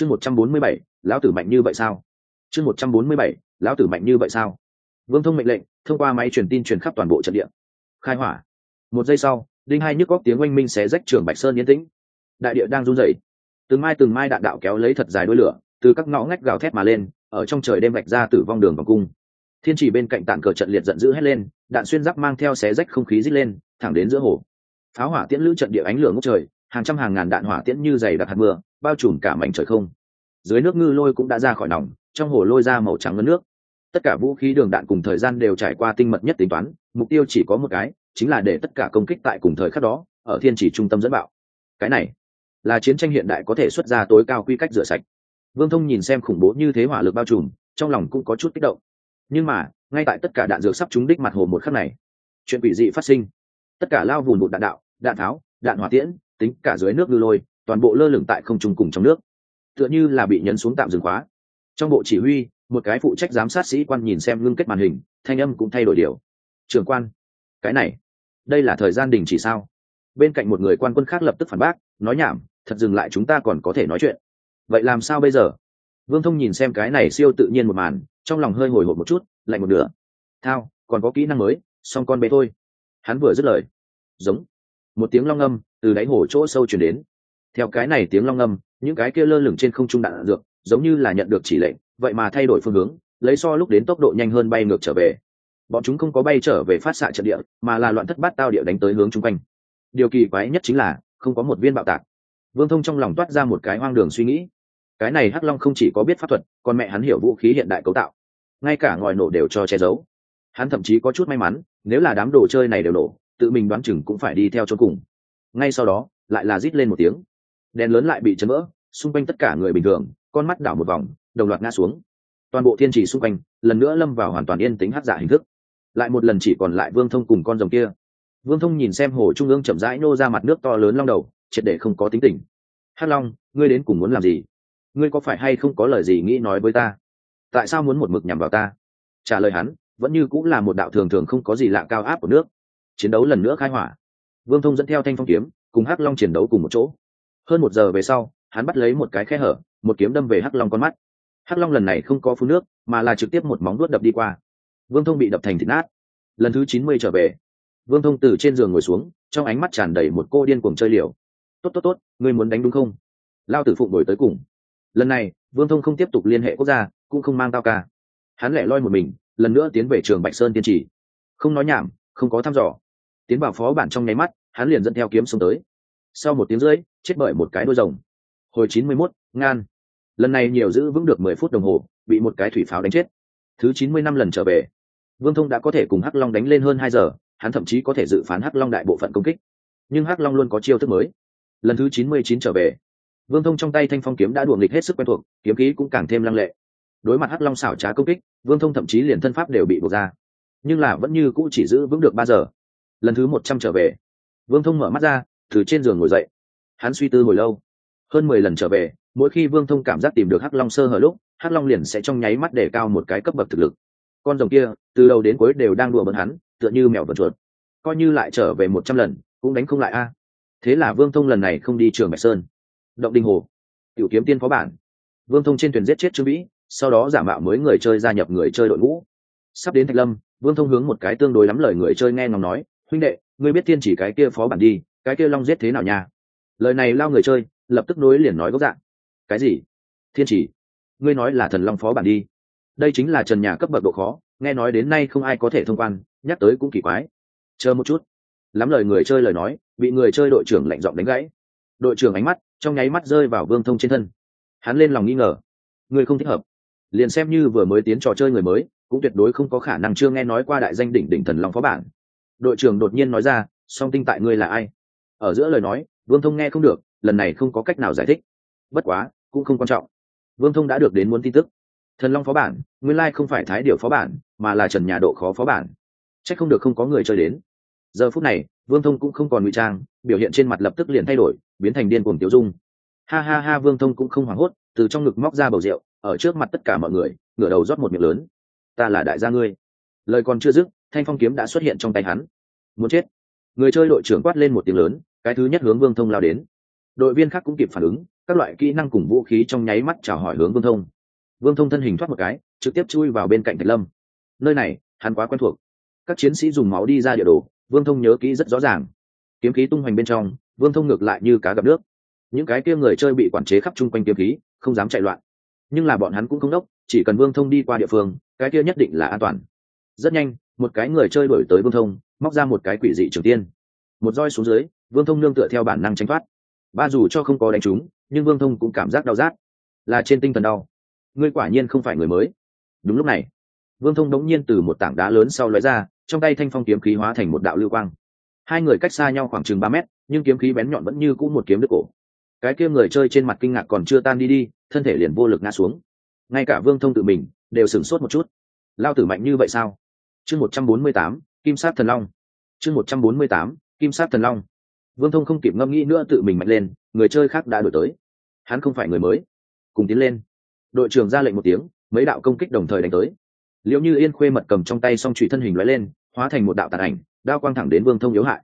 chương một trăm bốn mươi bảy, lão tử mạnh như vậy sao? Chương một trăm bốn mươi bảy, lão tử mạnh như vậy sao? Vương thông mệnh lệnh, thông qua máy truyền tin truyền khắp toàn bộ trận địa. Khai hỏa. Một giây sau, đinh hai nhức góc tiếng oanh minh xé rách trường bạch sơn yên tĩnh. Đại địa đang run rẩy. Từng mai từng mai đạn đạo kéo lấy thật dài đuôi lửa, từ các ngõ ngách gào thét mà lên, ở trong trời đêm vạch ra tử vong đường vòng cung. Thiên chỉ bên cạnh tản cờ trận liệt giận dữ hét lên, đạn xuyên giáp mang theo xé rách không khí rít lên, thẳng đến giữa hồ. Pháo hỏa tiễn lữ trận địa ánh lửa ngốc trời hàng trăm hàng ngàn đạn hỏa tiễn như dày đặc hạt mưa, bao trùm cả mảnh trời không. Dưới nước ngư lôi cũng đã ra khỏi nòng, trong hồ lôi ra màu trắng ngân nước. Tất cả vũ khí đường đạn cùng thời gian đều trải qua tinh mật nhất tính toán, mục tiêu chỉ có một cái, chính là để tất cả công kích tại cùng thời khắc đó, ở thiên chỉ trung tâm dẫn bạo. Cái này là chiến tranh hiện đại có thể xuất ra tối cao quy cách rửa sạch. Vương thông nhìn xem khủng bố như thế hỏa lực bao trùm, trong lòng cũng có chút kích động. Nhưng mà, ngay tại tất cả đạn dược sắp trúng đích mặt hồ một khắc này, chuyện quỷ dị phát sinh. Tất cả lao vùn bụt đạn đạo, đạn tháo, đạn hỏa tiễn tính cả dưới nước ngư lôi, toàn bộ lơ lửng tại không trung cùng trong nước. Tựa như là bị nhấn xuống tạm dừng khóa. Trong bộ chỉ huy, một cái phụ trách giám sát sĩ quan nhìn xem ngưng kết màn hình, thanh âm cũng thay đổi điều. Trường quan, cái này, đây là thời gian đình chỉ sao? Bên cạnh một người quan quân khác lập tức phản bác, nói nhảm, thật dừng lại chúng ta còn có thể nói chuyện. Vậy làm sao bây giờ? Vương thông nhìn xem cái này siêu tự nhiên một màn, trong lòng hơi hồi hộp một chút, lạnh một nửa. Thao, còn có kỹ năng mới song con bé thôi. Hắn vừa dứt lời, giống, một tiếng long âm từ đáy hồ chỗ sâu chuyển đến. Theo cái này tiếng long âm, những cái kia lơ lửng trên không trung đạn dược, giống như là nhận được chỉ lệnh, vậy mà thay đổi phương hướng, lấy so lúc đến tốc độ nhanh hơn bay ngược trở về. Bọn chúng không có bay trở về phát xạ trận địa, mà là loạn thất bát tao địa đánh tới hướng chung quanh. Điều kỳ quái nhất chính là, không có một viên bạo tạc. Vương thông trong lòng toát ra một cái hoang đường suy nghĩ. Cái này hắc long không chỉ có biết pháp thuật, còn mẹ hắn hiểu vũ khí hiện đại cấu tạo. Ngay cả ngòi nổ đều cho che giấu. Hắn thậm chí có chút may mắn, nếu là đám đồ chơi này đều nổ, tự mình đoán chừng cũng phải đi theo cho cùng ngay sau đó, lại là rít lên một tiếng. Đèn lớn lại bị chấn vỡ, xung quanh tất cả người bình thường, con mắt đảo một vòng, đồng loạt ngã xuống. Toàn bộ thiên trì xung quanh, lần nữa lâm vào hoàn toàn yên tính hát giả dạ hình thức. Lại một lần chỉ còn lại vương thông cùng con rồng kia. Vương thông nhìn xem hồ trung ương chậm rãi nô ra mặt nước to lớn long đầu, triệt để không có tính tình. Hát long, ngươi đến cùng muốn làm gì? Ngươi có phải hay không có lời gì nghĩ nói với ta? Tại sao muốn một mực nhằm vào ta? Trả lời hắn, vẫn như cũng là một đạo thường thường không có gì lạ cao áp của nước. Chiến đấu lần nữa khai hỏa vương thông dẫn theo thanh phong kiếm, cùng hắc long chiến đấu cùng một chỗ. Hơn một giờ về sau, hắn bắt lấy một cái khe hở, một kiếm đâm về hắc long con mắt. Hắc long lần này không có phun nước, mà là trực tiếp một móng vuốt đập đi qua. Vương thông bị đập thành thịt nát. Lần thứ chín mươi trở về, vương thông từ trên giường ngồi xuống, trong ánh mắt tràn đầy một cô điên cuồng chơi liều. Tốt tốt tốt, ngươi muốn đánh đúng không? Lao tử phụng đổi tới cùng. Lần này, vương thông không tiếp tục liên hệ quốc gia, cũng không mang tao ca. Hắn lẻ loi một mình, lần nữa tiến về trường bạch sơn tiên trì. Không nói nhảm, không có thăm dò tiến vào phó bản trong nháy mắt, hắn liền dẫn theo kiếm xuống tới. Sau một tiếng rưỡi, chết bởi một cái đôi rồng. Hồi chín mươi mốt, ngan. Lần này nhiều giữ vững được mười phút đồng hồ, bị một cái thủy pháo đánh chết. Thứ chín mươi năm lần trở về. Vương thông đã có thể cùng hắc long đánh lên hơn hai giờ, hắn thậm chí có thể dự phán hắc long đại bộ phận công kích. Nhưng hắc long luôn có chiêu thức mới. Lần thứ chín mươi chín trở về, vương thông trong tay thanh phong kiếm đã đuồng nghịch hết sức quen thuộc, kiếm khí cũng càng thêm lăng lệ. Đối mặt hắc long xảo trá công kích, vương thông thậm chí liền thân pháp đều bị buộc ra. Nhưng là vẫn như cũ chỉ giữ vững được ba giờ lần thứ một trăm trở về. Vương thông mở mắt ra, từ trên giường ngồi dậy. Hắn suy tư hồi lâu. Hơn mười lần trở về, mỗi khi vương thông cảm giác tìm được hắc long sơ hở lúc, hắc long liền sẽ trong nháy mắt để cao một cái cấp bậc thực lực. Con rồng kia, từ đầu đến cuối đều đang đùa bỡn hắn, tựa như mèo vật chuột. Coi như lại trở về một trăm lần, cũng đánh không lại a. Thế là vương thông lần này không đi trường bạch sơn. Động đình hồ tiểu kiếm tiên phó bản. Vương thông trên thuyền giết chết trương vĩ, sau đó giả mạo mới người chơi gia nhập người chơi đội ngũ. Sắp đến thạch lâm, vương thông hướng một cái tương đối lắm lời người chơi nghe ngóng nói huynh đệ, ngươi biết thiên chỉ cái kia phó bản đi, cái kia long giết thế nào nha? Lời này lao người chơi, lập tức nối liền nói gốc dạng. Cái gì? Thiên chỉ. Ngươi nói là thần long phó bản đi. Đây chính là trần nhà cấp bậc độ khó, nghe nói đến nay không ai có thể thông quan, nhắc tới cũng kỳ quái. Chờ một chút. Lắm lời người chơi lời nói, bị người chơi đội trưởng lạnh giọng đánh gãy. Đội trưởng ánh mắt, trong nháy mắt rơi vào vương thông trên thân. Hắn lên lòng nghi ngờ. Người không thích hợp. Liền xem như vừa mới tiến trò chơi người mới, cũng tuyệt đối không có khả năng chưa nghe nói qua đại danh đỉnh đỉnh thần long phó bản đội trưởng đột nhiên nói ra, song tinh tại ngươi là ai? Ở giữa lời nói, vương thông nghe không được, lần này không có cách nào giải thích. Bất quá, cũng không quan trọng. Vương thông đã được đến muốn tin tức. Thần long phó bản, nguyên lai không phải thái điều phó bản, mà là trần nhà độ khó phó bản. C h ắ c không được không có người chơi đến. Giờ phút này, vương thông cũng không còn ngụy trang, biểu hiện trên mặt lập tức liền thay đổi, biến thành điên cuồng tiêu dung. Ha ha ha, vương thông cũng không hoảng hốt, từ trong ngực móc ra bầu rượu, ở trước mặt tất cả mọi người, ngửa đầu rót một miệng lớn. Ta là đại gia ngươi. Lời còn chưa dứt thanh phong kiếm đã xuất hiện trong tay hắn. Muốn chết. Người chơi đội trưởng quát lên một tiếng lớn, cái thứ nhất hướng vương thông lao đến. Đội viên khác cũng kịp phản ứng, các loại kỹ năng cùng vũ khí trong nháy mắt chào hỏi hướng vương thông. Vương thông thân hình thoát một cái, trực tiếp chui vào bên cạnh thạch lâm. Nơi này, hắn quá quen thuộc. Các chiến sĩ dùng máu đi ra địa đồ, vương thông nhớ kỹ rất rõ ràng. Kiếm khí tung hoành bên trong, vương thông ngược lại như cá gặp nước. Những cái kia người chơi bị quản chế khắp chung quanh kiếm khí, không dám chạy loạn. Nhưng là bọn hắn cũng không đốc, chỉ cần vương thông đi qua địa phương, cái kia nhất định là an toàn. Rất nhanh một cái người chơi đổi tới vương thông, móc ra một cái quỷ dị trường tiên. Một roi xuống dưới, vương thông nương tựa theo bản năng tránh thoát. Ba dù cho không có đánh trúng, nhưng vương thông cũng cảm giác đau rát. Là trên tinh thần đau. Ngươi quả nhiên không phải người mới. Đúng lúc này, vương thông đống nhiên từ một tảng đá lớn sau lóe ra, trong tay thanh phong kiếm khí hóa thành một đạo lưu quang. Hai người cách xa nhau khoảng chừng ba mét, nhưng kiếm khí bén nhọn vẫn như cũ một kiếm đứt cổ. Cái kia người chơi trên mặt kinh ngạc còn chưa tan đi đi, thân thể liền vô lực ngã xuống. Ngay cả vương thông tự mình, đều sửng sốt một chút. Lao tử mạnh như vậy sao? Chương một trăm bốn mươi tám, kim sát thần long. Chương một trăm bốn mươi tám, kim sát thần long. Vương thông không kịp ngâm nghĩ nữa tự mình mạnh lên, người chơi khác đã đổi tới. Hắn không phải người mới. Cùng tiến lên. Đội trưởng ra lệnh một tiếng, mấy đạo công kích đồng thời đánh tới. Liệu như yên khuê mật cầm trong tay song trụy thân hình lóe lên, hóa thành một đạo tàn ảnh, đao quang thẳng đến vương thông yếu hại.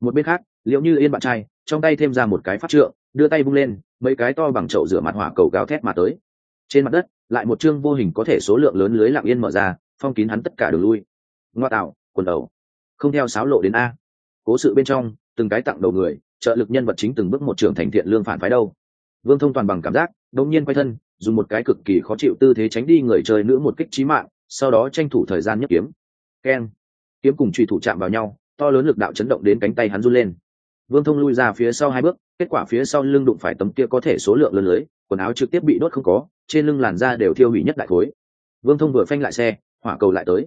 Một bên khác liệu như yên bạn trai, trong tay thêm ra một cái phát trượng, đưa tay bung lên, mấy cái to bằng chậu rửa mặt hỏa cầu gáo thét mà tới. Trên mặt đất, lại một chương vô hình có thể số lượng lớn lưới lặng yên mở ra, phong kín hắn tất cả đường lui ngoa tạo, quần đầu. Không theo sáo lộ đến a. Cố sự bên trong, từng cái tặng đầu người, trợ lực nhân vật chính từng bước một trưởng thành thiện lương phản phái đâu. Vương thông toàn bằng cảm giác đông nhiên quay thân, dùng một cái cực kỳ khó chịu tư thế tránh đi người chơi nữa một kích trí mạng, sau đó tranh thủ thời gian nhấp kiếm. Keng kiếm cùng truy thủ chạm vào nhau, to lớn lực đạo chấn động đến cánh tay hắn run lên. Vương thông lui ra phía sau hai bước, kết quả phía sau lưng đụng phải tấm kia có thể số lượng lớn lưới, quần áo trực tiếp bị đốt không có, trên lưng làn da đều thiêu hủy nhất đại khối. Vương thông vừa phanh lại xe, hỏa cầu lại tới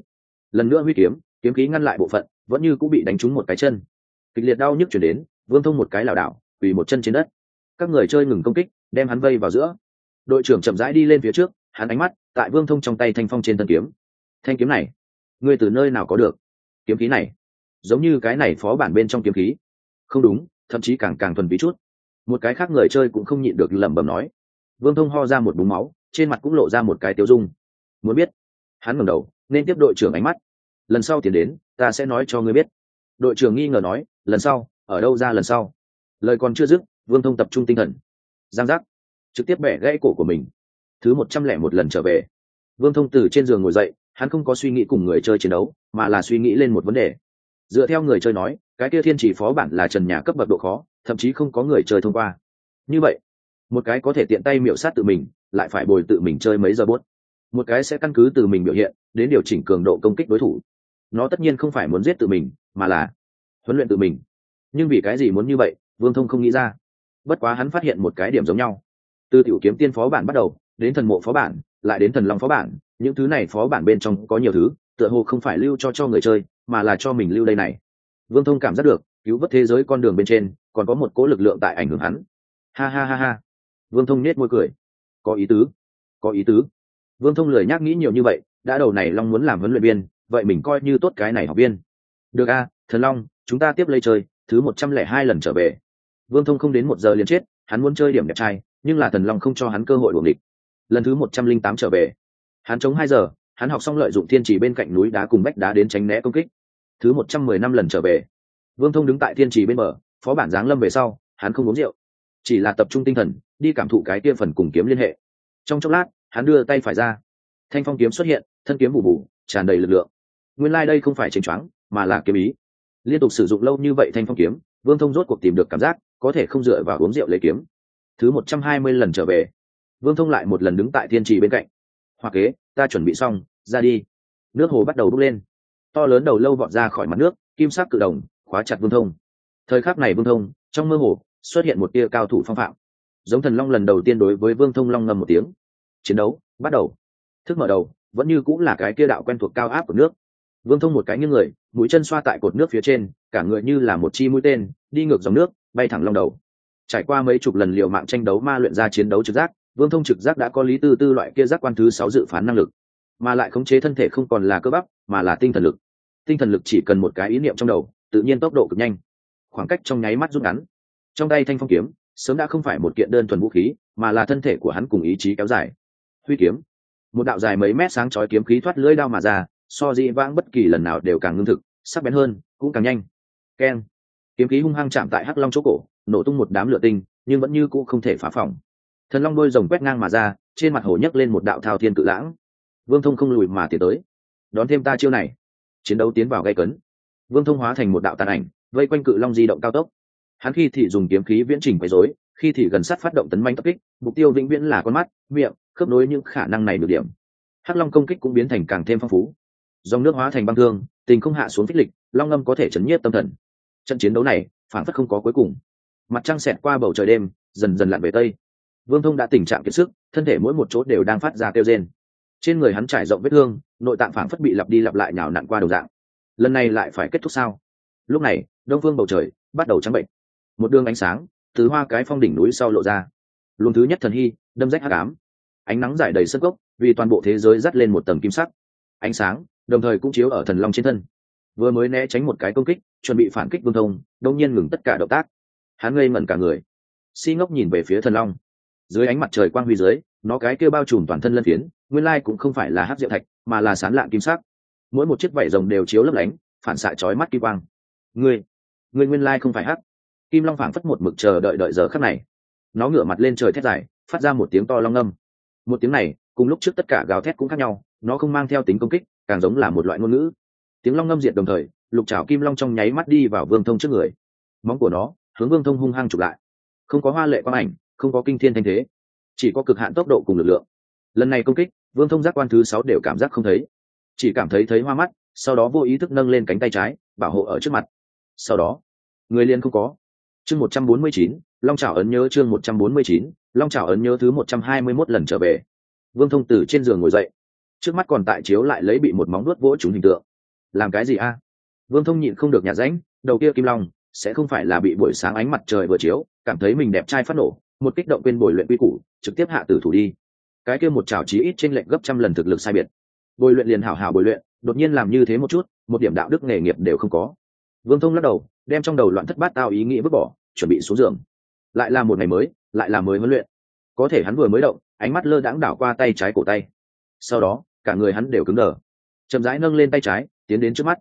lần nữa huy kiếm kiếm khí ngăn lại bộ phận, vẫn như cũng bị đánh trúng một cái chân. Kịch liệt đau nhức chuyển đến, vương thông một cái lảo đảo, quỳ một chân trên đất. Các người chơi ngừng công kích, đem hắn vây vào giữa. Đội trưởng chậm rãi đi lên phía trước, hắn ánh mắt tại vương thông trong tay thanh phong trên thân kiếm. Thanh kiếm này, ngươi từ nơi nào có được? Kiếm khí này, giống như cái này phó bản bên trong kiếm khí. Không đúng, thậm chí càng càng thuần phí chút. Một cái khác người chơi cũng không nhịn được lẩm bẩm nói. Vương thông ho ra một búng máu, trên mặt cũng lộ ra một cái tiêu dung. Muốn biết, hắn ngẩng đầu, nên tiếp đội trưởng ánh mắt lần sau tiến đến, ta sẽ nói cho ngươi biết. Đội trưởng nghi ngờ nói, lần sau, ở đâu ra lần sau? Lời còn chưa dứt, vương thông tập trung tinh thần. Giang giác, trực tiếp bẻ gãy cổ của mình. Thứ một trăm lẻ một lần trở về. Vương thông từ trên giường ngồi dậy, hắn không có suy nghĩ cùng người chơi chiến đấu, mà là suy nghĩ lên một vấn đề. Dựa theo người chơi nói, cái kia thiên chỉ phó bản là trần nhà cấp bậc độ khó, thậm chí không có người chơi thông qua. Như vậy, một cái có thể tiện tay miệu sát tự mình, lại phải bồi tự mình chơi mấy giờ bốt. Một cái sẽ căn cứ từ mình biểu hiện, đến điều chỉnh cường độ công kích đối thủ nó tất nhiên không phải muốn giết tự mình, mà là huấn luyện tự mình. Nhưng vì cái gì muốn như vậy, vương thông không nghĩ ra. Bất quá hắn phát hiện một cái điểm giống nhau. Từ tiểu kiếm tiên phó bản bắt đầu, đến thần mộ phó bản, lại đến thần long phó bản, những thứ này phó bản bên trong có nhiều thứ, tựa hồ không phải lưu cho cho người chơi, mà là cho mình lưu đây này. Vương thông cảm giác được, cứu vớt thế giới con đường bên trên, còn có một cỗ lực lượng tại ảnh hưởng hắn. Ha ha ha ha. Vương thông nết môi cười. Có ý tứ. Có ý tứ. Vương thông lười nhác nghĩ nhiều như vậy, đã đầu này long muốn làm huấn luyện viên vậy mình coi như tốt cái này học viên. Được a, thần long, chúng ta tiếp lấy chơi, thứ một trăm lẻ hai lần trở về. Vương thông không đến một giờ liền chết, hắn muốn chơi điểm đẹp trai, nhưng là thần long không cho hắn cơ hội đuồng địch lần thứ một trăm linh tám trở về. Hắn chống hai giờ, hắn học xong lợi dụng thiên trì bên cạnh núi đá cùng bách đá đến tránh né công kích. Thứ một trăm mười năm lần trở về. Vương thông đứng tại thiên trì bên bờ, phó bản giáng lâm về sau, hắn không uống rượu, chỉ là tập trung tinh thần, đi cảm thụ cái kia phần cùng kiếm liên hệ. Trong chốc lát, hắn đưa tay phải ra. Thanh phong kiếm xuất hiện, thân kiếm bù bù, tràn đầy lực lượng nguyên lai、like、đây không phải chênh choáng, mà là kiếm ý. Liên tục sử dụng lâu như vậy thanh phong kiếm, vương thông rốt cuộc tìm được cảm giác, có thể không dựa vào uống rượu lấy kiếm. Thứ một trăm hai mươi lần trở về, vương thông lại một lần đứng tại thiên trì bên cạnh. Hoa kế, ta chuẩn bị xong, ra đi. Nước hồ bắt đầu bốc lên. To lớn đầu lâu vọt ra khỏi mặt nước, kim sắc cự đồng, khóa chặt vương thông. Thời khắc này vương thông, trong mơ hồ, xuất hiện một tia cao thủ phong phạm. Giống thần long lần đầu tiên đối với vương thông long ngầm một tiếng. Chiến đấu, bắt đầu. Thức mở đầu, vẫn như cũng là cái kia đạo quen thuộc cao áp của nước vương thông một cái như người, mũi chân xoa tại cột nước phía trên, cả người như là một chi mũi tên, đi ngược dòng nước, bay thẳng long đầu. Trải qua mấy chục lần liều mạng tranh đấu ma luyện ra chiến đấu trực giác, vương thông trực giác đã có lý tư tư loại kia giác quan thứ sáu dự phán năng lực. Mà lại khống chế thân thể không còn là cơ bắp, mà là tinh thần lực. Tinh thần lực chỉ cần một cái ý niệm trong đầu, tự nhiên tốc độ cực nhanh. Khoảng cách trong nháy mắt rút ngắn. Trong tay thanh phong kiếm, sớm đã không phải một kiện đơn thuần vũ khí, mà là thân thể của hắn cùng ý chí kéo dài. Huy kiếm. Một đạo dài mấy mét sáng chói kiếm khí thoát lưỡi đao mà ra so di vãng bất kỳ lần nào đều càng ngưng thực, sắc bén hơn, cũng càng nhanh. Keng kiếm khí hung hăng chạm tại hắc long chỗ cổ, nổ tung một đám lửa tinh, nhưng vẫn như cũ không thể phá phòng. Thần long đôi rồng quét ngang mà ra, trên mặt hồ nhấc lên một đạo thao thiên cự lãng. Vương thông không lùi mà tiến tới. Đón thêm ta chiêu này. Chiến đấu tiến vào gây cấn. Vương thông hóa thành một đạo tàn ảnh, vây quanh cự long di động cao tốc. Hắn khi thì dùng kiếm khí viễn trình quấy rối, khi thì gần sát phát động tấn manh tập kích, mục tiêu vĩnh viễn là con mắt, miệng, khớp nối những khả năng này được điểm. Hắc long công kích cũng biến thành càng thêm phong phú dòng nước hóa thành băng thương, tình không hạ xuống phích lịch, long ngâm có thể chấn nhiếp tâm thần. Trận chiến đấu này phản phất không có cuối cùng. Mặt trăng xẹt qua bầu trời đêm, dần dần lặn về tây. Vương thông đã tình trạng kiệt sức, thân thể mỗi một chỗ đều đang phát ra kêu rên. Trên người hắn trải rộng vết thương, nội tạng phản phất bị lặp đi lặp lại nhào nặn qua đầu dạng. Lần này lại phải kết thúc sao? Lúc này, đông phương bầu trời bắt đầu trắng bệnh. Một đường ánh sáng, từ hoa cái phong đỉnh núi sau lộ ra. Luồng thứ nhất thần hy, đâm rách hát cám ánh nắng giải đầy sân gốc vì toàn bộ thế giới dắt lên một tầng kim sắc. Ánh sáng đồng thời cũng chiếu ở thần long trên thân. Vừa mới né tránh một cái công kích, chuẩn bị phản kích vương thông đông nhiên ngừng tất cả động tác. Hắn ngây ngẩn cả người. Si ngốc nhìn về phía thần long. Dưới ánh mặt trời quang huy dưới, nó cái kêu bao trùm toàn thân lân phiến, nguyên lai cũng không phải là hát diệu thạch, mà là sán lạng kim sắc. Mỗi một chiếc vảy rồng đều chiếu lấp lánh, phản xạ chói mắt kim quang. Ngươi ngươi nguyên lai không phải hát kim long phảng phất một mực chờ đợi đợi giờ khắc này. Nó ngửa mặt lên trời thét dài, phát ra một tiếng to long âm. Một tiếng này, cùng lúc trước tất cả gào thét cũng khác nhau, nó không mang theo tính công kích càng giống là một loại ngôn ngữ. Tiếng long ngâm diệt đồng thời, lục trào kim long trong nháy mắt đi vào vương thông trước người. Móng của nó, hướng vương thông hung hăng chụp lại. Không có hoa lệ quang ảnh, không có kinh thiên thanh thế, chỉ có cực hạn tốc độ cùng lực lượng. Lần này công kích, vương thông giác quan thứ sáu đều cảm giác không thấy. Chỉ cảm thấy thấy hoa mắt, sau đó vô ý thức nâng lên cánh tay trái, bảo hộ ở trước mặt. Sau đó, người liên không có. Chương một trăm bốn mươi chín, long trào ấn nhớ chương một trăm bốn mươi chín, long trào ấn nhớ thứ một trăm hai mươi mốt lần trở về. Vương thông từ trên giường ngồi dậy trước mắt còn tại chiếu lại lấy bị một móng nuốt vỗ trúng hình tượng. Làm cái gì a? Vương thông nhịn không được nhà ránh, đầu kia kim long, sẽ không phải là bị buổi sáng ánh mặt trời vừa chiếu, cảm thấy mình đẹp trai phát nổ, một kích động quên bồi luyện quy củ, trực tiếp hạ tử thủ đi. Cái kia một trào chí ít trên lệnh gấp trăm lần thực lực sai biệt. Bồi luyện liền hảo hảo bồi luyện, đột nhiên làm như thế một chút, một điểm đạo đức nghề nghiệp đều không có. Vương thông lắc đầu, đem trong đầu loạn thất bát tao ý nghĩ vứt bỏ, chuẩn bị xuống giường. Lại là một ngày mới, lại là mới huấn luyện. Có thể hắn vừa mới động, ánh mắt lơ đãng đảo qua tay trái cổ tay. Sau đó cả người hắn đều cứng đờ. Chậm rãi nâng lên tay trái, tiến đến trước mắt.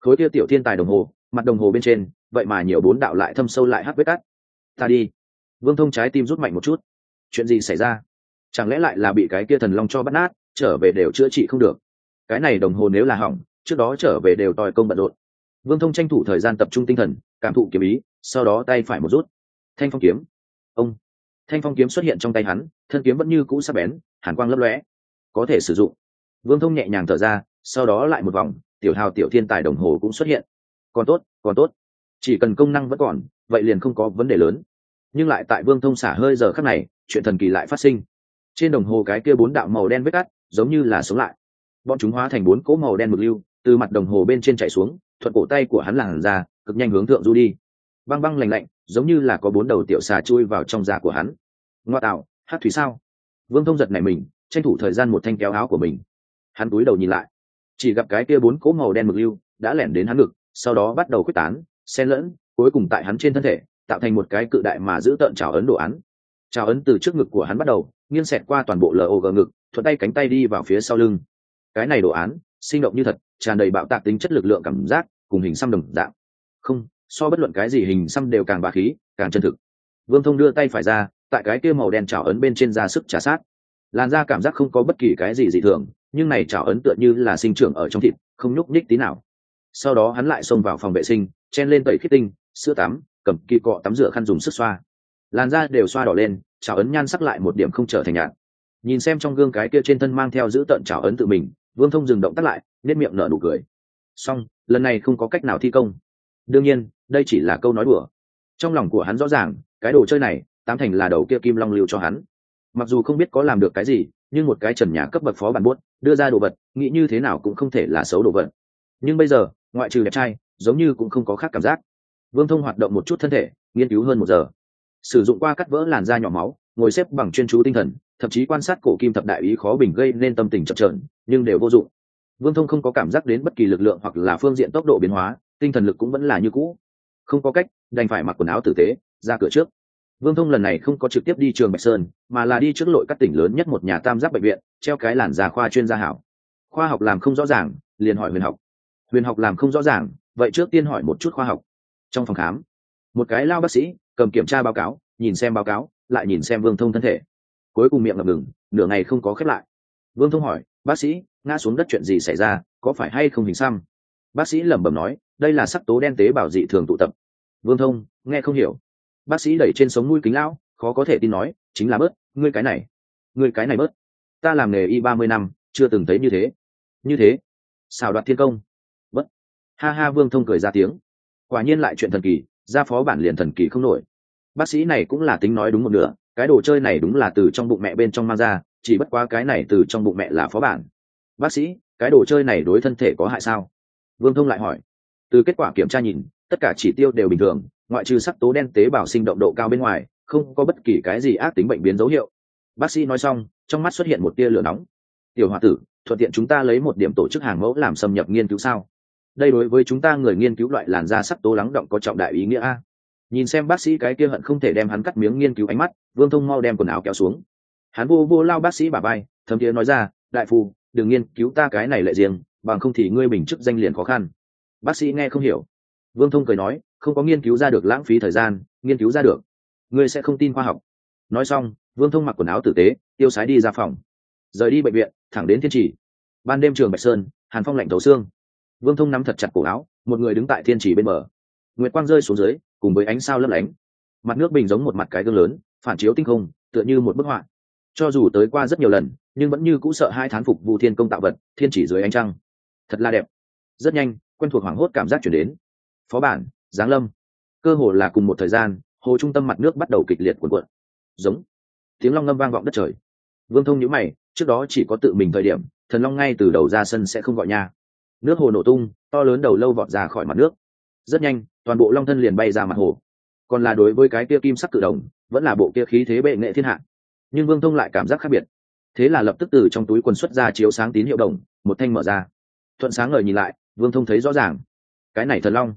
Khối kia tiểu thiên tài đồng hồ, mặt đồng hồ bên trên, vậy mà nhiều bốn đạo lại thâm sâu lại hắc vết cắt. Ta đi. Vương thông trái tim rút mạnh một chút. Chuyện gì xảy ra? Chẳng lẽ lại là bị cái kia thần long cho bắt nát, trở về đều chữa trị không được? Cái này đồng hồ nếu là hỏng, trước đó trở về đều tòi công bận rộn. Vương thông tranh thủ thời gian tập trung tinh thần, cảm thụ kiếm ý, sau đó tay phải một rút. Thanh phong kiếm. Ông. Thanh phong kiếm xuất hiện trong tay hắn, thân kiếm vẫn như cũ sắc bén, hàn quang lấp lóe. Có thể sử dụng vương thông nhẹ nhàng thở ra, sau đó lại một vòng, tiểu hào tiểu thiên tài đồng hồ cũng xuất hiện. Còn tốt còn tốt. Chỉ cần công năng vẫn còn, vậy liền không có vấn đề lớn. Nhưng lại tại vương thông xả hơi giờ khắc này, chuyện thần kỳ lại phát sinh. Trên đồng hồ cái kia bốn đạo màu đen vết cắt, giống như là sống lại. Bọn chúng hóa thành bốn cỗ màu đen mực lưu, từ mặt đồng hồ bên trên chạy xuống, thuận cổ tay của hắn làn ra, cực nhanh hướng thượng du đi. Băng băng lành lạnh, giống như là có bốn đầu tiểu xà chui vào trong da của hắn. Ngoa tạo, hát thủy sao? Vương thông giật này mình, tranh thủ thời gian một thanh kéo áo của mình hắn cúi đầu nhìn lại. Chỉ gặp cái kia bốn cỗ màu đen mực lưu đã lẻn đến hắn ngực, sau đó bắt đầu quyết tán, xen lẫn, cuối cùng tại hắn trên thân thể, tạo thành một cái cự đại mà giữ tợn trào ấn đồ án. Trào ấn từ trước ngực của hắn bắt đầu, nghiêng xẹt qua toàn bộ log ngực, thuận tay cánh tay đi vào phía sau lưng. Cái này đồ án, sinh động như thật, tràn đầy bạo tạc tính chất lực lượng cảm giác, cùng hình xăm đồng dạng. Không, so bất luận cái gì hình xăm đều càng bà khí, càng chân thực. Vương thông đưa tay phải ra, tại cái kia màu đen trào ấn bên trên ra sức trả sát. Làn da cảm giác không có bất kỳ cái gì dị thường nhưng này chảo ấn tựa như là sinh trưởng ở trong thịt, không nhúc nhích tí nào. Sau đó hắn lại xông vào phòng vệ sinh, chen lên tẩy khiết tinh, sữa tắm, cầm kỳ cọ tắm rửa khăn dùng sức xoa. Làn da đều xoa đỏ lên, chảo ấn nhan sắc lại một điểm không trở thành nhạt. Nhìn xem trong gương cái kia trên thân mang theo giữ tận chảo ấn tự mình, vương thông dừng động tắt lại nết miệng nở nụ cười. Xong, lần này không có cách nào thi công. Đương nhiên, đây chỉ là câu nói đùa. Trong lòng của hắn rõ ràng, cái đồ chơi này, tám thành là đầu kia kim long lưu cho hắn. Mặc dù không biết có làm được cái gì nhưng một cái trần nhà cấp bậc phó bản buốt, đưa ra đồ vật, nghĩ như thế nào cũng không thể là xấu đồ vật. Nhưng bây giờ, ngoại trừ đẹp trai, giống như cũng không có khác cảm giác. Vương thông hoạt động một chút thân thể, nghiên cứu hơn một giờ. Sử dụng qua cắt vỡ làn da nhỏ máu, ngồi xếp bằng chuyên chú tinh thần, thậm chí quan sát cổ kim thập đại ý khó bình gây nên tâm tình chậm trởn nhưng đều vô dụng. Vương thông không có cảm giác đến bất kỳ lực lượng hoặc là phương diện tốc độ biến hóa, tinh thần lực cũng vẫn là như cũ. Không có cách, đành phải mặc quần áo tử tế, ra cửa trước vương thông lần này không có trực tiếp đi trường bạch sơn, mà là đi trước lội các tỉnh lớn nhất một nhà tam giác bệnh viện, treo cái làn già khoa chuyên gia hảo. Khoa học làm không rõ ràng, liền hỏi huyền học. Huyền học làm không rõ ràng, vậy trước tiên hỏi một chút khoa học. Trong phòng khám, một cái lao bác sĩ, cầm kiểm tra báo cáo, nhìn xem báo cáo, lại nhìn xem vương thông thân thể. Cuối cùng miệng ngập ngừng, nửa ngày không có khép lại. Vương thông hỏi, bác sĩ, ngã xuống đất chuyện gì xảy ra, có phải hay không hình xăm? Bác sĩ lẩm bẩm nói, đây là sắc tố đen tế bào dị thường tụ tập. Vương thông, nghe không hiểu bác sĩ đẩy trên sống mũi kính lão, khó có thể tin nói, chính là bớt, ngươi cái này, ngươi cái này bớt. Ta làm nghề y ba mươi năm, chưa từng thấy như thế. Như thế. Xào đoạt thiên công. Bớt. ha ha, vương thông cười ra tiếng. Quả nhiên lại chuyện thần kỳ ra phó bản liền thần kỳ không nổi. Bác sĩ này cũng là tính nói đúng một nửa, cái đồ chơi này đúng là từ trong bụng mẹ bên trong mang ra, chỉ bất quá cái này từ trong bụng mẹ là phó bản. Bác sĩ, cái đồ chơi này đối thân thể có hại sao? Vương thông lại hỏi. Từ kết quả kiểm tra nhìn tất cả chỉ tiêu đều bình thường, ngoại trừ sắc tố đen tế bào sinh động độ cao bên ngoài, không có bất kỳ cái gì ác tính bệnh biến dấu hiệu. Bác sĩ nói xong, trong mắt xuất hiện một tia lửa nóng. Tiểu h o a tử, thuận tiện chúng ta lấy một điểm tổ chức hàng mẫu làm xâm nhập nghiên cứu sao? Đây đối với chúng ta người nghiên cứu loại làn da sắc tố lắng động có trọng đại ý nghĩa a. Nhìn xem bác sĩ cái kia hận không thể đem hắn cắt miếng nghiên cứu ánh mắt, vương thông mau đem quần áo kéo xuống. Hắn vô vô lao bác sĩ bà bay thấm thiế nói ra, đại phu, đừng nghiên cứu ta cái này lại riêng, bằng không thì ngươi bình chức danh liền khó khăn. Bác sĩ nghe không hiểu vương thông cười nói, không có nghiên cứu ra được lãng phí thời gian, nghiên cứu ra được. Ngươi sẽ không tin khoa học. Nói xong, vương thông mặc quần áo tử tế, tiêu sái đi ra phòng. Rời đi bệnh viện, thẳng đến thiên trì. Ban đêm trường bạch sơn, hàn phong lạnh thấu xương. Vương thông nắm thật chặt cổ áo, một người đứng tại thiên trì bên bờ. Nguyệt quang rơi xuống dưới, cùng với ánh sao lấp lánh. Mặt nước bình giống một mặt cái gương lớn, phản chiếu tinh không, tựa như một bức họa. Cho dù tới qua rất nhiều lần, nhưng vẫn như cũ sợ hai thán phục vụ thiên công tạo vật, thiên chỉ dưới ánh trăng. Thật là đẹp. Rất nhanh, quen thuộc hoảng hốt cảm giác chuyển đến phó bản, giáng lâm. Cơ hồ là cùng một thời gian, hồ trung tâm mặt nước bắt đầu kịch liệt cuộn cuộn. Giống. Tiếng long ngâm vang vọng đất trời. Vương thông nhữ mày, trước đó chỉ có tự mình thời điểm, thần long ngay từ đầu ra sân sẽ không gọi nha nước hồ nổ tung, to lớn đầu lâu vọt ra khỏi mặt nước. Rất nhanh, toàn bộ long thân liền bay ra mặt hồ. Còn là đối với cái kia kim sắc cự đồng, vẫn là bộ kia khí thế bệ nghệ thiên hạ. Nhưng vương thông lại cảm giác khác biệt. Thế là lập tức từ trong túi quần xuất ra chiếu sáng tín hiệu đồng, một thanh mở ra. Thuận sáng ngời nhìn lại, vương thông thấy rõ ràng. Cái này thần long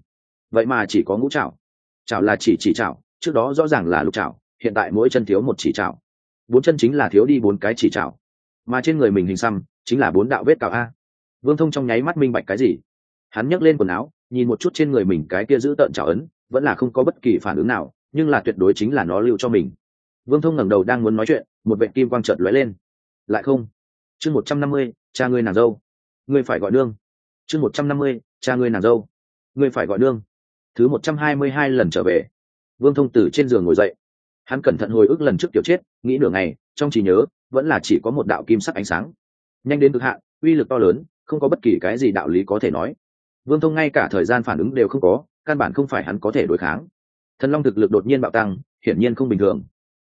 vậy mà chỉ có ngũ trảo. Trảo là chỉ chỉ trảo, trước đó rõ ràng là lục trảo, hiện tại mỗi chân thiếu một chỉ trảo. Bốn chân chính là thiếu đi bốn cái chỉ trảo. Mà trên người mình hình xăm, chính là bốn đạo vết cào a. Vương thông trong nháy mắt minh bạch cái gì? Hắn nhấc lên quần áo, nhìn một chút trên người mình cái kia giữ tợn chảo ấn, vẫn là không có bất kỳ phản ứng nào, nhưng là tuyệt đối chính là nó lưu cho mình. Vương thông ngẩng đầu đang muốn nói chuyện, một vệ kim quang trợt lóe lên. Lại không. Chương một trăm năm mươi, cha ngươi nàng dâu. Ngươi phải gọi đương chương một trăm năm mươi, cha ngươi nàng dâu. Ngươi phải gọi đương thứ một trăm hai mươi hai lần trở về. Vương thông từ trên giường ngồi dậy. Hắn cẩn thận hồi ức lần trước tiểu chết, nghĩ nửa ngày, trong trí nhớ, vẫn là chỉ có một đạo kim sắc ánh sáng. Nhanh đến cực hạn, uy lực to lớn, không có bất kỳ cái gì đạo lý có thể nói. Vương thông ngay cả thời gian phản ứng đều không có, căn bản không phải hắn có thể đối kháng. Thần long thực lực đột nhiên bạo tăng, hiển nhiên không bình thường.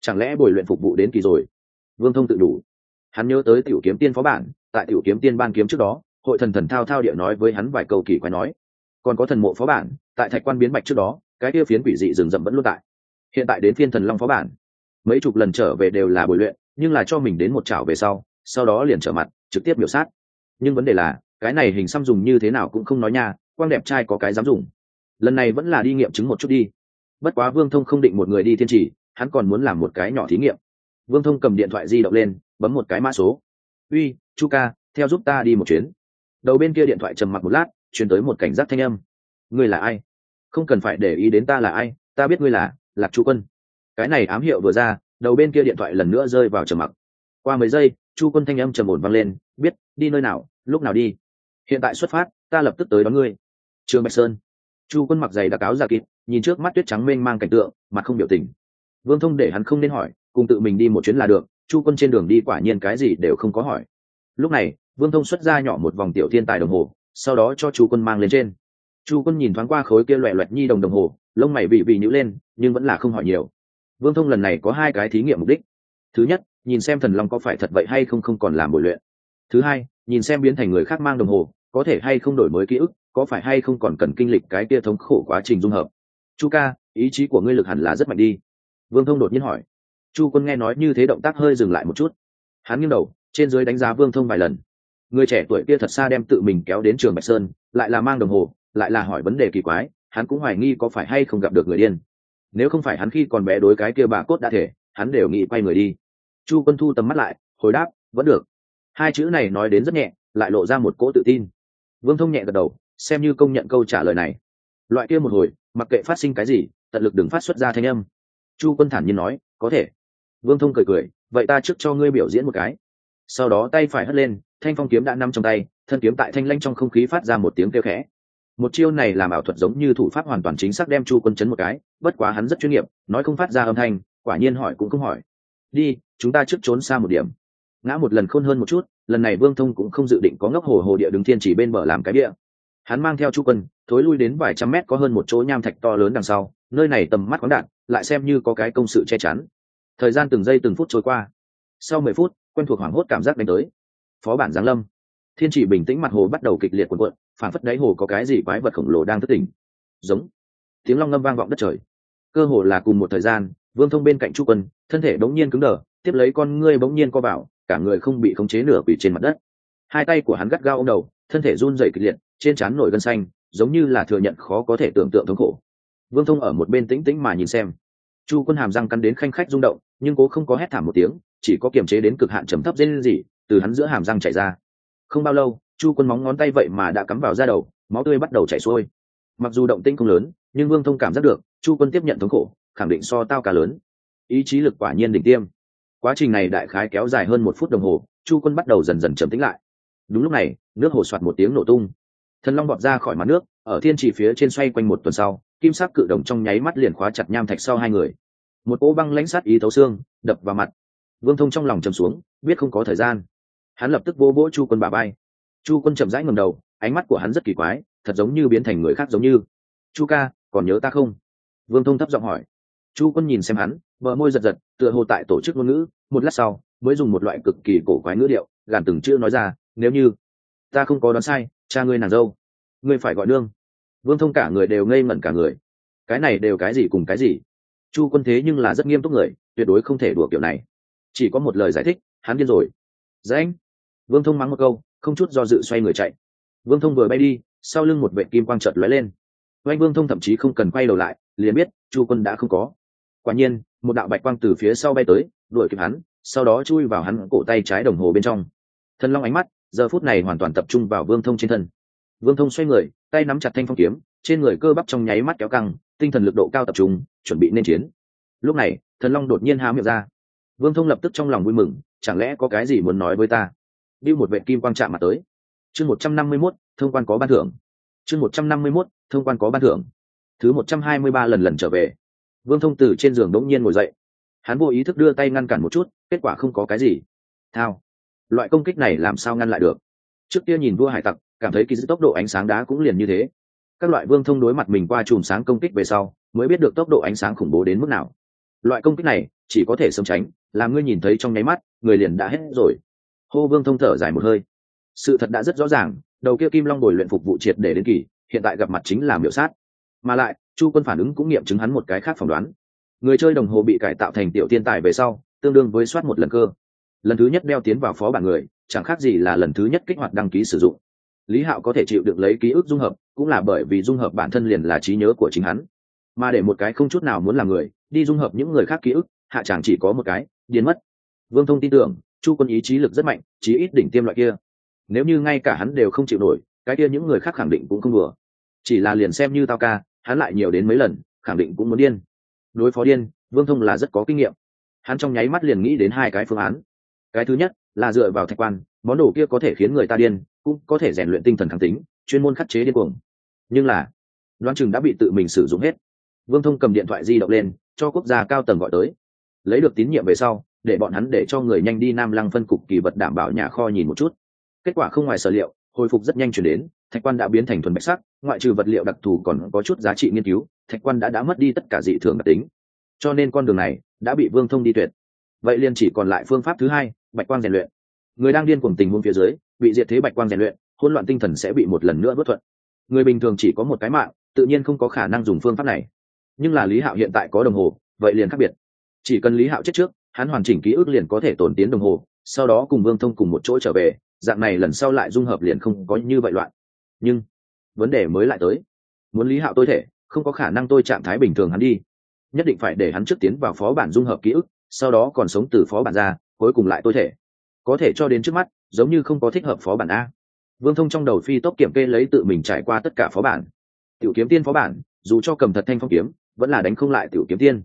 Chẳng lẽ bồi luyện phục vụ đến kỳ rồi? Vương thông tự đủ. Hắn nhớ tới tiểu kiếm tiên phó bản, tại tiểu kiếm tiên ban kiếm trước đó, hội thần thần thao thao địa nói với hắn vài câu kỳ quái nói còn có thần mộ phó bản, tại thạch quan biến bạch trước đó, cái kia phiến quỷ dị rừng rậm vẫn luôn tại. Hiện tại đến phiên thần long phó bản. Mấy chục lần trở về đều là bồi luyện, nhưng là cho mình đến một chảo về sau sau đó liền trở mặt, trực tiếp biểu sát. Nhưng vấn đề là, cái này hình xăm dùng như thế nào cũng không nói nha, quang đẹp trai có cái dám dùng. Lần này vẫn là đi nghiệm chứng một chút đi. Bất quá vương thông không định một người đi thiên trì, hắn còn muốn làm một cái nhỏ thí nghiệm. Vương thông cầm điện thoại di động lên, bấm một cái mã số. Uy, chu ca, theo giúp ta đi một chuyến. Đầu bên kia điện thoại trầm mặc một lát chuyển tới một cảnh giác thanh âm. Ngươi là ai? Không cần phải để ý đến ta là ai ta biết ngươi là lạc chu quân. Cái này ám hiệu vừa ra đầu bên kia điện thoại lần nữa rơi vào trầm mặc. Qua mấy giây chu quân thanh âm trầm ổn vang lên biết đi nơi nào lúc nào đi? Hiện tại xuất phát ta lập tức tới đón ngươi. Trương bạch sơn. Chu quân mặc giày đặc áo ra kín, nhìn trước mắt tuyết trắng mênh mang cảnh tượng mặt không biểu tình. Vương thông để hắn không nên hỏi cùng tự mình đi một chuyến là được chu quân trên đường đi quả nhiên cái gì đều không có hỏi. Lúc này vương thông xuất ra nhỏ một vòng tiểu thiên tài đồng hồ sau đó cho chu quân mang lên trên. Chu quân nhìn thoáng qua khối kia loẹ loẹt nhi đồng đồng hồ, lông mày bị bị nhữ lên, nhưng vẫn là không hỏi nhiều. Vương thông lần này có hai cái thí nghiệm mục đích. Thứ nhất, nhìn xem thần long có phải thật vậy hay không không còn làm bồi luyện. Thứ hai, nhìn xem biến thành người khác mang đồng hồ, có thể hay không đổi mới ký ức, có phải hay không còn cần kinh lịch cái kia thống khổ quá trình dung hợp. Chu ca, ý chí của ngươi lực hẳn là rất mạnh đi. Vương thông đột nhiên hỏi. Chu quân nghe nói như thế động tác hơi dừng lại một chút. Hắn nghiêng đầu, trên dưới đánh giá vương thông vài lần người trẻ tuổi kia thật xa đem tự mình kéo đến trường bạch sơn, lại là mang đồng hồ, lại là hỏi vấn đề kỳ quái, hắn cũng hoài nghi có phải hay không gặp được người điên. Nếu không phải hắn khi còn bé đối cái kia bà cốt đã thể, hắn đều nghĩ quay người đi. Chu quân thu tầm mắt lại, hồi đáp, vẫn được. Hai chữ này nói đến rất nhẹ, lại lộ ra một cỗ tự tin. Vương thông nhẹ gật đầu, xem như công nhận câu trả lời này. Loại kia một hồi, mặc kệ phát sinh cái gì, tận lực đừng phát xuất ra thanh âm. Chu quân thản nhiên nói, có thể. Vương thông cười cười, vậy ta trước cho ngươi biểu diễn một cái sau đó tay phải hất lên, thanh phong kiếm đã nằm trong tay, thân kiếm tại thanh lanh trong không khí phát ra một tiếng kêu khẽ. Một chiêu này làm ảo thuật giống như thủ pháp hoàn toàn chính xác đem chu quân chấn một cái, bất quá hắn rất chuyên nghiệp, nói không phát ra âm thanh, quả nhiên hỏi cũng không hỏi. Đi, chúng ta trước trốn xa một điểm. Ngã một lần khôn hơn một chút, lần này vương thông cũng không dự định có ngốc hồ hồ địa đứng thiên chỉ bên bờ làm cái địa. Hắn mang theo chu quân, thối lui đến vài trăm mét có hơn một chỗ nham thạch to lớn đằng sau, nơi này tầm mắt khoáng đạn, lại xem như có cái công sự che chắn. Thời gian từng giây từng phút trôi qua sau mười phút, quen thuộc hoảng hốt cảm giác đánh tới. Phó bản giáng lâm. Thiên chỉ bình tĩnh mặt hồ bắt đầu kịch liệt cuộn cuộn phản phất đáy hồ có cái gì quái vật khổng lồ đang thất tỉnh. Giống. Tiếng long ngâm vang vọng đất trời. Cơ hồ là cùng một thời gian, vương thông bên cạnh chu quân, thân thể bỗng nhiên cứng đờ, tiếp lấy con ngươi bỗng nhiên co vào, cả người không bị khống chế nửa quỷ trên mặt đất. Hai tay của hắn gắt gao ô m đầu, thân thể run dày kịch liệt, trên trán nổi gân xanh, giống như là thừa nhận khó có thể tưởng tượng thống khổ. Vương thông ở một bên tĩnh tĩnh mà nhìn xem chu quân hàm răng cắn đến khanh khách rung động, nhưng cố không có hét thảm một tiếng, chỉ có kiềm chế đến cực hạn trầm thấp dên gì từ hắn giữa hàm răng chảy ra. Không bao lâu, chu quân móng ngón tay vậy mà đã cắm vào da đầu, máu tươi bắt đầu chảy xuôi. Mặc dù động tinh không lớn, nhưng vương thông cảm giác được, chu quân tiếp nhận thống khổ, khẳng định so tao cả lớn. Ý chí lực quả nhiên đỉnh tiêm. Quá trình này đại khái kéo dài hơn một phút đồng hồ, chu quân bắt đầu dần dần trầm tĩnh lại. Đúng lúc này, nước hồ soạt một tiếng nổ tung thần long bọt ra khỏi mặt nước, ở thiên chỉ phía trên xoay quanh một tuần sau, kim sắc cự đồng trong nháy mắt liền khóa chặt nham thạch sau hai người. Một cỗ băng lãnh sát ý thấu xương, đập vào mặt. Vương thông trong lòng trầm xuống, biết không có thời gian. Hắn lập tức vô vỗ chu quân bà bay. Chu quân chậm rãi ngầm đầu, ánh mắt của hắn rất kỳ quái, thật giống như biến thành người khác giống như. Chu ca, còn nhớ ta không? Vương thông thấp giọng hỏi. Chu quân nhìn xem hắn vợ môi giật giật, tựa hồ tại tổ chức ngôn ngữ, một lát sau, mới dùng một loại cực kỳ cổ quái ngữ điệu, gàn từng chữ nói ra, nếu như ta không có đoán sai cha ngươi nàng dâu, ngươi phải gọi nương. Vương thông cả người đều ngây ngẩn cả người. Cái này đều cái gì cùng cái gì? Chu quân thế nhưng là rất nghiêm túc người, tuyệt đối không thể đùa kiểu này. Chỉ có một lời giải thích, hắn điên rồi. Dạ Dễ vương thông mắng một câu, không chút do dự xoay người chạy. Vương thông vừa bay đi, sau lưng một vệ kim quang trợt lóe lên. Oanh vương thông thậm chí không cần quay đầu lại, liền biết chu quân đã không có. Quả nhiên, một đạo bạch quang từ phía sau bay tới, đuổi kịp hắn, sau đó chui vào hắn cổ tay trái đồng hồ bên trong. Thần long ánh mắt giờ phút này hoàn toàn tập trung vào vương thông trên thân. Vương thông xoay người, tay nắm chặt thanh phong kiếm, trên người cơ bắp trong nháy mắt kéo căng, tinh thần lực độ cao tập trung, chuẩn bị nên chiến. Lúc này, thần long đột nhiên há miệng ra. Vương thông lập tức trong lòng vui mừng, chẳng lẽ có cái gì muốn nói với ta? Điêu một vệ kim quang chạm mặt tới. Chương một trăm năm mươi mốt, thông quan có ban thưởng. Chương một trăm năm mươi mốt, thông quan có ban thưởng. Thứ một trăm hai mươi ba lần lần trở về. Vương thông từ trên giường đống nhiên ngồi dậy. Hắn vô ý thức đưa tay ngăn cản một chút, kết quả không có cái gì. Thao loại công kích này làm sao ngăn lại được? Trước kia nhìn vua hải tặc, cảm thấy kỳ dư tốc độ ánh sáng đá cũng liền như thế. Các loại vương thông đối mặt mình qua chùm sáng công kích về sau, mới biết được tốc độ ánh sáng khủng bố đến mức nào. Loại công kích này, chỉ có thể sống tránh làm ngươi nhìn thấy trong nháy mắt, người liền đã hết rồi. Hô vương thông thở dài một hơi. Sự thật đã rất rõ ràng, đầu kia kim long bồi luyện phục vụ triệt để đến kỳ, hiện tại gặp mặt chính là miểu sát. Mà lại, chu quân phản ứng cũng nghiệm chứng hắn một cái khác phỏng đoán. Người chơi đồng hồ bị cải tạo thành tiểu tiên tài về sau, tương đương với soát một lần cơ lần thứ nhất đeo tiến vào phó bản người, chẳng khác gì là lần thứ nhất kích hoạt đăng ký sử dụng. Lý hạo có thể chịu được lấy ký ức dung hợp, cũng là bởi vì dung hợp bản thân liền là trí nhớ của chính hắn. Mà để một cái không chút nào muốn làm người, đi dung hợp những người khác ký ức, hạ chẳng chỉ có một cái, điên mất. Vương thông tin tưởng, chu quân ý chí lực rất mạnh, chí ít đỉnh tiêm loại kia. Nếu như ngay cả hắn đều không chịu nổi, cái kia những người khác khẳng định cũng không vừa chỉ là liền xem như tao ca, hắn lại nhiều đến mấy lần, khẳng định cũng muốn điên. Đối phó điên, vương thông là rất có kinh nghiệm. Hắn trong nháy mắt liền nghĩ đến hai cái phương án cái thứ nhất là dựa vào thạch quan, món đồ kia có thể khiến người ta điên, cũng có thể rèn luyện tinh thần kháng tính, chuyên môn khắc chế điên cuồng. Nhưng là, đoán chừng đã bị tự mình sử dụng hết. Vương thông cầm điện thoại di động lên, cho quốc gia cao tầng gọi tới. Lấy được tín nhiệm về sau, để bọn hắn để cho người nhanh đi nam lăng phân cục kỳ vật đảm bảo nhà kho nhìn một chút. Kết quả không ngoài sở liệu, hồi phục rất nhanh chuyển đến, thạch quan đã biến thành thuần bạch sắc, ngoại trừ vật liệu đặc thù còn có chút giá trị nghiên cứu, thạch quan đã đã mất đi tất cả dị thường đặc tính. Cho nên con đường này đã bị vương thông đi tuyệt. Vậy liền chỉ còn lại phương pháp thứ hai bạch quang rèn luyện. Người đang điên cuồng tình huống phía dưới, bị diệt thế bạch quang rèn luyện, hỗn loạn tinh thần sẽ bị một lần nữa bất thuận. Người bình thường chỉ có một cái mạng, tự nhiên không có khả năng dùng phương pháp này. Nhưng là lý hạo hiện tại có đồng hồ, vậy liền khác biệt. Chỉ cần lý hạo chết trước, hắn hoàn chỉnh ký ức liền có thể tổn tiến đồng hồ, sau đó cùng vương thông cùng một chỗ trở về, dạng này lần sau lại dung hợp liền không có như vậy loạn. Nhưng, vấn đề mới lại tới. Muốn lý hạo tôi thể, không có khả năng tôi trạng thái bình thường hắn đi. Nhất định phải để hắn trước tiến vào phó bản dung hợp ký ức, sau đó còn sống từ phó bản ra cuối cùng lại tôi thể. Có thể cho đến trước mắt, giống như không có thích hợp phó bản a. Vương thông trong đầu phi tốc kiểm kê lấy tự mình trải qua tất cả phó bản. Tiểu kiếm tiên phó bản, dù cho cầm thật thanh phong kiếm, vẫn là đánh không lại tiểu kiếm tiên.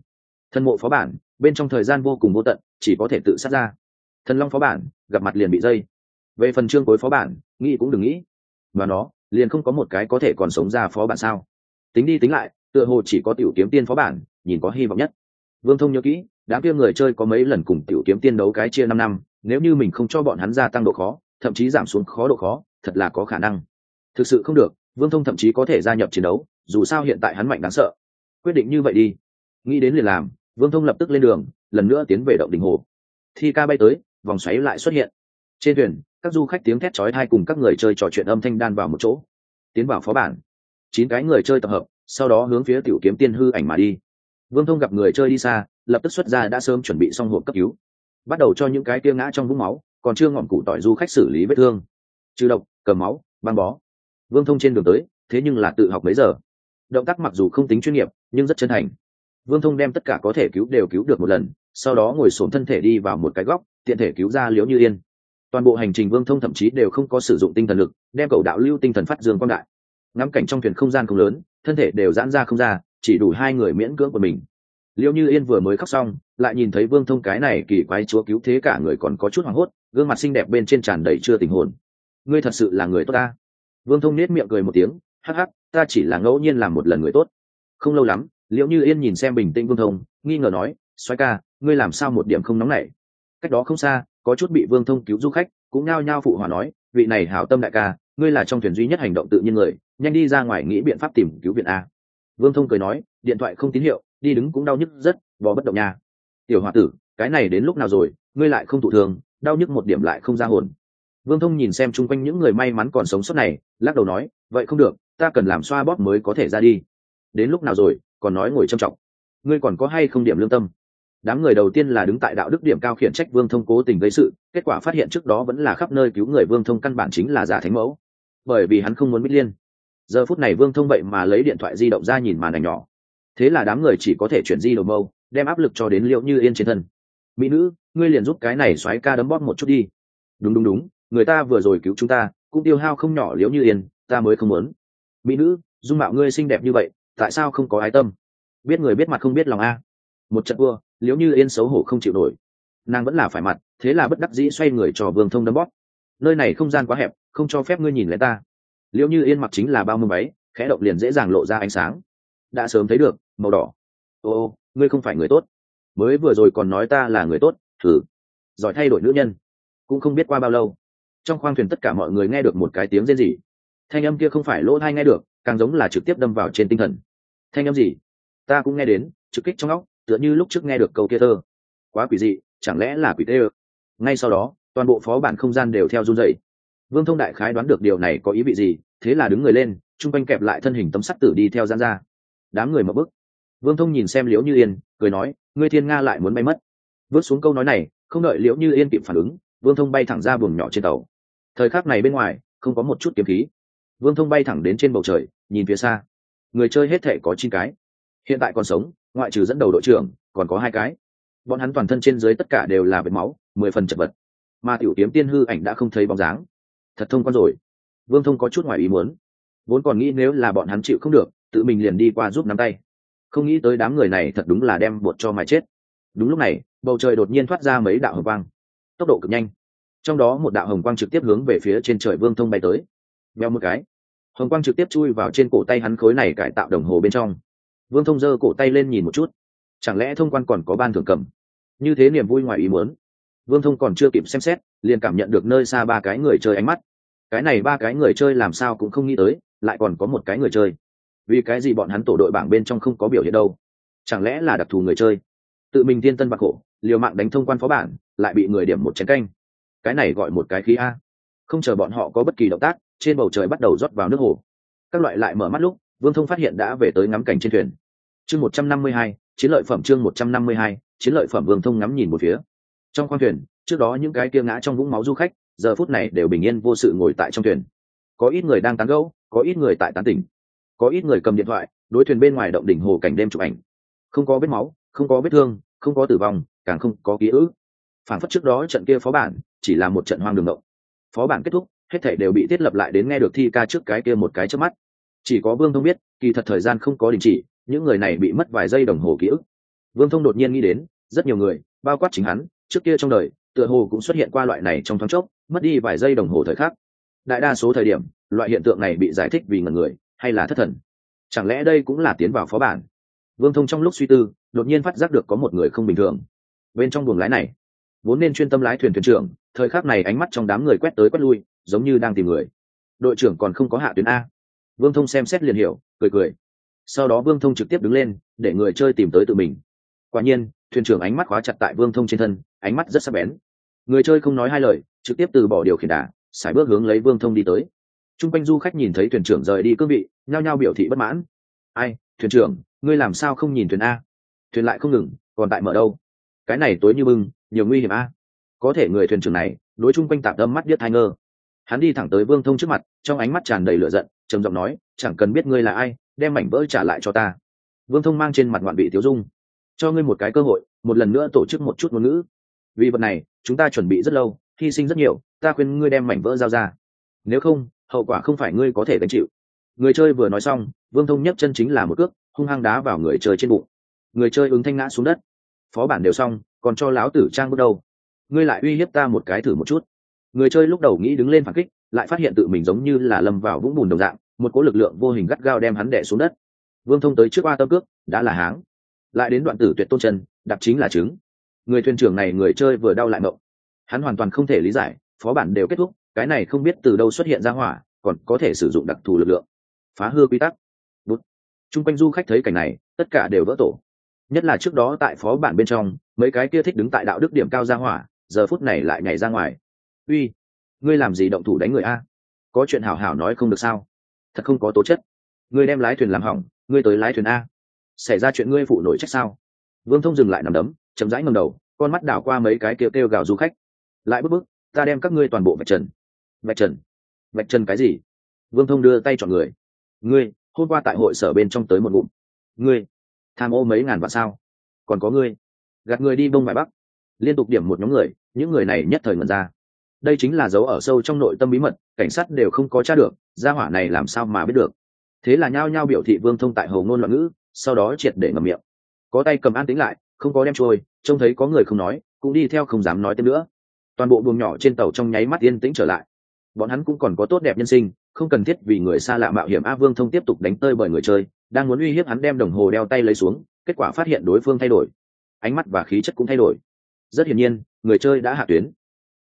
Thân mộ phó bản, bên trong thời gian vô cùng vô tận, chỉ có thể tự sát ra. Thần long phó bản, gặp mặt liền bị dây. Về phần chương cuối phó bản, nghĩ cũng đừng nghĩ. Và nó, liền không có một cái có thể còn sống ra phó bản sao? Tính đi tính lại, tựa hồ chỉ có tiểu kiếm tiên phó bản, nhìn có hy vọng nhất vương thông nhớ kỹ, đám kia người chơi có mấy lần cùng tiểu kiếm tiên đấu cái chia năm năm, nếu như mình không cho bọn hắn gia tăng độ khó, thậm chí giảm xuống khó độ khó, thật là có khả năng. Thực sự không được, vương thông thậm chí có thể gia nhập chiến đấu, dù sao hiện tại hắn mạnh đáng sợ. Quyết định như vậy đi. Nghĩ đến liền làm, vương thông lập tức lên đường, lần nữa tiến về động đình hồ. Thi ca bay tới, vòng xoáy lại xuất hiện. Trên thuyền, các du khách tiếng thét chói tai cùng các người chơi trò chuyện âm thanh đan vào một chỗ. Tiến vào phó bản. Chín cái người chơi tập hợp, sau đó hướng phía tiểu kiếm tiên hư ảnh mà đi vương thông gặp người chơi đi xa, lập tức xuất ra đã sớm chuẩn bị xong hộp cấp cứu. Bắt đầu cho những cái kia ngã trong vũng máu, còn chưa ngọn cụ tỏi du khách xử lý vết thương. Trừ độc, cầm máu, băng bó. Vương thông trên đường tới, thế nhưng là tự học mấy giờ. Động tác mặc dù không tính chuyên nghiệp, nhưng rất chân thành. Vương thông đem tất cả có thể cứu đều cứu được một lần, sau đó ngồi xổm thân thể đi vào một cái góc, tiện thể cứu ra liễu như yên. Toàn bộ hành trình vương thông thậm chí đều không có sử dụng tinh thần lực, đem cầu đạo lưu tinh thần phát dương quang đại. Ngắm cảnh trong thuyền không gian không lớn, thân thể đều giãn ra không ra chỉ đủ hai người miễn cưỡng của mình. Liêu như yên vừa mới khóc xong, lại nhìn thấy vương thông cái này kỳ quái chúa cứu thế cả người còn có chút hoảng hốt, gương mặt xinh đẹp bên trên tràn đầy chưa tình hồn. Ngươi thật sự là người tốt ta. Vương thông nết miệng cười một tiếng, hắc hắc, ta chỉ là ngẫu nhiên làm một lần người tốt. Không lâu lắm liệu như yên nhìn xem bình tĩnh vương thông, nghi ngờ nói xoay ca, ngươi làm sao một điểm không nóng nảy? Cách đó không xa, có chút bị vương thông cứu du khách, cũng nhao nhao phụ hòa nói, vị này hảo tâm đại ca, ngươi là trong thuyền duy nhất hành động tự nhiên người, nhanh đi ra ngoài nghĩ biện pháp tìm cứu viện a vương thông cười nói, điện thoại không tín hiệu, đi đứng cũng đau nhức rất, bò bất động nha. Tiểu h o a tử, cái này đến lúc nào rồi, ngươi lại không thụ thường, đau nhức một điểm lại không ra hồn. Vương thông nhìn xem chung quanh những người may mắn còn sống sót này, lắc đầu nói, vậy không được, ta cần làm xoa bóp mới có thể ra đi. Đến lúc nào rồi, còn nói ngồi trầm trọng. Ngươi còn có hay không điểm lương tâm? Đám người đầu tiên là đứng tại đạo đức điểm cao khiển trách vương thông cố tình gây sự, kết quả phát hiện trước đó vẫn là khắp nơi cứu người vương thông căn bản chính là giả thánh mẫu. Bởi vì hắn không muốn bích liên giờ phút này vương thông vậy mà lấy điện thoại di động ra nhìn màn ảnh nhỏ. Thế là đám người chỉ có thể chuyển di đầu mâu, đem áp lực cho đến liệu như yên trên thân. Mỹ nữ, ngươi liền giúp cái này xoáy ca đấm bóp một chút đi. Đúng đúng đúng, người ta vừa rồi cứu chúng ta, cũng tiêu hao không nhỏ liễu như yên, ta mới không muốn. Mỹ nữ, dung mạo ngươi xinh đẹp như vậy, tại sao không có ái tâm? Biết người biết mặt không biết lòng a. Một trận vua liễu như yên xấu hổ không chịu nổi. Nàng vẫn là phải mặt, thế là bất đắc dĩ xoay người cho vương thông đấm bóp. Nơi này không gian quá hẹp, không cho phép ngươi nhìn lấy ta liệu như yên mặc chính là bao mông váy, khẽ động liền dễ dàng lộ ra ánh sáng. Đã sớm thấy được, màu đỏ. Ô ô, ngươi không phải người tốt. Mới vừa rồi còn nói ta là người tốt, thử. Giỏi thay đổi nữ nhân. Cũng không biết qua bao lâu. Trong khoang thuyền tất cả mọi người nghe được một cái tiếng rên rỉ. Thanh âm kia không phải lỗ thai nghe được, càng giống là trực tiếp đâm vào trên tinh thần. Thanh âm gì? Ta cũng nghe đến, trực kích trong óc, tựa như lúc trước nghe được câu kia thơ. Quá quỷ dị, chẳng lẽ là quỷ tê ơ? Ngay sau đó, toàn bộ phó bản không gian đều theo run dậy vương thông đại khái đoán được điều này có ý vị gì, thế là đứng người lên, chung quanh kẹp lại thân hình tấm sắt tử đi theo gian ra. Đám người mở bức vương thông nhìn xem liễu như yên, cười nói, ngươi thiên nga lại muốn bay mất. Vớt xuống câu nói này, không đợi liễu như yên kịp phản ứng, vương thông bay thẳng ra buồng nhỏ trên tàu. Thời khắc này bên ngoài, không có một chút kiếm khí. Vương thông bay thẳng đến trên bầu trời, nhìn phía xa. Người chơi hết thể có chín cái. Hiện tại còn sống, ngoại trừ dẫn đầu đội trưởng, còn có hai cái. Bọn hắn toàn thân trên dưới tất cả đều là vết máu, mười phần chật vật. Mà tiểu kiếm tiên hư ảnh đã không thấy bóng dáng thật thông quan rồi. Vương thông có chút ngoài ý muốn. Vốn còn nghĩ nếu là bọn hắn chịu không được, tự mình liền đi qua giúp nắm tay. Không nghĩ tới đám người này thật đúng là đem bột cho mà chết. Đúng lúc này, bầu trời đột nhiên thoát ra mấy đạo hồng quang. Tốc độ cực nhanh. Trong đó một đạo hồng quang trực tiếp hướng về phía trên trời vương thông bay tới. Veo một cái. Hồng quang trực tiếp chui vào trên cổ tay hắn khối này cải tạo đồng hồ bên trong. Vương thông giơ cổ tay lên nhìn một chút. Chẳng lẽ thông quan còn có ban thưởng cầm? Như thế niềm vui ngoài ý muốn. Vương thông còn chưa kịp xem xét, liền cảm nhận được nơi xa ba cái người chơi ánh mắt cái này ba cái người chơi làm sao cũng không nghĩ tới, lại còn có một cái người chơi. Vì cái gì bọn hắn tổ đội bảng bên trong không có biểu hiện đâu? Chẳng lẽ là đặc thù người chơi? Tự mình thiên tân bạc hộ liều mạng đánh thông quan phó bản, lại bị người điểm một chén canh. Cái này gọi một cái khí a. Không chờ bọn họ có bất kỳ động tác, trên bầu trời bắt đầu rót vào nước hồ. Các loại lại mở mắt lúc, vương thông phát hiện đã về tới ngắm cảnh trên thuyền. Chương một trăm năm mươi hai, chiến lợi phẩm chương một trăm năm mươi hai, chiến lợi phẩm vương thông ngắm nhìn một phía. Trong khoang thuyền, trước đó những cái kia ngã trong vũng máu du khách giờ phút này đều bình yên vô sự ngồi tại trong thuyền. Có ít người đang tán gẫu, có ít người tại tán tỉnh. Có ít người cầm điện thoại, đối thuyền bên ngoài động đỉnh hồ cảnh đêm chụp ảnh. Không có vết máu, không có vết thương, không có tử vong, càng không có ký ức. Phản phất trước đó trận kia phó bản chỉ là một trận hoang đường động. Phó bản kết thúc, hết thể đều bị thiết lập lại đến nghe được thi ca trước cái kia một cái trước mắt. Chỉ có vương thông biết, kỳ thật thời gian không có đình chỉ, những người này bị mất vài giây đồng hồ ký ức. Vương thông đột nhiên nghĩ đến, rất nhiều người, bao quát chính hắn, trước kia trong đời tựa hồ cũng xuất hiện qua loại này trong thoáng chốc, mất đi vài giây đồng hồ thời khắc. Đại đa số thời điểm, loại hiện tượng này bị giải thích vì ngần người, hay là thất thần. Chẳng lẽ đây cũng là tiến vào phó bản? Vương thông trong lúc suy tư, đột nhiên phát giác được có một người không bình thường. Bên trong buồng lái này, vốn nên chuyên tâm lái thuyền thuyền trưởng, thời khắc này ánh mắt trong đám người quét tới quét lui, giống như đang tìm người. Đội trưởng còn không có hạ tuyến a. Vương thông xem xét liền hiểu, cười cười. Sau đó vương thông trực tiếp đứng lên, để người chơi tìm tới tự mình quả nhiên, thuyền trưởng ánh mắt khóa chặt tại vương thông trên thân, ánh mắt rất sắc bén. Người chơi không nói hai lời, trực tiếp từ bỏ điều khiển đà, sải bước hướng lấy vương thông đi tới. T r u n g quanh du khách nhìn thấy thuyền trưởng rời đi cương vị, nhao nhao biểu thị bất mãn. Ai, thuyền trưởng, ngươi làm sao không nhìn thuyền a? Thuyền lại không ngừng, còn tại mở đâu? Cái này tối như bưng, nhiều nguy hiểm a. Có thể người thuyền trưởng này, đối chung quanh tạm tâm mắt biết hai ngơ. Hắn đi thẳng tới vương thông trước mặt, trong ánh mắt tràn đầy lửa giận, trầm giọng nói, chẳng cần biết ngươi là ai, đem mảnh vỡ trả lại cho ta. Vương thông mang trên mặt ngoạn vị tiếu dung cho ngươi một cái cơ hội, một lần nữa tổ chức một chút ngôn ngữ. Vì vật này, chúng ta chuẩn bị rất lâu, hy sinh rất nhiều, ta khuyên ngươi đem mảnh vỡ giao ra. Nếu không, hậu quả không phải ngươi có thể gánh chịu. Người chơi vừa nói xong, vương thông nhấc chân chính là một cước, hung hăng đá vào người chơi trên bụng. Người chơi ứng thanh ngã xuống đất. Phó bản đều xong, còn cho láo tử trang bước đầu. Ngươi lại uy hiếp ta một cái thử một chút. Người chơi lúc đầu nghĩ đứng lên phản kích, lại phát hiện tự mình giống như là lâm vào vũng bùn đồng dạng, một cỗ lực lượng vô hình gắt gao đem hắn đẻ xuống đất. Vương thông tới trước ba tâm cước, đã là háng lại đến đoạn tử tuyệt tôn chân đặc chính là chứng người thuyền trưởng này người chơi vừa đau lại mộng. Hắn hoàn toàn không thể lý giải, phó bản đều kết thúc, cái này không biết từ đâu xuất hiện ra hỏa, còn có thể sử dụng đặc thù lực lượng. Phá hư quy tắc. Bút. Chung quanh du khách thấy cảnh này, tất cả đều vỡ tổ. Nhất là trước đó tại phó bản bên trong, mấy cái kia thích đứng tại đạo đức điểm cao ra hỏa, giờ phút này lại nhảy ra ngoài. Uy, ngươi làm gì động thủ đánh người a? Có chuyện hảo hảo nói không được sao? Thật không có tố chất. Ngươi đem lái thuyền làm hỏng, ngươi tới lái thuyền a xảy ra chuyện ngươi phụ nổi trách sao? Vương thông dừng lại nằm đấm, chậm rãi ngầm đầu, con mắt đảo qua mấy cái kêu kêu gào du khách. Lại bước bước, ta đem các ngươi toàn bộ vạch trần. Vạch trần? Vạch trần cái gì? Vương thông đưa tay chọn người. Ngươi, hôm qua tại hội sở bên trong tới một ngụm. Ngươi, tham ô mấy ngàn vạn sao? Còn có ngươi, gạt người đi bông bài bắc. Liên tục điểm một nhóm người, những người này nhất thời ngẩn ra. Đây chính là dấu ở sâu trong nội tâm bí mật, cảnh sát đều không có t r a được, gia hỏa này làm sao mà biết được. Thế là nhao nhao biểu thị vương thông tại hầu ngôn loạn ngữ sau đó triệt để ngầm miệng. Có tay cầm an tính lại, không có đem trôi, trông thấy có người không nói, cũng đi theo không dám nói thêm nữa. Toàn bộ buồng nhỏ trên tàu trong nháy mắt yên tĩnh trở lại. Bọn hắn cũng còn có tốt đẹp nhân sinh, không cần thiết vì người xa lạ mạo hiểm a vương thông tiếp tục đánh tơi bởi người chơi, đang muốn uy hiếp hắn đem đồng hồ đeo tay lấy xuống, kết quả phát hiện đối phương thay đổi. Ánh mắt và khí chất cũng thay đổi. Rất hiển nhiên, người chơi đã hạ tuyến.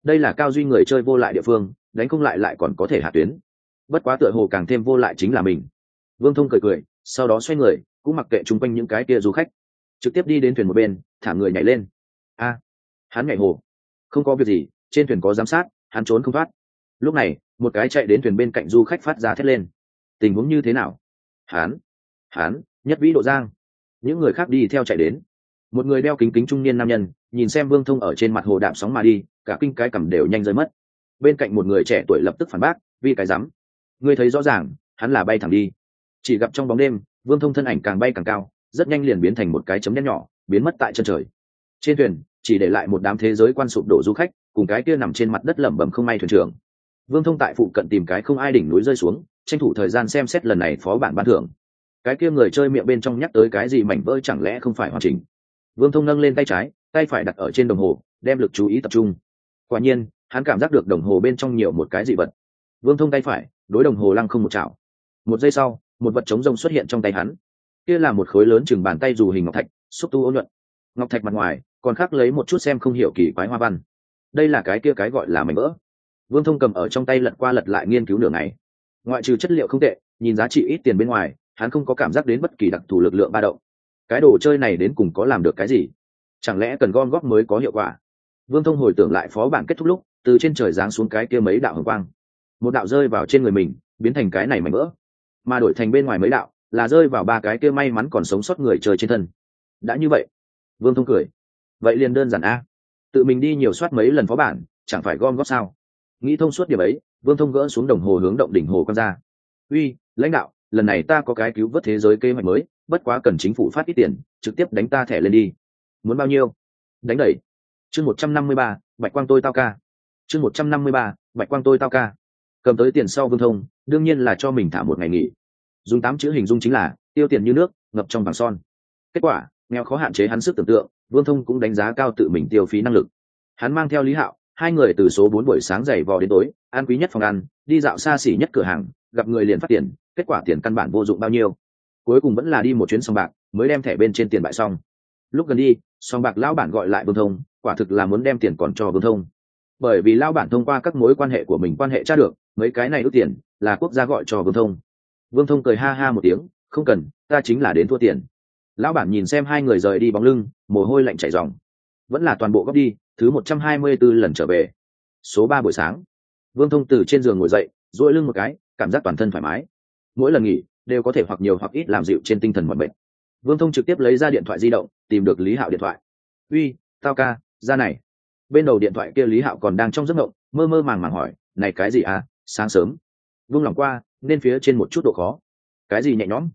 Đây là cao duy người chơi vô lại địa phương, đánh không lại lại còn có thể hạ tuyến. Bất quá tựa hồ càng thêm vô lại chính là mình. Vương thông cười cười, sau đó xoay người cũng mặc kệ chung quanh những cái kia du khách. Trực tiếp đi đến thuyền một bên, thả người nhảy lên. A, hắn nhảy hồ. Không có việc gì, trên thuyền có giám sát, hắn trốn không thoát. Lúc này, một cái chạy đến thuyền bên cạnh du khách phát ra thét lên. Tình huống như thế nào? Hắn hắn, nhất vĩ độ giang. Những người khác đi theo chạy đến. Một người đeo kính kính trung niên nam nhân, nhìn xem vương thông ở trên mặt hồ đạp sóng mà đi, cả kinh cái cầm đều nhanh rơi mất. Bên cạnh một người trẻ tuổi lập tức phản bác vì cái rắm, ngươi thấy rõ ràng, hắn là bay thẳng đi. Chỉ gặp trong bóng đêm vương thông thân ảnh càng bay càng cao, rất nhanh liền biến thành một cái chấm đen nhỏ, biến mất tại chân trời. Trên thuyền, chỉ để lại một đám thế giới quan sụp đổ du khách, cùng cái kia nằm trên mặt đất lẩm bẩm không may thuyền trưởng. Vương thông tại phụ cận tìm cái không ai đỉnh núi rơi xuống, tranh thủ thời gian xem xét lần này phó bản ban thưởng. Cái kia người chơi miệng bên trong nhắc tới cái gì mảnh vỡ chẳng lẽ không phải hoàn chỉnh. Vương thông nâng lên tay trái, tay phải đặt ở trên đồng hồ, đem lực chú ý tập trung. Quả nhiên, hắn cảm giác được đồng hồ bên trong nhiều một cái dị vật. Vương thông tay phải, đối đồng hồ lăng không một chảo. Một giây sau một vật chống rông xuất hiện trong tay hắn. Kia là một khối lớn chừng bàn tay dù hình ngọc thạch, xúc tu ôn nhuận. Ngọc thạch mặt ngoài, còn khác lấy một chút xem không hiểu kỳ quái hoa văn. Đây là cái kia cái gọi là mảnh vỡ. Vương thông cầm ở trong tay lật qua lật lại nghiên cứu nửa ngày. Ngoại trừ chất liệu không tệ, nhìn giá trị ít tiền bên ngoài, hắn không có cảm giác đến bất kỳ đặc thù lực lượng ba động. Cái đồ chơi này đến cùng có làm được cái gì? Chẳng lẽ cần gom góp mới có hiệu quả? Vương thông hồi tưởng lại phó bản kết thúc lúc, từ trên trời giáng xuống cái kia mấy đạo hồng quang. Một đạo rơi vào trên người mình, biến thành cái này mảnh vỡ mà đổi thành bên ngoài mấy đạo, là rơi vào ba cái kia may mắn còn sống sót người chơi trên thân. Đã như vậy, vương thông cười. Vậy liền đơn giản a. Tự mình đi nhiều soát mấy lần phó bản, chẳng phải gom góp sao? Nghĩ thông suốt điểm ấy, vương thông gỡ xuống đồng hồ hướng động đỉnh hồ con ra. Uy, lãnh đạo, lần này ta có cái cứu vớt thế giới kế hoạch mới, bất quá cần chính phủ phát ít tiền, trực tiếp đánh ta thẻ lên đi. Muốn bao nhiêu? Đánh đẩy. Chương một trăm năm mươi ba, bạch quang tôi tao ca. Chương một trăm năm mươi ba, bạch quang tôi tao ca cầm tới tiền sau vương thông, đương nhiên là cho mình thả một ngày nghỉ. Dùng tám chữ hình dung chính là, tiêu tiền như nước, ngập trong vàng son. Kết quả, nghèo khó hạn chế hắn sức tưởng tượng, vương thông cũng đánh giá cao tự mình tiêu phí năng lực. Hắn mang theo lý hạo, hai người từ số bốn buổi sáng dày vò đến tối ăn quý nhất phòng ăn, đi dạo xa xỉ nhất cửa hàng, gặp người liền phát tiền, kết quả tiền căn bản vô dụng bao nhiêu. Cuối cùng vẫn là đi một chuyến sòng bạc, mới đem thẻ bên trên tiền bại xong. Lúc gần đi, sòng bạc lão bản gọi lại vương thông, quả thực là muốn đem tiền còn cho vương thông bởi vì lão bản thông qua các mối quan hệ của mình quan hệ tra được, mấy cái này ước tiền là quốc gia gọi cho vương thông. Vương thông cười ha ha một tiếng, không cần, ta chính là đến thua tiền. Lão bản nhìn xem hai người rời đi bóng lưng, mồ hôi lạnh chảy dòng vẫn là toàn bộ góp đi, thứ một trăm hai mươi 124 lần trở về. Số ba buổi sáng, vương thông từ trên giường ngồi dậy, duỗi lưng một cái, cảm giác toàn thân thoải mái. Mỗi lần nghỉ, đều có thể hoặc nhiều hoặc ít làm dịu trên tinh thần mọi bệnh vương thông trực tiếp lấy ra điện thoại di động, tìm được lý hạo điện thoại. Uy, tao ca, ra này bên đầu điện thoại kia lý hạo còn đang trong giấc ngộng mơ mơ màng màng hỏi, này cái gì à sáng sớm. Vung lòng qua, nên phía trên một chút độ khó. Cái gì nhẹ nhõm?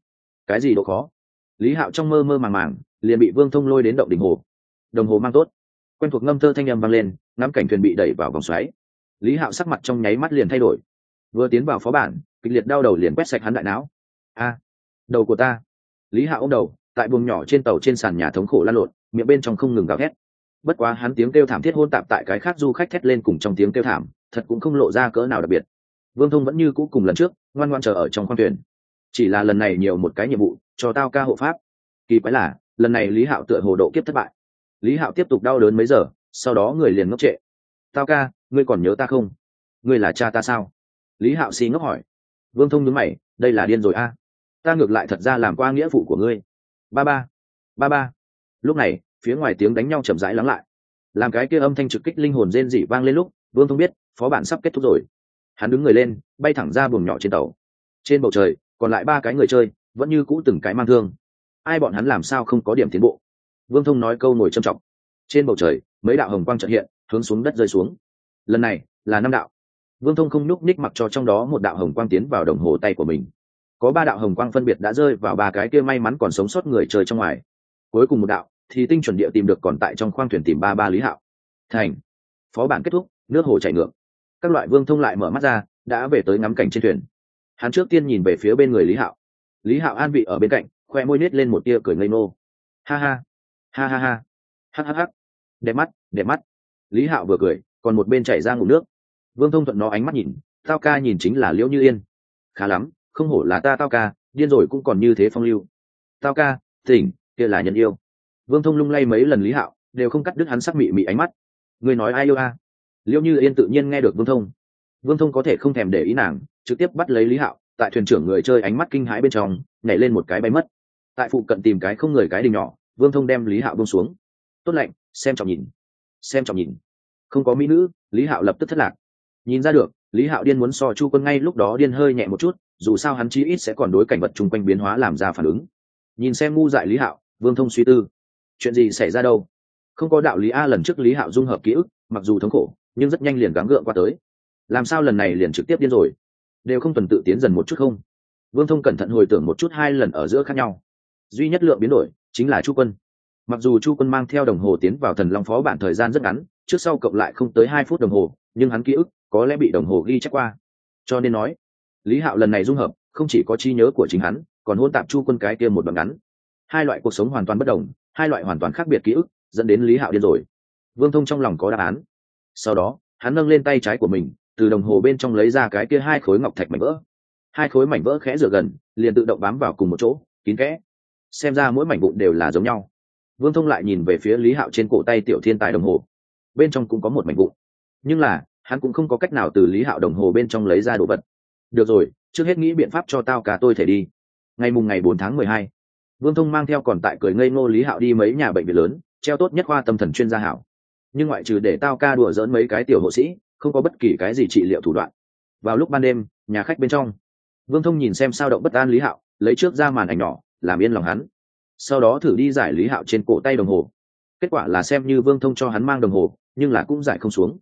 Cái gì độ khó? Lý hạo trong mơ mơ màng màng, liền bị vương thông lôi đến động đỉnh hồ. Đồng hồ mang tốt. Quen thuộc ngâm thơ thanh â m vang lên, ngắm cảnh thuyền bị đẩy vào vòng xoáy. Lý hạo sắc mặt trong nháy mắt liền thay đổi. Vừa tiến vào phó bản, kịch liệt đau đầu liền quét sạch hắn đại não. A, đầu của ta. Lý hạo ô m đầu, tại buồng nhỏ trên tàu trên sàn nhà thống khổ lan lộn, miệng bên trong không ngừng gào thét bất quá hắn tiếng kêu thảm thiết hôn tạp tại cái khác du khách thét lên cùng trong tiếng kêu thảm, thật cũng không lộ ra cỡ nào đặc biệt. Vương thông vẫn như cũ cùng lần trước, ngoan ngoan chờ ở trong khoang thuyền. Chỉ là lần này nhiều một cái nhiệm vụ, cho tao ca hộ pháp. Kỳ quái là, lần này lý hạo tựa hồ độ kiếp thất bại. Lý hạo tiếp tục đau đớn mấy giờ, sau đó người liền ngốc trệ. Tao ca, ngươi còn nhớ ta không? Ngươi là cha ta sao? Lý hạo xì ngốc hỏi. Vương thông nhớ mày, đây là điên rồi a. Ta ngược lại thật ra làm qua nghĩa vụ của ngươi. Ba ba ba ba. Lúc này phía ngoài tiếng đánh nhau chậm rãi lắng lại. Làm cái kia âm thanh trực kích linh hồn rên rỉ vang lên lúc, vương thông biết, phó bản sắp kết thúc rồi. Hắn đứng người lên, bay thẳng ra buồng nhỏ trên tàu. Trên bầu trời, còn lại ba cái người chơi, vẫn như cũ từng cái mang thương. Ai bọn hắn làm sao không có điểm tiến bộ? Vương thông nói câu nổi trầm trọng. Trên bầu trời, mấy đạo hồng quang trợ hiện, hướng xuống đất rơi xuống. Lần này, là năm đạo. Vương thông không nhúc ních mặc cho trong đó một đạo hồng quang tiến vào đồng hồ tay của mình. Có ba đạo hồng quang phân biệt đã rơi vào ba cái kia may mắn còn sống sót người chơi trong ngoài. Cuối cùng một đạo thì tinh chuẩn địa tìm được còn tại trong khoang thuyền tìm ba ba lý hạo. Thành. Phó bản kết thúc, nước hồ chảy ngược. Các loại vương thông lại mở mắt ra, đã về tới ngắm cảnh trên thuyền. Hắn trước tiên nhìn về phía bên người lý hạo. Lý hạo an vị ở bên cạnh, khoe môi nết lên một tia cười ngây ngô. Ha ha. Ha ha ha. Ha ha ha. Đẹp mắt đẹp mắt. Lý hạo vừa cười, còn một bên chảy ra ngủ nước. Vương thông thuận nó ánh mắt nhìn, tao ca nhìn chính là liễu như yên. Khá lắm, không hổ là ta tao ca, điên rồi cũng còn như thế phong lưu. Tao ca, tỉnh, kia là nhân yêu vương thông lung lay mấy lần lý hạo, đều không cắt đứt hắn sắc mị mị ánh mắt. Người nói ai yêu a? À? như yên tự nhiên nghe được vương thông. Vương thông có thể không thèm để ý nàng, trực tiếp bắt lấy lý hạo, tại thuyền trưởng người chơi ánh mắt kinh hãi bên trong, nhảy lên một cái bay mất. Tại phụ cận tìm cái không người cái đình nhỏ, vương thông đem lý hạo bông xuống. Tốt lạnh, xem trọng nhìn. Xem trọng nhìn. Không có mỹ nữ, lý hạo lập tức thất lạc. Nhìn ra được, lý hạo điên muốn so chu quân ngay lúc đó điên hơi nhẹ một chút, dù sao hắn chí ít sẽ còn đối cảnh vật chung quanh biến hóa làm ra phản ứng. Nhìn xem ngu dại lý hạo, vương thông suy tư chuyện gì xảy ra đâu? Không có đạo lý a lần trước lý hạo dung hợp ký ức, mặc dù thống khổ, nhưng rất nhanh liền gắng gượng qua tới. Làm sao lần này liền trực tiếp điên rồi? Đều không tuần tự tiến dần một chút không? Vương thông cẩn thận hồi tưởng một chút hai lần ở giữa khác nhau. Duy nhất lượng biến đổi, chính là chu quân. Mặc dù chu quân mang theo đồng hồ tiến vào thần long phó bản thời gian rất ngắn, trước sau cộng lại không tới hai phút đồng hồ, nhưng hắn ký ức có lẽ bị đồng hồ ghi chép qua. Cho nên nói, lý hạo lần này dung hợp, không chỉ có chi nhớ của chính hắn, còn hôn tạp chu quân cái kia một đoạn ngắn. Hai loại cuộc sống hoàn toàn bất đồng hai loại hoàn toàn khác biệt ký ức, dẫn đến lý hạo điên rồi. Vương thông trong lòng có đáp án. Sau đó, hắn nâng lên tay trái của mình, từ đồng hồ bên trong lấy ra cái kia hai khối ngọc thạch mảnh vỡ. Hai khối mảnh vỡ khẽ rửa gần, liền tự động bám vào cùng một chỗ, kín kẽ. Xem ra mỗi mảnh vụn đều là giống nhau. Vương thông lại nhìn về phía lý hạo trên cổ tay tiểu thiên tài đồng hồ. Bên trong cũng có một mảnh vụn. Nhưng là, hắn cũng không có cách nào từ lý hạo đồng hồ bên trong lấy ra đồ vật. Được rồi, trước hết nghĩ biện pháp cho tao cả tôi thể đi. Ngày mùng ngày bốn tháng mười hai vương thông mang theo còn tại cười ngây ngô lý hạo đi mấy nhà bệnh viện lớn, treo tốt nhất khoa tâm thần chuyên gia hảo. Nhưng ngoại trừ để tao ca đùa dỡn mấy cái tiểu hộ sĩ, không có bất kỳ cái gì trị liệu thủ đoạn. Vào lúc ban đêm, nhà khách bên trong, vương thông nhìn xem sao động bất an lý hạo, lấy trước ra màn ảnh nhỏ, làm yên lòng hắn. Sau đó thử đi giải lý hạo trên cổ tay đồng hồ. Kết quả là xem như vương thông cho hắn mang đồng hồ, nhưng là cũng giải không xuống.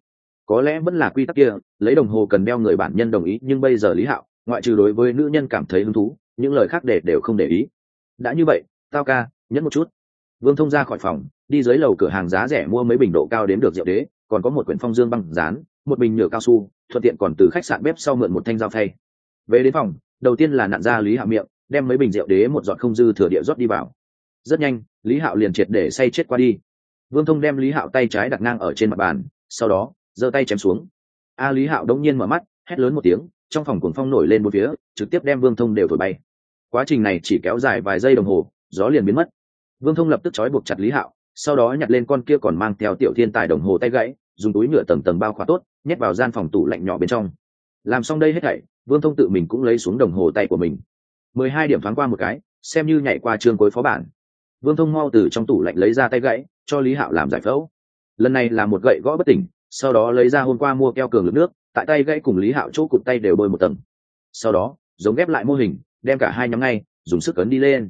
Có lẽ vẫn là quy tắc kia, lấy đồng hồ cần đeo người bản nhân đồng ý, nhưng bây giờ lý hạo, ngoại trừ đối với nữ nhân cảm thấy hứng thú, những lời khác để đều không để ý đã như vậy, tao ca, nhẫn một chút. Vương thông ra khỏi phòng, đi dưới lầu cửa hàng giá rẻ mua mấy bình độ cao đến được rượu đế, còn có một quyển phong dương băng rán một bình nhựa cao su, thuận tiện còn từ khách sạn bếp sau mượn một thanh dao thay về đến phòng, đầu tiên là nạn ra lý hạ miệng, đem mấy bình rượu đế một giọt không dư thừa địa rót đi vào. Rất nhanh, lý hạo liền triệt để say chết qua đi. Vương thông đem lý hạo tay trái đặt ngang ở trên mặt bàn, sau đó, giơ tay chém xuống. A lý hạo đống nhiên mở mắt, hét lớn một tiếng, trong phòng cuồng phong nổi lên một phía, trực tiếp đem vương thông đều thổi bay quá trình này chỉ kéo dài vài giây đồng hồ, gió liền biến mất. Vương thông lập tức trói buộc chặt lý hạo, sau đó nhặt lên con kia còn mang theo tiểu thiên tài đồng hồ tay gãy, dùng túi nhựa tầng tầng bao khóa tốt, nhét vào gian phòng tủ lạnh nhỏ bên trong. Làm xong đây hết thảy, vương thông tự mình cũng lấy xuống đồng hồ tay của mình. Mười hai điểm thoáng qua một cái, xem như nhảy qua trường cuối phó bản. Vương thông mau từ trong tủ lạnh lấy ra tay gãy, cho lý hạo làm giải phẫu. Lần này là một gậy gõ bất tỉnh, sau đó lấy ra hôm qua mua keo cường lực nước, tại tay gãy cùng lý hạo chỗ cụt tay đều bôi một tầng. Sau đó, giống ghép lại mô hình đem cả hai nhóm ngay, dùng sức ấn đi lên.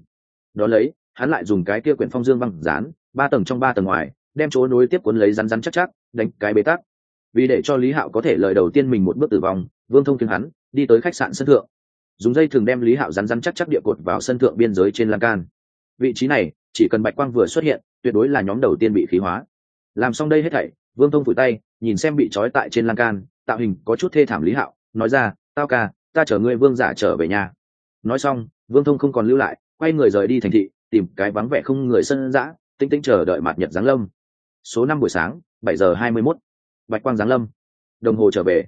Đó lấy, hắn lại dùng cái kia quyển phong dương băng dán, ba tầng trong ba tầng ngoài, đem chỗ nối tiếp cuốn lấy rắn rắn chắc chắc, đánh cái bế tắc. Vì để cho lý hạo có thể lời đầu tiên mình một bước tử vong, vương thông kiếm hắn, đi tới khách sạn sân thượng. Dùng dây thường đem lý hạo rắn rắn chắc chắc địa cột vào sân thượng biên giới trên lan can. Vị trí này, chỉ cần bạch quang vừa xuất hiện, tuyệt đối là nhóm đầu tiên bị khí hóa. Làm xong đây hết thảy, vương thông vùi tay, nhìn xem bị trói tại trên lan can, tạo hình có chút thê thảm lý hạo, nói ra, tao ca, ta chở ngươi vương giả trở về nhà nói xong, vương thông không còn lưu lại, quay người rời đi thành thị, tìm cái vắng vẻ không người sân dã tinh tinh chờ đợi mạt nhật giáng lâm. Số năm buổi sáng, bảy giờ hai mươi mốt. Bạch quang giáng lâm. Đồng hồ trở về.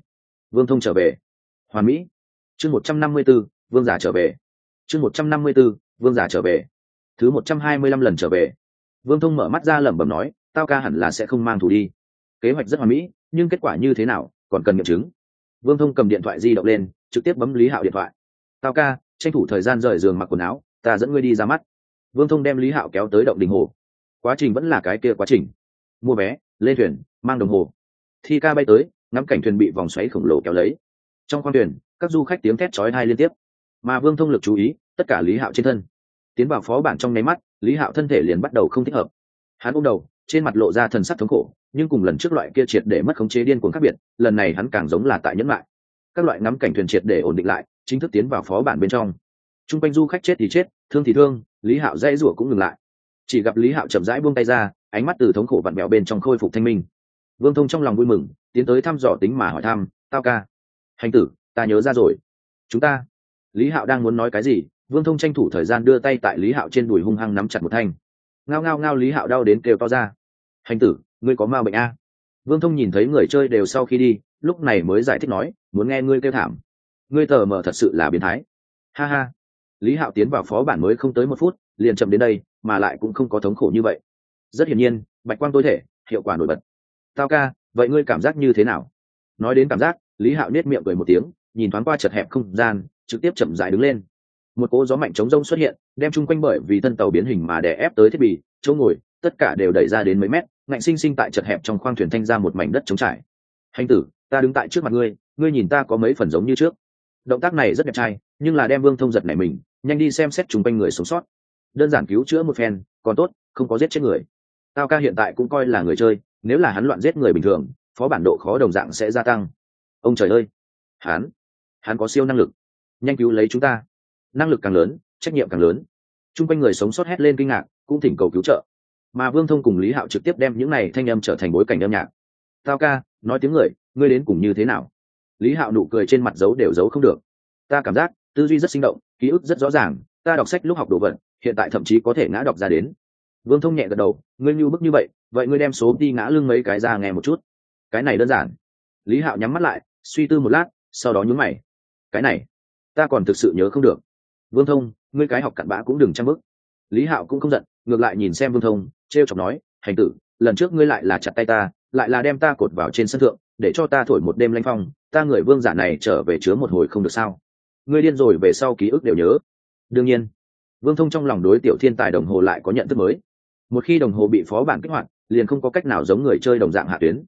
Vương thông trở về. Hoàn mỹ. Chương một trăm năm mươi b ố vương giả trở về. Chương một trăm năm mươi b ố vương giả trở về. Thứ một trăm hai mươi lăm lần trở về. Vương thông mở mắt ra lẩm bẩm nói, tao ca hẳn là sẽ không mang thù đi. Kế hoạch rất hoàn mỹ, nhưng kết quả như thế nào, còn cần nghiệm chứng. Vương thông cầm điện thoại di động lên, trực tiếp bấm lý hạo điện thoại. Tao ca tranh thủ thời gian rời giường mặc quần áo, ta dẫn ngươi đi ra mắt. Vương thông đem lý hạo kéo tới động đình hồ. Quá trình vẫn là cái kia quá trình. Mua vé, lên thuyền, mang đồng hồ. Thi ca bay tới, ngắm cảnh thuyền bị vòng xoáy khổng lồ kéo lấy. Trong khoang thuyền, các du khách tiếng thét chói hai liên tiếp. Mà vương thông lực chú ý, tất cả lý hạo trên thân. Tiến vào phó bản trong nháy mắt, lý hạo thân thể liền bắt đầu không thích hợp. Hắn ôm đầu, trên mặt lộ ra thần sắc thống khổ, nhưng cùng lần trước loại kia triệt để mất khống chế điên cuồng khác biệt, lần này hắn càng giống là tại nhẫn lại. Các loại ngắm cảnh thuyền triệt để ổn định lại chính thức tiến vào phó bản bên trong. T r u n g quanh du khách chết thì chết, thương thì thương, lý hạo dãy rủa cũng ngừng lại. Chỉ gặp lý hạo chậm rãi buông tay ra, ánh mắt từ thống khổ vặn mẹo bên trong khôi phục thanh minh. Vương thông trong lòng vui mừng, tiến tới thăm dò tính mà hỏi thăm, tao ca, hành tử, ta nhớ ra rồi. Chúng ta. Lý hạo đang muốn nói cái gì, vương thông tranh thủ thời gian đưa tay tại lý hạo trên đùi hung hăng nắm chặt một thanh. Ngao ngao ngao lý hạo đau đến kêu to ra. Hành tử, ngươi có ma bệnh a? Vương thông nhìn thấy người chơi đều sau khi đi, lúc này mới giải thích nói, muốn nghe ngươi kêu thảm ngươi tờ mờ thật sự là biến thái. Ha ha. Lý hạo tiến vào phó bản mới không tới một phút, liền chậm đến đây, mà lại cũng không có thống khổ như vậy. Rất hiển nhiên, bạch quang tối thể, hiệu quả nổi bật. Tao ca, vậy ngươi cảm giác như thế nào? Nói đến cảm giác, lý hạo nết miệng cười một tiếng, nhìn thoáng qua chật hẹp không gian, trực tiếp chậm dài đứng lên. Một cỗ gió mạnh chống rông xuất hiện, đem chung quanh bởi vì thân tàu biến hình mà đè ép tới thiết bị, chỗ ngồi, tất cả đều đẩy ra đến mấy mét, ngạnh sinh sinh tại chật hẹp trong khoang thuyền thanh ra một mảnh đất trống trải. Hành tử, ta đứng tại trước mặt ngươi ngươi nhìn ta có mấy phần giống như trước động tác này rất đẹp trai, nhưng là đem vương thông giật này mình, nhanh đi xem xét chung quanh người sống sót. Đơn giản cứu chữa một phen, còn tốt, không có giết chết người. Tao ca hiện tại cũng coi là người chơi, nếu là hắn loạn giết người bình thường, phó bản độ khó đồng dạng sẽ gia tăng. Ông trời ơi! Hắn hắn có siêu năng lực. Nhanh cứu lấy chúng ta. Năng lực càng lớn, trách nhiệm càng lớn. T r u n g quanh người sống sót hét lên kinh ngạc, cũng thỉnh cầu cứu trợ. Mà vương thông cùng lý hạo trực tiếp đem những này thanh âm trở thành bối cảnh âm nhạc. Tao ca, nói tiếng người, ngươi đến cùng như thế nào? Lý hạo nụ cười trên mặt giấu đều giấu không được. Ta cảm giác, tư duy rất sinh động, ký ức rất rõ ràng, ta đọc sách lúc học đồ vật, hiện tại thậm chí có thể ngã đọc ra đến. Vương thông nhẹ gật đầu, ngươi như bức như vậy vậy ngươi đem số đi ngã lưng mấy cái ra nghe một chút. Cái này đơn giản. Lý hạo nhắm mắt lại, suy tư một lát, sau đó nhún mày. Cái này, ta còn thực sự nhớ không được. Vương thông, ngươi cái học cặn bã cũng đừng trang bức. Lý hạo cũng không giận, ngược lại nhìn xem vương thông t r e o chọc nói, hành tử, lần trước ngươi lại là chặt tay ta, lại là đem ta cột vào trên sân thượng để cho ta thổi một đêm lanh phong, ta người vương giả này trở về chứa một hồi không được sao? Ngươi điên rồi về sau ký ức đều nhớ. Đương nhiên, vương thông trong lòng đối tiểu thiên tài đồng hồ lại có nhận thức mới. Một khi đồng hồ bị phó bản kích hoạt, liền không có cách nào giống người chơi đồng dạng hạ tuyến.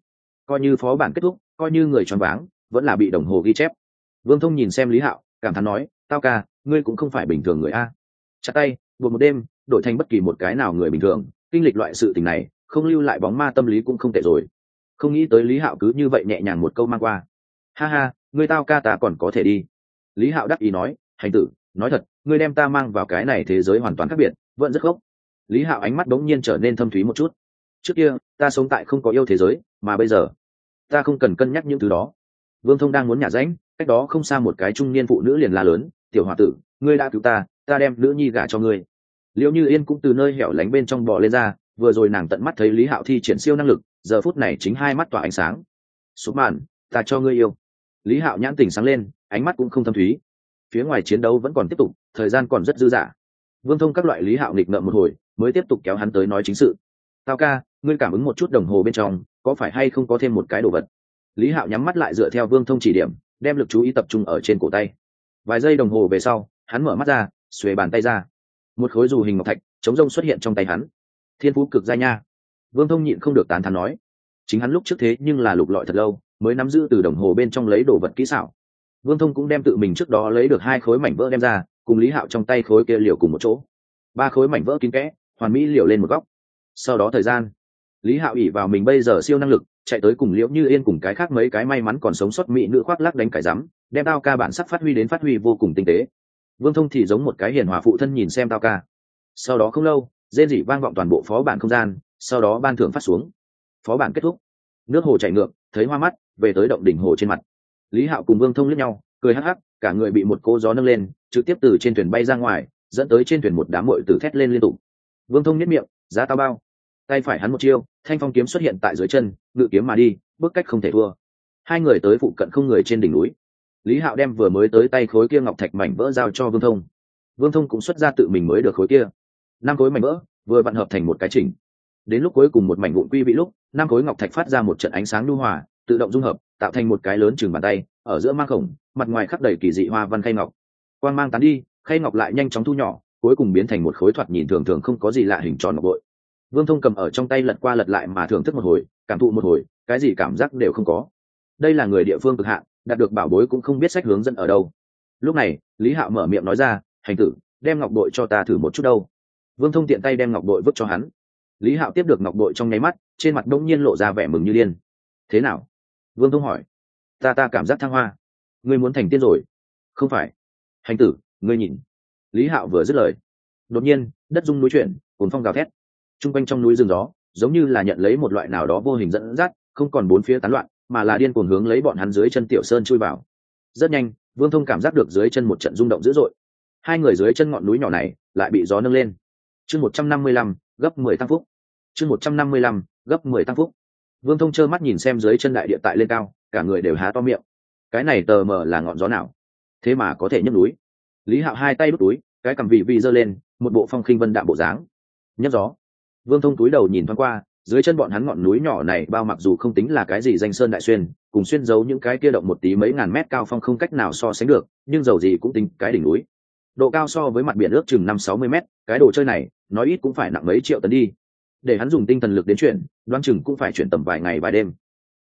Coi như phó bản kết thúc, coi như người choáng váng, vẫn là bị đồng hồ ghi chép. Vương thông nhìn xem lý hạo, cảm thán nói, tao ca, ngươi cũng không phải bình thường người a. Chặt tay, buộc một đêm, đổi thành bất kỳ một cái nào người bình thường, kinh lịch loại sự tình này, không lưu lại bóng ma tâm lý cũng không tệ rồi không nghĩ tới lý hạo cứ như vậy nhẹ nhàng một câu mang qua. Ha ha người tao ca ta còn có thể đi. Lý hạo đắc ý nói hành tử nói thật ngươi đem ta mang vào cái này thế giới hoàn toàn khác biệt vẫn rất gốc lý hạo ánh mắt đống nhiên trở nên thâm thúy một chút. Trước kia ta sống tại không có yêu thế giới mà bây giờ ta không cần cân nhắc những thứ đó. Vương thông đang muốn nhả ránh, cách đó không xa một cái trung niên phụ nữ liền la lớn tiểu h o a tử ngươi đã cứu ta ta đem nữ nhi gả cho ngươi. Liệu như yên cũng từ nơi hẻo lánh bên trong bò lên ra vừa rồi nàng tận mắt thấy lý hạo thi triển siêu năng lực giờ phút này chính hai mắt tỏa ánh sáng. Sụp mạn ta cho ngươi yêu. Lý hạo nhãn tình sáng lên, ánh mắt cũng không thâm thúy. Phía ngoài chiến đấu vẫn còn tiếp tục, thời gian còn rất dư dả. Vương thông các loại lý hạo nghịch ngợm một hồi, mới tiếp tục kéo hắn tới nói chính sự. Tao ca, ngươi cảm ứng một chút đồng hồ bên trong, có phải hay không có thêm một cái đồ vật? Lý hạo nhắm mắt lại dựa theo vương thông chỉ điểm, đem lực chú ý tập trung ở trên cổ tay. Vài giây đồng hồ về sau, hắn mở mắt ra, xuề bàn tay ra. Một khối dù hình ngọc thạch, chống rông xuất hiện trong tay hắn. Thiên phú cực gia nha vương thông nhịn không được tán thán nói, chính hắn lúc trước thế nhưng là lục lọi thật lâu, mới nắm giữ từ đồng hồ bên trong lấy đồ vật kỹ xảo. Vương thông cũng đem tự mình trước đó lấy được hai khối mảnh vỡ đem ra, cùng lý hạo trong tay khối kia liều cùng một chỗ. Ba khối mảnh vỡ kín kẽ, hoàn mỹ liều lên một góc. Sau đó thời gian, lý hạo ỉ vào mình bây giờ siêu năng lực, chạy tới cùng liễu như yên cùng cái khác mấy cái may mắn còn sống sót mỹ nữ khoác lắc đánh cải rắm, đem tao ca bản sắc phát huy đến phát huy vô cùng tinh tế. Vương thông thì giống một cái hiền hòa phụ thân nhìn xem tao ca. Sau đó không lâu, rên rỉ vang vọng toàn bộ phó bản không gian sau đó ban thưởng phát xuống. Phó bản kết thúc. Nước hồ chảy ngược, thấy hoa mắt, về tới động đỉnh hồ trên mặt. Lý hạo cùng vương thông lướt nhau, cười hắc hắc, cả người bị một cô gió nâng lên, trực tiếp từ trên thuyền bay ra ngoài, dẫn tới trên thuyền một đám mội từ thét lên liên tục. Vương thông nhất miệng, giá tao bao. Tay phải hắn một chiêu, thanh phong kiếm xuất hiện tại dưới chân, ngự kiếm mà đi, bước cách không thể thua. Hai người tới phụ cận không người trên đỉnh núi. Lý hạo đem vừa mới tới tay khối kia ngọc thạch mảnh vỡ giao cho vương thông. Vương thông cũng xuất ra tự mình mới được khối kia. Năm khối mảnh vỡ, vừa vặn hợp thành một cái chỉnh đến lúc cuối cùng một mảnh vụn quy bị lúc, năm khối ngọc thạch phát ra một trận ánh sáng lưu hòa, tự động dung hợp, tạo thành một cái lớn chừng bàn tay, ở giữa mang khổng, mặt ngoài khắp đầy kỳ dị hoa văn khay ngọc. Quang mang tán đi, khay ngọc lại nhanh chóng thu nhỏ, cuối cùng biến thành một khối thoạt nhìn thường thường không có gì lạ hình tròn ngọc bội. Vương thông cầm ở trong tay lật qua lật lại mà thưởng thức một hồi, cảm thụ một hồi, cái gì cảm giác đều không có. Đây là người địa phương cực hạn, đạt được bảo bối cũng không biết sách hướng dẫn ở đâu. Lúc này, lý hạo mở miệng nói ra, hành tử, đem ngọc bội cho ta thử một chút đâu. Vương thông tiện tay đem ngọc bội vứt cho hắn lý hạo tiếp được ngọc bội trong nháy mắt, trên mặt đông nhiên lộ ra vẻ mừng như điên. Thế nào? Vương thông hỏi. Ta ta cảm giác thăng hoa. Ngươi muốn thành tiên rồi. Không phải. Hành tử, ngươi nhìn. Lý hạo vừa dứt lời, đột nhiên, đất rung núi chuyển cồn phong gào thét. T r u n g quanh trong núi rừng gió giống như là nhận lấy một loại nào đó vô hình dẫn dắt, không còn bốn phía tán loạn, mà là điên cuồng hướng lấy bọn hắn dưới chân tiểu sơn chui vào. Rất nhanh, vương thông cảm giác được dưới chân một trận rung động dữ dội. Hai người dưới chân ngọn núi nhỏ này lại bị gió nâng lên. Chương một trăm năm mươi lăm gấp mười tăng phúc. Chương một trăm năm mươi lăm, gấp mười tăng phúc. Vương thông trơ mắt nhìn xem dưới chân đại địa tại lên cao, cả người đều há to miệng. Cái này tờ mờ là ngọn gió nào? Thế mà có thể nhấc núi. Lý hạo hai tay đút túi, cái cầm vị vị giơ lên, một bộ phong khinh vân đạm bộ dáng. Nhấc gió. Vương thông túi đầu nhìn thoáng qua, dưới chân bọn hắn ngọn núi nhỏ này bao mặc dù không tính là cái gì danh sơn đại xuyên, cùng xuyên giấu những cái kia động một tí mấy ngàn mét cao phong không cách nào so sánh được, nhưng dầu gì cũng tính cái đỉnh núi. Độ cao so với mặt biển ước chừng năm sáu mươi mét, cái đồ chơi này nói ít cũng phải nặng mấy triệu tấn đi. Để hắn dùng tinh thần lực đến chuyển đoan chừng cũng phải chuyển tầm vài ngày vài đêm.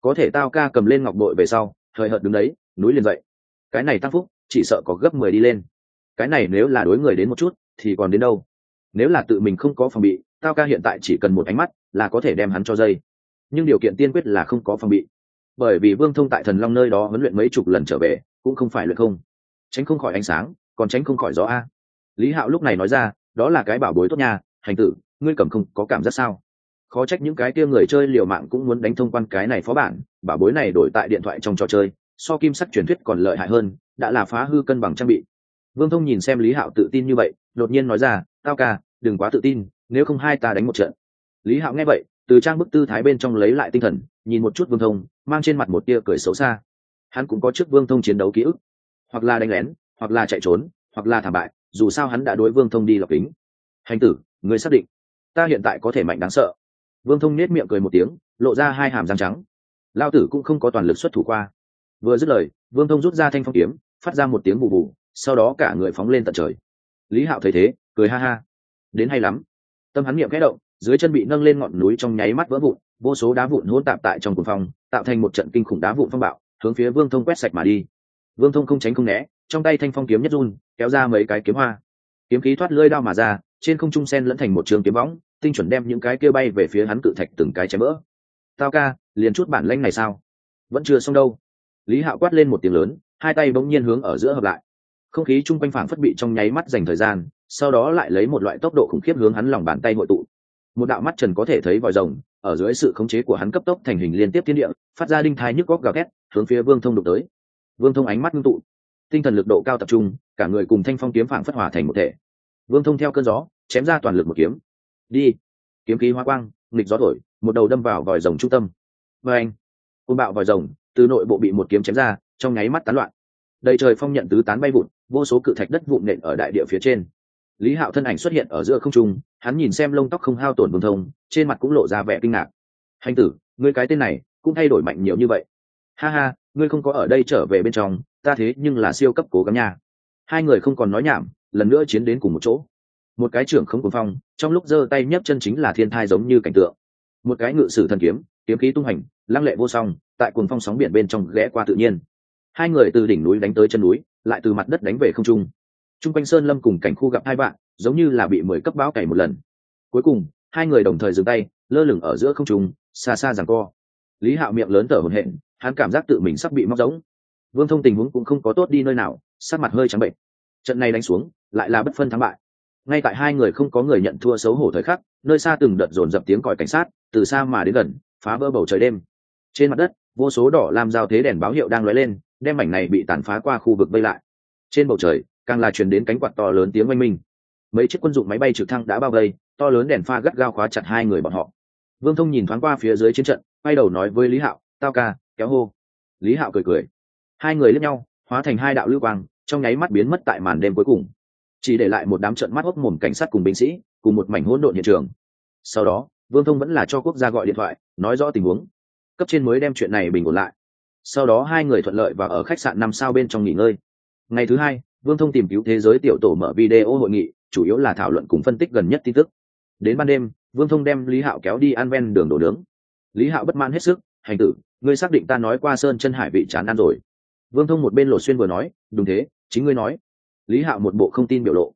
Có thể tao ca cầm lên ngọc bội về sau thời hợt đứng đấy, núi liền dậy. Cái này tăng phúc, chỉ sợ có gấp mười đi lên. Cái này nếu là đối người đến một chút, thì còn đến đâu? Nếu là tự mình không có phòng bị, tao ca hiện tại chỉ cần một ánh mắt, là có thể đem hắn cho dây. Nhưng điều kiện tiên quyết là không có phòng bị. Bởi vì vương thông tại thần long nơi đó huấn luyện mấy chục lần trở về, cũng không phải luyện không. Tránh không khỏi ánh sáng, còn tránh không khỏi gió a. Lý hạo lúc này nói ra đó là cái bảo bối tốt nha, hành tử, ngươi cầm không, có cảm giác sao? Khó trách những cái kia người chơi liều mạng cũng muốn đánh thông quan cái này phó bản, bảo bối này đổi tại điện thoại trong trò chơi, so kim sắc truyền thuyết còn lợi hại hơn, đã là phá hư cân bằng trang bị. Vương thông nhìn xem lý hạo tự tin như vậy, đột nhiên nói ra, tao ca, đừng quá tự tin, nếu không hai ta đánh một trận. Lý hạo nghe vậy, từ trang bức tư thái bên trong lấy lại tinh thần, nhìn một chút vương thông, mang trên mặt một tia cười xấu xa. Hắn cũng có trước vương thông chiến đấu ký ức, hoặc là đánh lén, hoặc là chạy trốn, hoặc là thảm bại dù sao hắn đã đối vương thông đi lọc kính. Hành tử người xác định, ta hiện tại có thể mạnh đáng sợ. Vương thông nết miệng cười một tiếng, lộ ra hai hàm răng trắng. Lao tử cũng không có toàn lực xuất thủ qua. Vừa dứt lời, vương thông rút ra thanh phong kiếm, phát ra một tiếng bù bù, sau đó cả người phóng lên tận trời. Lý hạo thấy thế, cười ha ha. Đến hay lắm. Tâm hắn miệng kẽ động, dưới chân bị nâng lên ngọn núi trong nháy mắt vỡ vụn, vô số đá vụn hỗn tạp tại trong cuồng phong, tạo thành một trận kinh khủng đá vụn phong bạo, hướng phía vương thông quét sạch mà đi. Vương thông không tránh không né trong tay thanh phong kiếm nhất run, kéo ra mấy cái kiếm hoa. Kiếm khí thoát lơi đao mà ra, trên không trung sen lẫn thành một trường kiếm võng, tinh chuẩn đem những cái kia bay về phía hắn cự thạch từng cái chém vỡ. Tao ca, liền chút bản lanh này sao? Vẫn chưa xong đâu. Lý hạo quát lên một tiếng lớn, hai tay bỗng nhiên hướng ở giữa hợp lại. Không khí chung quanh phảng phất bị trong nháy mắt dành thời gian, sau đó lại lấy một loại tốc độ khủng khiếp hướng hắn lòng bàn tay hội tụ. Một đạo mắt trần có thể thấy vòi rồng, ở dưới sự khống chế của hắn cấp tốc thành hình liên tiếp thiên địa, phát ra đinh thai nhức góc gào ghét hướng phía vương thông đục tới. Vương thông ánh mắt ngưng tụ tinh thần lực độ cao tập trung, cả người cùng thanh phong kiếm phảng phất hòa thành một thể. Vương thông theo cơn gió, chém ra toàn lực một kiếm. Đi. Kiếm khí hoa quang, nghịch gió thổi, một đầu đâm vào vòi rồng trung tâm. Vâng. Và anh côn bạo vòi rồng, từ nội bộ bị một kiếm chém ra, trong nháy mắt tán loạn. Đầy trời phong nhận tứ tán bay vụn vô số cự thạch đất vụn nện ở đại địa phía trên. Lý hạo thân ảnh xuất hiện ở giữa không trung, hắn nhìn xem lông tóc không hao tổn vương thông, trên mặt cũng lộ ra vẻ kinh ngạc. Hành tử, ngươi cái tên này, cũng thay đổi mạnh nhiều như vậy. Ha ha, ngươi không có ở đây trở về bên trong ta thế nhưng là siêu cấp cố gắng nha. Hai người không còn nói nhảm, lần nữa chiến đến cùng một chỗ. Một cái trưởng không cuồng phong, trong lúc giơ tay nhấc chân chính là thiên thai giống như cảnh tượng. Một cái ngự sử thần kiếm kiếm khí tung hành, lăng lệ vô song, tại cuồng phong sóng biển bên trong ghé qua tự nhiên. Hai người từ đỉnh núi đánh tới chân núi, lại từ mặt đất đánh về không trung. Trung quanh sơn lâm cùng cảnh khu gặp hai bạn, giống như là bị mười cấp báo cày một lần. Cuối cùng, hai người đồng thời dừng tay, lơ lửng ở giữa không trung, xa xa rằng co. Lý hạo miệng lớn thở hổn hển, hắn cảm giác tự mình sắp bị móc giống vương thông tình huống cũng không có tốt đi nơi nào sát mặt hơi trắng bệnh. Trận này đánh xuống, lại là bất phân thắng bại. Ngay tại hai người không có người nhận thua xấu hổ thời khắc, nơi xa từng đợt dồn dập tiếng còi cảnh sát, từ xa mà đến gần, phá vỡ bầu trời đêm. Trên mặt đất, vô số đỏ làm giao thế đèn báo hiệu đang lóe lên, đem mảnh này bị tàn phá qua khu vực vây lại. Trên bầu trời, càng là truyền đến cánh quạt to lớn tiếng oanh minh. Mấy chiếc quân dụng máy bay trực thăng đã bao vây, to lớn đèn pha gắt gao khóa chặt hai người bọn họ. Vương thông nhìn thoáng qua phía dưới chiến trận, quay đầu nói với lý hạo, tao ca, kéo hô. Lý hạo cười cười hai người lướt nhau, hóa thành hai đạo lưu quang, trong nháy mắt biến mất tại màn đêm cuối cùng. Chỉ để lại một đám trận mắt hốc mồm cảnh sát cùng binh sĩ, cùng một mảnh hỗn độn hiện trường. Sau đó, vương thông vẫn là cho quốc gia gọi điện thoại, nói rõ tình huống. Cấp trên mới đem chuyện này bình ổn lại. Sau đó hai người thuận lợi và ở khách sạn năm sao bên trong nghỉ ngơi. Ngày thứ hai, vương thông tìm cứu thế giới tiểu tổ mở video hội nghị, chủ yếu là thảo luận cùng phân tích gần nhất tin tức. Đến ban đêm, vương thông đem lý hạo kéo đi ăn ven đường đổ nướng. Lý hạo bất man hết sức, hành tử, ngươi xác định ta nói qua sơn chân hải vị chán ăn rồi vương thông một bên lộ xuyên vừa nói, đúng thế, chính ngươi nói. Lý hạo một bộ không tin biểu lộ.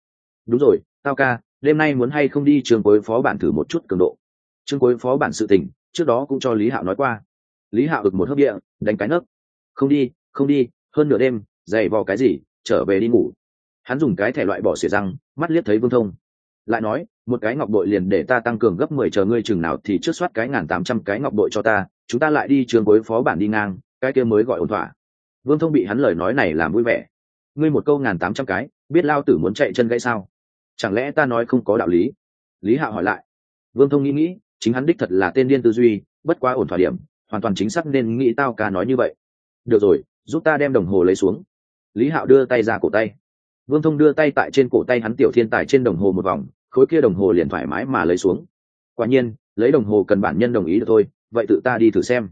Đúng rồi, tao ca, đêm nay muốn hay không đi trường cuối phó bản thử một chút cường độ? Trường cuối phó bản sự tình, trước đó cũng cho lý hạo nói qua. Lý hạo ực một hớp địa, đánh cái nấc. Không đi không đi, hơn nửa đêm, dày vò cái gì, trở về đi ngủ. Hắn dùng cái thẻ loại bỏ xỉa răng, mắt liếc thấy vương thông. Lại nói, một cái ngọc bội liền để ta tăng cường gấp mười chờ ngươi chừng nào thì trước soát cái ngàn tám trăm cái ngọc bội cho ta, chúng ta lại đi trường cuối phó bản đi ngang, cái kia mới gọi ổn thỏa vương thông bị hắn lời nói này làm vui vẻ. Ngươi một câu ngàn tám trăm cái, biết lao tử muốn chạy chân gãy sao? Chẳng lẽ ta nói không có đạo lý? Lý hạo hỏi lại. Vương thông nghĩ nghĩ, chính hắn đích thật là tên điên tư duy, bất quá ổn thỏa điểm, hoàn toàn chính xác nên nghĩ tao ca nói như vậy. Được rồi, giúp ta đem đồng hồ lấy xuống. Lý hạo đưa tay ra cổ tay. Vương thông đưa tay tại trên cổ tay hắn tiểu thiên tài trên đồng hồ một vòng, khối kia đồng hồ liền thoải mái mà lấy xuống. Quả nhiên, lấy đồng hồ cần bản nhân đồng ý được thôi, vậy tự ta đi thử xem.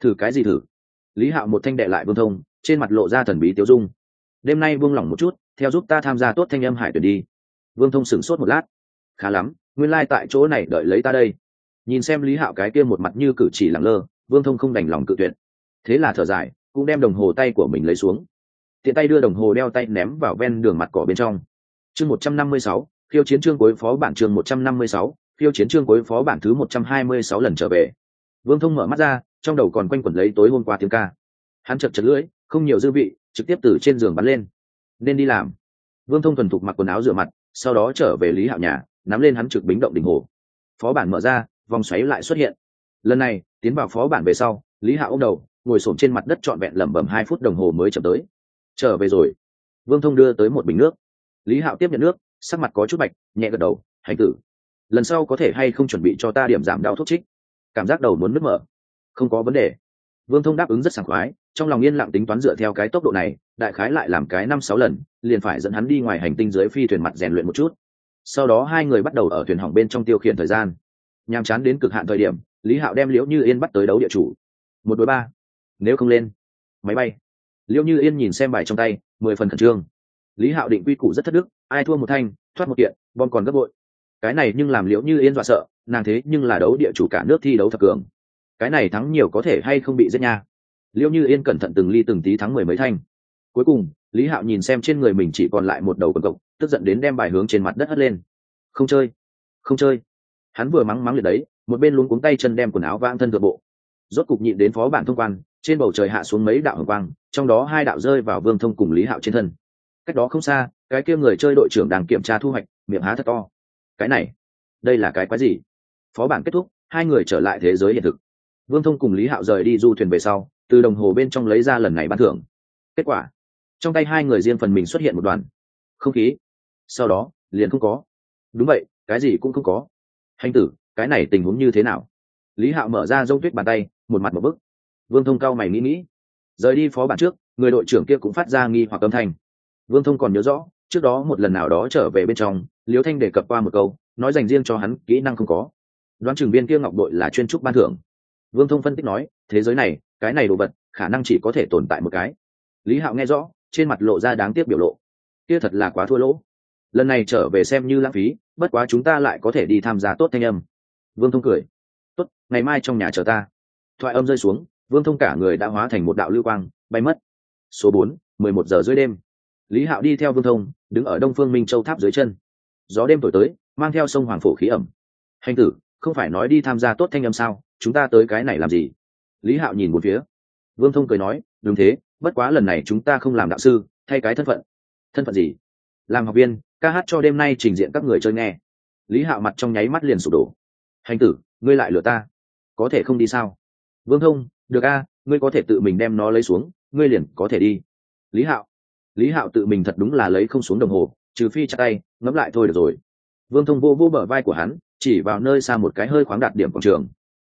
Thử cái gì thử? Lý hạo một thanh đệ lại vương thông trên mặt lộ ra thần bí tiêu dung. Đêm nay vương lỏng một chút, theo giúp ta tham gia tốt thanh âm hải tuyển đi. Vương thông sửng sốt một lát. Khá lắm, nguyên lai、like、tại chỗ này đợi lấy ta đây. Nhìn xem lý hạo cái kia một mặt như cử chỉ lẳng lơ, vương thông không đành lòng cự tuyệt. Thế là thở dài, cũng đem đồng hồ tay của mình lấy xuống. Tiện tay đưa đồng hồ đeo tay ném vào ven đường mặt cỏ bên trong. Chương một trăm năm mươi sáu, khiêu chiến trương cuối phó bản chương một trăm năm mươi sáu, khiêu chiến trương cuối phó bản thứ một trăm hai mươi sáu lần trở về. Vương thông mở mắt ra, trong đầu còn quanh quẩn lấy tối hôm qua tiếng ca. Hắn chật chật lưỡi không nhiều dư vị, trực tiếp từ trên giường bắn lên. Nên đi làm. Vương thông thuần thục mặc quần áo rửa mặt, sau đó trở về lý hạo nhà, nắm lên hắn trực bính động đỉnh hồ. Phó bản mở ra, vòng xoáy lại xuất hiện. Lần này, tiến vào phó bản về sau, lý hạo ô đầu, ngồi s trên mặt đất trọn vẹn lẩm bẩm hai phút đồng hồ mới chậm tới. Trở về rồi. Vương thông đưa tới một bình nước. Lý hạo tiếp nhận nước, sắc mặt có chút bạch, nhẹ gật đầu, hành tử, lần sau có thể hay không chuẩn bị cho ta điểm giảm đau thuốc trích? Cảm giác đầu muốn nứt mở. Không có vấn đề vương thông đáp ứng rất sảng khoái, trong lòng yên lặng tính toán dựa theo cái tốc độ này, đại khái lại làm cái năm sáu lần, liền phải dẫn hắn đi ngoài hành tinh dưới phi thuyền mặt rèn luyện một chút. Sau đó hai người bắt đầu ở thuyền hỏng bên trong tiêu khiển thời gian. Nhàm chán đến cực hạn thời điểm, lý hạo đem liễu như yên bắt tới đấu địa chủ. Một đối ba. Nếu không lên. Máy bay. Liễu như yên nhìn xem bài trong tay, mười phần khẩn trương. Lý hạo định quy củ rất thất đức, ai thua một thanh, thoát một kiện, bom còn gấp bội. Cái này nhưng làm liễu như yên dọa sợ, nàng thế nhưng là đấu địa chủ cả nước thi đấu thập cường cái này thắng nhiều có thể hay không bị giết nha. Liễu như yên cẩn thận từng ly từng tí thắng mười mấy thanh. Cuối cùng, lý hạo nhìn xem trên người mình chỉ còn lại một đầu quần cộc, tức giận đến đem bài hướng trên mặt đất hất lên. Không chơi không chơi. Hắn vừa mắng mắng liệt đấy, một bên luống cuống tay chân đem quần áo vang thân thượng bộ. Rốt cục nhịn đến phó bản thông quan, trên bầu trời hạ xuống mấy đạo hồng quang, trong đó hai đạo rơi vào vương thông cùng lý hạo trên thân. Cách đó không xa, cái kia người chơi đội trưởng đang kiểm tra thu hoạch, miệng há thật to. Cái này, đây là cái quái gì? Phó bản kết thúc, hai người trở lại thế giới hiện thực vương thông cùng lý hạo rời đi du thuyền về sau, từ đồng hồ bên trong lấy ra lần này ban thưởng. Kết quả, trong tay hai người riêng phần mình xuất hiện một đoàn. Không khí. Sau đó, liền không có. Đúng vậy, cái gì cũng không có. Hành tử, cái này tình huống như thế nào? Lý hạo mở ra dông tuyết bàn tay, một mặt một bức. Vương thông cao mày nghĩ nghĩ. Rời đi phó bản trước, người đội trưởng kia cũng phát ra nghi hoặc âm thanh. Vương thông còn nhớ rõ, trước đó một lần nào đó trở về bên trong, liễu thanh đề cập qua một câu, nói dành riêng cho hắn, kỹ năng không có. Đoán trường viên kia ngọc đội là chuyên trúc ban thưởng vương thông phân tích nói, thế giới này, cái này đồ vật, khả năng chỉ có thể tồn tại một cái. Lý hạo nghe rõ, trên mặt lộ ra đáng tiếc biểu lộ. Kia thật là quá thua lỗ. Lần này trở về xem như lãng phí, bất quá chúng ta lại có thể đi tham gia tốt thanh âm. Vương thông cười. Tốt, ngày mai trong nhà chờ ta. Thoại âm rơi xuống, vương thông cả người đã hóa thành một đạo lưu quang, bay mất. Số bốn, mười một giờ dưới đêm. Lý hạo đi theo vương thông, đứng ở đông phương minh châu tháp dưới chân. Gió đêm thổi tới, mang theo sông hoàng phổ khí ẩm. Hành tử không phải nói đi tham gia tốt thanh âm sao, chúng ta tới cái này làm gì? Lý hạo nhìn một phía. Vương thông cười nói, đúng thế, bất quá lần này chúng ta không làm đạo sư, thay cái thân phận. Thân phận gì? Làm học viên, ca hát cho đêm nay trình diện các người chơi nghe. Lý hạo mặt trong nháy mắt liền sụp đổ. Hành tử, ngươi lại lừa ta. Có thể không đi sao? Vương thông, được a, ngươi có thể tự mình đem nó lấy xuống, ngươi liền có thể đi. Lý hạo. Lý hạo tự mình thật đúng là lấy không xuống đồng hồ, trừ phi chặt tay, ngẫm lại thôi được rồi vương thông vô vô bờ vai của hắn, chỉ vào nơi xa một cái hơi khoáng đạt điểm quảng trường.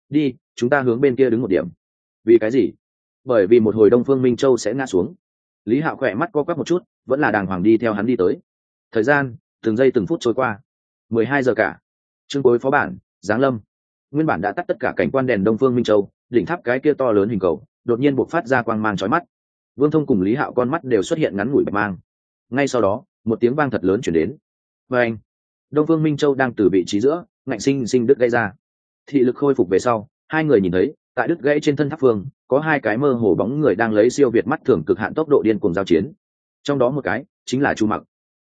Đi, chúng ta hướng bên kia đứng một điểm. Vì cái gì? Bởi vì một hồi đông phương minh châu sẽ ngã xuống. Lý hạo khỏe mắt co quắp một chút, vẫn là đàng hoàng đi theo hắn đi tới. Thời gian, từng giây từng phút trôi qua. Mười hai giờ cả. Chương cuối phó bản, giáng lâm. Nguyên bản đã tắt tất cả cảnh quan đèn đông phương minh châu, đỉnh tháp cái kia to lớn hình cầu, đột nhiên buộc phát ra quang mang trói mắt. Vương thông cùng lý hạo con mắt đều xuất hiện ngắn ngủi bạch mang. Ngay sau đó, một tiếng vang thật lớn chuyển đến. Và anh đông phương minh châu đang từ vị trí giữa, ngạnh sinh sinh đứt gây ra. Thị lực khôi phục về sau, hai người nhìn thấy, tại đứt gãy trên thân tháp phương, có hai cái mơ hồ bóng người đang lấy siêu việt mắt thường cực hạn tốc độ điên cuồng giao chiến. Trong đó một cái, chính là chu mặc.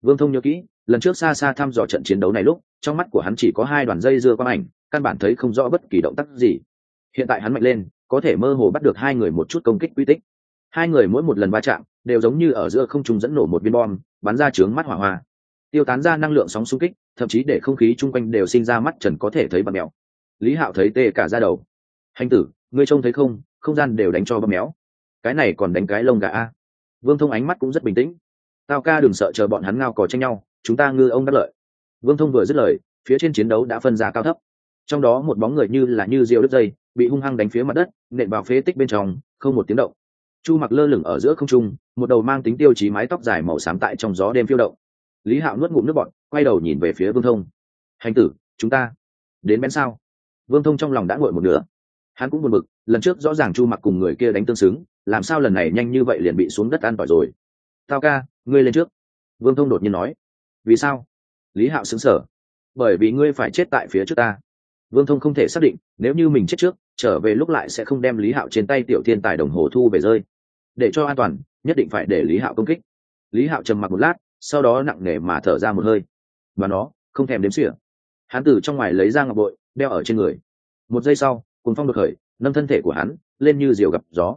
Vương thông nhớ kỹ, lần trước xa xa thăm dò trận chiến đấu này lúc, trong mắt của hắn chỉ có hai đoàn dây dưa quang ảnh, căn bản thấy không rõ bất kỳ động tác gì. Hiện tại hắn mạnh lên, có thể mơ hồ bắt được hai người một chút công kích quy tích. Hai người mỗi một lần va chạm, đều giống như ở giữa không trung dẫn nổ một viên bom, bắn ra trướng mắt hỏa hoa. Tiêu tán ra năng lượng sóng xung kích thậm chí để không khí chung quanh đều sinh ra mắt trần có thể thấy bật mèo. Lý hạo thấy tê cả ra đầu. Hành tử, ngươi trông thấy không? Không gian đều đánh cho bơm méo cái này còn đánh cái lông gà a? Vương thông ánh mắt cũng rất bình tĩnh. Tao ca đừng sợ chờ bọn hắn ngao cò tranh nhau, chúng ta ngư ông đắc lợi. Vương thông vừa dứt lời, phía trên chiến đấu đã phân ra cao thấp. Trong đó một bóng người như là như rượu đứt dây, bị hung hăng đánh phía mặt đất, nện vào phế tích bên trong, không một tiếng động. Chu mặc lơ lửng ở giữa không trung, một đầu mang tính tiêu chí mái tóc dài màu xám tại trong gió đêm phiêu động lý hạo nuốt ngụm nước bọn quay đầu nhìn về phía vương thông. Hành tử, chúng ta đến bén sao? Vương thông trong lòng đã ngồi một nửa. Hắn cũng buồn bực, lần trước rõ ràng chu mặc cùng người kia đánh tương xứng, làm sao lần này nhanh như vậy liền bị xuống đất an tỏi rồi? Tao ca, ngươi lên trước. Vương thông đột nhiên nói. Vì sao? Lý hạo xứng sở bởi vì ngươi phải chết tại phía trước ta. Vương thông không thể xác định, nếu như mình chết trước, trở về lúc lại sẽ không đem lý hạo trên tay tiểu thiên tài đồng hồ thu về rơi. Để cho an toàn, nhất định phải để lý hạo công kích. Lý hạo trầm mặc một lát sau đó nặng nề mà thở ra một hơi. Và nó không thèm đếm xỉa. Hắn từ trong ngoài lấy ra ngọc bội, đeo ở trên người. Một giây sau cùng phong được khởi, nâng thân thể của hắn lên như diều gặp gió.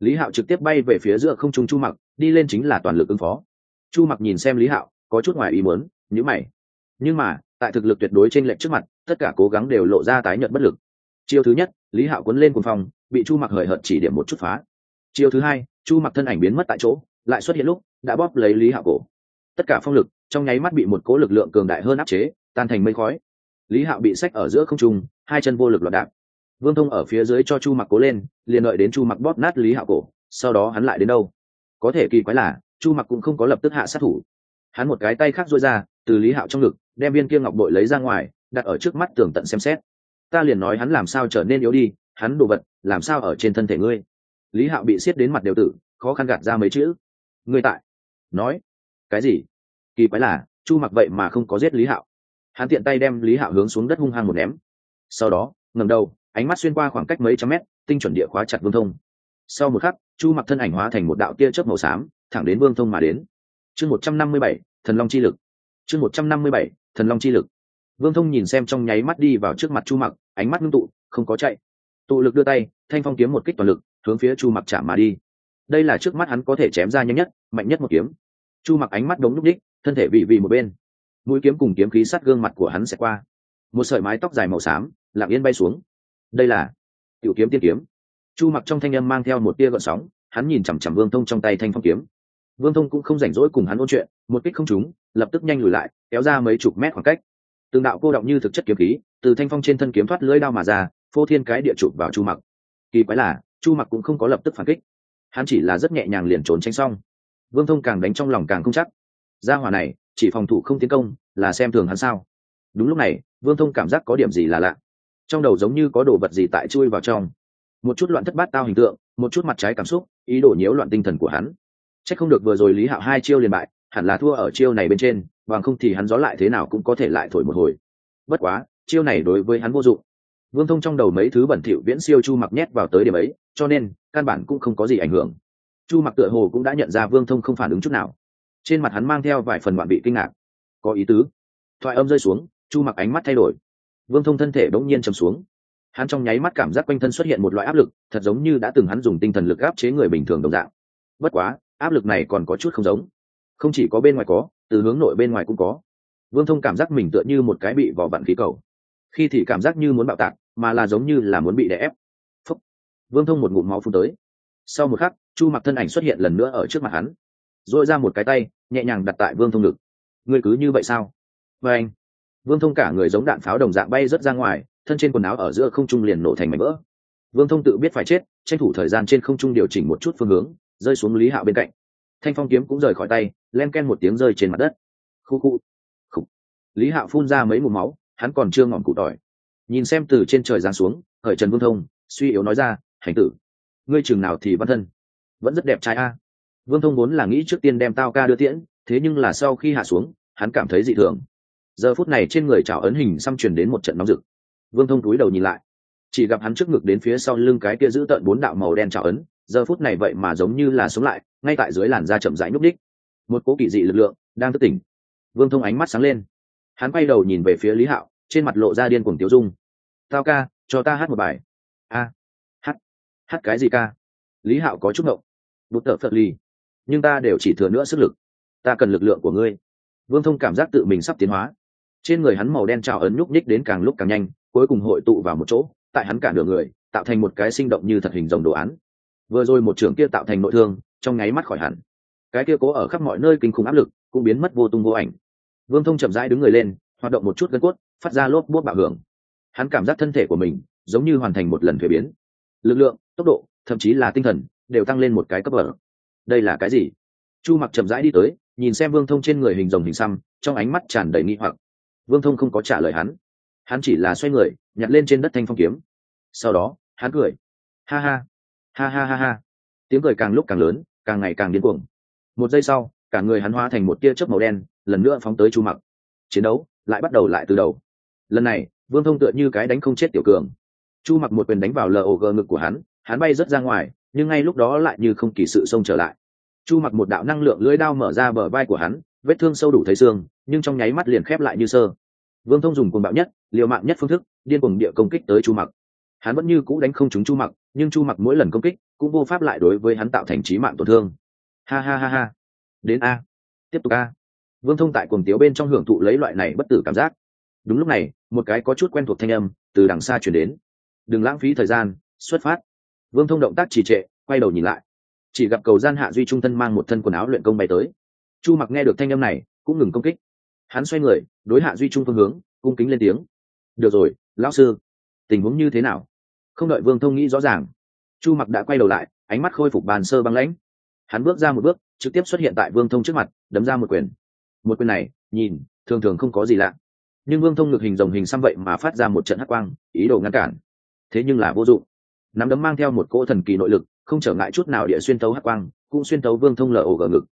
Lý hạo trực tiếp bay về phía giữa không trung chu mặc, đi lên chính là toàn lực ứng phó. Chu mặc nhìn xem lý hạo, có chút ngoài ý muốn nhữ mày. Nhưng mà, tại thực lực tuyệt đối trên lệnh trước mặt, tất cả cố gắng đều lộ ra tái nhận bất lực. Chiêu thứ nhất, lý hạo quấn lên cùng phong, bị chu mặc hời hợt chỉ điểm một chút phá. Chiêu thứ hai, chu mặc thân ảnh biến mất tại chỗ, lại xuất hiện lúc, đã bóp lấy lý hạo cổ tất cả phong lực, trong nháy mắt bị một cố lực lượng cường đại hơn áp chế, tan thành mây khói. Lý hạo bị sách ở giữa không trung, hai chân vô lực loạt đạp. Vương thông ở phía dưới cho chu mặc cố lên, liền đợi đến chu mặc bóp nát lý hạo cổ, sau đó hắn lại đến đâu? Có thể kỳ quái là, chu mặc cũng không có lập tức hạ sát thủ. Hắn một cái tay khác dôi ra, từ lý hạo trong ngực, đem viên kia ngọc bội lấy ra ngoài, đặt ở trước mắt tường tận xem xét. Ta liền nói hắn làm sao trở nên yếu đi, hắn đồ vật, làm sao ở trên thân thể ngươi? Lý hạo bị xiết đến mặt đều tử, khó khăn gạt ra mấy chữ. Ngươi tại. Nói cái gì? Kỳ quái là, chu mặc vậy mà không có giết lý hạo. Hắn tiện tay đem lý hạo hướng xuống đất hung hăng một ném. Sau đó ngầm đầu, ánh mắt xuyên qua khoảng cách mấy trăm mét, tinh chuẩn địa khóa chặt vương thông. Sau một khắc, chu mặc thân ảnh hóa thành một đạo tia chớp màu xám, thẳng đến vương thông mà đến. Chương một trăm năm mươi bảy, thần long chi lực. Chương một trăm năm mươi bảy, thần long chi lực. Vương thông nhìn xem trong nháy mắt đi vào trước mặt chu mặc, ánh mắt ngưng tụ, không có chạy. Tụ lực đưa tay, thanh phong kiếm một kích toàn lực, hướng phía chu mặc chạm mà đi. Đây là trước mắt hắn có thể chém ra nhanh nhất, mạnh nhất một kiếm chu mặc ánh mắt đống lúc đích thân thể vị vị một bên. Mũi kiếm cùng kiếm khí sát gương mặt của hắn sẽ qua. Một sợi mái tóc dài màu xám, lặng yên bay xuống. Đây là tiểu kiếm tiên kiếm. Chu mặc trong thanh âm mang theo một tia gợn sóng, hắn nhìn chằm chằm vương thông trong tay thanh phong kiếm. Vương thông cũng không rảnh rỗi cùng hắn ôn chuyện, một kích không trúng, lập tức nhanh lùi lại, kéo ra mấy chục mét khoảng cách. Từng đạo cô động như thực chất kiếm khí, từ thanh phong trên thân kiếm thoát lưỡi đao mà ra, phô thiên cái địa chụp vào chu mặc. Kỳ quái là, chu mặc cũng không có lập tức phản kích. Hắn chỉ là rất nhẹ nhàng liền trốn tránh xong vương thông càng đánh trong lòng càng không chắc. Gia hỏa này, chỉ phòng thủ không tiến công, là xem thường hắn sao? Đúng lúc này, vương thông cảm giác có điểm gì là lạ. Trong đầu giống như có đồ vật gì tại chui vào trong. Một chút loạn thất bát tao hình tượng, một chút mặt trái cảm xúc, ý đồ nhiễu loạn tinh thần của hắn. C h ắ c không được vừa rồi lý hạo hai chiêu liền bại, hẳn là thua ở chiêu này bên trên, bằng không thì hắn gió lại thế nào cũng có thể lại thổi một hồi. Bất quá, chiêu này đối với hắn vô dụng. Vương thông trong đầu mấy thứ bẩn thỉu viễn siêu chu mặc nhét vào tới điểm ấy, cho nên, căn bản cũng không có gì ảnh hưởng chu mặc tựa hồ cũng đã nhận ra vương thông không phản ứng chút nào. Trên mặt hắn mang theo vài phần ngoạn bị kinh ngạc. Có ý tứ. Thoại âm rơi xuống, chu mặc ánh mắt thay đổi. Vương thông thân thể bỗng nhiên chầm xuống. Hắn trong nháy mắt cảm giác quanh thân xuất hiện một loại áp lực, thật giống như đã từng hắn dùng tinh thần lực áp chế người bình thường đồng dạng. Bất quá, áp lực này còn có chút không giống. Không chỉ có bên ngoài có, từ hướng nội bên ngoài cũng có. Vương thông cảm giác mình tựa như một cái bị vỏ vặn khí cầu. Khi thì cảm giác như muốn bạo tạc, mà là giống như là muốn bị đè ép. Phúc. vương thông một ngụm máu phun tới sau một khắc, chu mặc thân ảnh xuất hiện lần nữa ở trước mặt hắn. Dội ra một cái tay, nhẹ nhàng đặt tại vương thông ngực. Ngươi cứ như vậy sao? Vê anh, vương thông cả người giống đạn pháo đồng dạng bay rớt ra ngoài, thân trên quần áo ở giữa không trung liền nổ thành mảnh vỡ. Vương thông tự biết phải chết, tranh thủ thời gian trên không trung điều chỉnh một chút phương hướng, rơi xuống lý hạo bên cạnh. Thanh phong kiếm cũng rời khỏi tay, len ken một tiếng rơi trên mặt đất. Khu khu khu lý hạo phun ra mấy mụ máu, hắn còn chưa ngọn cụ tỏi. Nhìn xem từ trên trời giáng xuống, khởi trần vương thông, suy yếu nói ra, hành tử ngươi chừng nào thì văn thân. Vẫn rất đẹp trai a. Vương thông vốn là nghĩ trước tiên đem tao ca đưa tiễn, thế nhưng là sau khi hạ xuống, hắn cảm thấy dị thường. Giờ phút này trên người trào ấn hình xăm truyền đến một trận nóng rực. Vương thông túi đầu nhìn lại. Chỉ gặp hắn trước ngực đến phía sau lưng cái kia giữ tợn bốn đạo màu đen trào ấn, giờ phút này vậy mà giống như là sống lại, ngay tại dưới làn da chậm rãi nhúc đích một cố kỳ dị lực lượng đang thức tỉnh. Vương thông ánh mắt sáng lên. Hắn quay đầu nhìn về phía lý hạo, trên mặt lộ ra điên cuồng tiêu dung. Tao ca, cho ta hát một bài. A hát cái gì ca? Lý hạo có chút ngộng. Bút tờ phật ly nhưng ta đều chỉ thừa nữa sức lực. Ta cần lực lượng của ngươi. Vương thông cảm giác tự mình sắp tiến hóa. Trên người hắn màu đen trào ấn nhúc nhích đến càng lúc càng nhanh, cuối cùng hội tụ vào một chỗ, tại hắn cả nửa người, tạo thành một cái sinh động như thật hình rồng đồ án. Vừa rồi một trưởng kia tạo thành nội thương, trong nháy mắt khỏi hẳn. Cái kia cố ở khắp mọi nơi kinh khủng áp lực, cũng biến mất vô tung vô ảnh. Vương thông chậm rãi đứng người lên, hoạt động một chút gân cốt, phát ra lốp bút bạo hưởng. Hắn cảm giác thân thể của mình, giống như hoàn thành một lần thuế biến lực lượng, tốc độ, thậm chí là tinh thần, đều tăng lên một cái cấp bậc. Đây là cái gì? Chu mặc chậm rãi đi tới, nhìn xem vương thông trên người hình rồng hình xăm, trong ánh mắt tràn đầy nghi hoặc. Vương thông không có trả lời hắn. Hắn chỉ là xoay người, nhặt lên trên đất thanh phong kiếm. Sau đó, hắn cười. Ha ha. Ha ha ha ha. Tiếng cười càng lúc càng lớn, càng ngày càng điên cuồng. Một giây sau, cả người hắn hóa thành một tia chớp màu đen, lần nữa phóng tới chu mặc. Chiến đấu lại bắt đầu lại từ đầu. Lần này, vương thông tựa như cái đánh không chết tiểu cường chu mặc một quyền đánh vào log ngực của hắn hắn bay rớt ra ngoài, nhưng ngay lúc đó lại như không kỳ sự xông trở lại. Chu mặc một đạo năng lượng lưỡi đao mở ra bờ vai của hắn, vết thương sâu đủ thấy xương, nhưng trong nháy mắt liền khép lại như sơ. Vương thông dùng cuồng bạo nhất, liều mạng nhất phương thức, điên cuồng địa công kích tới chu mặc. Hắn vẫn như cũ đánh không trúng chu mặc, nhưng chu mặc mỗi lần công kích, cũng vô pháp lại đối với hắn tạo thành trí mạng tổn thương. Ha ha ha ha. Đến a. Tiếp tục a. Vương thông tại cuồng tiếu bên trong hưởng thụ lấy loại này bất tử cảm giác. Đúng lúc này, một cái có chút quen thuộc thanh âm từ đằng xa chuyển đến đừng lãng phí thời gian, xuất phát. Vương thông động tác trì trệ, quay đầu nhìn lại. Chỉ gặp cầu gian hạ duy trung thân mang một thân quần áo luyện công bay tới. Chu mặc nghe được thanh âm này, cũng ngừng công kích. Hắn xoay người, đối hạ duy trung phương hướng, cung kính lên tiếng. Được rồi, lão sư, tình huống như thế nào? Không đợi vương thông nghĩ rõ ràng, chu mặc đã quay đầu lại, ánh mắt khôi phục bàn sơ băng lãnh. Hắn bước ra một bước, trực tiếp xuất hiện tại vương thông trước mặt, đấm ra một quyền. Một quyền này, nhìn, thường thường không có gì lạ. Nhưng vương thông ngực hình rồng hình xăm vậy mà phát ra một trận hắc quang, ý đồ ngăn cản thế nhưng là vô dụng. Nắm đấm mang theo một cỗ thần kỳ nội lực, không trở ngại chút nào địa xuyên tấu hắc quang, cũng xuyên tấu vương thông lở ổ gờ ngực.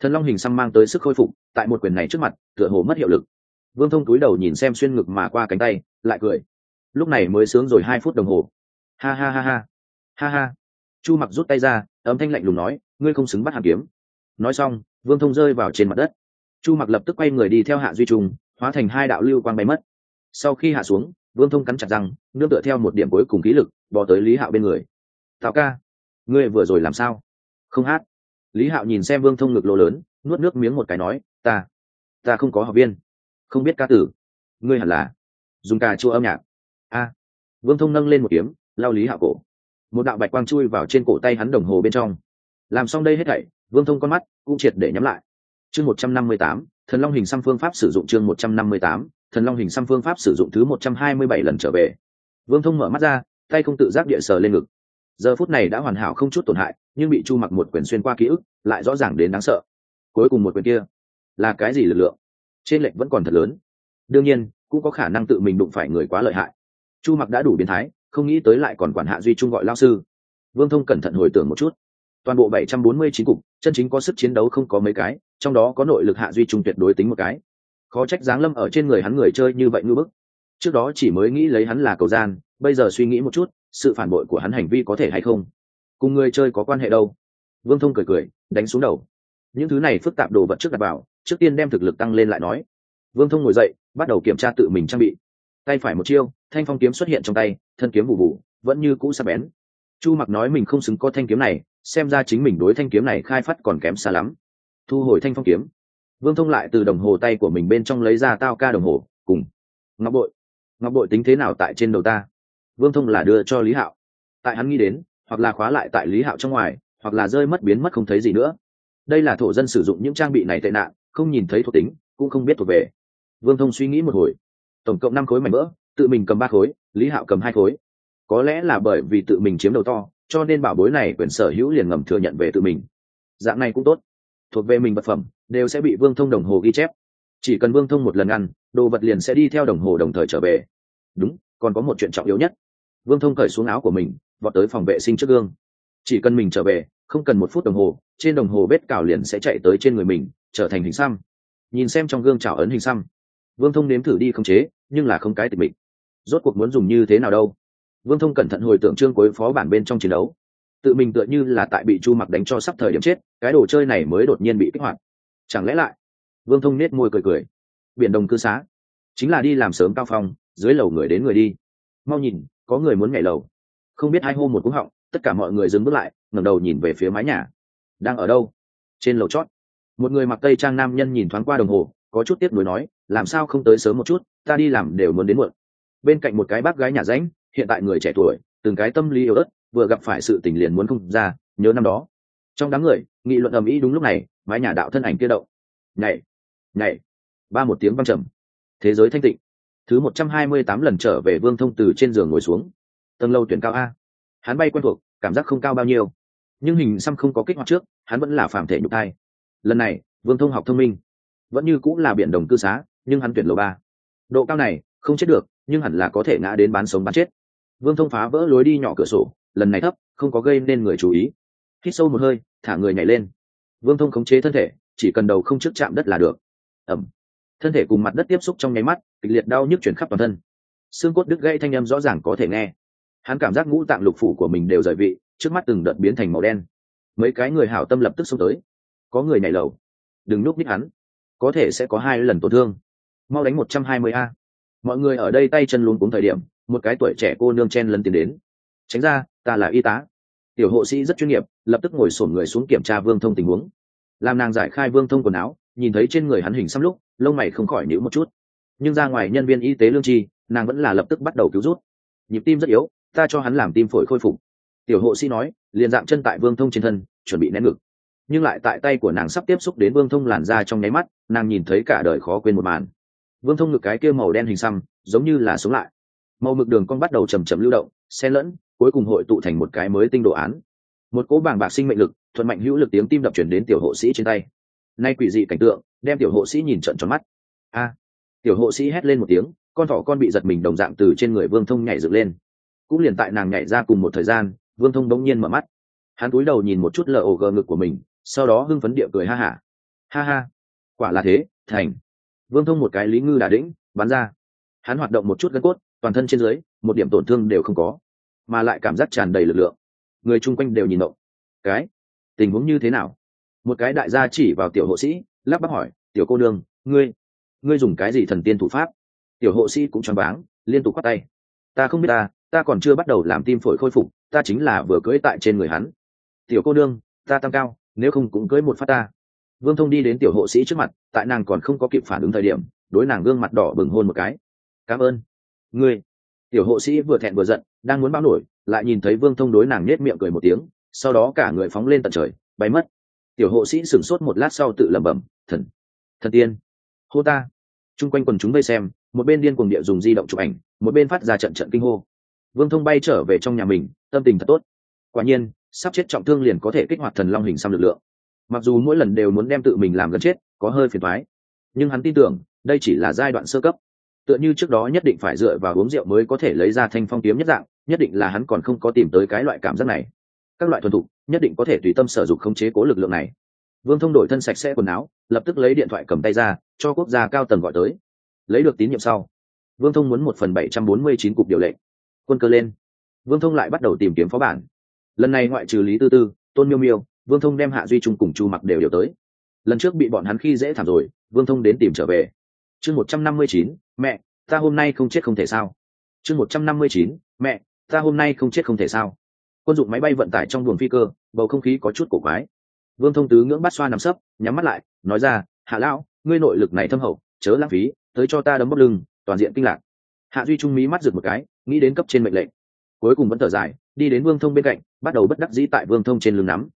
Thần long hình xăm mang tới sức khôi phục, tại một quyền này trước mặt, tựa hồ mất hiệu lực. Vương thông túi đầu nhìn xem xuyên ngực mà qua cánh tay, lại cười. Lúc này mới sướng rồi hai phút đồng hồ. Ha ha ha ha. Ha ha. Chu mặc rút tay ra, âm thanh lạnh lùng nói, ngươi không xứng bắt hàn kiếm. Nói xong, vương thông rơi vào trên mặt đất. Chu mặc lập tức quay người đi theo hạ duy trung, hóa thành hai đạo lưu quang bay mất. Sau khi hạ xuống vương thông cắn chặt răng, nương tựa theo một điểm cuối cùng khí lực bỏ tới lý hạo bên người. Tào ca, ngươi vừa rồi làm sao? Không hát. Lý hạo nhìn xem vương thông ngực lỗ lớn, nuốt nước miếng một cái nói, ta ta không có học viên, không biết ca tử. Ngươi hẳn là dùng cà chua âm nhạc. A. Vương thông nâng lên một kiếm lao lý hạo cổ. Một đạo bạch quang chui vào trên cổ tay hắn đồng hồ bên trong. Làm xong đây hết thảy, vương thông con mắt cũng triệt để nhắm lại. Chương một trăm năm mươi tám, thần long hình xăm phương pháp sử dụng chương một trăm năm mươi tám thần long hình xăm phương pháp sử dụng thứ một trăm hai mươi bảy lần trở về. Vương thông mở mắt ra, tay không tự giác địa sờ lên ngực. Giờ phút này đã hoàn hảo không chút tổn hại, nhưng bị chu mặc một quyền xuyên qua ký ức, lại rõ ràng đến đáng sợ. Cuối cùng một quyền kia, là cái gì lực lượng? Trên lệnh vẫn còn thật lớn. Đương nhiên, cũng có khả năng tự mình đụng phải người quá lợi hại. Chu mặc đã đủ biến thái, không nghĩ tới lại còn quản hạ duy trung gọi lao sư. Vương thông cẩn thận hồi tưởng một chút. Toàn bộ 749 cục, chân chính có sức chiến đấu không có mấy cái, trong đó có nội lực hạ duy trung tuyệt đối tính một cái khó trách giáng lâm ở trên người hắn người chơi như vậy ngư bức. Trước đó chỉ mới nghĩ lấy hắn là cầu gian, bây giờ suy nghĩ một chút, sự phản bội của hắn hành vi có thể hay không? Cùng người chơi có quan hệ đâu? Vương thông cười cười, đánh xuống đầu. Những thứ này phức tạp đồ vật trước đặt vào, trước tiên đem thực lực tăng lên lại nói. Vương thông ngồi dậy, bắt đầu kiểm tra tự mình trang bị. Tay phải một chiêu, thanh phong kiếm xuất hiện trong tay, thân kiếm vụ vụ, vẫn như cũ sắp bén. Chu mặc nói mình không xứng có thanh kiếm này, xem ra chính mình đối thanh kiếm này khai phát còn kém xa lắm. Thu hồi thanh phong kiếm vương thông lại từ đồng hồ tay của mình bên trong lấy ra tao ca đồng hồ, cùng, ngọc bội ngọc bội tính thế nào tại trên đầu ta? Vương thông là đưa cho lý hạo. Tại hắn nghĩ đến, hoặc là khóa lại tại lý hạo trong ngoài, hoặc là rơi mất biến mất không thấy gì nữa. Đây là thổ dân sử dụng những trang bị này tệ nạn, không nhìn thấy thuộc tính, cũng không biết thuộc về. Vương thông suy nghĩ một hồi. Tổng cộng năm khối mảnh vỡ, tự mình cầm ba khối, lý hạo cầm hai khối. Có lẽ là bởi vì tự mình chiếm đầu to, cho nên bảo bối này quyền sở hữu liền ngầm thừa nhận về tự mình. Dạng này cũng tốt thuộc về mình vật phẩm, đều sẽ bị vương thông đồng hồ ghi chép. Chỉ cần vương thông một lần ăn, đồ vật liền sẽ đi theo đồng hồ đồng thời trở về. Đúng, còn có một chuyện trọng yếu nhất. Vương thông cởi xuống áo của mình, vọt tới phòng vệ sinh trước gương. Chỉ cần mình trở về, không cần một phút đồng hồ, trên đồng hồ vết cào liền sẽ chạy tới trên người mình, trở thành hình xăm. Nhìn xem trong gương trào ấn hình xăm. Vương thông nếm thử đi không chế, nhưng là không cái tịch mịch. Rốt cuộc muốn dùng như thế nào đâu? Vương thông cẩn thận hồi tưởng trương cuối phó bản bên trong chiến đấu. Tự mình tựa như là tại bị chu mặc đánh cho sắp thời điểm chết cái đồ chơi này mới đột nhiên bị kích hoạt. Chẳng lẽ lại? Vương thông nết môi cười cười. Biển đồng cư xá. Chính là đi làm sớm cao phong, dưới lầu người đến người đi. Mau nhìn, có người muốn nhảy lầu. Không biết hai hô một cú họng, tất cả mọi người dừng bước lại, ngẩng đầu nhìn về phía mái nhà. Đang ở đâu? Trên lầu chót. Một người mặc tây trang nam nhân nhìn thoáng qua đồng hồ, có chút tiếc nuối nói, làm sao không tới sớm một chút, ta đi làm đều muốn đến muộn. Bên cạnh một cái bác gái nhà ránh, hiện tại người trẻ tuổi, từng cái tâm lý yếu ớt, vừa gặp phải sự tình liền muốn không ra, nhớ năm đó trong đám người, nghị luận ầm ĩ đúng lúc này, mái nhà đạo thân ảnh kia động. Nhảy nhảy. Ba một tiếng văng trầm. Thế giới thanh tịnh. Thứ một trăm hai mươi tám lần trở về vương thông từ trên giường ngồi xuống. Tầng lâu tuyển cao a. Hắn bay quen thuộc, cảm giác không cao bao nhiêu. Nhưng hình xăm không có kích hoạt trước, hắn vẫn là phạm thể nhục thai. Lần này, vương thông học thông minh. Vẫn như cũng là biển đồng cư xá, nhưng hắn tuyển lầu ba. Độ cao này, không chết được, nhưng hẳn là có thể ngã đến bán sống bán chết. Vương thông phá vỡ lối đi nhỏ cửa sổ, lần này thấp, không có gây nên người chú ý hít sâu một hơi, thả người nhảy lên. Vương thông khống chế thân thể, chỉ cần đầu không trước chạm đất là được. Ẩm thân thể cùng mặt đất tiếp xúc trong nháy mắt, kịch liệt đau nhức chuyển khắp toàn thân. Xương cốt đứt gãy thanh âm rõ ràng có thể nghe. Hắn cảm giác ngũ tạng lục phủ của mình đều rời vị, trước mắt từng đợt biến thành màu đen. Mấy cái người hảo tâm lập tức xông tới. Có người nhảy lầu. Đừng núp nít hắn. Có thể sẽ có hai lần tổn thương. Mau đánh một trăm hai mươi a. Mọi người ở đây tay chân luôn cuống thời điểm, một cái tuổi trẻ cô nương chen lấn tiến đến. Tránh ra, ta là y tá. Tiểu hộ sĩ rất chuyên nghiệp lập tức ngồi sổn người xuống kiểm tra vương thông tình huống. Làm nàng giải khai vương thông quần áo, nhìn thấy trên người hắn hình xăm lúc, lông mày không khỏi nhữ một chút. Nhưng ra ngoài nhân viên y tế lương tri nàng vẫn là lập tức bắt đầu cứu rút nhịp tim rất yếu, ta cho hắn làm tim phổi khôi phục. Tiểu hộ sĩ nói, liền dạng chân tại vương thông trên thân, chuẩn bị nén ngực. Nhưng lại tại tay của nàng sắp tiếp xúc đến vương thông làn ra trong nháy mắt, nàng nhìn thấy cả đời khó quên một màn. Vương thông ngực cái kia màu đen hình xăm, giống như là sống lại. Màu mực đường con bắt đầu chầm chầm lưu động, xen lẫn, cuối cùng hội tụ thành một cái mới tinh đồ án một cỗ bảng bạc sinh mệnh lực, thuận mạnh hữu lực tiếng tim đập chuyển đến tiểu hộ sĩ trên tay. Nay quỷ dị cảnh tượng, đem tiểu hộ sĩ nhìn trận tròn mắt. A! Tiểu hộ sĩ hét lên một tiếng, con thỏ con bị giật mình đồng dạng từ trên người vương thông nhảy dựng lên. Cũng liền tại nàng nhảy ra cùng một thời gian, vương thông đống nhiên mở mắt. Hắn cúi đầu nhìn một chút lờ ổ gờ ngực của mình, sau đó hưng phấn địa cười ha hả. Ha. ha! Ha quả là thế, thành. Vương thông một cái lý ngư đà đĩnh, bắn ra. Hắn hoạt động một chút gân cốt, toàn thân trên dưới, một điểm tổn thương đều không có, mà lại cảm giác tràn đầy lực lượng người chung quanh đều nhìn động. Cái? Tình huống như thế nào? Một cái đại gia chỉ vào tiểu hộ sĩ, lắp bắp hỏi, tiểu cô đương ngươi ngươi dùng cái gì thần tiên thủ pháp? Tiểu hộ sĩ cũng choáng váng, liên tục quát tay. Ta không biết ta ta còn chưa bắt đầu làm tim phổi khôi phục, ta chính là vừa cưỡi tại trên người hắn. Tiểu cô đương ta tăng cao, nếu không cũng cưỡi một phát ta. Vương thông đi đến tiểu hộ sĩ trước mặt, tại nàng còn không có kịp phản ứng thời điểm, đối nàng gương mặt đỏ bừng hôn một cái. Cảm ơn. Ngươi? Tiểu hộ sĩ vừa thẹn vừa giận đang muốn báo nổi, lại nhìn thấy vương thông đối nàng nết miệng cười một tiếng, sau đó cả người phóng lên tận trời, bay mất. Tiểu hộ sĩ sửng sốt một lát sau tự lẩm bẩm, thần thần tiên, hô ta. Chung quanh quần chúng vây xem, một bên điên cuồng địa dùng di động chụp ảnh, một bên phát ra trận trận kinh hô. Vương thông bay trở về trong nhà mình, tâm tình thật tốt. Quả nhiên, sắp chết trọng thương liền có thể kích hoạt thần long hình xăm lực lượng. Mặc dù mỗi lần đều muốn đem tự mình làm gần chết, có hơi phiền thoái nhưng hắn tin tưởng, đây chỉ là giai đoạn sơ cấp. Tựa như trước đó nhất định phải dựa vào uống rượu mới có thể lấy ra thanh phong kiếm nhất dạng nhất định là hắn còn không có tìm tới cái loại cảm giác này. Các loại thuần thục, nhất định có thể tùy tâm sử dụng khống chế cố lực lượng này. Vương thông đổi thân sạch sẽ quần áo, lập tức lấy điện thoại cầm tay ra, cho quốc gia cao tầng gọi tới. Lấy được tín nhiệm sau, vương thông muốn một phần bảy trăm bốn mươi chín cục điều lệnh quân cơ lên. Vương thông lại bắt đầu tìm kiếm phó bản. Lần này ngoại trừ lý tư tư, tôn miêu miêu, vương thông đem hạ duy trung cùng chu mặc đều điều tới. Lần trước bị bọn hắn khi dễ thảm rồi, vương thông đến tìm trở về. Chương một trăm năm mươi chín, mẹ, ta hôm nay không chết không thể sao? Chương một trăm năm mươi chín, mẹ ta hôm nay không chết không thể sao? Quân dụng máy bay vận tải trong buồng phi cơ, bầu không khí có chút cổ quái. Vương thông tứ ngưỡng bắt xoa nằm sấp, nhắm mắt lại, nói ra, hạ lão, ngươi nội lực này thâm hậu, chớ lãng phí, tới cho ta đấm bốc lưng, toàn diện kinh lạc. Hạ duy trung mí mắt rực một cái, nghĩ đến cấp trên mệnh lệnh. Cuối cùng vẫn thở dài, đi đến vương thông bên cạnh, bắt đầu bất đắc dĩ tại vương thông trên lưng nắm.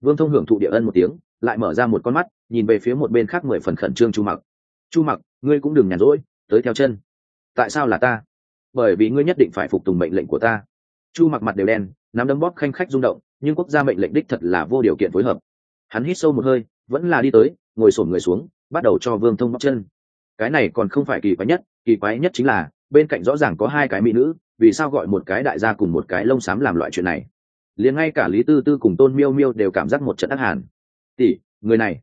Vương thông hưởng thụ địa ân một tiếng, lại mở ra một con mắt, nhìn về phía một bên khác mười phần khẩn trương chu mặc. Chu mặc, ngươi cũng đừng nhàn rỗi, tới theo chân. Tại sao là ta? Bởi vì ngươi nhất định phải phục tùng mệnh lệnh của ta. Chu mặc mặt đều đen, nắm đấm bóp khanh khách rung động, nhưng quốc gia mệnh lệnh đích thật là vô điều kiện phối hợp. Hắn hít sâu một hơi, vẫn là đi tới, ngồi sổm người xuống, bắt đầu cho vương thông bóc chân. Cái này còn không phải kỳ quái nhất, kỳ quái nhất chính là, bên cạnh rõ ràng có hai cái mỹ nữ, vì sao gọi một cái đại gia cùng một cái lông xám làm loại chuyện này? Liền ngay cả lý tư tư cùng tôn miêu miêu đều cảm giác một trận ác hàn. Tỷ, người này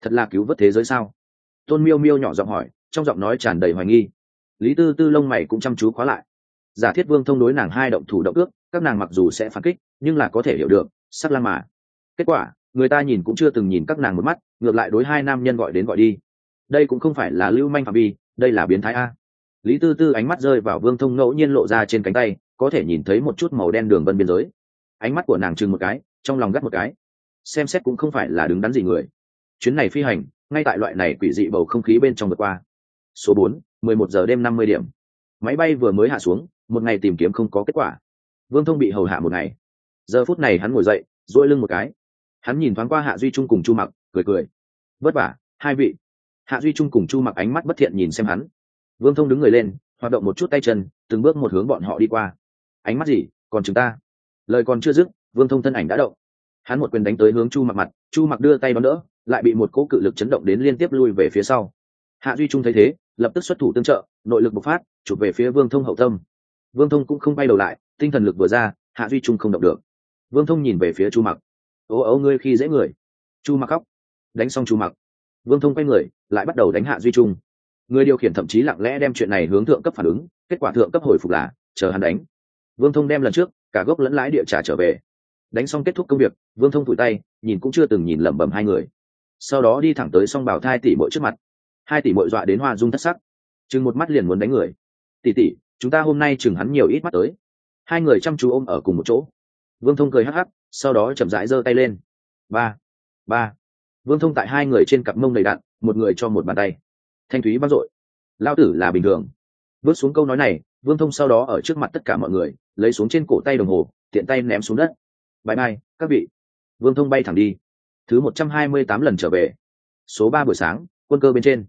thật là cứu vớt thế giới sao? Tôn miêu miêu nhỏ giọng hỏi, trong giọng nói tràn đầy hoài nghi lý tư tư lông mày cũng chăm chú khóa lại. Giả thiết vương thông đối nàng hai động thủ động ước, các nàng mặc dù sẽ phản kích, nhưng là có thể hiểu được, sắc lang mà. Kết quả, người ta nhìn cũng chưa từng nhìn các nàng một mắt, ngược lại đối hai nam nhân gọi đến gọi đi. Đây cũng không phải là lưu manh phạm vi, đây là biến thái a. Lý tư tư ánh mắt rơi vào vương thông ngẫu nhiên lộ ra trên cánh tay, có thể nhìn thấy một chút màu đen đường vân biên giới. Ánh mắt của nàng chừng một cái, trong lòng gắt một cái. Xem xét cũng không phải là đứng đắn gì người. Chuyến này phi hành, ngay tại loại này quỷ dị bầu không khí bên trong vượt qua số bốn, mười một giờ đêm năm mươi điểm. Máy bay vừa mới hạ xuống, một ngày tìm kiếm không có kết quả. Vương thông bị hầu hạ một ngày. Giờ phút này hắn ngồi dậy dỗi lưng một cái. Hắn nhìn thoáng qua hạ duy trung cùng chu mặc, cười cười. Vất vả, hai vị. Hạ duy trung cùng chu mặc ánh mắt bất thiện nhìn xem hắn. Vương thông đứng người lên, hoạt động một chút tay chân, từng bước một hướng bọn họ đi qua. Ánh mắt gì, còn chúng ta? Lời còn chưa dứt, vương thông thân ảnh đã động. Hắn một quyền đánh tới hướng chu mặc mặt, chu mặc đưa tay đón đỡ, lại bị một cỗ cự lực chấn động đến liên tiếp lui về phía sau. Hạ duy trung thấy thế lập tức xuất thủ tương trợ, nội lực bộc phát, chụp về phía vương thông hậu tâm. Vương thông cũng không bay đầu lại, tinh thần lực vừa ra, hạ duy trung không động được. Vương thông nhìn về phía chu mặc. Ố ấu ngươi khi dễ người. Chu mặc khóc. Đánh xong chu mặc, vương thông quay người, lại bắt đầu đánh hạ duy trung. Người điều khiển thậm chí lặng lẽ đem chuyện này hướng thượng cấp phản ứng, kết quả thượng cấp hồi phục là, chờ hắn đánh. Vương thông đem lần trước, cả gốc lẫn lãi địa trả trở về. Đánh xong kết thúc công việc, vương thông tụi tay, nhìn cũng chưa từng nhìn lẩm bẩm hai người. Sau đó đi thẳng tới s o n g bảo thai tỷ bội trước mặt hai tỷ bội dọa đến hoa dung thất sắc. Chừng một mắt liền muốn đánh người. Tỷ tỷ, chúng ta hôm nay chừng hắn nhiều ít mắt tới. Hai người chăm chú ôm ở cùng một chỗ. Vương thông cười hắc hắc, sau đó chậm rãi giơ tay lên. Ba ba. Vương thông tại hai người trên cặp mông đầy đặn một người cho một bàn tay. Thanh thúy vang dội. Lao tử là bình thường. Bước xuống câu nói này, vương thông sau đó ở trước mặt tất cả mọi người, lấy xuống trên cổ tay đồng hồ, tiện tay ném xuống đất. Bãi mai các vị. Vương thông bay thẳng đi. Thứ một trăm hai mươi tám lần trở về. Số ba buổi sáng, quân cơ bên trên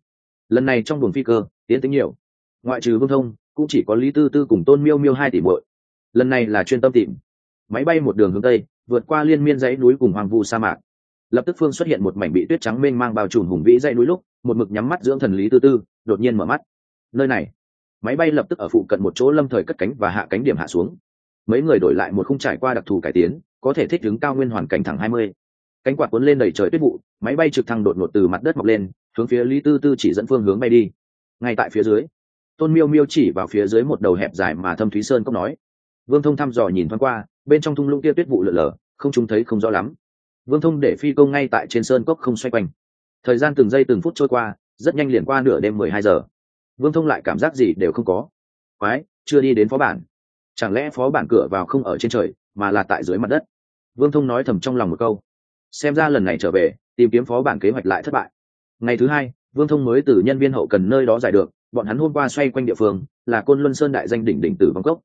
lần này trong buồng phi cơ, tiến tính nhiều. Ngoại trừ vương thông, cũng chỉ có lý tư tư cùng tôn miêu miêu hai tỷ muội. Lần này là chuyên tâm tìm. Máy bay một đường hướng tây, vượt qua liên miên dãy núi cùng hoàng vu sa mạc. Lập tức phương xuất hiện một mảnh bị tuyết trắng mênh mang bao trùm hùng vĩ dãy núi lúc, một mực nhắm mắt dưỡng thần lý tư tư, đột nhiên mở mắt. Nơi này, máy bay lập tức ở phụ cận một chỗ lâm thời cất cánh và hạ cánh điểm hạ xuống. Mấy người đổi lại một khung trải qua đặc thù cải tiến, có thể thích ứng cao nguyên hoàn cảnh thẳng hai mươi cánh quạt cuốn lên đầy trời tuyết vụ, máy bay trực thăng đột ngột từ mặt đất mọc lên, hướng phía lý tư tư chỉ dẫn phương hướng bay đi. Ngay tại phía dưới, tôn miêu miêu chỉ vào phía dưới một đầu hẹp dài mà thâm thúy sơn cốc nói, vương thông thăm dò nhìn thoáng qua, bên trong thung lũng kia tuyết vụ lở lở, không chúng thấy không rõ lắm. Vương thông để phi công ngay tại trên sơn cốc không xoay quanh. Thời gian từng giây từng phút trôi qua, rất nhanh liền qua nửa đêm mười hai giờ. Vương thông lại cảm giác gì đều không có. Quái, chưa đi đến phó bản. Chẳng lẽ phó bản cửa vào không ở trên trời, mà là tại dưới mặt đất? Vương thông nói thầm trong lòng một câu xem ra lần này trở về, tìm kiếm phó bản kế hoạch lại thất bại. Ngày thứ hai, vương thông mới từ nhân viên hậu cần nơi đó giải được, bọn hắn hôm qua xoay quanh địa phương, là côn luân sơn đại danh đỉnh đỉnh tử cốc.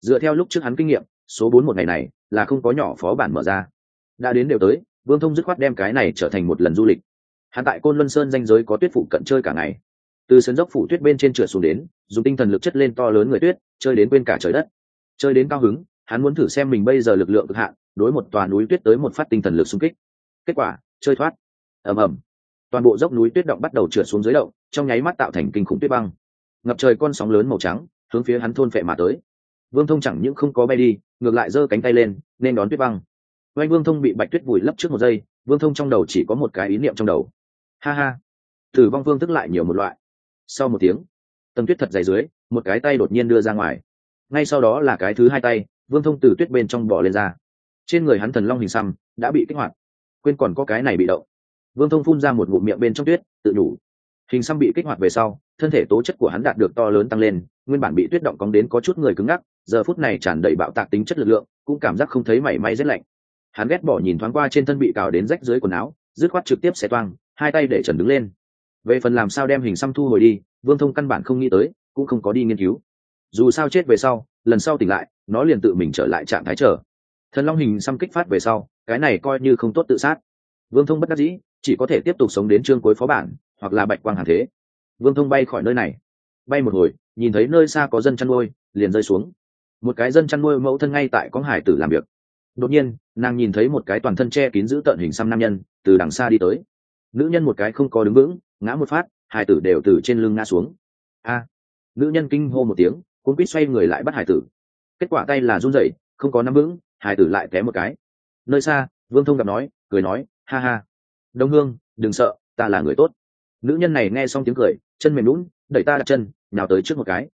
Dựa theo lúc trước hắn kinh nghiệm, số bốn một ngày này là không có nhỏ phó bản mở ra. Đã đến đều tới, vương thông dứt khoát đem cái này trở thành một lần du lịch. Hắn tại côn luân sơn danh giới có tuyết phụ cận chơi cả ngày. Từ sân dốc phủ tuyết bên trên trượt xuống đến, dùng tinh thần lực chất lên to lớn người tuyết, chơi đến quên cả trời đất. Chơi đến cao hứng, hắn muốn thử xem mình bây giờ lực lượng cực hạn, đối một tòa núi tuyết tới một phát tinh thần lực xung kích kết quả, chơi thoát. Ầm ầm. Toàn bộ dốc núi tuyết động bắt đầu trượt xuống dưới động, trong nháy mắt tạo thành kinh khủng tuyết băng. Ngập trời con sóng lớn màu trắng, hướng phía hắn thôn phệ mà tới. Vương thông chẳng những không có bay đi, ngược lại giơ cánh tay lên, nên đón tuyết băng. Oanh vương thông bị bạch tuyết vùi lấp trước một giây, vương thông trong đầu chỉ có một cái ý niệm trong đầu. Ha ha. Tử vong vương thức lại nhiều một loại. Sau một tiếng, tầng tuyết thật dày dưới, một cái tay đột nhiên đưa ra ngoài. Ngay sau đó là cái thứ hai tay, vương thông từ tuyết bên trong bỏ lên ra. Trên người hắn thần long hình xăm đã bị kích hoạt quên còn có cái này bị động. Vương thông phun ra một ngụm miệng bên trong tuyết, tự nhủ. hình xăm bị kích hoạt về sau, thân thể tố chất của hắn đạt được to lớn tăng lên, nguyên bản bị tuyết động cóng đến có chút người cứng ngắc, giờ phút này tràn đầy bạo tạc tính chất lực lượng, cũng cảm giác không thấy mảy may rét lạnh. Hắn ghét bỏ nhìn thoáng qua trên thân bị cào đến rách dưới quần áo, dứt khoát trực tiếp xẻ toang, hai tay để trần đứng lên. Về phần làm sao đem hình xăm thu hồi đi, vương thông căn bản không nghĩ tới, cũng không có đi nghiên cứu. Dù sao chết về sau, lần sau tỉnh lại, nó liền tự mình trở lại trạng thái trở thần long hình xăm kích phát về sau cái này coi như không tốt tự sát. Vương thông bất đắc dĩ, chỉ có thể tiếp tục sống đến chương cuối phó bản, hoặc là bạch quang hàng thế. Vương thông bay khỏi nơi này. Bay một hồi, nhìn thấy nơi xa có dân chăn nuôi, liền rơi xuống. Một cái dân chăn nuôi mẫu thân ngay tại con hải tử làm việc. Đột nhiên, nàng nhìn thấy một cái toàn thân che kín giữ tợn hình xăm nam nhân, từ đằng xa đi tới. Nữ nhân một cái không có đứng vững, ngã một phát, hải tử đều từ trên lưng ngã xuống. A! Nữ nhân kinh hô một tiếng cũng quýt xoay người lại bắt hải tử. Kết quả tay là run rẩy, không có nắm vững, hải tử lại té một cái nơi xa, vương thông gặp nói, cười nói, ha ha. Đông hương, đừng sợ, ta là người tốt. Nữ nhân này nghe xong tiếng cười, chân mềm lún đẩy ta đặt chân nào tới trước một cái.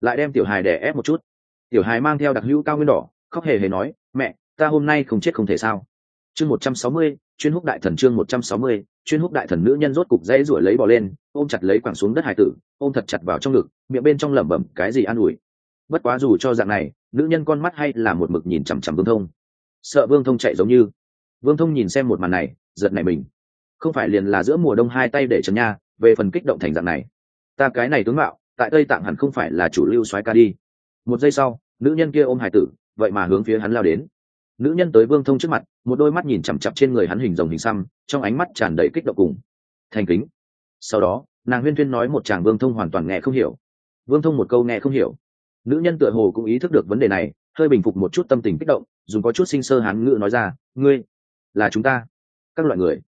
Lại đem tiểu hài đè ép một chút. Tiểu hài mang theo đặc hữu cao nguyên đỏ, khóc hề hề nói, mẹ, ta hôm nay không chết không thể sao? Chương một trăm sáu mươi, chuyên húc đại thần chương một trăm sáu mươi, chuyên húc đại thần nữ nhân rốt cục dãy ruổi lấy bỏ lên, ôm chặt lấy quẳng xuống đất hải tử, ôm thật chặt vào trong ngực, miệng bên trong lẩm bẩm, cái gì an ủi? Bất quá dù cho dạng này, nữ nhân con mắt hay là một mực nhìn chằm chằm vương thông sợ vương thông chạy giống như. Vương thông nhìn xem một màn này, giật này mình. Không phải liền là giữa mùa đông hai tay để trần nha, về phần kích động thành dạng này. Ta cái này tướng mạo, tại tây tạng hẳn không phải là chủ lưu soái ca đi. Một giây sau, nữ nhân kia ôm hải tử, vậy mà hướng phía hắn lao đến. Nữ nhân tới vương thông trước mặt, một đôi mắt nhìn chằm chặp trên người hắn hình rồng hình xăm, trong ánh mắt tràn đầy kích động cùng. Thành kính. Sau đó, nàng huyên huyên nói một chàng vương thông hoàn toàn nghe không hiểu. Vương thông một câu nghe không hiểu. Nữ nhân tựa hồ cũng ý thức được vấn đề này hơi bình phục một chút tâm tình kích động, dùng có chút sinh sơ hán ngữ nói ra, ngươi là chúng ta, các loại người.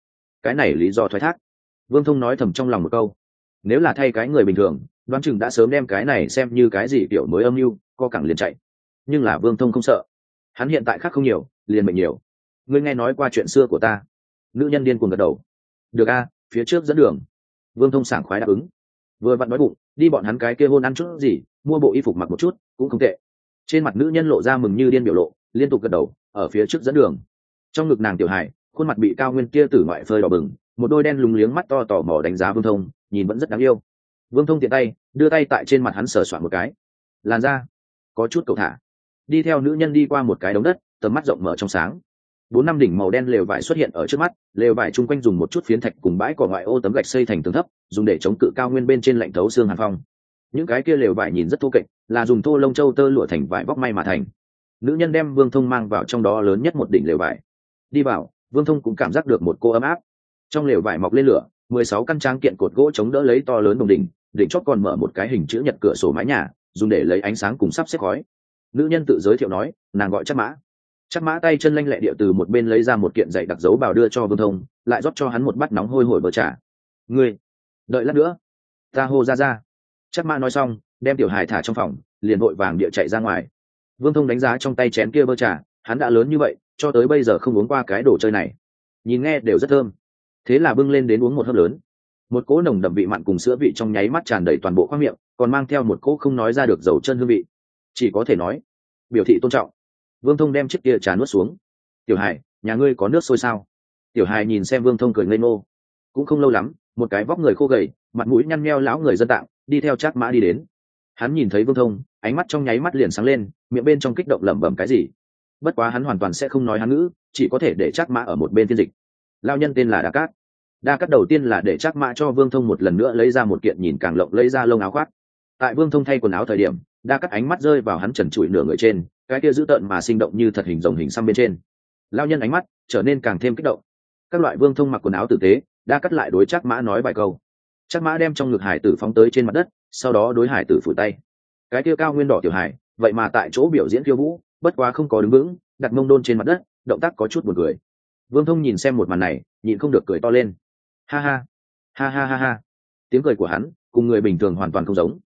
Cái này lý do thoái thác. Vương thông nói thầm trong lòng một câu. Nếu là thay cái người bình thường, đoán chừng đã sớm đem cái này xem như cái gì kiểu mới âm mưu, co cẳng liền chạy. Nhưng là vương thông không sợ. Hắn hiện tại khác không nhiều, liền mệnh nhiều. Ngươi nghe nói qua chuyện xưa của ta. Nữ nhân điên cuồng gật đầu. Được a, phía trước dẫn đường. Vương thông sảng khoái đáp ứng. Vừa vặn nói bụng, đi bọn hắn cái kia hôn ăn chút gì, mua bộ y phục mặc một chút, cũng không tệ trên mặt nữ nhân lộ ra mừng như điên biểu lộ, liên tục gật đầu, ở phía trước dẫn đường. Trong ngực nàng tiểu hải khuôn mặt bị cao nguyên kia tử ngoại phơi đỏ bừng, một đôi đen lúng liếng mắt to tò mò đánh giá vương thông, nhìn vẫn rất đáng yêu. Vương thông tiện tay, đưa tay tại trên mặt hắn sờ soạn một cái. Làn da, có chút cầu thả. Đi theo nữ nhân đi qua một cái đống đất, tầm mắt rộng mở trong sáng. Bốn năm đỉnh màu đen lều vải xuất hiện ở trước mắt, lều vải chung quanh dùng một chút phiến thạch cùng bãi cỏ ngoại ô tấm gạch xây thành tường thấp, dùng để chống cự cao nguyên bên trên lạnh thấu xương hàn phong những cái kia lều vải nhìn rất thô kệch, là dùng thô lông châu tơ lụa thành vải vóc may mà thành. Nữ nhân đem vương thông mang vào trong đó lớn nhất một đỉnh lều vải. Đi vào, vương thông cũng cảm giác được một cô ấm áp. Trong lều vải mọc lên lửa, mười sáu căn trang kiện cột gỗ chống đỡ lấy to lớn đồng đỉnh đỉnh chót còn mở một cái hình chữ nhật cửa sổ mái nhà, dùng để lấy ánh sáng cùng sắp xếp khói. Nữ nhân tự giới thiệu nói, nàng gọi chắc mã. Chắc mã tay chân lanh lẹ địa từ một bên lấy ra một kiện dạy đặc dấu bào đưa cho vương thông, lại rót cho hắn một bát nóng hôi hổi bờ trà. Ngươi, đợi lát nữa, ta hô ra ra chắc ma nói xong, đem tiểu hài thả trong phòng, liền vội vàng địa chạy ra ngoài. Vương thông đánh giá trong tay chén kia bơ trà, hắn đã lớn như vậy, cho tới bây giờ không uống qua cái đồ chơi này. Nhìn nghe đều rất thơm. Thế là bưng lên đến uống một hớp lớn. Một cỗ nồng đậm vị mặn cùng sữa vị trong nháy mắt tràn đầy toàn bộ khoang miệng, còn mang theo một cỗ không nói ra được dầu chân hương vị. Chỉ có thể nói, biểu thị tôn trọng. Vương thông đem chiếc kia trà nuốt xuống. Tiểu hải nhà ngươi có nước sôi sao? Tiểu hải nhìn xem vương thông cười ngây ngô. Cũng không lâu lắm một cái vóc người khô gầy, mặt mũi nhăn nheo lão người dân tạng, đi theo trác mã đi đến. Hắn nhìn thấy vương thông, ánh mắt trong nháy mắt liền sáng lên, miệng bên trong kích động lẩm bẩm cái gì. Bất quá hắn hoàn toàn sẽ không nói hắn ngữ, chỉ có thể để trác mã ở một bên phiên dịch. Lao nhân tên là đa cát. Đa cát đầu tiên là để trác mã cho vương thông một lần nữa lấy ra một kiện nhìn càng lộng lấy ra lông áo khoác. Tại vương thông thay quần áo thời điểm, đa cát ánh mắt rơi vào hắn trần trụi nửa người trên, cái kia dữ tợn mà sinh động như thật hình rồng hình xăm bên trên. Lao nhân ánh mắt trở nên càng thêm kích động. Các loại vương thông mặc quần áo tử tế đa cắt lại đối chắc mã nói vài câu. Chắc mã đem trong ngực hải tử phóng tới trên mặt đất, sau đó đối hải tử phủ tay. Cái kia cao nguyên đỏ tiểu hải, vậy mà tại chỗ biểu diễn khiêu vũ, bất quá không có đứng vững, đặt mông đôn trên mặt đất, động tác có chút buồn cười. Vương thông nhìn xem một màn này, nhịn không được cười to lên. Ha ha ha ha ha ha. Tiếng cười của hắn cùng người bình thường hoàn toàn không giống.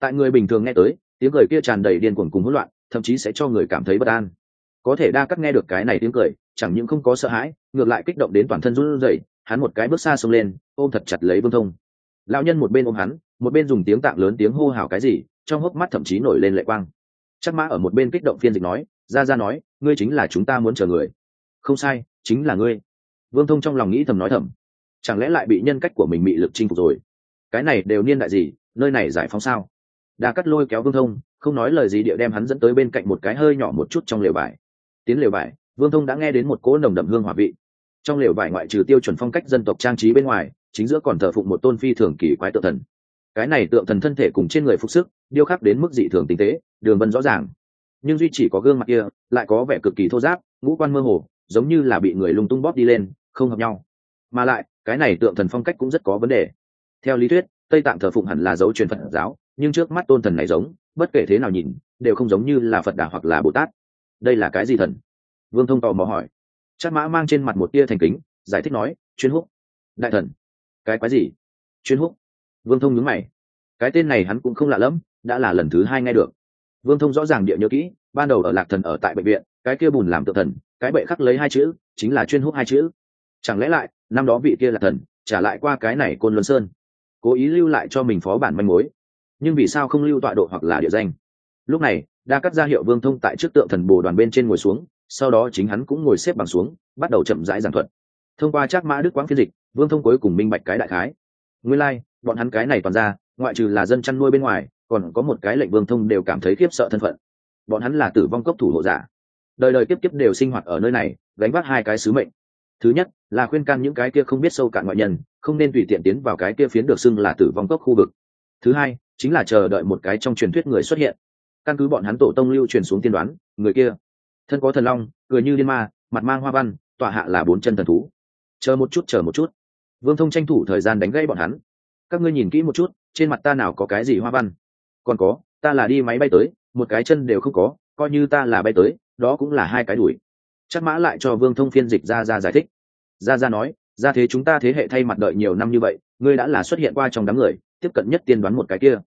Tại người bình thường nghe tới, tiếng cười kia tràn đầy điên cuồng cùng hỗn loạn, thậm chí sẽ cho người cảm thấy bất an. Có thể đa cắt nghe được cái này tiếng cười, chẳng những không có sợ hãi, ngược lại kích động đến toàn thân run rẩy hắn một cái bước xa xông lên, ôm thật chặt lấy vương thông. Lão nhân một bên ôm hắn, một bên dùng tiếng tạng lớn tiếng hô hào cái gì, trong hốc mắt thậm chí nổi lên lệ quang. Chắc mã ở một bên kích động phiên dịch nói, ra ra nói, ngươi chính là chúng ta muốn chờ người. Không sai, chính là ngươi. Vương thông trong lòng nghĩ thầm nói thầm. Chẳng lẽ lại bị nhân cách của mình bị lực chinh phục rồi? Cái này đều niên đại gì, nơi này giải phóng sao? Đa cắt lôi kéo vương thông, không nói lời gì địa đem hắn dẫn tới bên cạnh một cái hơi nhỏ một chút trong lều vải tiến lều vải vương thông đã nghe đến một cỗ nồng đậm hương hòa vị trong lều vải ngoại trừ tiêu chuẩn phong cách dân tộc trang trí bên ngoài, chính giữa còn thờ phụng một tôn phi thường kỳ quái tượng thần. Cái này tượng thần thân thể cùng trên người phục sức, điêu khắc đến mức dị thường tinh tế, đường vân rõ ràng. Nhưng duy chỉ có gương mặt kia, lại có vẻ cực kỳ thô giáp ngũ quan mơ hồ, giống như là bị người lung tung bóp đi lên, không hợp nhau. Mà lại, cái này tượng thần phong cách cũng rất có vấn đề. Theo lý thuyết, tây tạng thờ phụng hẳn là dấu truyền phật giáo, nhưng trước mắt tôn thần này giống, bất kể thế nào nhìn, đều không giống như là phật đà hoặc là bồ tát. Đây là cái gì thần? Vương thông tò mò hỏi. Chát mã mang trên mặt một tia thành kính, giải thích nói, chuyên húc. Đại thần. Cái quái gì? Chuyên húc. Vương thông nhớ mày. Cái tên này hắn cũng không lạ lẫm, đã là lần thứ hai nghe được. Vương thông rõ ràng địa nhớ kỹ, ban đầu ở lạc thần ở tại bệnh viện, cái kia bùn làm tự thần, cái bệ khắc lấy hai chữ, chính là chuyên húc hai chữ. Chẳng lẽ lại, năm đó vị kia là thần, trả lại qua cái này côn luân sơn, cố ý lưu lại cho mình phó bản manh mối? Nhưng vì sao không lưu tọa độ hoặc là địa danh? Lúc này, đa cắt ra hiệu vương thông tại trước tượng thần bồ đoàn bên trên ngồi xuống sau đó chính hắn cũng ngồi xếp bằng xuống bắt đầu chậm rãi giảng thuật. Thông qua trác mã đức quãng phiên dịch vương thông cuối cùng minh bạch cái đại khái. Nguyên lai、like, bọn hắn cái này toàn ra ngoại trừ là dân chăn nuôi bên ngoài còn có một cái lệnh vương thông đều cảm thấy khiếp sợ thân phận. Bọn hắn là tử vong cốc thủ hộ giả. Đời đời kiếp kiếp đều sinh hoạt ở nơi này gánh vác hai cái sứ mệnh. Thứ nhất là khuyên can những cái kia không biết sâu cạn ngoại nhân không nên tùy tiện tiến vào cái kia phiến được xưng là tử vong cốc khu vực. Thứ hai chính là chờ đợi một cái trong truyền thuyết người xuất hiện. Căn cứ bọn hắn tổ tông lưu truyền xuống tiên đoán người kia thân có thần long, cười như liên ma, mặt mang hoa văn, tọa hạ là bốn chân thần thú. Chờ một chút, chờ một chút. Vương thông tranh thủ thời gian đánh gãy bọn hắn. Các ngươi nhìn kỹ một chút, trên mặt ta nào có cái gì hoa văn? Còn có, ta là đi máy bay tới, một cái chân đều không có, coi như ta là bay tới, đó cũng là hai cái đuổi. Chắc mã lại cho vương thông phiên dịch ra ra giải thích. Ra ra nói, ra thế chúng ta thế hệ thay mặt đợi nhiều năm như vậy, ngươi đã là xuất hiện qua trong đám người, tiếp cận nhất tiên đoán một cái kia.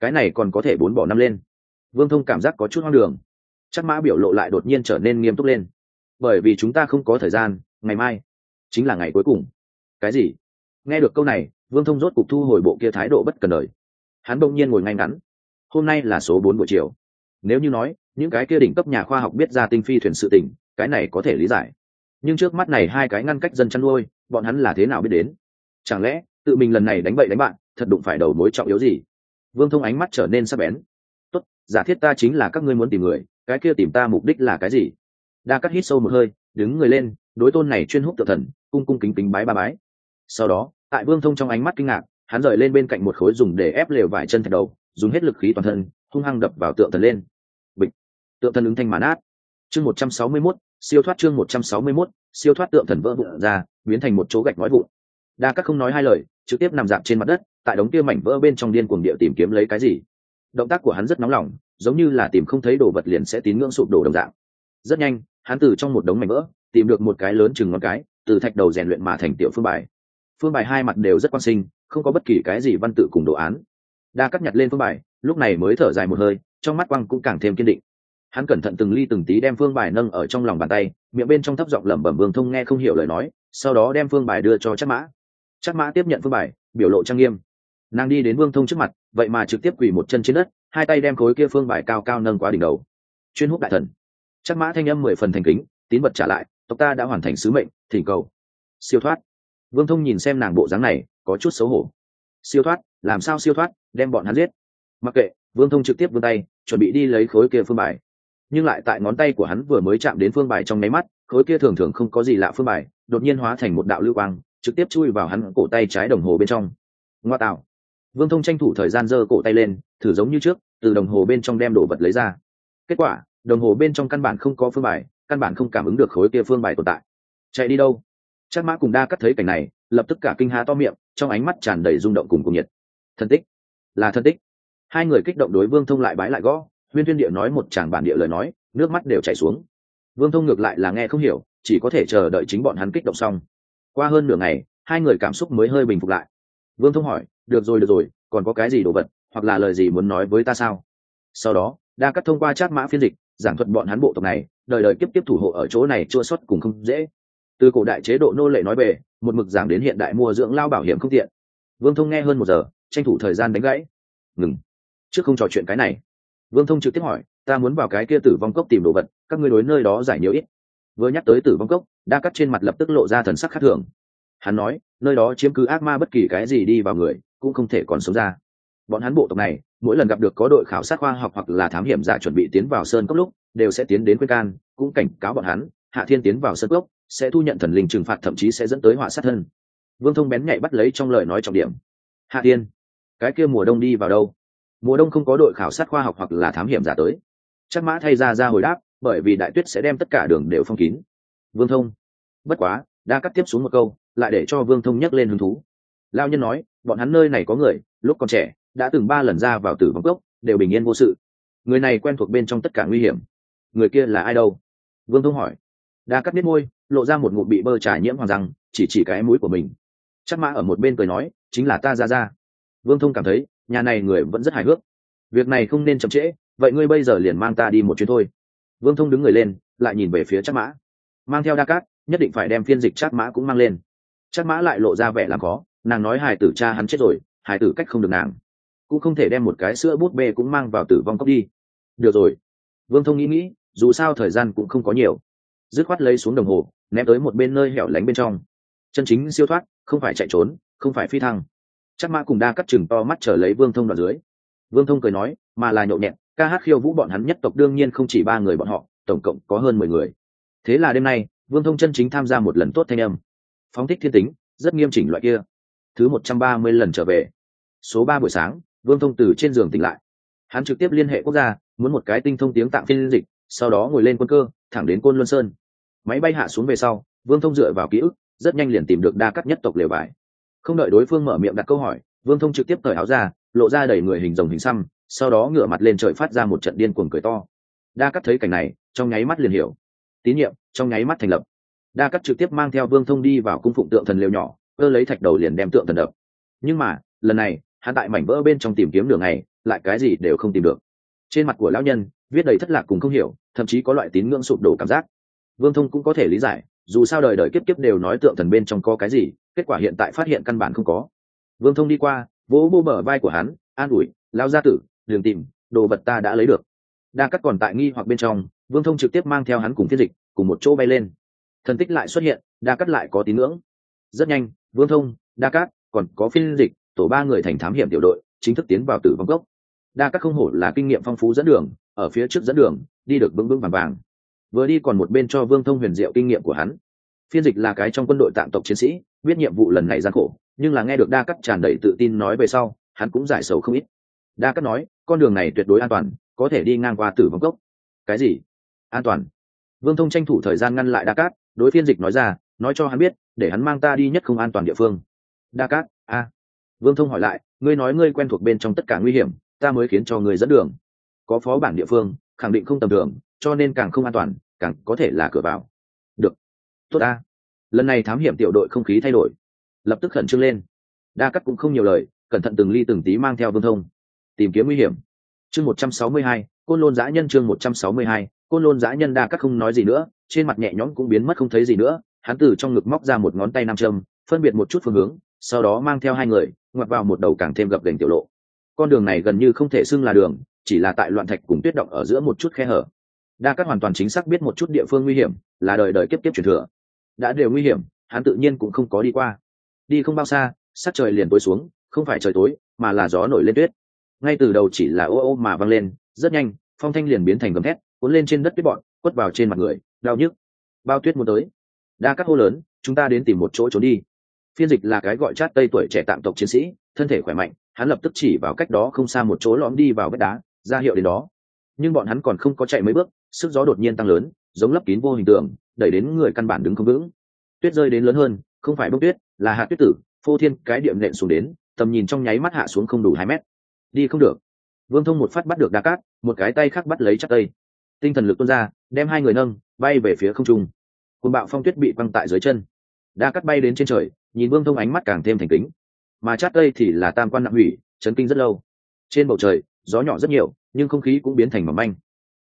Cái này còn có thể bốn bỏ năm lên. Vương thông cảm giác có chút hoang đường chắc mã biểu lộ lại đột nhiên trở nên nghiêm túc lên. Bởi vì chúng ta không có thời gian, ngày mai chính là ngày cuối cùng. Cái gì? Nghe được câu này, vương thông rốt cục thu hồi bộ kia thái độ bất cần đời. Hắn đông nhiên ngồi ngay ngắn. Hôm nay là số bốn buổi chiều. Nếu như nói, những cái kia đỉnh cấp nhà khoa học biết ra tinh phi thuyền sự tỉnh cái này có thể lý giải. Nhưng trước mắt này hai cái ngăn cách dân chăn nuôi, bọn hắn là thế nào biết đến? Chẳng lẽ, tự mình lần này đánh bậy đánh bạn, thật đụng phải đầu mối trọng yếu gì? Vương thông ánh mắt trở nên sắc bén. Tốt, giả thiết ta chính là các ngươi muốn tìm người cái kia tìm ta mục đích là cái gì? Đa cắt hít sâu một hơi, đứng người lên, đối tôn này chuyên hút tự thần, cung cung kính kính bái ba bái. Sau đó, tại vương thông trong ánh mắt kinh ngạc, hắn rời lên bên cạnh một khối dùng để ép lều vải chân thạch đầu, dùng hết lực khí toàn thân, hung hăng đập vào tượng thần lên. Bịch. Tượng thần ứng thanh màn át. Chương một trăm sáu mươi mốt, siêu thoát chương một trăm sáu mươi mốt, siêu thoát tượng thần vỡ vụn ra, biến thành một chỗ gạch nói vụn. Đa các không nói hai lời, trực tiếp nằm dạp trên mặt đất, tại đống kia mảnh vỡ bên trong điên cuồng địa tìm kiếm lấy cái gì. Động tác của hắn rất nóng lòng giống như là tìm không thấy đồ vật liền sẽ tín ngưỡng sụp đổ đồng dạng. Rất nhanh, hắn từ trong một đống mảnh vỡ, tìm được một cái lớn chừng ngón cái, từ thạch đầu rèn luyện mà thành tiểu phương bài. Phương bài hai mặt đều rất quan sinh, không có bất kỳ cái gì văn tự cùng đồ án. Đa cắt nhặt lên phương bài, lúc này mới thở dài một hơi, trong mắt quăng cũng càng thêm kiên định. Hắn cẩn thận từng ly từng tí đem phương bài nâng ở trong lòng bàn tay, miệng bên trong thấp giọng lẩm bẩm vương thông nghe không hiểu lời nói, sau đó đem phương bài đưa cho chắc mã. Chắc mã tiếp nhận phương bài, biểu lộ trang nghiêm. Nàng đi đến vương thông trước mặt, vậy mà trực tiếp quỳ một chân trên đất hai tay đem khối kia phương bài cao cao nâng qua đỉnh đầu. Chuyên hút đại thần. Chắc mã thanh âm mười phần thành kính, tín vật trả lại, tộc ta đã hoàn thành sứ mệnh, thỉnh cầu. Siêu thoát. Vương thông nhìn xem nàng bộ dáng này, có chút xấu hổ. Siêu thoát, làm sao siêu thoát, đem bọn hắn giết. Mặc kệ, vương thông trực tiếp vươn tay, chuẩn bị đi lấy khối kia phương bài. Nhưng lại tại ngón tay của hắn vừa mới chạm đến phương bài trong nháy mắt, khối kia thường thường không có gì lạ phương bài, đột nhiên hóa thành một đạo lưu quang, trực tiếp chui vào hắn cổ tay trái đồng hồ bên trong. Ngoa tạo. Vương thông tranh thủ thời gian giơ cổ tay lên thử giống như trước, từ đồng hồ bên trong đem đồ vật lấy ra. Kết quả, đồng hồ bên trong căn bản không có phương bài, căn bản không cảm ứng được khối kia phương bài tồn tại. Chạy đi đâu? Chắc mã cùng đa cắt thấy cảnh này, lập tức cả kinh há to miệng, trong ánh mắt tràn đầy rung động cùng cùng nhiệt. Thân tích. Là thân tích. Hai người kích động đối vương thông lại bái lại gõ, huyên tuyên địa nói một chàng bản địa lời nói, nước mắt đều chảy xuống. Vương thông ngược lại là nghe không hiểu, chỉ có thể chờ đợi chính bọn hắn kích động xong. Qua hơn nửa ngày, hai người cảm xúc mới hơi bình phục lại. Vương thông hỏi, được rồi được rồi, còn có cái gì đồ vật? Hoặc là lời gì muốn nói với ta sao? Sau đó, đa cắt thông qua chat mã phiên dịch, giảng thuật bọn hắn bộ tộc này, đời đời kiếp tiếp thủ hộ ở chỗ này chua xuất cùng không dễ. Từ cổ đại chế độ nô lệ nói về, một mực giảng đến hiện đại mua dưỡng lao bảo hiểm không tiện. Vương thông nghe hơn một giờ, tranh thủ thời gian đánh gãy. Ngừng. Trước không trò chuyện cái này. Vương thông trực tiếp hỏi, ta muốn vào cái kia tử vong cốc tìm đồ vật, các ngươi đối nơi đó giải nhiều ít. Vừa nhắc tới tử vong cốc, đa cắt trên mặt lập tức lộ ra thần sắc khác thường. Hắn nói, nơi đó chiếm cứ ác ma bất kỳ cái gì đi vào người, cũng không thể còn sống ra bọn hắn bộ tộc này, mỗi lần gặp được có đội khảo sát khoa học hoặc là thám hiểm giả chuẩn bị tiến vào sơn cốc lúc, đều sẽ tiến đến khuyên can, cũng cảnh cáo bọn hắn, hạ thiên tiến vào sơn cốc, sẽ thu nhận thần linh trừng phạt, thậm chí sẽ dẫn tới họa sát thân. Vương thông bén nhạy bắt lấy trong lời nói trọng điểm. Hạ thiên, cái kia mùa đông đi vào đâu? Mùa đông không có đội khảo sát khoa học hoặc là thám hiểm giả tới. Chắc mã thay ra ra hồi đáp, bởi vì đại tuyết sẽ đem tất cả đường đều phong kín. Vương thông, bất quá, đa cắt tiếp xuống một câu, lại để cho vương thông nhắc lên hứng thú. Lao nhân nói, bọn hắn nơi này có người, lúc còn trẻ đã từng ba lần ra vào tử vong cốc, đều bình yên vô sự. Người này quen thuộc bên trong tất cả nguy hiểm. Người kia là ai đâu? Vương thông hỏi. Đa cắt biết môi, lộ ra một ngụm bị bơ trải nhiễm hoàng răng, chỉ chỉ cái mũi của mình. Chắc mã ở một bên cười nói, chính là ta ra ra. Vương thông cảm thấy, nhà này người vẫn rất hài hước. Việc này không nên chậm trễ, vậy ngươi bây giờ liền mang ta đi một chuyến thôi. Vương thông đứng người lên, lại nhìn về phía chắc mã. Mang theo đa cát, nhất định phải đem phiên dịch chắc mã cũng mang lên. Chắc mã lại lộ ra vẻ làm khó, nàng nói hài tử cha hắn chết rồi, hài tử cách không được nàng cũng không thể đem một cái sữa bút bê cũng mang vào tử vong cốc đi. Được rồi. Vương thông nghĩ nghĩ, dù sao thời gian cũng không có nhiều. Dứt khoát lấy xuống đồng hồ, ném tới một bên nơi hẻo lánh bên trong. Chân chính siêu thoát, không phải chạy trốn, không phải phi thăng. Chắc mã cùng đa cắt chừng to mắt trở lấy vương thông đoạn dưới. Vương thông cười nói, mà là nhộn nhẹn ca hát khiêu vũ bọn hắn nhất tộc đương nhiên không chỉ ba người bọn họ, tổng cộng có hơn mười người. Thế là đêm nay, vương thông chân chính tham gia một lần tốt thanh âm. Phóng thích thiên tính, rất nghiêm chỉnh loại kia. Thứ một trăm ba mươi lần trở về. Số ba buổi sáng vương thông từ trên giường tỉnh lại. Hắn trực tiếp liên hệ quốc gia, muốn một cái tinh thông tiếng tạng phiên dịch, sau đó ngồi lên quân cơ, thẳng đến côn luân sơn. Máy bay hạ xuống về sau, vương thông dựa vào ký ức, rất nhanh liền tìm được đa cắt nhất tộc lều bài không đợi đối phương mở miệng đặt câu hỏi, vương thông trực tiếp cởi áo ra, lộ ra đầy người hình rồng hình xăm, sau đó ngửa mặt lên trời phát ra một trận điên cuồng cười to. Đa cắt thấy cảnh này, trong nháy mắt liền hiểu. Tín nhiệm, trong nháy mắt thành lập. Đa cắt trực tiếp mang theo vương thông đi vào cung phụng tượng thần lều nhỏ, cơ lấy thạch đầu liền đem tượng thần đập. Nhưng mà, lần này hắn tại mảnh vỡ bên trong tìm kiếm đường này lại cái gì đều không tìm được. Trên mặt của lão nhân, viết đầy thất lạc cùng không hiểu, thậm chí có loại tín ngưỡng sụp đổ cảm giác. Vương thông cũng có thể lý giải, dù sao đời đời kiếp kiếp đều nói tượng thần bên trong có cái gì, kết quả hiện tại phát hiện căn bản không có. Vương thông đi qua, vỗ bô bờ vai của hắn, an ủi lao gia tử đường tìm, đồ vật ta đã lấy được. Đa cắt còn tại nghi hoặc bên trong, vương thông trực tiếp mang theo hắn cùng phiên dịch, cùng một chỗ bay lên. Thần tích lại xuất hiện, đa cắt lại có tín ngưỡng. Rất nhanh, vương thông, đa cắt còn có phiên dịch tổ ba người thành thám hiểm tiểu đội, chính thức tiến vào tử vong gốc đa các không hổ là kinh nghiệm phong phú dẫn đường, ở phía trước dẫn đường, đi được vững vững vàng vàng. Vừa đi còn một bên cho vương thông huyền diệu kinh nghiệm của hắn. Phiên dịch là cái trong quân đội tạm tộc chiến sĩ, biết nhiệm vụ lần này gian khổ, nhưng là nghe được đa cắt tràn đầy tự tin nói về sau, hắn cũng giải sầu không ít. Đa cắt nói, con đường này tuyệt đối an toàn, có thể đi ngang qua tử vong cốc. Cái gì? An toàn. Vương thông tranh thủ thời gian ngăn lại đa cát đối phiên dịch nói ra, nói cho hắn biết, để hắn mang ta đi nhất không an toàn địa phương. Đa cát a vương thông hỏi lại, ngươi nói ngươi quen thuộc bên trong tất cả nguy hiểm, ta mới khiến cho ngươi dẫn đường. Có phó bản địa phương, khẳng định không tầm thường, cho nên càng không an toàn, càng có thể là cửa vào. Được. Tốt a lần này thám hiểm tiểu đội không khí thay đổi. Lập tức khẩn trương lên. Đa cắt cũng không nhiều lời, cẩn thận từng ly từng tí mang theo vương thông, tìm kiếm nguy hiểm. Chương một trăm sáu mươi hai, côn lôn giã nhân chương một trăm sáu mươi hai, côn lôn giã nhân đa cắt không nói gì nữa, trên mặt nhẹ nhõm cũng biến mất không thấy gì nữa, hắn từ trong ngực móc ra một ngón tay nam châm, phân biệt một chút phương hướng, sau đó mang theo hai người ngoặt vào một đầu càng thêm gập gành tiểu lộ. Con đường này gần như không thể xưng là đường, chỉ là tại loạn thạch cùng tuyết động ở giữa một chút khe hở. Đa các hoàn toàn chính xác biết một chút địa phương nguy hiểm, là đời đời kiếp kiếp truyền thừa. Đã đều nguy hiểm, hắn tự nhiên cũng không có đi qua. Đi không bao xa, sắc trời liền tối xuống, không phải trời tối, mà là gió nổi lên tuyết. Ngay từ đầu chỉ là ô ô mà văng lên, rất nhanh, phong thanh liền biến thành gầm thét, cuốn lên trên đất tuyết bọn quất vào trên mặt người, đau nhức. Bao tuyết muốn tới. Đa các hô lớn, chúng ta đến tìm một chỗ trốn đi phiên dịch là cái gọi chát tây tuổi trẻ tạm tộc chiến sĩ, thân thể khỏe mạnh, hắn lập tức chỉ vào cách đó không xa một chỗ lõm đi vào vách đá, ra hiệu đến đó. Nhưng bọn hắn còn không có chạy mấy bước, sức gió đột nhiên tăng lớn, giống lấp kín vô hình tượng, đẩy đến người căn bản đứng không vững. Tuyết rơi đến lớn hơn, không phải bốc tuyết, là hạt tuyết tử, phô thiên cái điểm nện xuống đến, tầm nhìn trong nháy mắt hạ xuống không đủ hai mét. Đi không được. Vương thông một phát bắt được đa cát, một cái tay khác bắt lấy chắc tây. Tinh thần lực tuôn ra, đem hai người nâng, bay về phía không trung. Côn bạo phong tuyết bị băng tại dưới chân. Đa cát bay đến trên trời nhìn vương thông ánh mắt càng thêm thành kính. Mà chát đây thì là tam quan nặng hủy, chấn kinh rất lâu. Trên bầu trời, gió nhỏ rất nhiều, nhưng không khí cũng biến thành mỏng manh.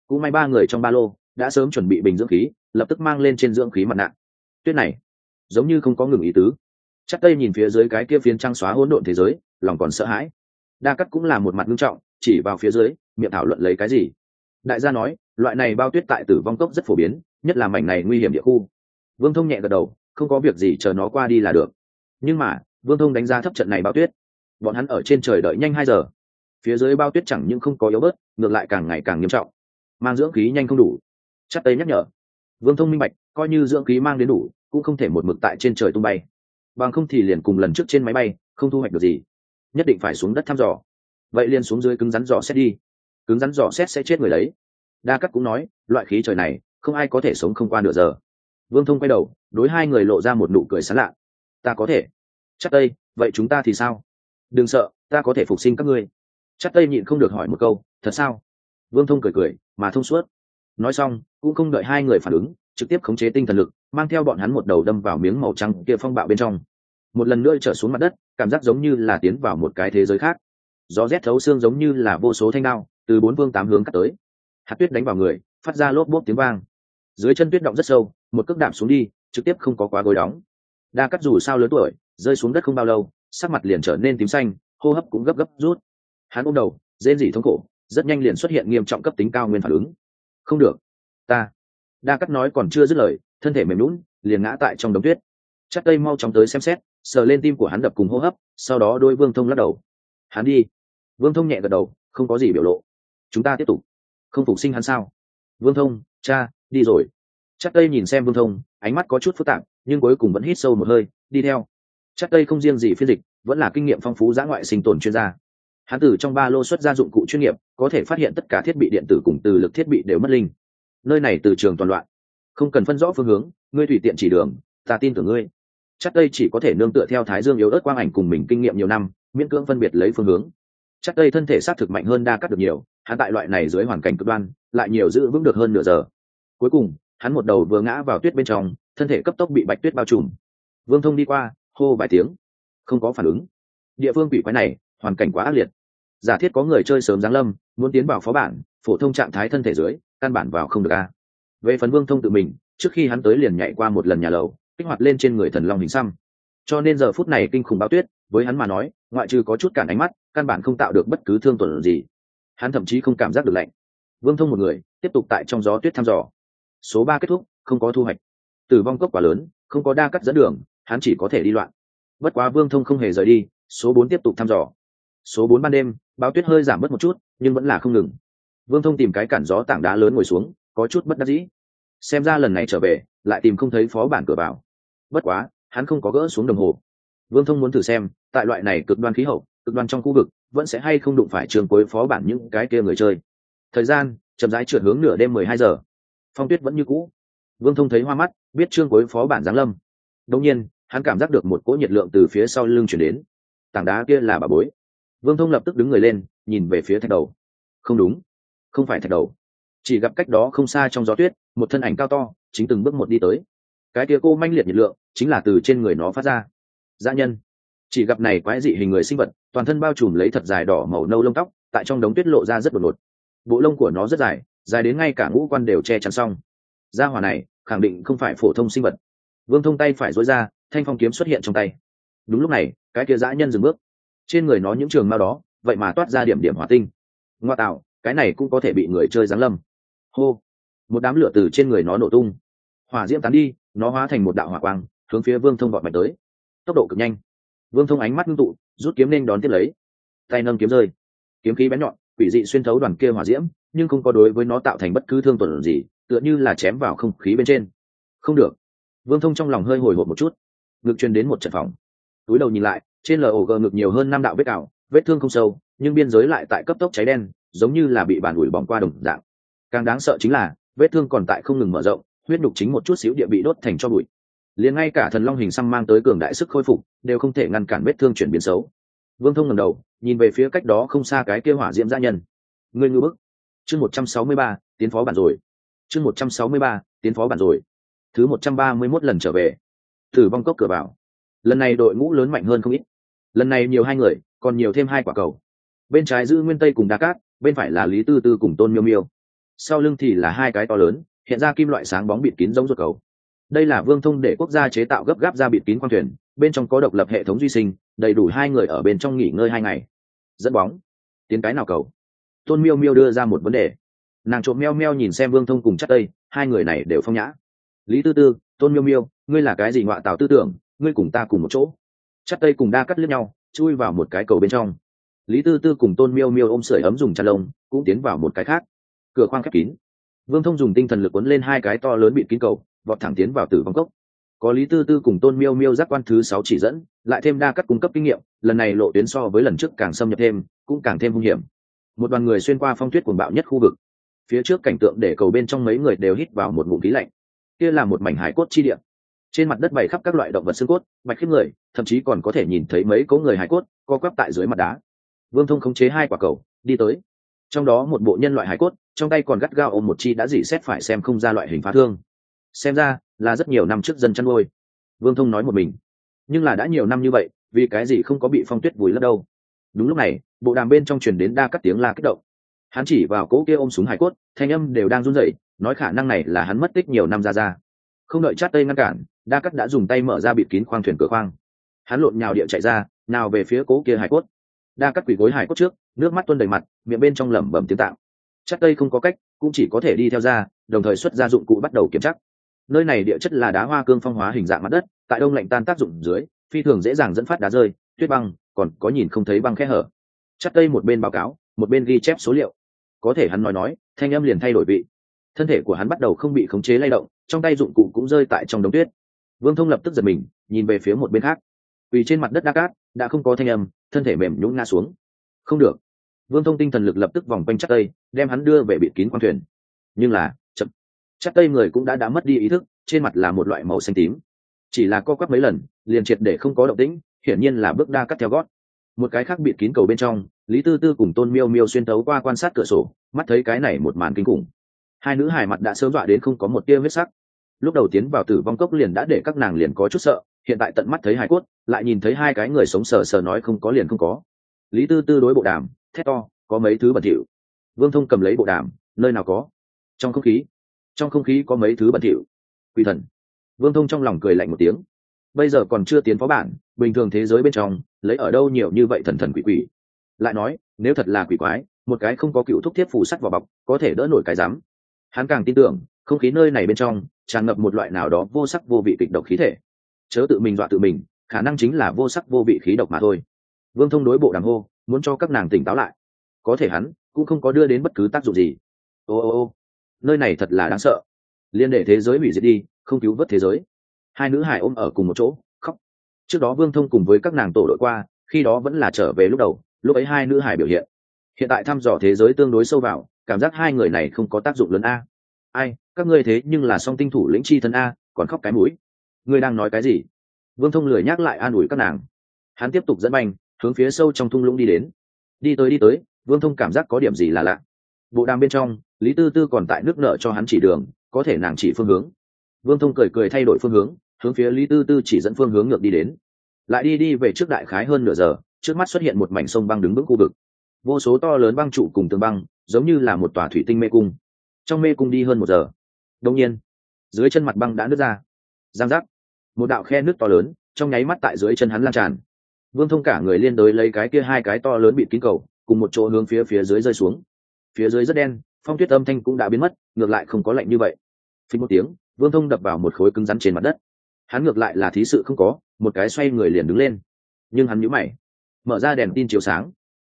Cũng may ba người trong ba lô đã sớm chuẩn bị bình dưỡng khí, lập tức mang lên trên dưỡng khí mặt nạ. Tuyết này, giống như không có ngừng ý tứ. Chắc tây nhìn phía dưới cái kia phiến trăng xóa hỗn độn thế giới, lòng còn sợ hãi. Đa cắt cũng là một mặt nghiêm trọng, chỉ vào phía dưới, miệng thảo luận lấy cái gì. Đại gia nói, loại này bao tuyết tại tử vong cốc rất phổ biến, nhất là mảnh này nguy hiểm địa khu. Vương thông nhẹ gật đầu, không có việc gì chờ nó qua đi là được nhưng mà, vương thông đánh giá thấp trận này bao tuyết. Bọn hắn ở trên trời đợi nhanh hai giờ. Phía dưới bao tuyết chẳng những không có yếu bớt, ngược lại càng ngày càng nghiêm trọng. Mang dưỡng khí nhanh không đủ. Chắc tây nhắc nhở. Vương thông minh bạch, coi như dưỡng khí mang đến đủ, cũng không thể một mực tại trên trời tung bay. Bằng không thì liền cùng lần trước trên máy bay, không thu hoạch được gì. Nhất định phải xuống đất thăm dò. Vậy liền xuống dưới cứng rắn dò xét đi. Cứng rắn dò xét sẽ chết người đấy. Đa cắt cũng nói, loại khí trời này, không ai có thể sống không qua nửa giờ. Vương thông quay đầu, đối hai người lộ ra một nụ cười sán lạ ta có thể. Chắc tây, vậy chúng ta thì sao? Đừng sợ, ta có thể phục sinh các ngươi. Chắc tây nhịn không được hỏi một câu, thật sao? Vương thông cười cười, mà thông suốt. Nói xong, cũng không đợi hai người phản ứng, trực tiếp khống chế tinh thần lực, mang theo bọn hắn một đầu đâm vào miếng màu trắng kia phong bạo bên trong. Một lần nữa trở xuống mặt đất, cảm giác giống như là tiến vào một cái thế giới khác. Gió rét thấu xương giống như là vô số thanh đao, từ bốn phương tám hướng cắt tới. Hạt tuyết đánh vào người, phát ra lốp bốp tiếng vang. Dưới chân tuyết động rất sâu, một cước đạp xuống đi, trực tiếp không có quá gối đóng đa cắt dù sao lớn tuổi, rơi xuống đất không bao lâu, sắc mặt liền trở nên tím xanh, hô hấp cũng gấp gấp rút. Hắn ôm đầu, rên rỉ thống khổ, rất nhanh liền xuất hiện nghiêm trọng cấp tính cao nguyên phản ứng. Không được. Ta. Đa cắt nói còn chưa dứt lời, thân thể mềm lún liền ngã tại trong đống tuyết. Chắc tây mau chóng tới xem xét, sờ lên tim của hắn đập cùng hô hấp, sau đó đôi vương thông lắc đầu. Hắn đi. Vương thông nhẹ gật đầu, không có gì biểu lộ. Chúng ta tiếp tục. Không phục sinh hắn sao? Vương thông, cha, đi rồi. Chắc tây nhìn xem vương thông ánh mắt có chút phức tạp, nhưng cuối cùng vẫn hít sâu một hơi, đi theo. Chắc tây không riêng gì phiên dịch, vẫn là kinh nghiệm phong phú giã ngoại sinh tồn chuyên gia. Hắn từ trong ba lô xuất ra dụng cụ chuyên nghiệp, có thể phát hiện tất cả thiết bị điện tử cùng từ lực thiết bị đều mất linh. Nơi này từ trường toàn loạn. Không cần phân rõ phương hướng, ngươi tùy tiện chỉ đường, ta tin tưởng ngươi. Chắc đây chỉ có thể nương tựa theo thái dương yếu ớt quang ảnh cùng mình kinh nghiệm nhiều năm, miễn cưỡng phân biệt lấy phương hướng. Chắc đây thân thể xác thực mạnh hơn đa cắt được nhiều, hắn tại loại này dưới hoàn cảnh cực đoan, lại nhiều giữ vững được hơn nửa giờ. Cuối cùng hắn một đầu vừa ngã vào tuyết bên trong, thân thể cấp tốc bị bạch tuyết bao trùm. Vương thông đi qua, hô vài tiếng. Không có phản ứng. Địa phương quỷ quái này, hoàn cảnh quá ác liệt. Giả thiết có người chơi sớm giáng lâm, muốn tiến vào phó bản, phổ thông trạng thái thân thể dưới, căn bản vào không được a. Về phần vương thông tự mình, trước khi hắn tới liền nhảy qua một lần nhà lầu, kích hoạt lên trên người thần long hình xăm. Cho nên giờ phút này kinh khủng báo tuyết, với hắn mà nói, ngoại trừ có chút cản ánh mắt, căn bản không tạo được bất cứ thương tổn gì. Hắn thậm chí không cảm giác được lạnh. Vương thông một người, tiếp tục tại trong gió tuyết thăm dò số ba kết thúc, không có thu hoạch. Tử vong cốc quá lớn, không có đa cắt dẫn đường, hắn chỉ có thể đi loạn. Bất quá vương thông không hề rời đi, số bốn tiếp tục thăm dò. Số bốn ban đêm báo tuyết hơi giảm bớt một chút, nhưng vẫn là không ngừng. Vương thông tìm cái cản gió tảng đá lớn ngồi xuống, có chút bất đắc dĩ. Xem ra lần này trở về, lại tìm không thấy phó bản cửa vào. Bất quá, hắn không có gỡ xuống đồng hồ. Vương thông muốn thử xem, tại loại này cực đoan khí hậu, cực đoan trong khu vực, vẫn sẽ hay không đụng phải trường cuối phó bản những cái kia người chơi. Thời gian, chậm rãi trượt hướng nửa đêm mười hai giờ phong tuyết vẫn như cũ. Vương thông thấy hoa mắt, biết trương cuối phó bản giáng lâm. Đông nhiên, hắn cảm giác được một cỗ nhiệt lượng từ phía sau lưng chuyển đến. Tảng đá kia là bà bối. Vương thông lập tức đứng người lên, nhìn về phía thạch đầu. Không đúng, không phải thạch đầu. Chỉ gặp cách đó không xa trong gió tuyết, một thân ảnh cao to, chính từng bước một đi tới. Cái kia cô manh liệt nhiệt lượng, chính là từ trên người nó phát ra. Dã nhân. Chỉ gặp này quái dị hình người sinh vật, toàn thân bao trùm lấy thật dài đỏ màu nâu lông tóc, tại trong đống tuyết lộ ra rất đột ngột. Bộ lông của nó rất dài dài đến ngay cả ngũ quan đều che chắn xong. Gia hỏa này, khẳng định không phải phổ thông sinh vật. Vương thông tay phải dối ra, thanh phong kiếm xuất hiện trong tay. Đúng lúc này, cái kia dã nhân dừng bước. Trên người nó những trường mao đó, vậy mà toát ra điểm điểm hỏa tinh. Ngoa tạo, cái này cũng có thể bị người chơi giáng lâm. Hô. Một đám lửa từ trên người nó nổ tung. Hỏa diễm tán đi, nó hóa thành một đạo hỏa quang, hướng phía vương thông vọt mạnh tới. Tốc độ cực nhanh. Vương thông ánh mắt ngưng tụ, rút kiếm nên đón tiếp lấy. Tay nâng kiếm rơi. Kiếm khí bén nhọn quỷ dị xuyên thấu đoàn kia hỏa diễm, nhưng không có đối với nó tạo thành bất cứ thương tổn gì, tựa như là chém vào không khí bên trên. Không được. Vương thông trong lòng hơi hồi hộp một chút. Ngực truyền đến một trận phòng túi đầu nhìn lại, trên log ngực nhiều hơn năm đạo vết cào vết thương không sâu, nhưng biên giới lại tại cấp tốc cháy đen, giống như là bị bàn ủi bỏng qua đồng dạng. Càng đáng sợ chính là, vết thương còn tại không ngừng mở rộng, huyết nhục chính một chút xíu địa bị đốt thành cho bụi. Liền ngay cả thần long hình xăm mang tới cường đại sức khôi phục, đều không thể ngăn cản vết thương chuyển biến xấu. Vương thông ngầm đầu nhìn về phía cách đó không xa cái kia hỏa diễm gia nhân. Ngươi ngư bức. Chương một trăm sáu mươi ba, tiến phó bản rồi. Chương một trăm sáu mươi ba, tiến phó bản rồi. Thứ một trăm ba mươi mốt lần trở về. Thử vong cốc cửa vào. Lần này đội ngũ lớn mạnh hơn không ít. Lần này nhiều hai người, còn nhiều thêm hai quả cầu. Bên trái giữ nguyên tây cùng đa cát, bên phải là lý tư tư cùng tôn miêu miêu. Sau lưng thì là hai cái to lớn, hiện ra kim loại sáng bóng bịt kín giống ruột cầu. Đây là vương thông để quốc gia chế tạo gấp gáp ra bịt kín khoang thuyền, bên trong có độc lập hệ thống duy sinh, đầy đủ hai người ở bên trong nghỉ ngơi hai ngày dẫn bóng. Tiến cái nào cầu? Tôn miêu miêu đưa ra một vấn đề. Nàng trộm meo meo nhìn xem vương thông cùng chắc tây, hai người này đều phong nhã. Lý tư tư, tôn miêu miêu, ngươi là cái gì ngoại tạo tư tưởng, ngươi cùng ta cùng một chỗ. Chắc tây cùng đa cắt lướt nhau, chui vào một cái cầu bên trong. Lý tư tư cùng tôn miêu miêu ôm sưởi ấm dùng chăn lông, cũng tiến vào một cái khác. Cửa khoang khép kín. Vương thông dùng tinh thần lực quấn lên hai cái to lớn bị kín cầu, vọt thẳng tiến vào tử vong cốc có lý tư tư cùng tôn miêu miêu giác quan thứ sáu chỉ dẫn, lại thêm đa cắt cung cấp kinh nghiệm, lần này lộ tuyến so với lần trước càng xâm nhập thêm, cũng càng thêm hung hiểm. Một đoàn người xuyên qua phong tuyết cuồng bạo nhất khu vực. Phía trước cảnh tượng để cầu bên trong mấy người đều hít vào một ngụm khí lạnh. Kia là một mảnh hải cốt chi địa. Trên mặt đất bày khắp các loại động vật xương cốt, bạch khiếp người, thậm chí còn có thể nhìn thấy mấy cỗ người hải cốt, co quắp tại dưới mặt đá. Vương thông khống chế hai quả cầu, đi tới. Trong đó một bộ nhân loại hải cốt, trong tay còn gắt gao ôm một chi đã dị xét phải xem không ra loại hình phá thương xem ra, là rất nhiều năm trước dân chăn nuôi. Vương thông nói một mình. Nhưng là đã nhiều năm như vậy, vì cái gì không có bị phong tuyết vùi lấp đâu? Đúng lúc này, bộ đàm bên trong truyền đến đa cắt tiếng la kích động. Hắn chỉ vào cỗ kia ôm súng hải cốt, thanh âm đều đang run rẩy, nói khả năng này là hắn mất tích nhiều năm ra ra. Không đợi chát tây ngăn cản, đa cắt đã dùng tay mở ra bịt kín khoang thuyền cửa khoang. Hắn lộn nhào địa chạy ra, nào về phía cố kia hải cốt. Đa cắt quỷ gối hải cốt trước, nước mắt tuôn đầy mặt, miệng bên trong lẩm bẩm tiếng tạng. Chắc tây không có cách, cũng chỉ có thể đi theo ra, đồng thời xuất ra dụng cụ bắt đầu kiểm chắc nơi này địa chất là đá hoa cương phong hóa hình dạng mặt đất, tại đông lạnh tan tác dụng dưới, phi thường dễ dàng dẫn phát đá rơi, tuyết băng, còn có nhìn không thấy băng khe hở. Chắc tây một bên báo cáo, một bên ghi chép số liệu. Có thể hắn nói nói, thanh âm liền thay đổi vị. Thân thể của hắn bắt đầu không bị khống chế lay động, trong tay dụng cụ cũng rơi tại trong đống tuyết. Vương thông lập tức giật mình, nhìn về phía một bên khác. Vì trên mặt đất đa cát, đã không có thanh âm, thân thể mềm nhũng ngã xuống. Không được. Vương thông tinh thần lực lập tức vòng quanh chắc tây đem hắn đưa về bịt kín khoang thuyền. Nhưng là chắc tây người cũng đã đã mất đi ý thức, trên mặt là một loại màu xanh tím. Chỉ là co quắp mấy lần, liền triệt để không có động tĩnh, hiển nhiên là bước đa cắt theo gót. Một cái khác bịt kín cầu bên trong, lý tư tư cùng tôn miêu miêu xuyên tấu qua quan sát cửa sổ, mắt thấy cái này một màn kinh khủng. Hai nữ hài mặt đã sớm dọa đến không có một tia huyết sắc. Lúc đầu tiến vào tử vong cốc liền đã để các nàng liền có chút sợ, hiện tại tận mắt thấy hải cốt, lại nhìn thấy hai cái người sống sờ sờ nói không có liền không có. Lý tư tư đối bộ đàm, thét to, có mấy thứ bẩn thỉu? Vương thông cầm lấy bộ đàm, nơi nào có? Trong không khí trong không khí có mấy thứ bẩn thỉu. Quỷ thần. Vương thông trong lòng cười lạnh một tiếng. Bây giờ còn chưa tiến phó bản, bình thường thế giới bên trong, lấy ở đâu nhiều như vậy thần thần quỷ quỷ. Lại nói, nếu thật là quỷ quái, một cái không có cựu thúc thiết phù sắt vào bọc, có thể đỡ nổi cái rắm. Hắn càng tin tưởng, không khí nơi này bên trong, tràn ngập một loại nào đó vô sắc vô vị kịch độc khí thể. Chớ tự mình dọa tự mình, khả năng chính là vô sắc vô vị khí độc mà thôi. Vương thông đối bộ đàng hô, muốn cho các nàng tỉnh táo lại. Có thể hắn cũng không có đưa đến bất cứ tác dụng gì. Ô ô ô nơi này thật là đáng sợ. Liên để thế giới hủy diệt đi, không cứu vớt thế giới. Hai nữ hải ôm ở cùng một chỗ, khóc. Trước đó vương thông cùng với các nàng tổ đội qua, khi đó vẫn là trở về lúc đầu, lúc ấy hai nữ hải biểu hiện. Hiện tại thăm dò thế giới tương đối sâu vào, cảm giác hai người này không có tác dụng lớn a. Ai, các ngươi thế nhưng là song tinh thủ lĩnh chi thân a, còn khóc cái mũi. Ngươi đang nói cái gì? Vương thông lười nhắc lại an ủi các nàng. Hắn tiếp tục dẫn banh, hướng phía sâu trong thung lũng đi đến. Đi tới đi tới, vương thông cảm giác có điểm gì là lạ. Bộ đàm bên trong lý tư tư còn tại nước nợ cho hắn chỉ đường, có thể nàng chỉ phương hướng. Vương thông cười cười thay đổi phương hướng hướng phía lý tư tư chỉ dẫn phương hướng ngược đi đến. Lại đi đi về trước đại khái hơn nửa giờ, trước mắt xuất hiện một mảnh sông băng đứng vững khu vực. Vô số to lớn băng trụ cùng tường băng, giống như là một tòa thủy tinh mê cung. Trong mê cung đi hơn một giờ. Đông nhiên, dưới chân mặt băng đã nứt ra. Giang giác. Một đạo khe nước to lớn, trong nháy mắt tại dưới chân hắn lan tràn. Vương thông cả người liên đối lấy cái kia hai cái to lớn bị kín cầu, cùng một chỗ hướng phía phía dưới rơi xuống. Phía dưới rất đen phong tuyết âm thanh cũng đã biến mất, ngược lại không có lạnh như vậy. Phí một tiếng, vương thông đập vào một khối cứng rắn trên mặt đất. Hắn ngược lại là thí sự không có, một cái xoay người liền đứng lên. Nhưng hắn nhíu mày, mở ra đèn tin chiếu sáng.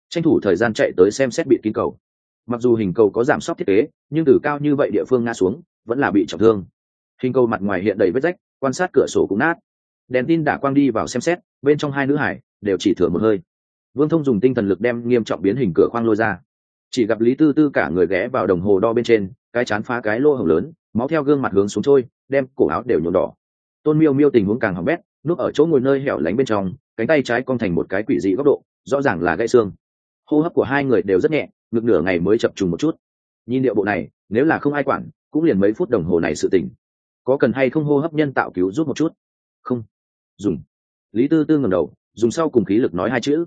Tranh thủ thời gian chạy tới xem xét bị kín cầu. Mặc dù hình cầu có giảm sốc thiết kế, nhưng từ cao như vậy địa phương ngã xuống, vẫn là bị trọng thương. Hình cầu mặt ngoài hiện đầy vết rách, quan sát cửa sổ cũng nát. Đèn tin đã quang đi vào xem xét, bên trong hai nữ hải đều chỉ thừa một hơi. Vương thông dùng tinh thần lực đem nghiêm trọng biến hình cửa khoang lôi ra chỉ gặp lý tư tư cả người ghé vào đồng hồ đo bên trên, cái chán phá cái lô hồng lớn, máu theo gương mặt hướng xuống trôi, đem cổ áo đều nhuộm đỏ. Tôn miêu miêu tình huống càng hỏng bét, núp ở chỗ ngồi nơi hẻo lánh bên trong, cánh tay trái cong thành một cái quỷ dị góc độ, rõ ràng là gãy xương. Hô hấp của hai người đều rất nhẹ, ngực nửa ngày mới chập trùng một chút. Nhìn điệu bộ này, nếu là không ai quản, cũng liền mấy phút đồng hồ này sự tỉnh có cần hay không hô hấp nhân tạo cứu giúp một chút? Không. Dùng. Lý tư tư ngầm đầu, dùng sau cùng khí lực nói hai chữ.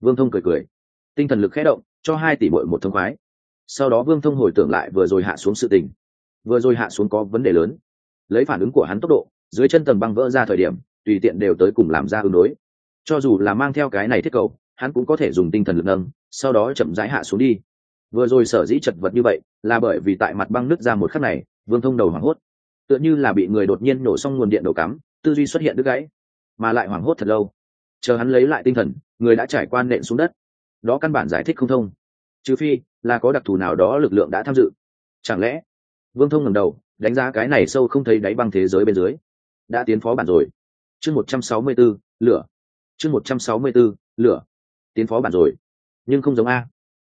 Vương thông cười cười. Tinh thần lực khẽ động cho hai tỷ bội một thông khoái. Sau đó vương thông hồi tưởng lại vừa rồi hạ xuống sự tình. Vừa rồi hạ xuống có vấn đề lớn. Lấy phản ứng của hắn tốc độ, dưới chân tầng băng vỡ ra thời điểm, tùy tiện đều tới cùng làm ra ứng đối. Cho dù là mang theo cái này thiết cầu, hắn cũng có thể dùng tinh thần lực nâng, sau đó chậm rãi hạ xuống đi. Vừa rồi sở dĩ chật vật như vậy, là bởi vì tại mặt băng nứt ra một khắc này, vương thông đầu hoảng hốt. Tựa như là bị người đột nhiên nổ xong nguồn điện đầu cắm, tư duy xuất hiện đứt gãy, mà lại hoảng hốt thật lâu. Chờ hắn lấy lại tinh thần, người đã trải qua nện xuống đất đó căn bản giải thích không thông. Trừ phi, là có đặc thù nào đó lực lượng đã tham dự. Chẳng lẽ, vương thông ngầm đầu, đánh giá cái này sâu không thấy đáy băng thế giới bên dưới. Đã tiến phó bản rồi. Chương một trăm sáu mươi b ố lửa. Chương một trăm sáu mươi b ố lửa. Tiến phó bản rồi. Nhưng không giống a.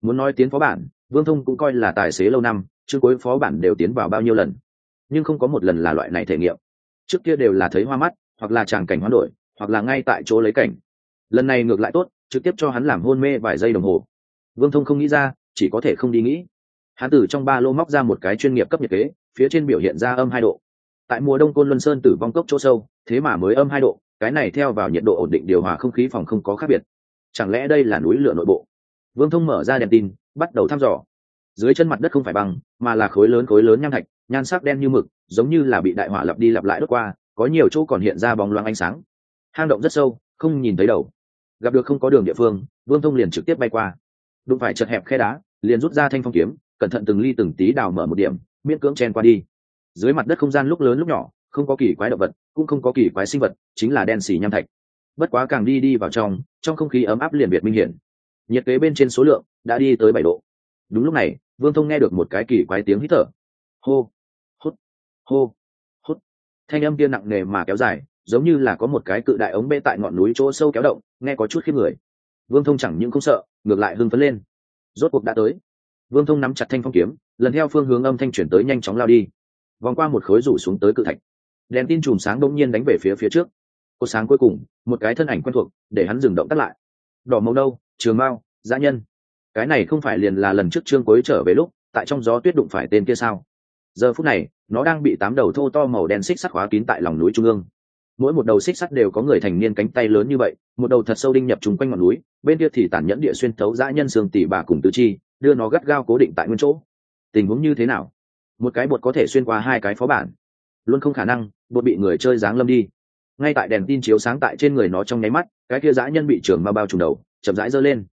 Muốn nói tiến phó bản, vương thông cũng coi là tài xế lâu năm, chương cuối phó bản đều tiến vào bao nhiêu lần. Nhưng không có một lần là loại này thể nghiệm. Trước kia đều là thấy hoa mắt, hoặc là tràng cảnh hoán đổi, hoặc là ngay tại chỗ lấy cảnh. Lần này ngược lại tốt trực tiếp cho hắn làm hôn mê vài giây đồng hồ. Vương thông không nghĩ ra, chỉ có thể không đi nghĩ. Hắn từ trong ba lô móc ra một cái chuyên nghiệp cấp nhiệt kế, phía trên biểu hiện ra âm hai độ. Tại mùa đông côn luân sơn tử vong cốc chỗ sâu, thế mà mới âm hai độ, cái này theo vào nhiệt độ ổn định điều hòa không khí phòng không có khác biệt. Chẳng lẽ đây là núi lửa nội bộ? Vương thông mở ra đèn tin, bắt đầu thăm dò. Dưới chân mặt đất không phải băng, mà là khối lớn khối lớn nham thạch, nhan sắc đen như mực, giống như là bị đại hỏa lặp đi lặp lại đốt qua, có nhiều chỗ còn hiện ra bóng loáng ánh sáng. Hang động rất sâu, không nhìn thấy đầu gặp được không có đường địa phương, vương thông liền trực tiếp bay qua. Đụng phải chật hẹp khe đá, liền rút ra thanh phong kiếm, cẩn thận từng ly từng tí đào mở một điểm, miễn cưỡng chen qua đi. Dưới mặt đất không gian lúc lớn lúc nhỏ, không có kỳ quái động vật, cũng không có kỳ quái sinh vật, chính là đen xì nham thạch. Bất quá càng đi đi vào trong trong không khí ấm áp liền biệt minh hiển. Nhiệt kế bên trên số lượng đã đi tới bảy độ. Đúng lúc này, vương thông nghe được một cái kỳ quái tiếng hít thở. Hô, hút hô, hút. Thanh âm kia nặng nề mà kéo dài giống như là có một cái cự đại ống bê tại ngọn núi chỗ sâu kéo động, nghe có chút khiếp người. Vương thông chẳng những không sợ, ngược lại hưng phấn lên. Rốt cuộc đã tới. Vương thông nắm chặt thanh phong kiếm, lần theo phương hướng âm thanh chuyển tới nhanh chóng lao đi. Vòng qua một khối rủ xuống tới cự thạch. Đèn tin chùm sáng bỗng nhiên đánh về phía phía trước. Cô sáng cuối cùng, một cái thân ảnh quen thuộc, để hắn dừng động tắt lại. Đỏ màu đâu trường mao, dã nhân. Cái này không phải liền là lần trước trương cuối trở về lúc, tại trong gió tuyết đụng phải tên kia sao? Giờ phút này, nó đang bị tám đầu thô to màu đen xích sắt hóa kín tại lòng núi trung ương mỗi một đầu xích sắt đều có người thành niên cánh tay lớn như vậy, một đầu thật sâu đinh nhập chung quanh ngọn núi, bên kia thì tản nhẫn địa xuyên thấu dã nhân xương tỉ bà cùng tứ chi, đưa nó gắt gao cố định tại nguyên chỗ. Tình huống như thế nào? Một cái bột có thể xuyên qua hai cái phó bản. Luôn không khả năng, bột bị người chơi giáng lâm đi. Ngay tại đèn tin chiếu sáng tại trên người nó trong nháy mắt, cái kia dã nhân bị trường ma bao trùm đầu, chậm rãi giơ lên.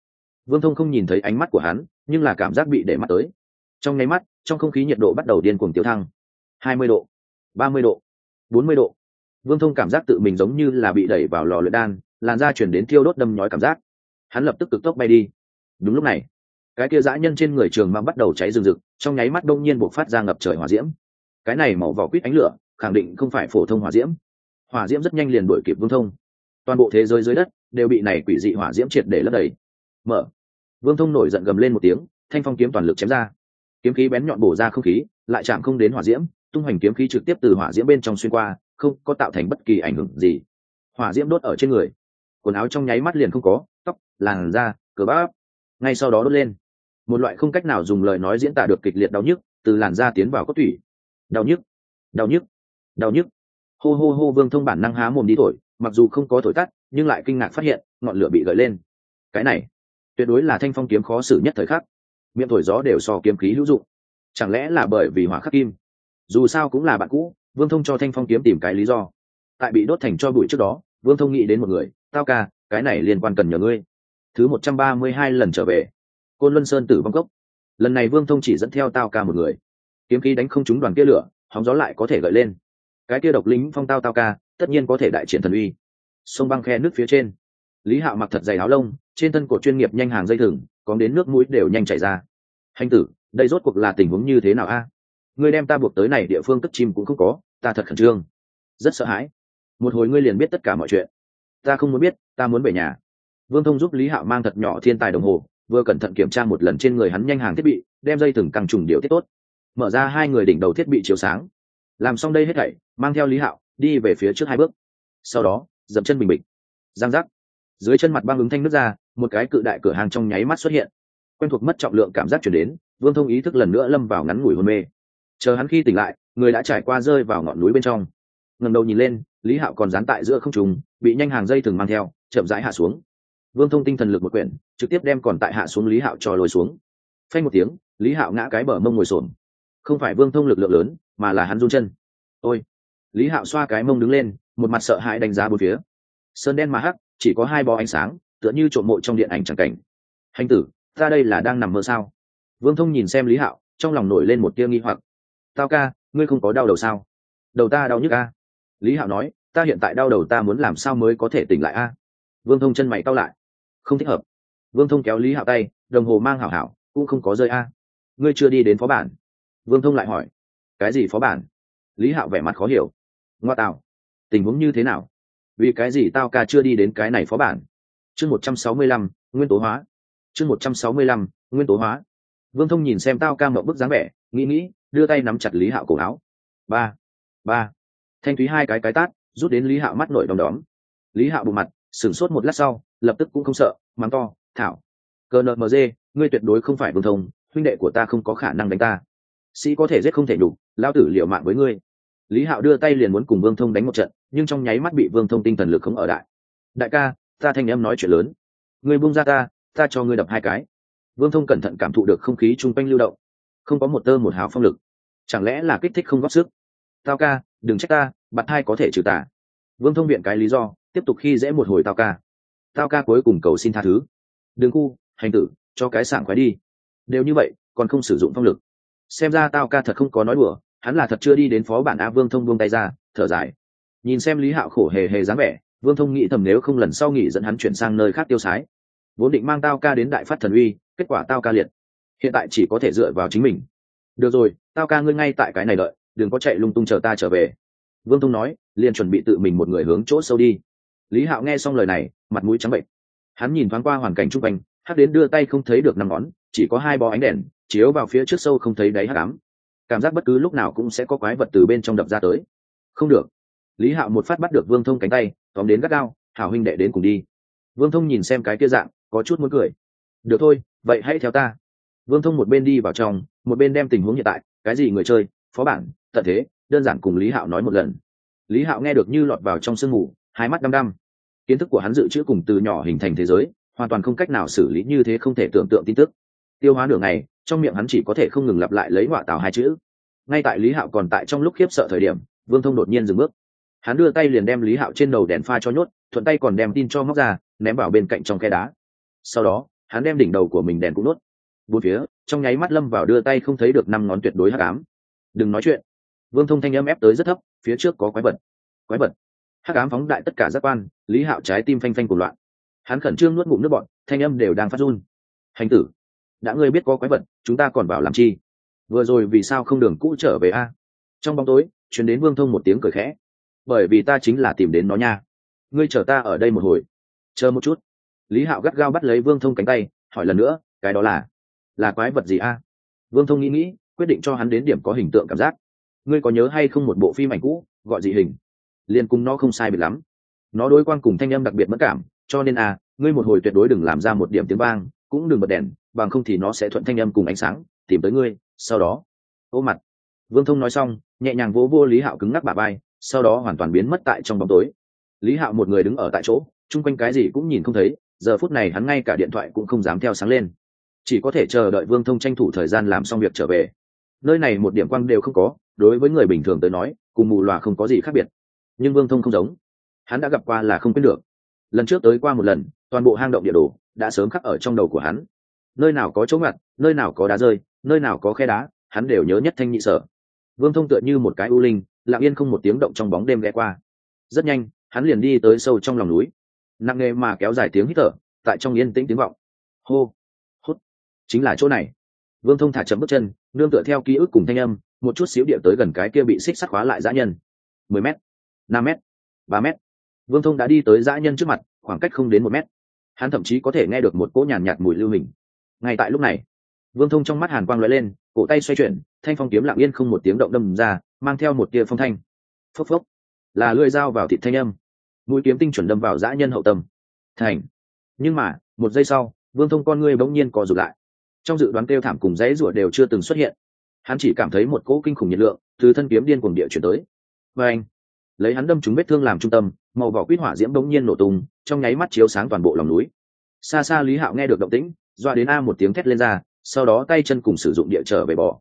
Vương thông không nhìn thấy ánh mắt của hắn, nhưng là cảm giác bị để mắt tới. Trong nháy mắt, trong không khí nhiệt độ bắt đầu điên cuồng tiêu thăng. Hai mươi độ, ba mươi độ, bốn mươi độ vương thông cảm giác tự mình giống như là bị đẩy vào lò luyện đan, làn da chuyển đến thiêu đốt đâm nhói cảm giác. Hắn lập tức cực tốc bay đi. Đúng lúc này, cái kia dã nhân trên người trường mang bắt đầu cháy rừng rực, trong nháy mắt đông nhiên buộc phát ra ngập trời hỏa diễm. Cái này màu vỏ quýt ánh lửa, khẳng định không phải phổ thông hỏa diễm. Hỏa diễm rất nhanh liền đuổi kịp vương thông. Toàn bộ thế giới dưới đất đều bị này quỷ dị hỏa diễm triệt để lấp đầy. Mở. Vương thông nổi giận gầm lên một tiếng, thanh phong kiếm toàn lực chém ra. Kiếm khí bén nhọn bổ ra không khí, lại chạm không đến hỏa diễm tung hoành kiếm khí trực tiếp từ hỏa diễm bên trong xuyên qua, không có tạo thành bất kỳ ảnh hưởng gì. Hỏa diễm đốt ở trên người. Quần áo trong nháy mắt liền không có, tóc, làn da cờ bắp. Ngay sau đó đốt lên. Một loại không cách nào dùng lời nói diễn tả được kịch liệt đau nhức, từ làn da tiến vào cốt thủy. đau nhức đau nhức đau nhức. Hô hô hô vương thông bản năng há mồm đi thổi, mặc dù không có thổi tắt, nhưng lại kinh ngạc phát hiện, ngọn lửa bị gợi lên. Cái này, tuyệt đối là thanh phong kiếm khó xử nhất thời khắc. Miệng thổi gió đều so kiếm khí hữu dụng. Chẳng lẽ là bởi vì hỏa khắc kim? Dù sao cũng là bạn cũ, vương thông cho thanh phong kiếm tìm cái lý do. Tại bị đốt thành cho bụi trước đó, vương thông nghĩ đến một người, tao ca, cái này liên quan cần nhờ ngươi. Thứ một trăm ba mươi hai lần trở về, côn luân sơn tử vong cốc. Lần này vương thông chỉ dẫn theo tao ca một người. Kiếm khí đánh không trúng đoàn kia lửa, hóng gió lại có thể gợi lên. Cái kia độc lính phong tao tao ca, tất nhiên có thể đại triển thần uy. Sông băng khe nước phía trên. Lý hạo mặc thật dày áo lông, trên thân cột chuyên nghiệp nhanh hàng dây thừng, có đến nước mũi đều nhanh chảy ra. Hành tử, đây rốt cuộc là tình huống như thế nào a? Ngươi đem ta buộc tới này địa phương cất chim cũng không có, ta thật khẩn trương. Rất sợ hãi. Một hồi ngươi liền biết tất cả mọi chuyện. Ta không muốn biết, ta muốn về nhà. Vương thông giúp lý hạo mang thật nhỏ thiên tài đồng hồ, vừa cẩn thận kiểm tra một lần trên người hắn nhanh hàng thiết bị, đem dây thừng căng trùng điều tiết tốt. Mở ra hai người đỉnh đầu thiết bị chiếu sáng. Làm xong đây hết thảy, mang theo lý hạo, đi về phía trước hai bước. Sau đó, dậm chân bình bịch. Giang giác. Dưới chân mặt băng ứng thanh nước ra, một cái cự đại cửa hàng trong nháy mắt xuất hiện. Quen thuộc mất trọng lượng cảm giác chuyển đến, vương thông ý thức lần nữa lâm vào ngắn ngủi hôn mê chờ hắn khi tỉnh lại, người đã trải qua rơi vào ngọn núi bên trong. Ngầm đầu nhìn lên, lý hạo còn dán tại giữa không trùng bị nhanh hàng dây thừng mang theo, chậm rãi hạ xuống. Vương thông tinh thần lực một quyển, trực tiếp đem còn tại hạ xuống lý hạo trò lồi xuống. Phanh một tiếng, lý hạo ngã cái bờ mông ngồi xổm. Không phải vương thông lực lượng lớn, mà là hắn run chân. Ôi! Lý hạo xoa cái mông đứng lên, một mặt sợ hãi đánh giá bốn phía. Sơn đen mà hắc, chỉ có hai bó ánh sáng, tựa như trộm mộ trong điện ảnh chẳng cảnh. Hành tử, ta đây là đang nằm mơ sao? Vương thông nhìn xem lý hạo, trong lòng nổi lên một tia nghi hoặc tao ca, ngươi không có đau đầu sao? Đầu ta đau nhức ca lý hạo nói, ta hiện tại đau đầu ta muốn làm sao mới có thể tỉnh lại a? Vương thông chân mày cau lại. Không thích hợp. Vương thông kéo lý hạo tay, đồng hồ mang hảo hảo, cũng không có rơi a. Ngươi chưa đi đến phó bản. Vương thông lại hỏi, cái gì phó bản? Lý hạo vẻ mặt khó hiểu. Ngoa tạo. Tình huống như thế nào? Vì cái gì tao ca chưa đi đến cái này phó bản? Chương một trăm sáu mươi lăm, nguyên tố hóa. Chương một trăm sáu mươi lăm, nguyên tố hóa. Vương thông nhìn xem tao ca mở bức dáng vẻ, nghĩ nghĩ đưa tay nắm chặt lý hạo cổ áo. Ba ba. Thanh thúy hai cái cái tát, rút đến lý hạo mắt nổi đom đóm. Lý hạo bù mặt, sửng sốt một lát sau, lập tức cũng không sợ, mắng to, thảo cờ nợ mg ngươi tuyệt đối không phải vương thông, huynh đệ của ta không có khả năng đánh ta. Sĩ có thể giết không thể đủ lao tử liệu mạng với ngươi. Lý hạo đưa tay liền muốn cùng vương thông đánh một trận, nhưng trong nháy mắt bị vương thông tinh thần lực không ở đại. Đại ca, ta thanh em nói chuyện lớn. Ngươi buông ra ta ta cho ngươi đập hai cái. Vương thông cẩn thận cảm thụ được không khí chung quanh lưu động không có một tơ một hào phong lực. Chẳng lẽ là kích thích không góp sức? Tao ca, đừng trách ta, bạn hai có thể trừ tả vương thông viện cái lý do, tiếp tục khi dễ một hồi tao ca. Tao ca cuối cùng cầu xin tha thứ. Đừng khu, hành tử, cho cái sảng khoái đi. Đều như vậy, còn không sử dụng phong lực. Xem ra tao ca thật không có nói đùa, hắn là thật chưa đi đến phó bản a vương thông buông tay ra, thở dài. Nhìn xem lý hạo khổ hề hề dáng vẻ, vương thông nghĩ thầm nếu không lần sau nghỉ dẫn hắn chuyển sang nơi khác tiêu sái. Vốn định mang tao ca đến đại phát thần uy, kết quả tao ca liệt hiện tại chỉ có thể dựa vào chính mình. Được rồi, tao ca ngươi ngay tại cái này đợi, đừng có chạy lung tung chờ ta trở về. Vương thông nói, liền chuẩn bị tự mình một người hướng chỗ sâu đi. Lý hạo nghe xong lời này, mặt mũi trắng bệnh. Hắn nhìn thoáng qua hoàn cảnh chung quanh, hắc đến đưa tay không thấy được năm ngón, chỉ có hai bó ánh đèn, chiếu vào phía trước sâu không thấy đáy hắc ám. Cảm giác bất cứ lúc nào cũng sẽ có quái vật từ bên trong đập ra tới. Không được. Lý hạo một phát bắt được vương thông cánh tay, tóm đến gắt gao, hảo huynh đệ đến cùng đi. Vương thông nhìn xem cái kia dạng, có chút muốn cười. Được thôi, vậy hãy theo ta vương thông một bên đi vào trong, một bên đem tình huống hiện tại, cái gì người chơi, phó bản, tận thế, đơn giản cùng lý hạo nói một lần. Lý hạo nghe được như lọt vào trong sương mù, hai mắt đăm đăm. Kiến thức của hắn dự trữ cùng từ nhỏ hình thành thế giới, hoàn toàn không cách nào xử lý như thế không thể tưởng tượng tin tức. Tiêu hóa nửa ngày, trong miệng hắn chỉ có thể không ngừng lặp lại lấy họa tào hai chữ. Ngay tại lý hạo còn tại trong lúc khiếp sợ thời điểm, vương thông đột nhiên dừng bước. Hắn đưa tay liền đem lý hạo trên đầu đèn pha cho nhốt, thuận tay còn đem tin cho móc ra, ném vào bên cạnh trong khe đá. Sau đó, hắn đem đỉnh đầu của mình đèn cũng nuốt bốn phía, trong nháy mắt lâm vào đưa tay không thấy được năm ngón tuyệt đối hắc ám. Đừng nói chuyện. Vương thông thanh âm ép tới rất thấp, phía trước có quái vật. Quái vật. Hắc ám phóng đại tất cả giác quan, lý hạo trái tim phanh phanh cuộc loạn. Hắn khẩn trương nuốt ngụm nước bọn thanh âm đều đang phát run. Hành tử, đã ngươi biết có quái vật, chúng ta còn vào làm chi? Vừa rồi vì sao không đường cũ trở về a? Trong bóng tối chuyển đến vương thông một tiếng cười khẽ. Bởi vì ta chính là tìm đến nó nha. Ngươi chờ ta ở đây một hồi. Chờ một chút. Lý hạo gắt gao bắt lấy vương thông cánh tay, hỏi lần nữa, cái đó là? Là quái vật gì a? Vương thông nghĩ nghĩ, quyết định cho hắn đến điểm có hình tượng cảm giác. Ngươi có nhớ hay không một bộ phim ảnh cũ, gọi dị hình? Liên cùng nó không sai biệt lắm. Nó đối quan cùng thanh âm đặc biệt mất cảm, cho nên a ngươi một hồi tuyệt đối đừng làm ra một điểm tiếng vang, cũng đừng bật đèn, bằng không thì nó sẽ thuận thanh âm cùng ánh sáng, tìm tới ngươi, sau đó. Ô mặt. Vương thông nói xong, nhẹ nhàng vỗ vô lý hạo cứng ngắc bà bay sau đó hoàn toàn biến mất tại trong bóng tối. Lý hạo một người đứng ở tại chỗ, chung quanh cái gì cũng nhìn không thấy, giờ phút này hắn ngay cả điện thoại cũng không dám theo sáng lên chỉ có thể chờ đợi vương thông tranh thủ thời gian làm xong việc trở về. Nơi này một điểm quang đều không có, đối với người bình thường tới nói, cùng mù loà không có gì khác biệt. Nhưng vương thông không giống. Hắn đã gặp qua là không quên được. Lần trước tới qua một lần, toàn bộ hang động địa đồ đã sớm khắc ở trong đầu của hắn. Nơi nào có chỗ ngặt, nơi nào có đá rơi, nơi nào có khe đá, hắn đều nhớ nhất thanh nhị sở. Vương thông tựa như một cái u linh, lặng yên không một tiếng động trong bóng đêm ghé qua. Rất nhanh, hắn liền đi tới sâu trong lòng núi. Nặng nề mà kéo dài tiếng hít thở, tại trong yên tĩnh tiếng vọng. Hô! Chính là chỗ này. Vương thông thả chậm bước chân nương tựa theo ký ức cùng thanh âm một chút xíu địa tới gần cái kia bị xích sắt khóa lại dã nhân. Mười m năm m ba m vương thông đã đi tới dã nhân trước mặt khoảng cách không đến một mét. Hắn thậm chí có thể nghe được một cỗ nhàn nhạt, mùi lưu hình. Ngay tại lúc này vương thông trong mắt hàn quang l ó e lên cổ tay xoay chuyển thanh phong kiếm lặng yên không một tiếng động đâm ra mang theo một tia phong thanh. Phốc phốc là lưỡi dao vào thịt thanh âm. Mũi kiếm tinh chuẩn đâm vào dã nhân hậu tâm. Thành. Nhưng mà một giây sau vương thông con ngươi bỗng nhiên co rụt lại trong dự đoán kêu thảm cùng dãy ruột đều chưa từng xuất hiện. Hắn chỉ cảm thấy một cỗ kinh khủng nhiệt lượng từ thân kiếm điên cuồng địa chuyển tới. Và anh, lấy hắn đâm trúng vết thương làm trung tâm, màu vỏ quýt hỏa diễm bỗng nhiên nổ tung, trong nháy mắt chiếu sáng toàn bộ lòng núi. Xa xa lý hạo nghe được động tĩnh, doa đến a một tiếng thét lên ra, sau đó tay chân cùng sử dụng địa trở về bỏ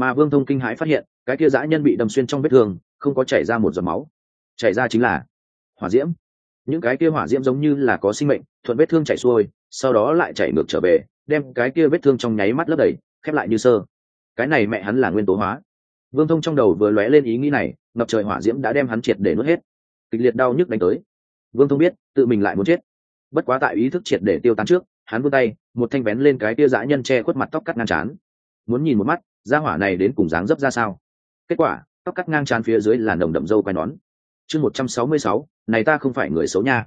mà vương thông kinh hãi phát hiện, cái kia dã nhân bị đâm xuyên trong vết thương, không có chảy ra một giọt máu. Chảy ra chính là hỏa diễm. Những cái kia hỏa diễm giống như là có sinh mệnh, thuận vết thương chảy xuôi, sau đó lại chảy ngược trở về đem cái kia vết thương trong nháy mắt lấp đầy, khép lại như sơ. Cái này mẹ hắn là nguyên tố hóa. Vương thông trong đầu vừa lóe lên ý nghĩ này, ngập trời hỏa diễm đã đem hắn triệt để nuốt hết. Kịch liệt đau nhức đánh tới. Vương thông biết, tự mình lại muốn chết. Bất quá tại ý thức triệt để tiêu tán trước, hắn vươn tay, một thanh vén lên cái tia dã nhân che khuất mặt tóc cắt ngang chán muốn nhìn một mắt da hỏa này đến cùng dáng dấp ra sao? Kết quả, tóc cắt ngang chán phía dưới là nồng đậm dâu quai nón. Chương một trăm sáu mươi sáu, này ta không phải người xấu nha.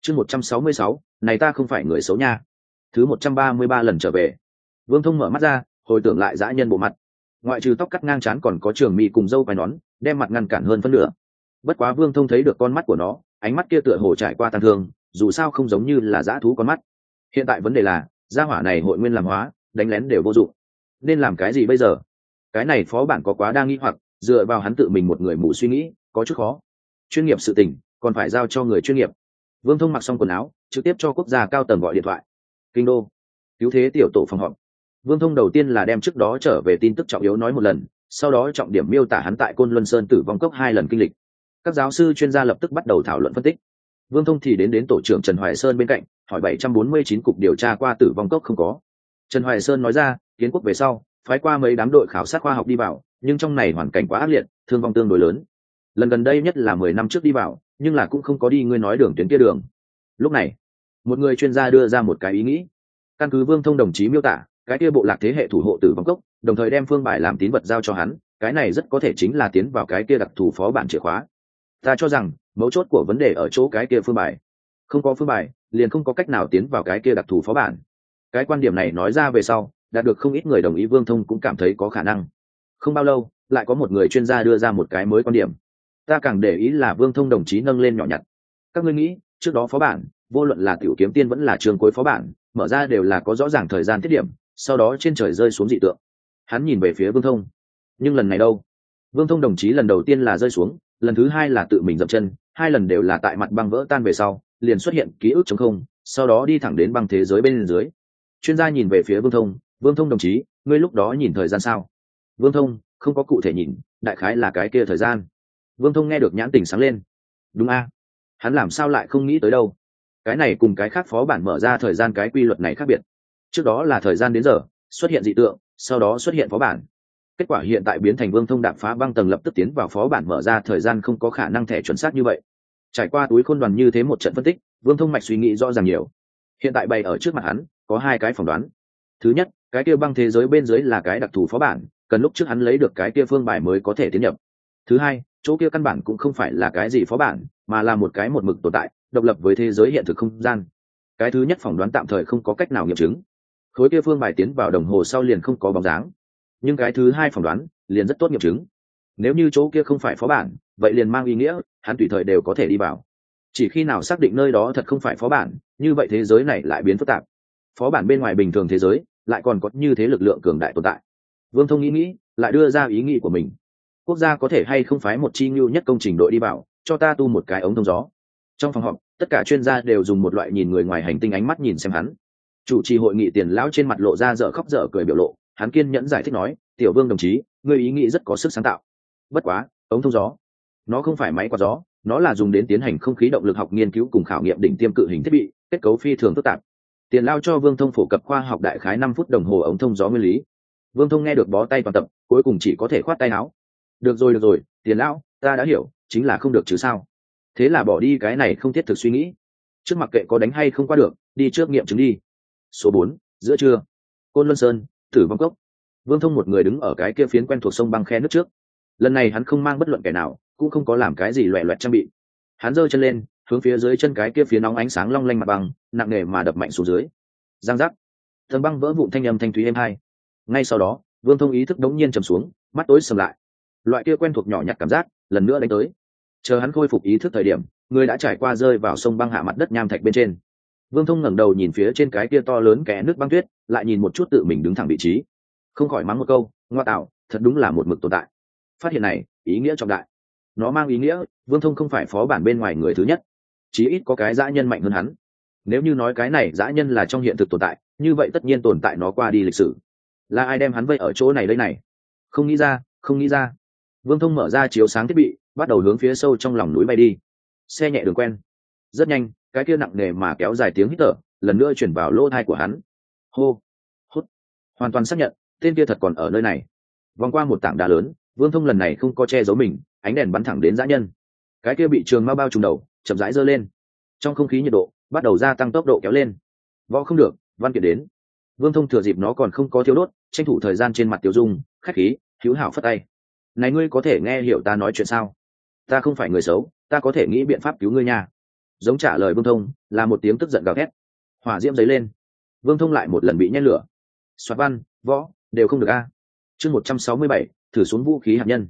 Chương một trăm sáu mươi sáu, này ta không phải người xấu nha thứ một trăm ba mươi ba lần trở về. Vương thông mở mắt ra, hồi tưởng lại dã nhân bộ mặt. Ngoại trừ tóc cắt ngang chán còn có trường mị cùng dâu quai nón, đem mặt ngăn cản hơn phân nửa. Bất quá vương thông thấy được con mắt của nó, ánh mắt kia tựa hồ trải qua tăng thương, dù sao không giống như là dã thú con mắt. Hiện tại vấn đề là, gia hỏa này hội nguyên làm hóa, đánh lén đều vô dụng. Nên làm cái gì bây giờ? Cái này phó bản có quá đa nghi hoặc, dựa vào hắn tự mình một người mù suy nghĩ, có chút khó. Chuyên nghiệp sự tình, còn phải giao cho người chuyên nghiệp. Vương thông mặc xong quần áo, trực tiếp cho quốc gia cao tầng gọi điện thoại kinh đô. Cứu thế tiểu tổ phòng họp. Vương thông đầu tiên là đem trước đó trở về tin tức trọng yếu nói một lần, sau đó trọng điểm miêu tả hắn tại côn luân sơn tử vong cốc hai lần kinh lịch. Các giáo sư chuyên gia lập tức bắt đầu thảo luận phân tích. Vương thông thì đến đến tổ trưởng trần hoài sơn bên cạnh, hỏi bảy trăm bốn mươi chín cục điều tra qua tử vong cốc không có. Trần hoài sơn nói ra, kiến quốc về sau, phái qua mấy đám đội khảo sát khoa học đi vào, nhưng trong này hoàn cảnh quá ác liệt, thương vong tương đối lớn. Lần gần đây nhất là mười năm trước đi vào, nhưng là cũng không có đi ngươi nói đường tuyến kia đường. Lúc này một người chuyên gia đưa ra một cái ý nghĩ. Căn cứ vương thông đồng chí miêu tả, cái kia bộ lạc thế hệ thủ hộ tử vong cốc, đồng thời đem phương bài làm tín vật giao cho hắn, cái này rất có thể chính là tiến vào cái kia đặc thù phó bản chìa khóa. Ta cho rằng, mấu chốt của vấn đề ở chỗ cái kia phương bài. Không có phương bài, liền không có cách nào tiến vào cái kia đặc thù phó bản. Cái quan điểm này nói ra về sau, đạt được không ít người đồng ý vương thông cũng cảm thấy có khả năng. Không bao lâu, lại có một người chuyên gia đưa ra một cái mới quan điểm. Ta càng để ý là vương thông đồng chí nâng lên nhỏ nhặt. Các ngươi nghĩ, trước đó phó bản vô luận là tiểu kiếm tiên vẫn là trường cuối phó bản, mở ra đều là có rõ ràng thời gian tiết điểm, sau đó trên trời rơi xuống dị tượng. Hắn nhìn về phía vương thông. Nhưng lần này đâu? Vương thông đồng chí lần đầu tiên là rơi xuống, lần thứ hai là tự mình dậm chân, hai lần đều là tại mặt băng vỡ tan về sau, liền xuất hiện ký ức chống không, sau đó đi thẳng đến băng thế giới bên dưới. Chuyên gia nhìn về phía vương thông vương thông đồng chí, ngươi lúc đó nhìn thời gian sao? Vương thông, không có cụ thể nhìn, đại khái là cái kia thời gian. Vương thông nghe được nhãn tình sáng lên. Đúng a. Hắn làm sao lại không nghĩ tới đâu? Cái này cùng cái khác phó bản mở ra thời gian cái quy luật này khác biệt. Trước đó là thời gian đến giờ, xuất hiện dị tượng, sau đó xuất hiện phó bản. Kết quả hiện tại biến thành vương thông đạp phá băng tầng lập tức tiến vào phó bản mở ra thời gian không có khả năng thẻ chuẩn xác như vậy. Trải qua túi khôn đoàn như thế một trận phân tích, vương thông mạch suy nghĩ rõ ràng nhiều. Hiện tại bày ở trước mặt hắn, có hai cái phỏng đoán. Thứ nhất, cái kia băng thế giới bên dưới là cái đặc thù phó bản, cần lúc trước hắn lấy được cái kia phương bài mới có thể tiến nhập. Thứ hai, chỗ kia căn bản cũng không phải là cái gì phó bản, mà là một cái một mực tồn tại độc lập với thế giới hiện thực không gian. Cái thứ nhất phỏng đoán tạm thời không có cách nào nghiệm chứng. Khối kia phương bài tiến vào đồng hồ sau liền không có bóng dáng. Nhưng cái thứ hai phỏng đoán liền rất tốt nghiệm chứng. Nếu như chỗ kia không phải phó bản, vậy liền mang ý nghĩa, hắn tùy thời đều có thể đi vào. Chỉ khi nào xác định nơi đó thật không phải phó bản, như vậy thế giới này lại biến phức tạp. Phó bản bên ngoài bình thường thế giới, lại còn có như thế lực lượng cường đại tồn tại. Vương thông nghĩ nghĩ, lại đưa ra ý nghĩ của mình. Quốc gia có thể hay không phái một chi ngưu nhất công trình đội đi vào, cho ta tu một cái ống thông gió. Trong phòng họp tất cả chuyên gia đều dùng một loại nhìn người ngoài hành tinh ánh mắt nhìn xem hắn. Chủ trì hội nghị tiền lão trên mặt lộ ra dở khóc dở cười biểu lộ, hắn kiên nhẫn giải thích nói, tiểu vương đồng chí người ý nghĩ rất có sức sáng tạo. Bất quá, ống thông gió, nó không phải máy quạt gió, nó là dùng đến tiến hành không khí động lực học nghiên cứu cùng khảo nghiệm đỉnh tiêm cự hình thiết bị, kết cấu phi thường phức tạp. Tiền lao cho vương thông phổ cập khoa học đại khái năm phút đồng hồ ống thông gió nguyên lý. Vương thông nghe được bó tay toàn tập, cuối cùng chỉ có thể khoát tay áo. Được rồi được rồi, tiền lão, ta đã hiểu, chính là không được chứ sao? Thế là bỏ đi cái này không thiết thực suy nghĩ. Trước mặt kệ có đánh hay không qua được, đi trước nghiệm chứng đi. Số bốn, giữa trưa. Côn luân sơn thử vong cốc. Vương thông một người đứng ở cái kia phiến quen thuộc sông băng khe nước trước. Lần này hắn không mang bất luận kẻ nào, cũng không có làm cái gì loẹ loẹt trang bị. Hắn giơ chân lên, hướng phía dưới chân cái kia phía nóng ánh sáng long lanh mặt băng, nặng nề mà đập mạnh xuống dưới. Giang giác. Thần băng vỡ vụn thanh âm thanh thúy êm hai. Ngay sau đó, vương thông ý thức đống nhiên trầm xuống, mắt tối sầm lại. Loại kia quen thuộc nhỏ nhặt cảm giác, lần nữa đánh tới chờ hắn khôi phục ý thức thời điểm, người đã trải qua rơi vào sông băng hạ mặt đất nham thạch bên trên. Vương thông ngẩng đầu nhìn phía trên cái kia to lớn kẽ nước băng tuyết, lại nhìn một chút tự mình đứng thẳng vị trí. Không khỏi mắng một câu, ngoa tạo, thật đúng là một mực tồn tại. Phát hiện này, ý nghĩa trọng đại. Nó mang ý nghĩa, vương thông không phải phó bản bên ngoài người thứ nhất. Chí ít có cái dã nhân mạnh hơn hắn. Nếu như nói cái này dã nhân là trong hiện thực tồn tại, như vậy tất nhiên tồn tại nó qua đi lịch sử. Là ai đem hắn vây ở chỗ này đây này? Không nghĩ ra, không nghĩ ra. Vương thông mở ra chiếu sáng thiết bị bắt đầu hướng phía sâu trong lòng núi bay đi. Xe nhẹ đường quen. Rất nhanh, cái kia nặng nề mà kéo dài tiếng hít thở, lần nữa chuyển vào lỗ thai của hắn. Hô, hút. Hoàn toàn xác nhận, tên kia thật còn ở nơi này. Vòng qua một tảng đá lớn, vương thông lần này không có che giấu mình, ánh đèn bắn thẳng đến dã nhân. Cái kia bị trường ma bao trùm đầu, chậm rãi giơ lên. Trong không khí nhiệt độ, bắt đầu gia tăng tốc độ kéo lên. Võ không được, văn kiện đến. Vương thông thừa dịp nó còn không có thiếu đốt, tranh thủ thời gian trên mặt tiêu dung, khách khí, hữu hảo phất tay. Này ngươi có thể nghe hiểu ta nói chuyện sao? Ta không phải người xấu, ta có thể nghĩ biện pháp cứu ngươi nha. Giống trả lời vương thông, là một tiếng tức giận gào thét. Hỏa diễm dấy lên. Vương thông lại một lần bị nhét lửa. Soạt văn, võ, đều không được a. Chương một trăm sáu mươi bảy, thử xuống vũ khí hạt nhân.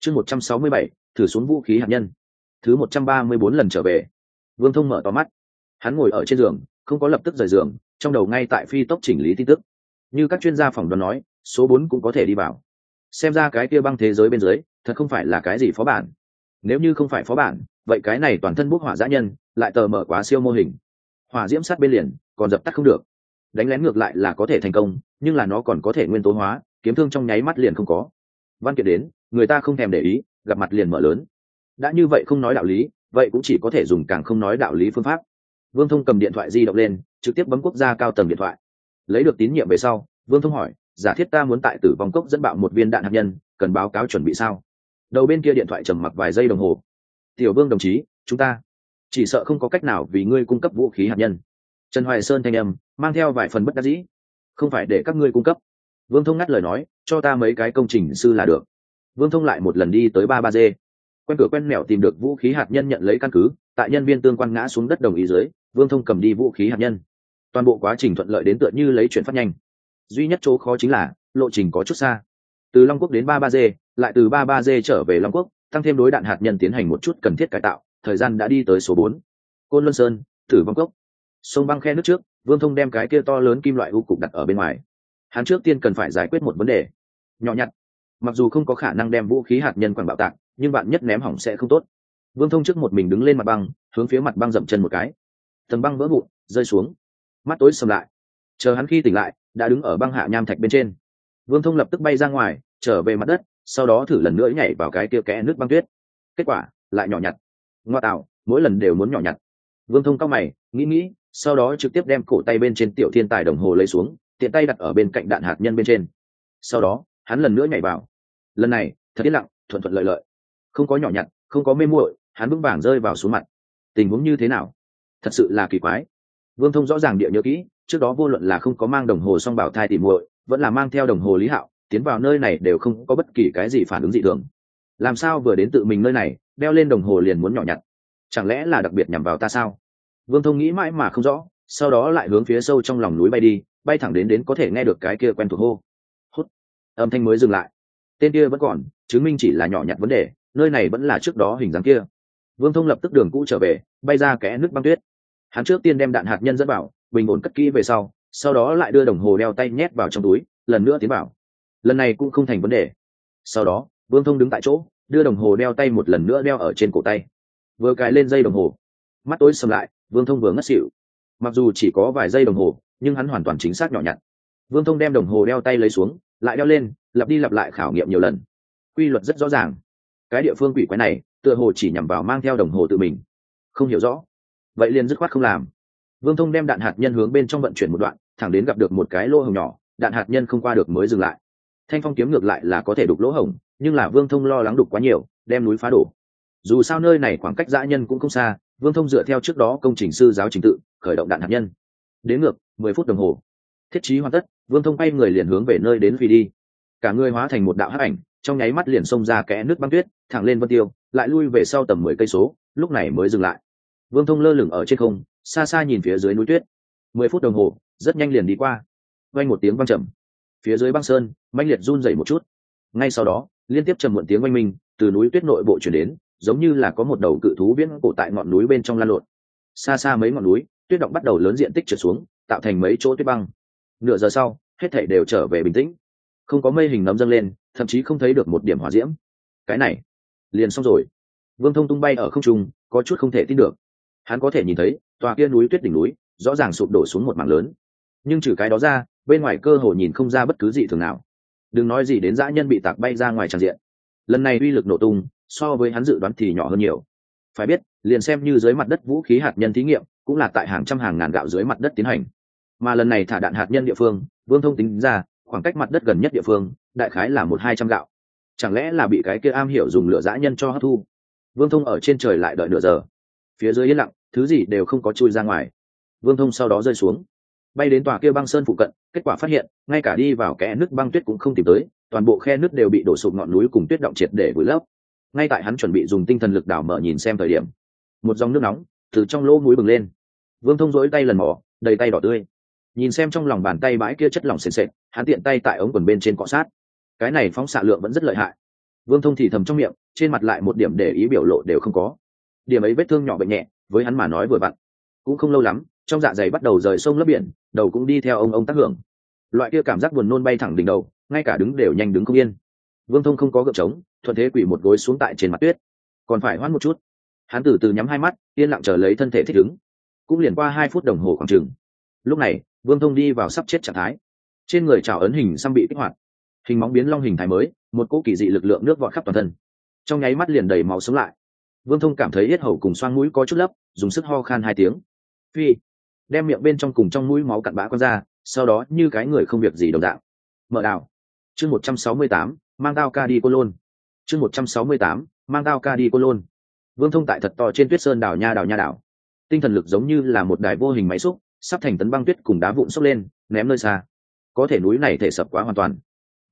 Chương một trăm sáu mươi bảy, thử xuống vũ khí hạt nhân. Thứ một trăm ba mươi bốn lần trở về. Vương thông mở to mắt. Hắn ngồi ở trên giường, không có lập tức rời giường, trong đầu ngay tại phi tốc chỉnh lý tin tức. Như các chuyên gia phỏng đoán nói, số bốn cũng có thể đi vào. Xem ra cái kia băng thế giới bên dưới, thật không phải là cái gì phó bản nếu như không phải phó bản, vậy cái này toàn thân bốc hỏa giã nhân, lại tờ mở quá siêu mô hình. Hỏa diễm sát bên liền, còn dập tắt không được. Đánh lén ngược lại là có thể thành công, nhưng là nó còn có thể nguyên tố hóa, kiếm thương trong nháy mắt liền không có. Văn kiện đến, người ta không thèm để ý, gặp mặt liền mở lớn. Đã như vậy không nói đạo lý, vậy cũng chỉ có thể dùng càng không nói đạo lý phương pháp. Vương thông cầm điện thoại di động lên, trực tiếp bấm quốc gia cao tầng điện thoại. Lấy được tín nhiệm về sau, vương thông hỏi, giả thiết ta muốn tại tử vong cốc dẫn bạo một viên đạn hạt nhân, cần báo cáo chuẩn bị sao? Đầu bên kia điện thoại trầm mặc vài giây đồng hồ. Tiểu vương đồng chí, chúng ta chỉ sợ không có cách nào vì ngươi cung cấp vũ khí hạt nhân. Trần hoài sơn thanh âm mang theo vài phần bất đắc dĩ. Không phải để các ngươi cung cấp. Vương thông ngắt lời nói, cho ta mấy cái công trình sư là được. Vương thông lại một lần đi tới ba ba d quen cửa quen mẹo tìm được vũ khí hạt nhân nhận lấy căn cứ, tại nhân viên tương quan ngã xuống đất đồng ý dưới, vương thông cầm đi vũ khí hạt nhân. Toàn bộ quá trình thuận lợi đến tựa như lấy chuyển phát nhanh. Duy nhất chỗ khó chính là lộ trình có chút xa từ long quốc đến ba ba d lại từ ba ba d trở về long quốc, tăng thêm đối đạn hạt nhân tiến hành một chút cần thiết cải tạo, thời gian đã đi tới số bốn. Côn luân sơn thử vong cốc. Sông băng khe nước trước, vương thông đem cái kia to lớn kim loại u cục đặt ở bên ngoài. Hắn trước tiên cần phải giải quyết một vấn đề. Nhỏ nhặt. Mặc dù không có khả năng đem vũ khí hạt nhân quảng bạo tạc, nhưng bạn nhất ném hỏng sẽ không tốt. Vương thông trước một mình đứng lên mặt băng, hướng phía mặt băng dậm chân một cái. Tầng băng vỡ vụn, rơi xuống. Mắt tối sầm lại. Chờ hắn khi tỉnh lại, đã đứng ở băng hạ nham thạch bên trên vương thông lập tức bay ra ngoài, trở về mặt đất, sau đó thử lần nữa nhảy vào cái kia kẽ nước băng tuyết. Kết quả, lại nhỏ nhặt. Ngoa tạo, mỗi lần đều muốn nhỏ nhặt. Vương thông cao mày, nghĩ nghĩ, sau đó trực tiếp đem cổ tay bên trên tiểu thiên tài đồng hồ lấy xuống, tiện tay đặt ở bên cạnh đạn hạt nhân bên trên. Sau đó, hắn lần nữa nhảy vào. Lần này, thật yên lặng, thuận thuận lợi lợi. Không có nhỏ nhặt, không có mê muội, hắn vững vàng rơi vào xuống mặt. Tình huống như thế nào? Thật sự là kỳ quái. Vương thông rõ ràng địa nhớ kỹ, trước đó vô luận là không có mang đồng hồ song bảo thai tìm muội vẫn là mang theo đồng hồ lý hạo, tiến vào nơi này đều không có bất kỳ cái gì phản ứng dị thường. Làm sao vừa đến tự mình nơi này, đeo lên đồng hồ liền muốn nhỏ nhặt? Chẳng lẽ là đặc biệt nhằm vào ta sao? Vương thông nghĩ mãi mà không rõ, sau đó lại hướng phía sâu trong lòng núi bay đi, bay thẳng đến đến có thể nghe được cái kia quen thuộc hô. Hút! Âm thanh mới dừng lại. Tên kia vẫn còn, chứng minh chỉ là nhỏ nhặt vấn đề, nơi này vẫn là trước đó hình dáng kia. Vương thông lập tức đường cũ trở về, bay ra kẽ nước băng tuyết. Hắn trước tiên đem đạn hạt nhân dẫn vào, bình ổn cất kỹ về sau sau đó lại đưa đồng hồ đeo tay nhét vào trong túi, lần nữa tiến vào. Lần này cũng không thành vấn đề. Sau đó, vương thông đứng tại chỗ, đưa đồng hồ đeo tay một lần nữa đeo ở trên cổ tay. Vừa cài lên dây đồng hồ, mắt tối sầm lại, vương thông vừa ngất xỉu. Mặc dù chỉ có vài giây đồng hồ, nhưng hắn hoàn toàn chính xác nhỏ nhặt. Vương thông đem đồng hồ đeo tay lấy xuống, lại đeo lên, lặp đi lặp lại khảo nghiệm nhiều lần. Quy luật rất rõ ràng. Cái địa phương quỷ quái này, tựa hồ chỉ nhằm vào mang theo đồng hồ tự mình. Không hiểu rõ. Vậy liền dứt khoát không làm. Vương thông đem đạn hạt nhân hướng bên trong vận chuyển một đoạn thẳng đến gặp được một cái lỗ hồng nhỏ, đạn hạt nhân không qua được mới dừng lại. Thanh phong kiếm ngược lại là có thể đục lỗ hồng nhưng là vương thông lo lắng đục quá nhiều, đem núi phá đổ. Dù sao nơi này khoảng cách dã nhân cũng không xa, vương thông dựa theo trước đó công trình sư giáo trình tự, khởi động đạn hạt nhân. Đến ngược, mười phút đồng hồ. Thiết trí hoàn tất, vương thông bay người liền hướng về nơi đến phi đi. Cả người hóa thành một đạo hắc ảnh, trong nháy mắt liền xông ra kẽ nước băng tuyết, thẳng lên vân tiêu, lại lui về sau tầm mười cây số, lúc này mới dừng lại. Vương thông lơ lửng ở trên không, xa xa nhìn phía dưới núi tuyết. Mười phút đồng hồ rất nhanh liền đi qua. Vang một tiếng văng trầm phía dưới băng sơn manh liệt run dậy một chút. Ngay sau đó, liên tiếp trầm muộn tiếng oanh minh, từ núi tuyết nội bộ chuyển đến, giống như là có một đầu cự thú viễn cổ tại ngọn núi bên trong lan lộn. Xa xa mấy ngọn núi, tuyết động bắt đầu lớn diện tích trượt xuống, tạo thành mấy chỗ tuyết băng. Nửa giờ sau, hết thảy đều trở về bình tĩnh. Không có mây hình nấm dâng lên, thậm chí không thấy được một điểm hỏa diễm. Cái này, liền xong rồi. Vương thông tung bay ở không trung, có chút không thể tin được. Hắn có thể nhìn thấy, tòa kia núi tuyết đỉnh núi, rõ ràng sụp đổ xuống một mảng lớn nhưng trừ cái đó ra, bên ngoài cơ hồ nhìn không ra bất cứ gì thường nào. Đừng nói gì đến dã nhân bị tạc bay ra ngoài tràn diện. Lần này uy lực nổ tung, so với hắn dự đoán thì nhỏ hơn nhiều. Phải biết, liền xem như dưới mặt đất vũ khí hạt nhân thí nghiệm, cũng là tại hàng trăm hàng ngàn gạo dưới mặt đất tiến hành. Mà lần này thả đạn hạt nhân địa phương, vương thông tính ra, khoảng cách mặt đất gần nhất địa phương, đại khái là một hai trăm gạo. Chẳng lẽ là bị cái kia am hiểu dùng lửa dã nhân cho hấp thu? Vương thông ở trên trời lại đợi nửa giờ. Phía dưới yên lặng, thứ gì đều không có chui ra ngoài. Vương thông sau đó rơi xuống bay đến tòa kia băng sơn phụ cận, kết quả phát hiện, ngay cả đi vào kẽ nước băng tuyết cũng không tìm tới, toàn bộ khe nước đều bị đổ sụp ngọn núi cùng tuyết động triệt để vùi lấp. Ngay tại hắn chuẩn bị dùng tinh thần lực đảo mở nhìn xem thời điểm, một dòng nước nóng từ trong lỗ mũi bừng lên. Vương thông rỗi tay lần mỏ đầy tay đỏ tươi. Nhìn xem trong lòng bàn tay bãi kia chất lỏng sền sệt, hắn tiện tay tại ống quần bên trên cọ sát. Cái này phóng xạ lượng vẫn rất lợi hại. Vương thông thì thầm trong miệng, trên mặt lại một điểm để ý biểu lộ đều không có. Điểm ấy vết thương nhỏ bệnh nhẹ, với hắn mà nói vừa vặn, cũng không lâu lắm trong dạ dày bắt đầu rời sông lấp biển, đầu cũng đi theo ông ông tác hưởng. Loại kia cảm giác buồn nôn bay thẳng đỉnh đầu, ngay cả đứng đều nhanh đứng không yên. Vương thông không có gợp trống, thuận thế quỷ một gối xuống tại trên mặt tuyết. Còn phải hoãn một chút. Hắn từ từ nhắm hai mắt, yên lặng chờ lấy thân thể thích ứng. Cũng liền qua hai phút đồng hồ khoảng chừng. Lúc này, vương thông đi vào sắp chết trạng thái. Trên người trào ấn hình xăm bị kích hoạt. Hình móng biến long hình thái mới, một cỗ kỳ dị lực lượng nước vọt khắp toàn thân. Trong nháy mắt liền đầy máu sống lại. Vương thông cảm thấy yết hầu cùng xoang mũi có chút lấp, dùng sức ho khan hai tiếng. Phi đem miệng bên trong cùng trong mũi máu cặn bã con ra, sau đó như cái người không việc gì đồng đạo mở đào chương một trăm sáu mươi tám, mang tao ca đi cô lôn chương một trăm sáu mươi tám, mang tao ca đi cô lôn vương thông tại thật to trên tuyết sơn đảo nha đảo nha đảo. Tinh thần lực giống như là một đài vô hình máy xúc, sắp thành tấn băng tuyết cùng đá vụn xốc lên, ném nơi xa. Có thể núi này thể sập quá hoàn toàn.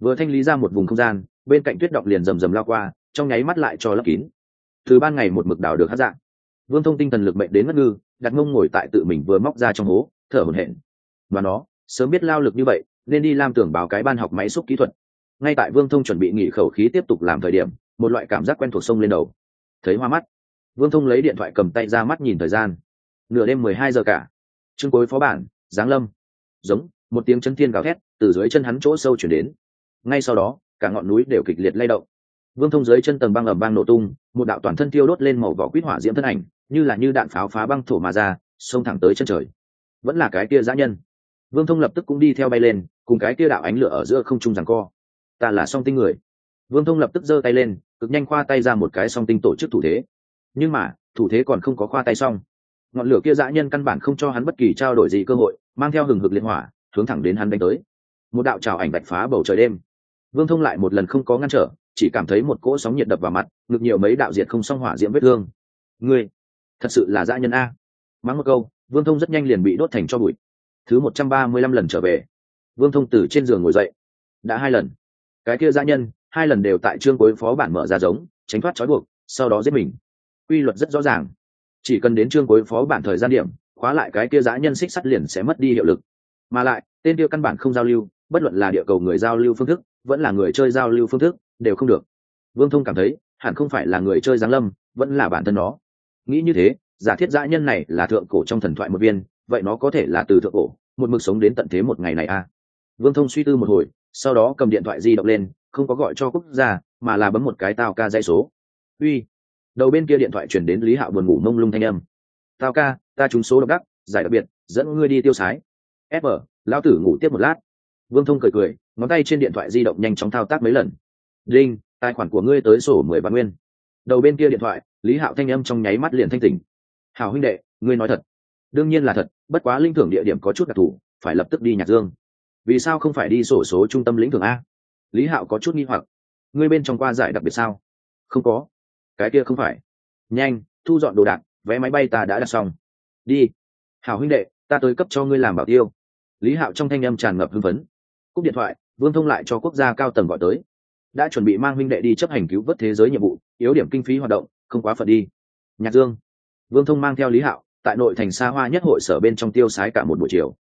Vừa thanh lý ra một vùng không gian, bên cạnh tuyết động liền rầm rầm lao qua, trong nháy mắt lại cho lấp kín. Từ ban ngày một mực đảo được hát dạng vương thông tinh thần lực mệnh đến ngất ngư, đặt mông ngồi tại tự mình vừa móc ra trong hố, thở hổn hển. Và nó, sớm biết lao lực như vậy, nên đi lam tưởng báo cái ban học máy xúc kỹ thuật. Ngay tại vương thông chuẩn bị nghỉ khẩu khí tiếp tục làm thời điểm, một loại cảm giác quen thuộc sông lên đầu. Thấy hoa mắt, vương thông lấy điện thoại cầm tay ra mắt nhìn thời gian. Nửa đêm mười hai giờ cả. Chương cuối phó bản, giáng lâm. Giống, một tiếng chân thiên gào thét, từ dưới chân hắn chỗ sâu chuyển đến. Ngay sau đó, cả ngọn núi đều kịch liệt lay động. Vương thông dưới chân tầng băng ẩm băng nổ tung, một đạo toàn thân tiêu đốt lên màu vỏ quýt hỏa diễm thân ảnh như là như đạn pháo phá băng thổ mà ra, xông thẳng tới chân trời. Vẫn là cái kia dã nhân. Vương thông lập tức cũng đi theo bay lên, cùng cái kia đạo ánh lửa ở giữa không trung rằng co. Ta là song tinh người. Vương thông lập tức giơ tay lên, cực nhanh khoa tay ra một cái song tinh tổ chức thủ thế. Nhưng mà, thủ thế còn không có khoa tay xong. Ngọn lửa kia dã nhân căn bản không cho hắn bất kỳ trao đổi gì cơ hội, mang theo hừng hực liên hỏa, hướng thẳng đến hắn đánh tới. Một đạo trào ảnh bạch phá bầu trời đêm. Vương thông lại một lần không có ngăn trở, chỉ cảm thấy một cỗ sóng nhiệt đập vào mặt, ngực nhiều mấy đạo diệt không song hỏa diễm vết thương. Ngươi thật sự là dã nhân a. Mắng một câu, vương thông rất nhanh liền bị đốt thành cho bụi. Thứ một trăm ba mươi lăm lần trở về, vương thông từ trên giường ngồi dậy. Đã hai lần. Cái kia dã nhân, hai lần đều tại trương cuối phó bản mở ra giống, tránh thoát trói buộc, sau đó giết mình. Quy luật rất rõ ràng. Chỉ cần đến trương cuối phó bản thời gian điểm, khóa lại cái kia dã nhân xích sắt liền sẽ mất đi hiệu lực. Mà lại, tên kia căn bản không giao lưu, bất luận là địa cầu người giao lưu phương thức, vẫn là người chơi giao lưu phương thức, đều không được. Vương thông cảm thấy, hẳn không phải là người chơi giáng lâm, vẫn là bản thân nó nghĩ như thế, giả thiết dã nhân này là thượng cổ trong thần thoại một viên, vậy nó có thể là từ thượng cổ, một mực sống đến tận thế một ngày này à? Vương thông suy tư một hồi, sau đó cầm điện thoại di động lên, không có gọi cho quốc gia, mà là bấm một cái tao ca dây số. Uy. Đầu bên kia điện thoại chuyển đến lý hạo buồn ngủ mông lung thanh âm. Tao ca, ta trúng số độc đắc, giải đặc biệt, dẫn ngươi đi tiêu sái. Ép ở lão tử ngủ tiếp một lát. Vương thông cười cười, ngón tay trên điện thoại di động nhanh chóng thao tác mấy lần. Linh tài khoản của ngươi tới sổ mười vạn nguyên đầu bên kia điện thoại, lý hạo thanh âm trong nháy mắt liền thanh tỉnh. Hào huynh đệ, ngươi nói thật. Đương nhiên là thật, bất quá linh thưởng địa điểm có chút đặc thù, phải lập tức đi nhạc dương. Vì sao không phải đi sổ số trung tâm lĩnh thưởng a? Lý hạo có chút nghi hoặc. Ngươi bên trong qua giải đặc biệt sao? Không có. Cái kia không phải. Nhanh, thu dọn đồ đạc, vé máy bay ta đã đặt xong. Đi. Hảo huynh đệ, ta tới cấp cho ngươi làm bảo tiêu. Lý hạo trong thanh âm tràn ngập hưng phấn. Cúp điện thoại, vương thông lại cho quốc gia cao tầng gọi tới. Đã chuẩn bị mang huynh đệ đi chấp hành cứu vớt thế giới nhiệm vụ yếu điểm kinh phí hoạt động, không quá phận đi. Nhạc dương, vương thông mang theo lý hạo, tại nội thành xa hoa nhất hội sở bên trong tiêu sái cả một buổi chiều.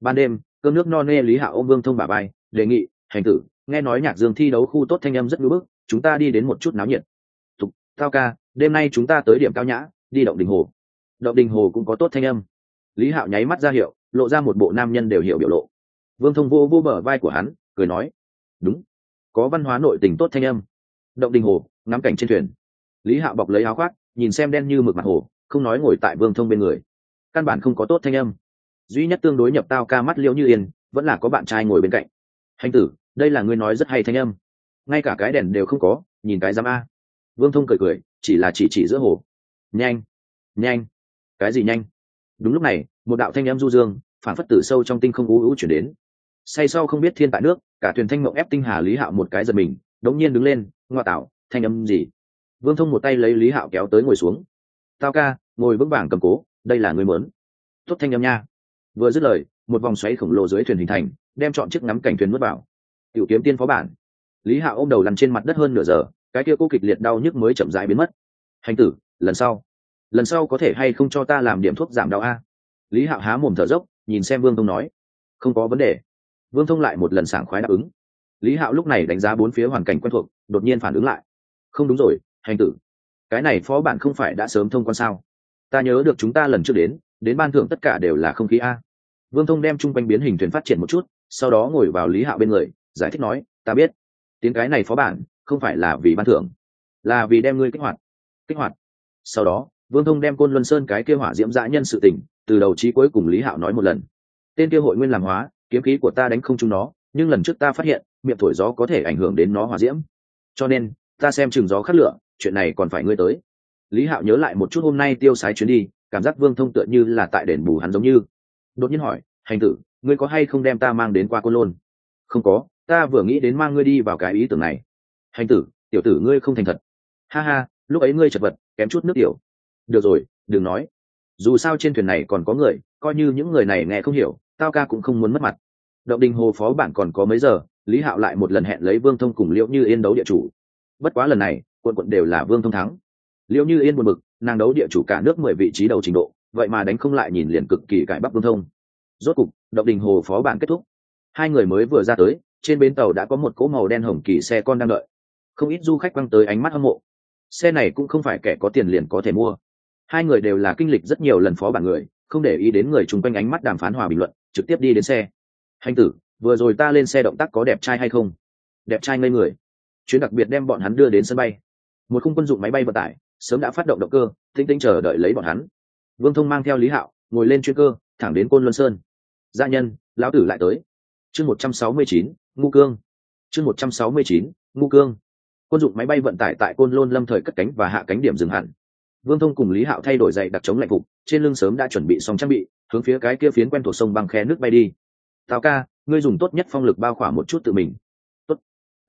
Ban đêm, cơm nước no nê lý hạo ôm vương thông bà bay đề nghị, hành tử, nghe nói nhạc dương thi đấu khu tốt thanh âm rất ngưỡng bức, chúng ta đi đến một chút náo nhiệt. Tục tao ca, đêm nay chúng ta tới điểm cao nhã, đi động đình hồ. Động đình hồ cũng có tốt thanh âm. Lý hạo nháy mắt ra hiệu, lộ ra một bộ nam nhân đều hiểu biểu lộ. Vương thông vô vô bờ vai của hắn, cười nói, đúng, có văn hóa nội tình tốt thanh âm. Động đình hồ ngắm cảnh trên thuyền. Lý hạo bọc lấy áo khoác, nhìn xem đen như mực mặt hồ, không nói ngồi tại vương thông bên người. Căn bản không có tốt thanh âm. Duy nhất tương đối nhập tao ca mắt liễu như yên, vẫn là có bạn trai ngồi bên cạnh. Hành tử, đây là ngươi nói rất hay thanh âm. Ngay cả cái đèn đều không có, nhìn cái giám a. Vương thông cười cười, chỉ là chỉ chỉ giữa hồ. Nhanh nhanh. Cái gì nhanh? Đúng lúc này, một đạo thanh âm du dương, phản phất tử sâu trong tinh không ú ú chuyển đến. Say sau không biết thiên tại nước, cả thuyền thanh mộng ép tinh hà lý hạo một cái giật mình, đống nhiên đứng lên, ngoa tạo thanh âm gì? Vương thông một tay lấy lý hạo kéo tới ngồi xuống. Tao ca, ngồi vững vàng cầm cố, đây là người mớn tốt thanh âm nha. Vừa dứt lời, một vòng xoáy khổng lồ dưới thuyền hình thành, đem chọn chiếc ngắm cảnh thuyền mất vào. Tiểu kiếm tiên phó bản. Lý hạo ôm đầu lăn trên mặt đất hơn nửa giờ, cái kia cô kịch liệt đau nhức mới chậm rãi biến mất. Hành tử, lần sau. Lần sau có thể hay không cho ta làm điểm thuốc giảm đau a? Lý hạo há mồm thở dốc, nhìn xem vương thông nói. Không có vấn đề. Vương thông lại một lần sảng khoái đáp ứng. Lý hạo lúc này đánh giá bốn phía hoàn cảnh quen thuộc, đột nhiên phản ứng lại không đúng rồi, hành tử. Cái này phó bạn không phải đã sớm thông quan sao? Ta nhớ được chúng ta lần trước đến đến ban thưởng tất cả đều là không khí a. Vương thông đem chung quanh biến hình thuyền phát triển một chút, sau đó ngồi vào lý hạo bên người, giải thích nói, ta biết. Tiếng cái này phó bản không phải là vì ban thưởng, là vì đem ngươi kích hoạt kích hoạt. Sau đó, vương thông đem côn luân sơn cái kêu hỏa diễm dã nhân sự tỉnh từ đầu trí cuối cùng lý hạo nói một lần. Tên kia hội nguyên làm hóa, kiếm khí của ta đánh không chúng nó, nhưng lần trước ta phát hiện, miệng thổi gió có thể ảnh hưởng đến nó hỏa diễm. Cho nên ta xem chừng gió khát lửa, chuyện này còn phải ngươi tới. Lý hạo nhớ lại một chút hôm nay tiêu sái chuyến đi, cảm giác vương thông tựa như là tại đền bù hắn giống như. Đột nhiên hỏi, hành tử, ngươi có hay không đem ta mang đến qua côn lôn? Không có, ta vừa nghĩ đến mang ngươi đi vào cái ý tưởng này. Hành tử, tiểu tử ngươi không thành thật. Ha ha, lúc ấy ngươi chật vật, kém chút nước tiểu. Được rồi, đừng nói. Dù sao trên thuyền này còn có người, coi như những người này nghe không hiểu, tao ca cũng không muốn mất mặt. Động đình hồ phó bản còn có mấy giờ, lý hạo lại một lần hẹn lấy vương thông cùng liễu như yên đấu địa chủ bất quá lần này, quận quận đều là vương thông thắng. Liệu như yên buồn bực, nàng đấu địa chủ cả nước mười vị trí đầu trình độ, vậy mà đánh không lại nhìn liền cực kỳ cải bắc vương thông. Rốt cục, động đình hồ phó bản kết thúc. Hai người mới vừa ra tới, trên bến tàu đã có một cỗ màu đen hồng kỳ xe con đang đợi. Không ít du khách quăng tới ánh mắt hâm mộ. Xe này cũng không phải kẻ có tiền liền có thể mua. Hai người đều là kinh lịch rất nhiều lần phó bản người, không để ý đến người chung quanh ánh mắt đàm phán hòa bình luận, trực tiếp đi đến xe. Hành tử, vừa rồi ta lên xe động tác có đẹp trai hay không? Đẹp trai ngây người chuyến đặc biệt đem bọn hắn đưa đến sân bay. Một khung quân dụng máy bay vận tải, sớm đã phát động động cơ, tinh tinh chờ đợi lấy bọn hắn. Vương thông mang theo lý hạo, ngồi lên chuyên cơ, thẳng đến côn luân sơn. Gia nhân, lão tử lại tới. Chương một trăm sáu mươi chín, ngu cương. Chương một trăm sáu mươi chín, ngu cương. Quân dụng máy bay vận tải tại côn lôn lâm thời cất cánh và hạ cánh điểm dừng hẳn. Vương thông cùng lý hạo thay đổi dậy đặc chống lạnh phục, trên lưng sớm đã chuẩn bị xong trang bị, hướng phía cái kia phiến quen thuộc sông băng khe nước bay đi. Tào ca, ngươi dùng tốt nhất phong lực bao khỏa một chút tự mình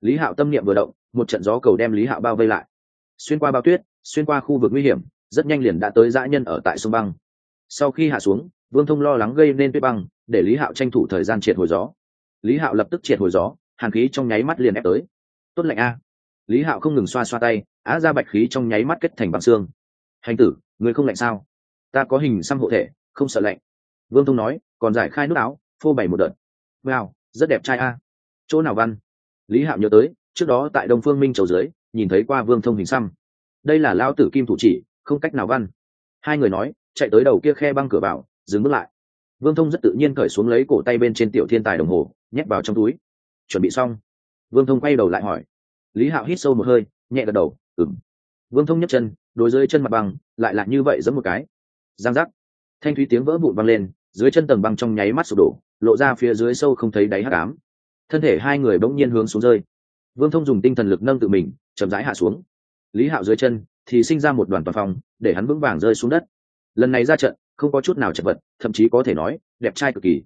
lý hạo tâm niệm vừa động, một trận gió cầu đem lý hạo bao vây lại. Xuyên qua bao tuyết, xuyên qua khu vực nguy hiểm, rất nhanh liền đã tới dã nhân ở tại sông băng. Sau khi hạ xuống, vương thông lo lắng gây nên tuyết băng, để lý hạo tranh thủ thời gian triệt hồi gió. Lý hạo lập tức triệt hồi gió, hàn khí trong nháy mắt liền ép tới. Tốt lạnh a. Lý hạo không ngừng xoa xoa tay, á ra bạch khí trong nháy mắt kết thành bằng xương. Hành tử, người không lạnh sao? Ta có hình xăm hộ thể, không sợ lạnh. Vương thông nói, còn giải khai nước áo, phô bày một đợt. Wow, rất đẹp trai a. Chỗ nào văn? Lý hạo nhớ tới trước đó tại đông phương minh trầu dưới nhìn thấy qua vương thông hình xăm. Đây là lao tử kim thủ chỉ không cách nào văn. Hai người nói chạy tới đầu kia khe băng cửa vào dừng bước lại. Vương thông rất tự nhiên cởi xuống lấy cổ tay bên trên tiểu thiên tài đồng hồ nhét vào trong túi. Chuẩn bị xong. Vương thông quay đầu lại hỏi. Lý hạo hít sâu một hơi nhẹ gật đầu ừng vương thông nhấc chân đối dưới chân mặt bằng, lại lạc như vậy giống một cái. Giang giác. Thanh thúy tiếng vỡ vụn văng lên dưới chân tầng băng trong nháy mắt sụp đổ lộ ra phía dưới sâu không thấy đáy hắc ám thân thể hai người bỗng nhiên hướng xuống rơi. Vương thông dùng tinh thần lực nâng tự mình, chậm rãi hạ xuống. Lý hạo dưới chân thì sinh ra một đoàn toàn phòng để hắn vững vàng rơi xuống đất. Lần này ra trận, không có chút nào chật vật, thậm chí có thể nói, đẹp trai cực kỳ.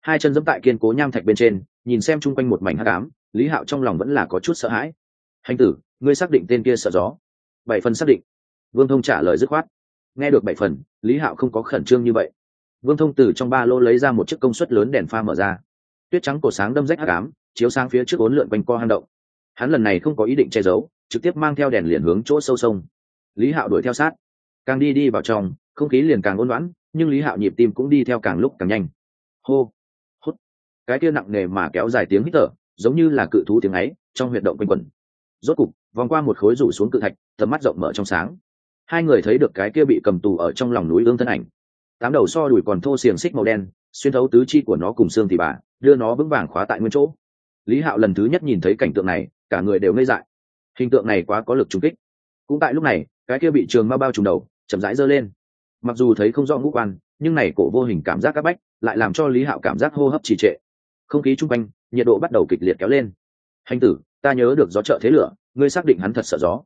Hai chân dẫm tại kiên cố nham thạch bên trên, nhìn xem chung quanh một mảnh hát ám, lý hạo trong lòng vẫn là có chút sợ hãi. Hành tử, ngươi xác định tên kia sợ gió? Bảy phần xác định. Vương thông trả lời dứt khoát. Nghe được bảy phần, lý hạo không có khẩn trương như vậy. Vương thông từ trong ba lô lấy ra một chiếc công suất lớn đèn pha mở ra tuyết trắng cổ sáng đâm rách hắc ám, chiếu sang phía trước bốn lượn quanh co hang động. Hắn lần này không có ý định che giấu, trực tiếp mang theo đèn liền hướng chỗ sâu sông. Lý hạo đuổi theo sát. Càng đi đi vào trong, không khí liền càng ôn loãn, nhưng lý hạo nhịp tim cũng đi theo càng lúc càng nhanh. Hô, hút. Cái kia nặng nề mà kéo dài tiếng hít thở, giống như là cự thú tiếng ấy, trong huyệt động quanh quẩn. Rốt cục, vòng qua một khối rủ xuống cự thạch, tầm mắt rộng mở trong sáng. Hai người thấy được cái kia bị cầm tù ở trong lòng núi ương thân ảnh. Tám đầu so đùi còn thô xiềng xích màu đen xuyên thấu tứ chi của nó cùng xương thì bà đưa nó vững vàng khóa tại nguyên chỗ. Lý hạo lần thứ nhất nhìn thấy cảnh tượng này, cả người đều ngây dại. Hình tượng này quá có lực trung kích. Cũng tại lúc này, cái kia bị trường ma bao trùm đầu, chậm rãi giơ lên. Mặc dù thấy không rõ ngũ quan, nhưng này cổ vô hình cảm giác các bách lại làm cho lý hạo cảm giác hô hấp trì trệ. Không khí chung quanh, nhiệt độ bắt đầu kịch liệt kéo lên. Hành tử, ta nhớ được gió trợ thế lửa, ngươi xác định hắn thật sợ gió.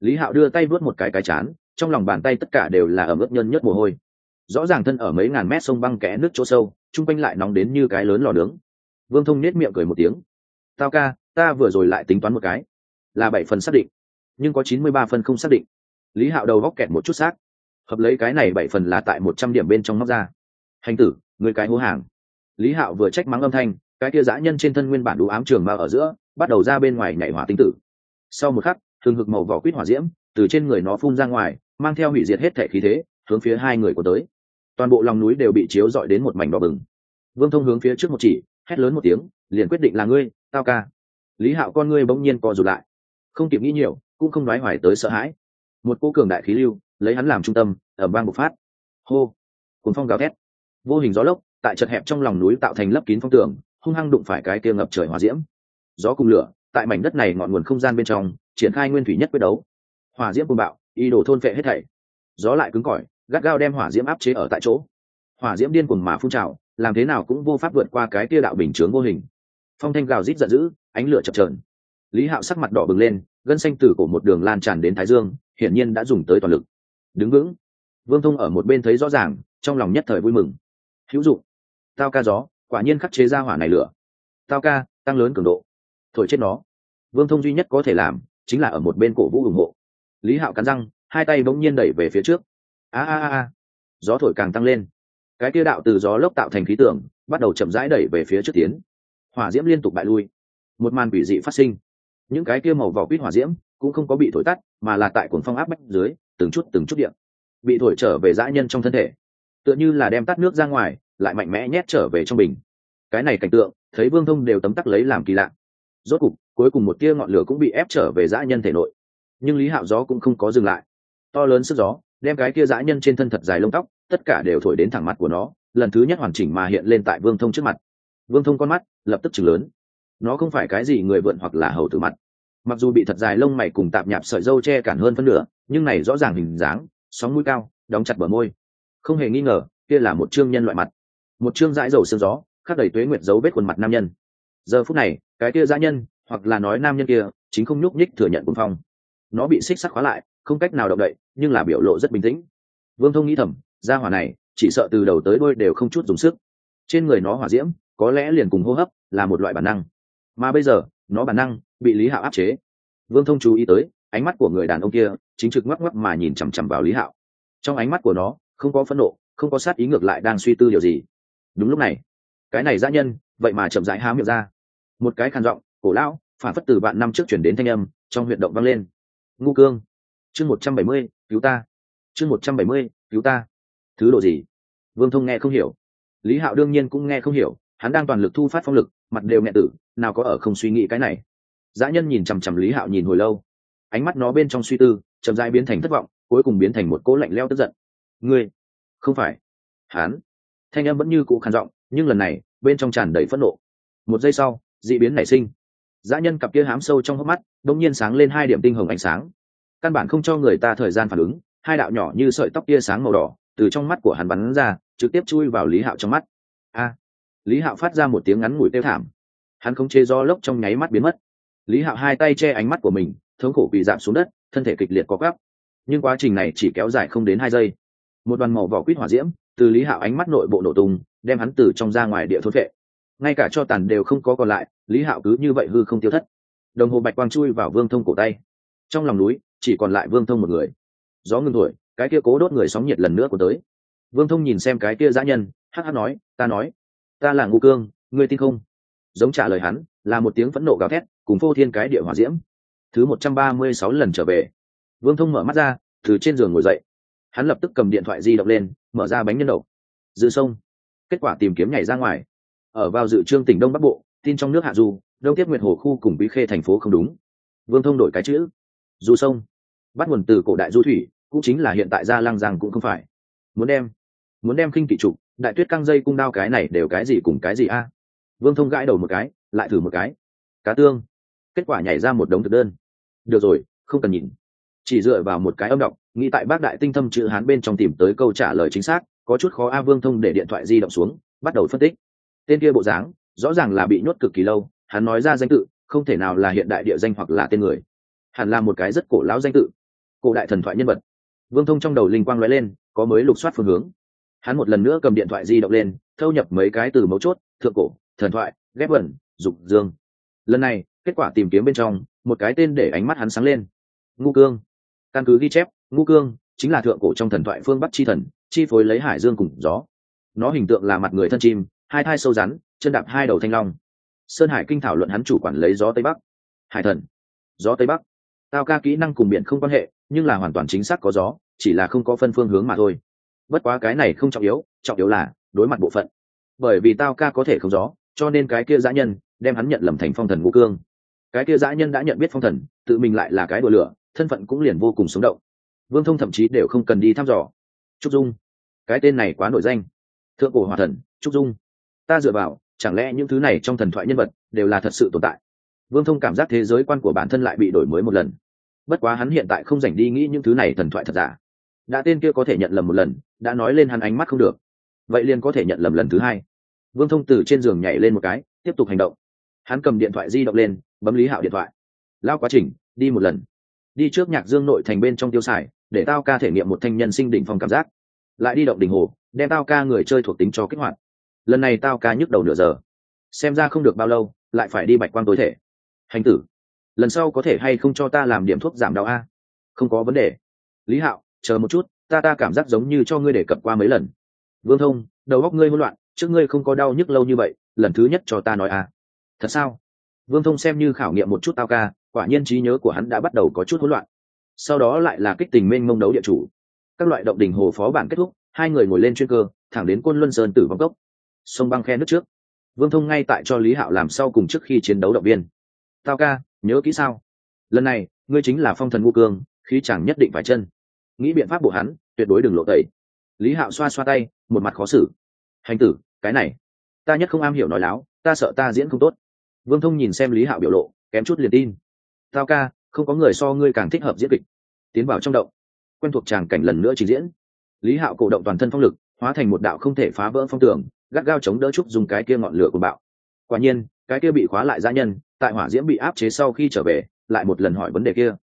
Lý hạo đưa tay vớt một cái cái chán, trong lòng bàn tay tất cả đều là ẩm ướt nhân nhất mồ hôi rõ ràng thân ở mấy ngàn mét sông băng kẽ nước chỗ sâu, chung quanh lại nóng đến như cái lớn lò nướng. Vương thông nết miệng cười một tiếng. Tao ca, ta vừa rồi lại tính toán một cái, là bảy phần xác định, nhưng có chín mươi ba phần không xác định. Lý hạo đầu góc kẹt một chút xác. Hợp lấy cái này bảy phần là tại một trăm điểm bên trong móc ra. Hành tử, người cái hố hàng. Lý hạo vừa trách mắng âm thanh, cái kia dã nhân trên thân nguyên bản đủ ám trường mà ở giữa, bắt đầu ra bên ngoài nhảy hỏa tinh tử. Sau một khắc thường hực màu vỏ quýt hỏa diễm từ trên người nó phun ra ngoài, mang theo hủy diệt hết thể khí thế, hướng phía hai người của tới toàn bộ lòng núi đều bị chiếu dọi đến một mảnh đỏ bừng. Vương thông hướng phía trước một chỉ, hét lớn một tiếng, liền quyết định là ngươi, tao ca. Lý hạo con ngươi bỗng nhiên co rụt lại. Không kịp nghĩ nhiều, cũng không nói hoài tới sợ hãi. Một cô cường đại khí lưu, lấy hắn làm trung tâm ở bang bộc phát. Hô! Cuốn phong gào thét. Vô hình gió lốc, tại chật hẹp trong lòng núi tạo thành lấp kín phong tường, hung hăng đụng phải cái kia ngập trời hỏa diễm. Gió cùng lửa, tại mảnh đất này ngọn nguồn không gian bên trong, triển khai nguyên thủy nhất quyết đấu. Hỏa diễm cùng bạo y đổ thôn phệ hết thảy. Gió lại cứng cỏi gắt gao đem hỏa diễm áp chế ở tại chỗ. Hỏa diễm điên cuồng mà phun trào, làm thế nào cũng vô pháp vượt qua cái tia đạo bình chướng vô hình. Phong thanh gào rít giận dữ, ánh lửa chập trờn lý hạo sắc mặt đỏ bừng lên, gân xanh từ cổ một đường lan tràn đến thái dương, hiển nhiên đã dùng tới toàn lực. Đứng vững. Vương thông ở một bên thấy rõ ràng, trong lòng nhất thời vui mừng. Hữu dụng. Tao ca gió, quả nhiên khắc chế ra hỏa này lửa. Tao ca, tăng lớn cường độ. Thổi chết nó. Vương thông duy nhất có thể làm, chính là ở một bên cổ vũ ủng hộ. Lý hạo cắn răng, hai tay bỗng nhiên đẩy về phía trước a a a gió thổi càng tăng lên. Cái kia đạo từ gió lốc tạo thành khí tượng, bắt đầu chậm rãi đẩy về phía trước tiến. Hỏa diễm liên tục bại lui. Một màn quỷ dị phát sinh. Những cái kia màu vỏ quýt hỏa diễm cũng không có bị thổi tắt, mà là tại cuồng phong áp bách dưới, từng chút từng chút điện bị thổi trở về dã nhân trong thân thể. Tựa như là đem tắt nước ra ngoài, lại mạnh mẽ nhét trở về trong bình. Cái này cảnh tượng, thấy vương thông đều tấm tắc lấy làm kỳ lạ. Rốt cục, cuối cùng một tia ngọn lửa cũng bị ép trở về dã nhân thể nội. Nhưng lý hạo gió cũng không có dừng lại. To lớn sức gió đem cái kia dã nhân trên thân thật dài lông tóc, tất cả đều thổi đến thẳng mặt của nó, lần thứ nhất hoàn chỉnh mà hiện lên tại vương thông trước mặt. Vương thông con mắt lập tức chừng lớn. Nó không phải cái gì người vượn hoặc là hầu tử mặt. Mặc dù bị thật dài lông mày cùng tạp nhạp sợi dâu che cản hơn phân nửa, nhưng này rõ ràng hình dáng, sóng mũi cao, đóng chặt bờ môi. Không hề nghi ngờ, kia là một chương nhân loại mặt. Một chương dãi dầu sương gió, khắc đầy tuế nguyệt dấu vết khuôn mặt nam nhân. Giờ phút này, cái kia dã nhân, hoặc là nói nam nhân kia, chính không nhúc nhích thừa nhận quân phong. Nó bị xích sắt khóa lại không cách nào động đậy, nhưng là biểu lộ rất bình tĩnh. Vương thông nghĩ thầm ra hỏa này, chỉ sợ từ đầu tới đôi đều không chút dùng sức. Trên người nó hỏa diễm, có lẽ liền cùng hô hấp, là một loại bản năng. Mà bây giờ, nó bản năng, bị lý hạo áp chế. Vương thông chú ý tới, ánh mắt của người đàn ông kia, chính trực ngoắc ngoắc mà nhìn chằm chằm vào lý hạo. Trong ánh mắt của nó, không có phẫn nộ, không có sát ý ngược lại đang suy tư điều gì. Đúng lúc này, cái này dã nhân, vậy mà chậm rãi há miệng ra. Một cái khàn giọng, cổ lão, phản phất từ vạn năm trước chuyển đến thanh âm, trong huyệt động vang lên. Ngu cương chương một trăm bảy mươi, cứu ta. Chương một trăm bảy mươi, cứu ta. Thứ độ gì? Vương thông nghe không hiểu. Lý hạo đương nhiên cũng nghe không hiểu, hắn đang toàn lực thu phát phong lực, mặt đều nhẹ tử, nào có ở không suy nghĩ cái này. Dã nhân nhìn chằm chằm lý hạo nhìn hồi lâu. Ánh mắt nó bên trong suy tư, chậm dãi biến thành thất vọng, cuối cùng biến thành một cỗ lạnh leo tức giận. Ngươi, không phải. Hắn, thanh em vẫn như cũ khàn giọng, nhưng lần này, bên trong tràn đầy phẫn nộ. Một giây sau d ị biến nảy sinh. Dã nhân cặp kia hám sâu trong hốc mắt đ ỗ n g nhiên sáng lên hai điểm tinh hồng ánh sáng căn bản không cho người ta thời gian phản ứng, hai đạo nhỏ như sợi tóc tia sáng màu đỏ từ trong mắt của hắn bắn ra, trực tiếp chui vào lý hạo trong mắt. A! Lý hạo phát ra một tiếng ngắn ngủi tiêu thảm. Hắn không chế do lốc trong nháy mắt biến mất. Lý hạo hai tay che ánh mắt của mình, thống khổ bị giảm xuống đất, thân thể kịch liệt có gắp nhưng quá trình này chỉ kéo dài không đến hai giây. Một đoàn màu vỏ quýt hỏa diễm từ lý hạo ánh mắt nội bộ nổ tung, đem hắn từ trong ra ngoài địa thốt vệ. Ngay cả cho tàn đều không có còn lại, lý hạo cứ như vậy hư không tiêu thất. Đồng hồ bạch quang chui vào vương thông cổ tay. Trong lòng núi chỉ còn lại vương thông một người. Gió ngưng thổi, cái kia cố đốt người sóng nhiệt lần nữa của tới. Vương thông nhìn xem cái kia dã nhân, hắc hắc nói, ta nói, ta là ngô cương, ngươi tin không? Giống trả lời hắn, là một tiếng phẫn nộ gào thét, cùng phô thiên cái địa hỏa diễm. Thứ một trăm ba mươi sáu lần trở về. Vương thông mở mắt ra, từ trên giường ngồi dậy. Hắn lập tức cầm điện thoại di động lên, mở ra bánh nhân đậu. Dự sông. Kết quả tìm kiếm nhảy ra ngoài. Ở vào dự trương tỉnh đông bắc bộ, tin trong nước hạ du, đông tiếp nguyệt hồ khu cùng bí khê thành phố không đúng. Vương thông đổi cái chữ. Du sông bắt nguồn từ cổ đại du thủy, cũng chính là hiện tại gia lăng giang cũng không phải. Muốn đem muốn đem khinh kỵ trục đại tuyết căng dây cung đao cái này đều cái gì cùng cái gì a? Vương thông gãi đầu một cái, lại thử một cái. Cá tương. Kết quả nhảy ra một đống thực đơn. Được rồi, không cần nhìn. Chỉ dựa vào một cái âm đọc, nghĩ tại bác đại tinh thâm chữ hán bên trong tìm tới câu trả lời chính xác, có chút khó a vương thông để điện thoại di động xuống, bắt đầu phân tích. Tên kia bộ dáng, rõ ràng là bị nhốt cực kỳ lâu, hắn nói ra danh tự, không thể nào là hiện đại địa danh hoặc là tên người. Hẳn là một cái rất cổ lão danh tự cổ đại thần thoại nhân vật. Vương thông trong đầu linh quang lóe lên, có mới lục soát phương hướng. Hắn một lần nữa cầm điện thoại di động lên, thâu nhập mấy cái từ mấu chốt, thượng cổ, thần thoại, ghép vẩn, dục dương. Lần này, kết quả tìm kiếm bên trong, một cái tên để ánh mắt hắn sáng lên. Ngu cương. Căn cứ ghi chép ngu cương chính là thượng cổ trong thần thoại phương bắc chi thần, chi phối lấy hải dương cùng gió. Nó hình tượng là mặt người thân chim, hai thai sâu rắn, chân đạp hai đầu thanh long. Sơn hải kinh thảo luận hắn chủ quản lấy gió tây bắc. Hải thần. Gió tây bắc. Tao ca kỹ năng cùng biển không quan hệ nhưng là hoàn toàn chính xác có gió, chỉ là không có phân phương hướng mà thôi. Bất quá cái này không trọng yếu trọng yếu là đối mặt bộ phận. Bởi vì tao ca có thể không gió, cho nên cái kia dã nhân đem hắn nhận lầm thành phong thần ngũ cương. Cái kia dã nhân đã nhận biết phong thần, tự mình lại là cái đùa lửa, thân phận cũng liền vô cùng sống động. Vương thông thậm chí đều không cần đi thăm dò. Trúc dung, cái tên này quá nổi danh. Thượng cổ hòa thần, trúc dung. Ta dựa vào, chẳng lẽ những thứ này trong thần thoại nhân vật đều là thật sự tồn tại? Vương thông cảm giác thế giới quan của bản thân lại bị đổi mới một lần bất quá hắn hiện tại không dành đi nghĩ những thứ này thần thoại thật giả. Đã tên kia có thể nhận lầm một lần, đã nói lên hắn ánh mắt không được. Vậy liền có thể nhận lầm lần thứ hai. Vương thông từ trên giường nhảy lên một cái, tiếp tục hành động. Hắn cầm điện thoại di động lên, bấm lý hạo điện thoại. Lao quá trình, đi một lần. Đi trước nhạc dương nội thành bên trong tiêu xài, để tao ca thể nghiệm một thanh nhân sinh đỉnh phòng cảm giác. Lại đi động đỉnh hồ, đem tao ca người chơi thuộc tính cho kích hoạt. Lần này tao ca nhức đầu nửa giờ. Xem ra không được bao lâu, lại phải đi bạch quang tối thể. Hành tử lần sau có thể hay không cho ta làm điểm thuốc giảm đau a? Không có vấn đề. Lý hạo, chờ một chút, ta ta cảm giác giống như cho ngươi để cập qua mấy lần. Vương thông, đầu góc ngươi hỗn loạn, trước ngươi không có đau nhức lâu như vậy, lần thứ nhất cho ta nói a. Thật sao? Vương thông xem như khảo nghiệm một chút tao ca, quả nhiên trí nhớ của hắn đã bắt đầu có chút hỗn loạn. Sau đó lại là kích tình mênh mông đấu địa chủ. Các loại động đình hồ phó bản kết thúc, hai người ngồi lên chuyên cơ, thẳng đến quân luân sơn tử vong cốc. Sông băng khe nước trước. Vương thông ngay tại cho lý hạo làm sau cùng trước khi chiến đấu động viên. Tao ca nhớ kỹ sao? Lần này, ngươi chính là phong thần ngũ cương, khí chẳng nhất định phải chân. Nghĩ biện pháp bộ hắn, tuyệt đối đừng lộ tẩy. Lý hạo xoa xoa tay, một mặt khó xử. Hành tử, cái này, ta nhất không am hiểu nói láo, ta sợ ta diễn không tốt. Vương thông nhìn xem lý hạo biểu lộ, kém chút liền tin. Tao ca, không có người so ngươi càng thích hợp diễn kịch. Tiến vào trong động. Quen thuộc tràng cảnh lần nữa trình diễn. Lý hạo cổ động toàn thân phong lực, hóa thành một đạo không thể phá vỡ phong tường, gắt gao chống đỡ trúc dùng cái kia ngọn lửa của bạo. Quả nhiên, cái kia bị khóa lại gia nhân tại hỏa diễm bị áp chế sau khi trở về, lại một lần hỏi vấn đề kia.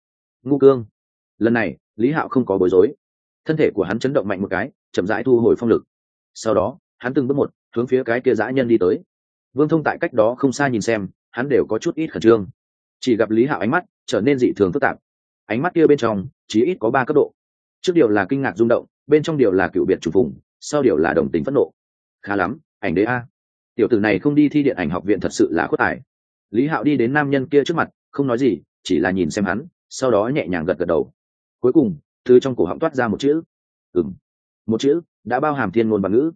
Ngu cương, lần này, lý hạo không có bối rối. Thân thể của hắn chấn động mạnh một cái, chậm rãi thu hồi phong lực. Sau đó, hắn từng bước một, hướng phía cái kia dã nhân đi tới. Vương thông tại cách đó không xa nhìn xem, hắn đều có chút ít khẩn trương. Chỉ gặp lý hạo ánh mắt trở nên dị thường phức tạp. Ánh mắt kia bên trong, chỉ ít có ba cấp độ. Trước điều là kinh ngạc rung động, bên trong điều là cựu biệt chủ phùng, sau điều là đồng tính phẫn nộ. Khá lắm, ảnh đế a. Tiểu tử này không đi thi điện ảnh học viện thật sự là khuất tài lý hạo đi đến nam nhân kia trước mặt, không nói gì, chỉ là nhìn xem hắn, sau đó nhẹ nhàng gật gật đầu. Cuối cùng thư trong cổ họng toát ra một chữ. Ừng một chữ đã bao hàm thiên ngôn bằng ngữ.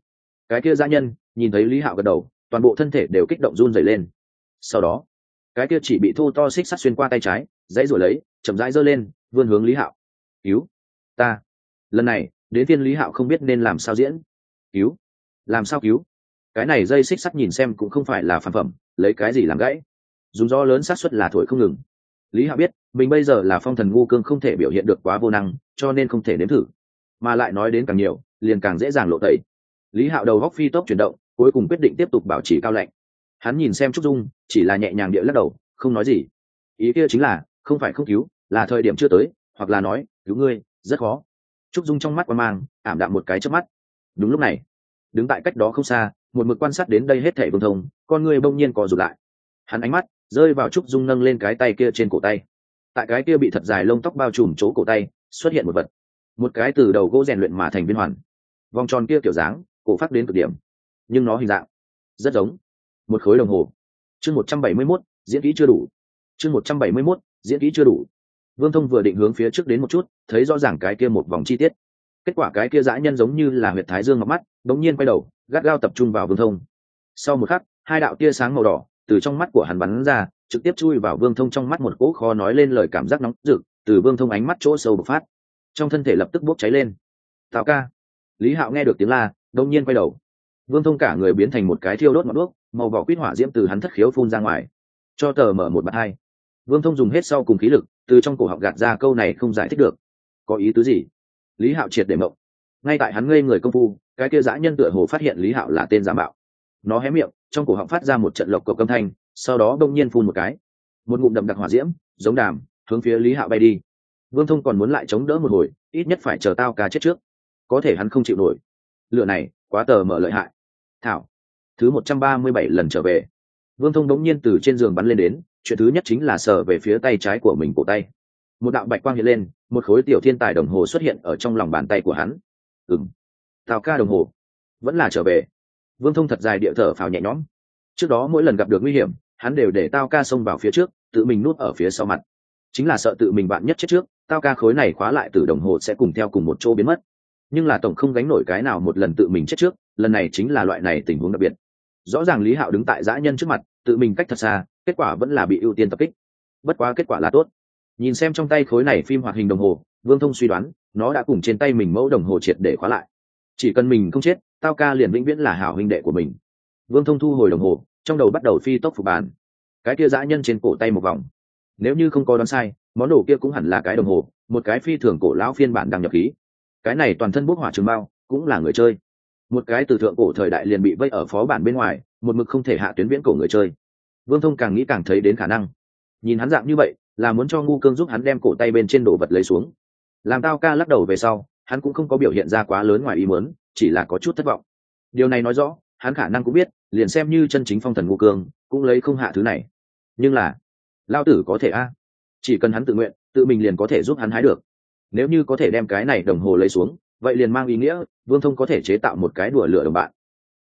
Cái kia gia nhân, nhìn thấy lý hạo gật đầu, toàn bộ thân thể đều kích động run dày lên. Sau đó, cái kia chỉ bị thô to xích sắt xuyên qua tay trái, dãy rồi lấy, chậm rãi giơ lên, vươn hướng lý hạo. Cứu, ta. Lần này, đến tiên lý hạo không biết nên làm sao diễn. Cứu. Làm sao cứu? Cái này dây xích sắt nhìn xem cũng không phải là phản phẩm, lấy cái gì làm gãy? Dùng do lớn xác suất là thổi không ngừng. Lý hạo biết, mình bây giờ là phong thần ngu cương không thể biểu hiện được quá vô năng, cho nên không thể nếm thử. Mà lại nói đến càng nhiều, liền càng dễ dàng lộ tẩy. Lý hạo đầu góc phi tốc chuyển động, cuối cùng quyết định tiếp tục bảo trì cao lạnh. Hắn nhìn xem trúc dung, chỉ là nhẹ nhàng địa lắc đầu, không nói gì. Ý kia chính là, không phải không cứu, là thời điểm chưa tới, hoặc là nói, cứu ngươi, rất khó. Trúc dung trong mắt quan mang, ảm đạm một cái trước mắt. Đúng lúc này, đứng tại cách đó không xa, một mực quan sát đến đây hết thể vương thông, con người bỗng nhiên co rụt lại. Hắn ánh mắt rơi vào trúc dung nâng lên cái tay kia trên cổ tay. Tại cái kia bị thật dài lông tóc bao trùm chỗ cổ tay, xuất hiện một vật. Một cái từ đầu gỗ rèn luyện mà thành viên hoàn. Vòng tròn kia kiểu dáng, cổ phát đến cực điểm. Nhưng nó hình dạng, rất giống. Một khối đồng hồ. Chương một trăm bảy mươi mốt, diễn kỹ chưa đủ. Chương một trăm bảy mươi mốt, diễn kỹ chưa đủ. Vương thông vừa định hướng phía trước đến một chút, thấy rõ ràng cái kia một vòng chi tiết. Kết quả cái kia dã nhân giống như là huyệt thái dương ngọc mắt, đống nhiên quay đầu, gắt gao tập trung vào vương thông. Sau một khắc, hai đạo tia sáng màu đỏ từ trong mắt của hắn bắn ra, trực tiếp chui vào vương thông trong mắt một cỗ kho nói lên lời cảm giác nóng rực, từ vương thông ánh mắt chỗ sâu bộc phát. Trong thân thể lập tức bốc cháy lên. Tào ca. Lý hạo nghe được tiếng la, đông nhiên quay đầu. Vương thông cả người biến thành một cái thiêu đốt ngọn đuốc, màu vỏ quýt hỏa diễm từ hắn thất khiếu phun ra ngoài. Cho tờ mở một bạt hai. Vương thông dùng hết sau cùng khí lực, từ trong cổ họng gạt ra câu này không giải thích được. Có ý tứ gì? Lý hạo triệt để mộng. Ngay tại hắn ngây người công phu, cái kia dã nhân tựa hồ phát hiện lý hạo là tên giả mạo nó hé miệng, trong cổ họng phát ra một trận lộc cộc âm thanh, sau đó đông nhiên phun một cái. Một ngụm đậm đặc hỏa diễm, giống đàm, hướng phía lý hạo bay đi. Vương thông còn muốn lại chống đỡ một hồi, ít nhất phải chờ tao ca chết trước. Có thể hắn không chịu nổi. Lựa này, quá tờ mở lợi hại. Thảo, thứ một trăm ba mươi bảy lần trở về. Vương thông đống nhiên từ trên giường bắn lên đến, chuyện thứ nhất chính là sờ về phía tay trái của mình cổ tay. Một đạo bạch quang hiện lên, một khối tiểu thiên tài đồng hồ xuất hiện ở trong lòng bàn tay của hắn. Ừng tào ca đồng hồ. Vẫn là trở về vương thông thật dài địa thở phào nhẹ nhõm. Trước đó mỗi lần gặp được nguy hiểm, hắn đều để tao ca xông vào phía trước, tự mình nuốt ở phía sau mặt. Chính là sợ tự mình bạn nhất chết trước, tao ca khối này khóa lại từ đồng hồ sẽ cùng theo cùng một chỗ biến mất. Nhưng là tổng không gánh nổi cái nào một lần tự mình chết trước, lần này chính là loại này tình huống đặc biệt. Rõ ràng lý hạo đứng tại dã nhân trước mặt, tự mình cách thật xa, kết quả vẫn là bị ưu tiên tập kích. Bất quá kết quả là tốt. Nhìn xem trong tay khối này phim hoạt hình đồng hồ, vương thông suy đoán, nó đã cùng trên tay mình mẫu đồng hồ triệt để khóa lại. Chỉ cần mình không chết tao ca liền vĩnh viễn là hảo huynh đệ của mình. Vương thông thu hồi đồng hồ, trong đầu bắt đầu phi tốc phục bàn. Cái kia dã nhân trên cổ tay một vòng. Nếu như không có đoán sai, món đồ kia cũng hẳn là cái đồng hồ, một cái phi thường cổ lão phiên bản đang nhập khí cái này toàn thân bốc hỏa trường bao cũng là người chơi. Một cái từ thượng cổ thời đại liền bị vây ở phó bản bên ngoài, một mực không thể hạ tuyến viễn cổ người chơi. Vương thông càng nghĩ càng thấy đến khả năng. Nhìn hắn dạng như vậy, là muốn cho ngu cương giúp hắn đem cổ tay bên trên đồ vật lấy xuống. Làm tao ca lắc đầu về sau, hắn cũng không có biểu hiện ra quá lớn ngoài ý muốn chỉ là có chút thất vọng. Điều này nói rõ, hắn khả năng cũng biết, liền xem như chân chính phong thần ngu cương, cũng lấy không hạ thứ này. Nhưng là, lao tử có thể a? Chỉ cần hắn tự nguyện, tự mình liền có thể giúp hắn hái được. Nếu như có thể đem cái này đồng hồ lấy xuống, vậy liền mang ý nghĩa, vương thông có thể chế tạo một cái đùa lửa đồng bạn.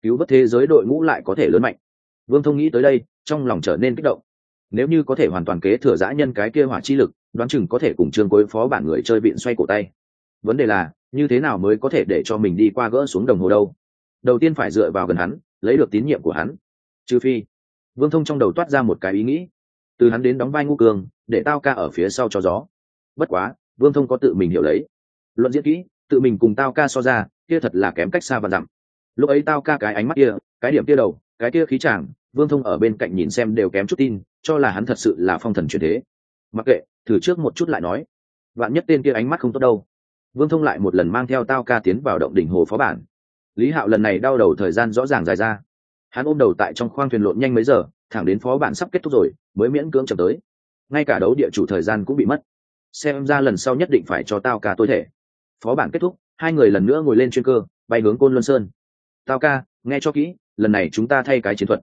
Cứu bất thế giới đội ngũ lại có thể lớn mạnh. Vương thông nghĩ tới đây, trong lòng trở nên kích động. Nếu như có thể hoàn toàn kế thừa giã nhân cái kia hỏa chi lực, đoán chừng có thể cùng trương cuối phó bản người chơi vịn xoay cổ tay. Vấn đề là như thế nào mới có thể để cho mình đi qua gỡ xuống đồng hồ đâu? Đầu tiên phải dựa vào gần hắn, lấy được tín nhiệm của hắn. Trừ phi, vương thông trong đầu toát ra một cái ý nghĩ. Từ hắn đến đóng vai ngu cường, để tao ca ở phía sau cho gió. Bất quá, vương thông có tự mình hiểu lấy. Luận diễn kỹ, tự mình cùng tao ca so ra, kia thật là kém cách xa và dặm. Lúc ấy tao ca cái ánh mắt kia, cái điểm kia đầu, cái kia khí chàng, vương thông ở bên cạnh nhìn xem đều kém chút tin, cho là hắn thật sự là phong thần truyền thế. Mặc kệ, thử trước một chút lại nói. Vạn nhất tên kia ánh mắt không tốt đâu vương thông lại một lần mang theo tao ca tiến vào động đỉnh hồ phó bản. Lý hạo lần này đau đầu thời gian rõ ràng dài ra. Hắn ôm đầu tại trong khoang thuyền lộn nhanh mấy giờ, thẳng đến phó bản sắp kết thúc rồi, mới miễn cưỡng chậm tới. Ngay cả đấu địa chủ thời gian cũng bị mất. Xem ra lần sau nhất định phải cho tao ca tối thể. Phó bản kết thúc, hai người lần nữa ngồi lên chuyên cơ, bay hướng côn luân sơn. Tao ca, nghe cho kỹ, lần này chúng ta thay cái chiến thuật.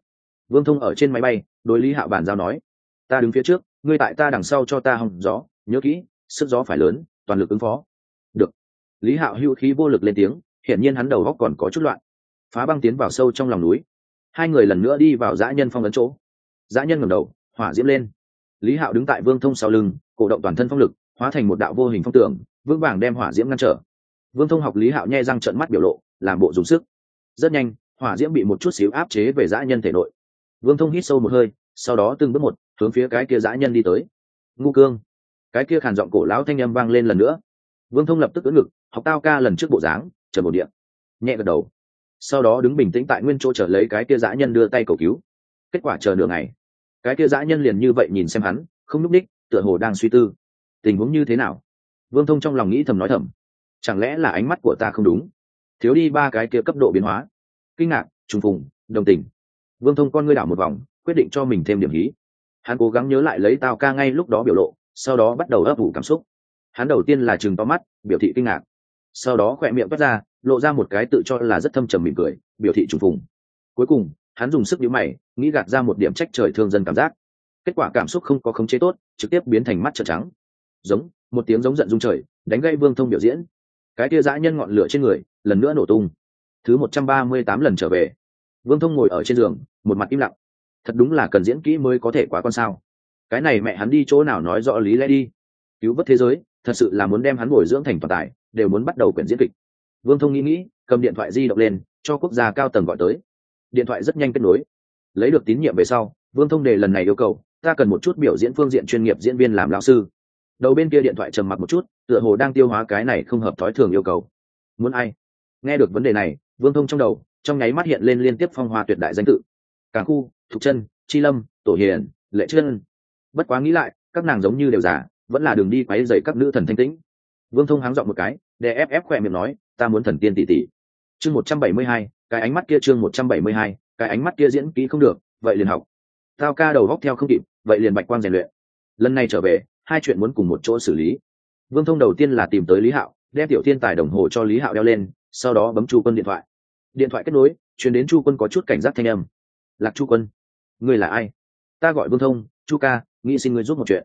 Vương thông ở trên máy bay, đối lý hạo bản giao nói. Ta đứng phía trước, ngươi tại ta đằng sau cho ta hòng gió, nhớ kỹ, sức gió phải lớn, toàn lực ứng phó lý hạo hữu khí vô lực lên tiếng, hiển nhiên hắn đầu góc còn có chút loạn. Phá băng tiến vào sâu trong lòng núi. Hai người lần nữa đi vào dã nhân phong ấn chỗ. Dã nhân ngầm đầu, hỏa diễm lên. Lý hạo đứng tại vương thông sau lưng, cổ động toàn thân phong lực, hóa thành một đạo vô hình phong tưởng vững vàng đem hỏa diễm ngăn trở. Vương thông học lý hạo nhai răng trận mắt biểu lộ, làm bộ dùng sức. Rất nhanh, hỏa diễm bị một chút xíu áp chế về dã nhân thể nội. Vương thông hít sâu một hơi, sau đó từng bước một, hướng phía cái kia dã nhân đi tới. Ngu cương. Cái kia khàn giọng cổ lão thanh â m vang lên lần nữa. Vương thông lập tức ưỡn ngực học tao ca lần trước bộ dáng, chờ một điện nhẹ gật đầu. Sau đó đứng bình tĩnh tại nguyên chỗ chờ lấy cái kia dã nhân đưa tay cầu cứu. Kết quả chờ nửa ngày. Cái kia dã nhân liền như vậy nhìn xem hắn, không n ú c ních tựa hồ đang suy tư. Tình huống như thế nào? Vương thông trong lòng nghĩ thầm nói thầm. Chẳng lẽ là ánh mắt của ta không đúng? Thiếu đi ba cái kia cấp độ biến hóa. Kinh ngạc, trùng phùng, đồng tình. Vương thông con ngươi đảo một vòng, quyết định cho mình thêm điểm hí. Hắn cố gắng nhớ lại lấy tao ca ngay lúc đó biểu lộ, sau đó bắt đầu ấp ủ cảm xúc. Hắn đầu tiên là chừng to mắt, biểu thị kinh ngạc sau đó khỏe miệng toát ra, lộ ra một cái tự cho là rất thâm trầm mỉm cười, biểu thị trùng phùng. Cuối cùng, hắn dùng sức nhíu mày, nghĩ gạt ra một điểm trách trời thương dân cảm giác. Kết quả cảm xúc không có khống chế tốt, trực tiếp biến thành mắt trợn trắng. Giống, một tiếng giống giận dung trời, đánh gây vương thông biểu diễn. Cái tia dã nhân ngọn lửa trên người, lần nữa nổ tung. Thứ một trăm ba mươi tám lần trở về. Vương thông ngồi ở trên giường, một mặt im lặng. Thật đúng là cần diễn kỹ mới có thể quá con sao. Cái này mẹ hắn đi chỗ nào nói rõ lý lẽ đi. Cứu vớt thế giới, thật sự là muốn đem hắn bồi dưỡng thành toàn tài đều muốn bắt đầu quyển diễn kịch. Vương thông nghĩ nghĩ, cầm điện thoại di động lên, cho quốc gia cao tầng gọi tới. Điện thoại rất nhanh kết nối. Lấy được tín nhiệm về sau, vương thông đề lần này yêu cầu, ta cần một chút biểu diễn phương diện chuyên nghiệp diễn viên làm lão sư. Đầu bên kia điện thoại trầm mặc một chút, tựa hồ đang tiêu hóa cái này không hợp thói thường yêu cầu. Muốn ai? Nghe được vấn đề này, vương thông trong đầu, trong nháy mắt hiện lên liên tiếp phong hoa tuyệt đại danh tự. Càng khu, thục chân, chi lâm, tổ hiền, lệ chân. Bất quá nghĩ lại, các nàng giống như đều giả vẫn là đường đi quáy dày các nữ thần thanh tĩnh vương thông háng dọn một cái để ép ép khỏe miệng nói, ta muốn thần tiên tỷ tỷ. Chương một trăm bảy mươi hai, cái ánh mắt kia chương một trăm bảy mươi hai, cái ánh mắt kia diễn kỹ không được, vậy liền học. Tao ca đầu góc theo không kịp, vậy liền bạch quang rèn luyện. Lần này trở về, hai chuyện muốn cùng một chỗ xử lý. Vương thông đầu tiên là tìm tới lý hạo, đem tiểu thiên tài đồng hồ cho lý hạo đeo lên, sau đó bấm chu quân điện thoại. Điện thoại kết nối chuyển đến chu quân có chút cảnh giác thanh âm. Lạc chu quân, ngươi là ai? Ta gọi vương thông, chu ca, nghĩ xin ngươi giúp một chuyện.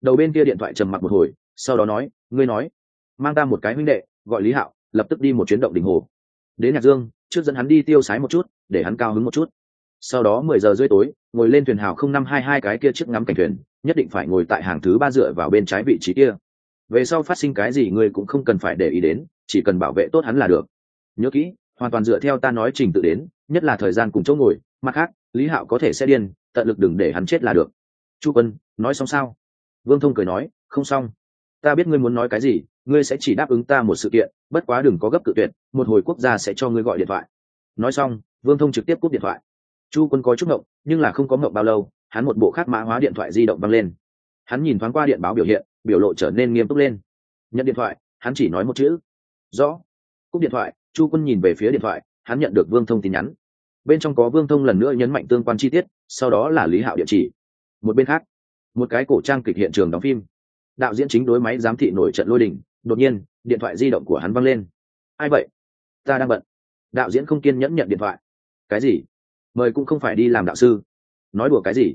Đầu bên kia điện thoại trầm mặc một hồi, sau đó nói, ngươi nói mang ta một cái huynh đệ, gọi lý hạo, lập tức đi một chuyến động đình hồ. Đến nhạc dương, trước dẫn hắn đi tiêu sái một chút, để hắn cao hứng một chút. Sau đó mười giờ rưỡi tối, ngồi lên thuyền hào không năm hai hai cái kia trước ngắm cảnh thuyền, nhất định phải ngồi tại hàng thứ ba dựa vào bên trái vị trí kia. Về sau phát sinh cái gì ngươi cũng không cần phải để ý đến, chỉ cần bảo vệ tốt hắn là được. Nhớ kỹ, hoàn toàn dựa theo ta nói trình tự đến, nhất là thời gian cùng chỗ ngồi, mặt khác, lý hạo có thể sẽ điên, tận lực đừng để hắn chết là được. Chu quân, nói xong sao? Vương thông cười nói, không xong. Ta biết ngươi muốn nói cái gì ngươi sẽ chỉ đáp ứng ta một sự kiện, bất quá đừng có gấp cự tuyệt, một hồi quốc gia sẽ cho ngươi gọi điện thoại. Nói xong, vương thông trực tiếp cúp điện thoại. Chu quân có chút ngộng, nhưng là không có ngộng bao lâu, hắn một bộ khác mã hóa điện thoại di động văng lên. Hắn nhìn thoáng qua điện báo biểu hiện, biểu lộ trở nên nghiêm túc lên. Nhận điện thoại, hắn chỉ nói một chữ. Rõ. Cúp điện thoại, chu quân nhìn về phía điện thoại, hắn nhận được vương thông tin nhắn. Bên trong có vương thông lần nữa nhấn mạnh tương quan chi tiết, sau đó là lý hạo địa chỉ. Một bên khác, một cái cổ trang kịch hiện trường đóng phim. Đạo diễn chính đối máy giám thị nổi trận lôi đình đột nhiên, điện thoại di động của hắn văng lên. Ai vậy? Ta đang bận. Đạo diễn không kiên nhẫn nhận điện thoại. Cái gì? Mời cũng không phải đi làm đạo sư. Nói đùa cái gì?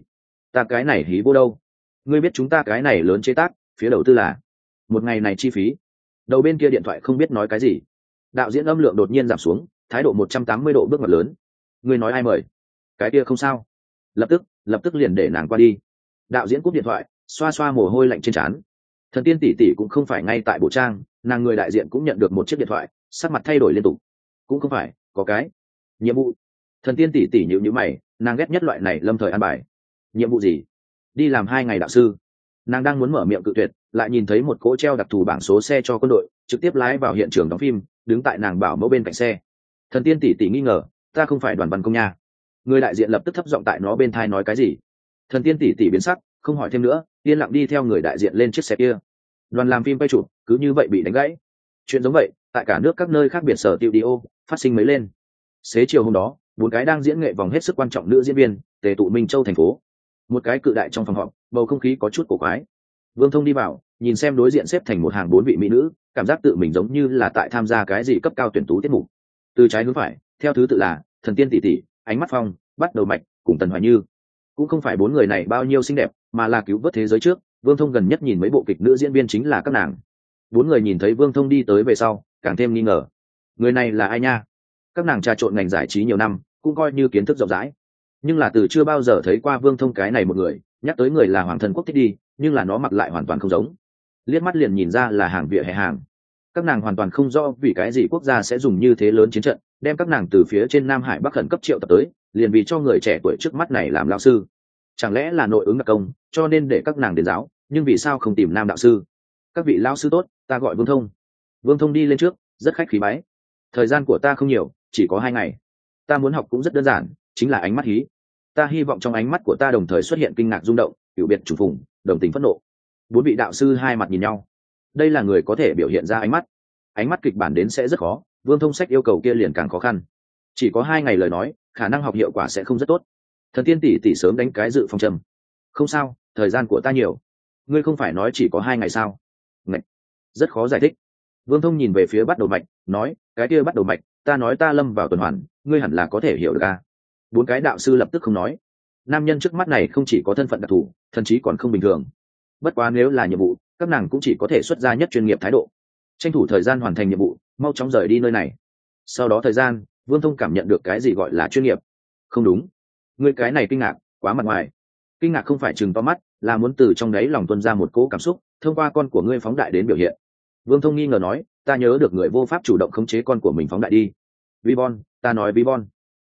Ta cái này hí vô đâu? Ngươi biết chúng ta cái này lớn chế tác, phía đầu tư là? Một ngày này chi phí? Đầu bên kia điện thoại không biết nói cái gì. Đạo diễn âm lượng đột nhiên giảm xuống, thái độ một trăm tám mươi độ bước ngoặt lớn. Ngươi nói ai mời? Cái kia không sao. Lập tức lập tức liền để nàng qua đi. Đạo diễn cúp điện thoại, xoa xoa mồ hôi lạnh trên trán thần tiên tỷ tỷ cũng không phải ngay tại bộ trang, nàng người đại diện cũng nhận được một chiếc điện thoại, sắc mặt thay đổi liên tục. Cũng không phải, có cái. Nhiệm vụ. Thần tiên tỷ tỷ nhịu nhữ mày, nàng ghét nhất loại này lâm thời an bài. Nhiệm vụ gì? Đi làm hai ngày đạo sư. Nàng đang muốn mở miệng cự tuyệt, lại nhìn thấy một cỗ treo đặc thù bảng số xe cho quân đội, trực tiếp lái vào hiện trường đóng phim, đứng tại nàng bảo mẫu bên cạnh xe. Thần tiên tỷ tỷ nghi ngờ, ta không phải đoàn văn công nha. Người đại diện lập tức thấp giọng tại nó bên thai nói cái gì? Thần tiên tỷ tỷ biến sắc, không hỏi thêm nữa, yên lặng đi theo người đại diện lên chiếc xe kia đoàn làm phim quay chụp, cứ như vậy bị đánh gãy. Chuyện giống vậy, tại cả nước các nơi khác biệt sở tiêu đi ô, phát sinh mấy lên. Xế chiều hôm đó, bốn cái đang diễn nghệ vòng hết sức quan trọng nữ diễn viên, tề tụ minh châu thành phố. Một cái cự đại trong phòng họp, bầu không khí có chút cổ quái. Vương thông đi vào, nhìn xem đối diện xếp thành một hàng bốn vị mỹ nữ, cảm giác tự mình giống như là tại tham gia cái gì cấp cao tuyển tú tiết mục. Từ trái hướng phải, theo thứ tự là thần tiên tỷ tỷ, ánh mắt phong, bắt đầu mạch, cùng tần hoài như. Cũng không phải bốn người này bao nhiêu xinh đẹp, mà là cứu vớt thế giới trước vương thông gần nhất nhìn mấy bộ kịch nữ diễn viên chính là các nàng. Bốn người nhìn thấy vương thông đi tới về sau, càng thêm nghi ngờ. Người này là ai nha? Các nàng trà trộn ngành giải trí nhiều năm, cũng coi như kiến thức rộng rãi. Nhưng là từ chưa bao giờ thấy qua vương thông cái này một người, nhắc tới người là hoàng Thần quốc thích đi, nhưng là nó mặc lại hoàn toàn không giống. Liếc mắt liền nhìn ra là hàng vỉa hè hàng. Các nàng hoàn toàn không rõ vì cái gì quốc gia sẽ dùng như thế lớn chiến trận, đem các nàng từ phía trên nam hải bắc khẩn cấp triệu tập tới, liền vì cho người trẻ tuổi trước mắt này làm lao sư. Chẳng lẽ là nội ứng đặc công, cho nên để các nàng đến giáo? Nhưng vì sao không tìm nam đạo sư? Các vị lão sư tốt, ta gọi vương thông. Vương thông đi lên trước, rất khách khí bái. Thời gian của ta không nhiều, chỉ có hai ngày. Ta muốn học cũng rất đơn giản, chính là ánh mắt hí. Ta hy vọng trong ánh mắt của ta đồng thời xuất hiện kinh ngạc rung động, hiểu biệt chủ phùng, đồng tình phẫn nộ. Bốn vị đạo sư hai mặt nhìn nhau. Đây là người có thể biểu hiện ra ánh mắt. Ánh mắt kịch bản đến sẽ rất khó, vương thông sách yêu cầu kia liền càng khó khăn. Chỉ có hai ngày lời nói, khả năng học hiệu quả sẽ không rất tốt. Thần tiên tỷ tỷ sớm đánh cái dự phòng trầm. Không sao, thời gian của ta nhiều ngươi không phải nói chỉ có hai ngày sao? Ngậy. rất khó giải thích. Vương thông nhìn về phía bắt đầu mạch, nói, cái kia bắt đầu mạch, ta nói ta lâm vào tuần hoàn, ngươi hẳn là có thể hiểu được à. bốn cái đạo sư lập tức không nói. Nam nhân trước mắt này không chỉ có thân phận đặc thù, thậm chí còn không bình thường. Bất quá nếu là nhiệm vụ, các nàng cũng chỉ có thể xuất ra nhất chuyên nghiệp thái độ. Tranh thủ thời gian hoàn thành nhiệm vụ, mau chóng rời đi nơi này. Sau đó thời gian, vương thông cảm nhận được cái gì gọi là chuyên nghiệp. Không đúng. Người cái này kinh ngạc, quá mặt ngoài. Kinh ngạc không phải chừng to mắt là muốn từ trong đấy lòng tuân ra một cỗ cảm xúc, thông qua con của ngươi phóng đại đến biểu hiện. Vương thông nghi ngờ nói, ta nhớ được người vô pháp chủ động khống chế con của mình phóng đại đi. Vi bon ta nói vi bon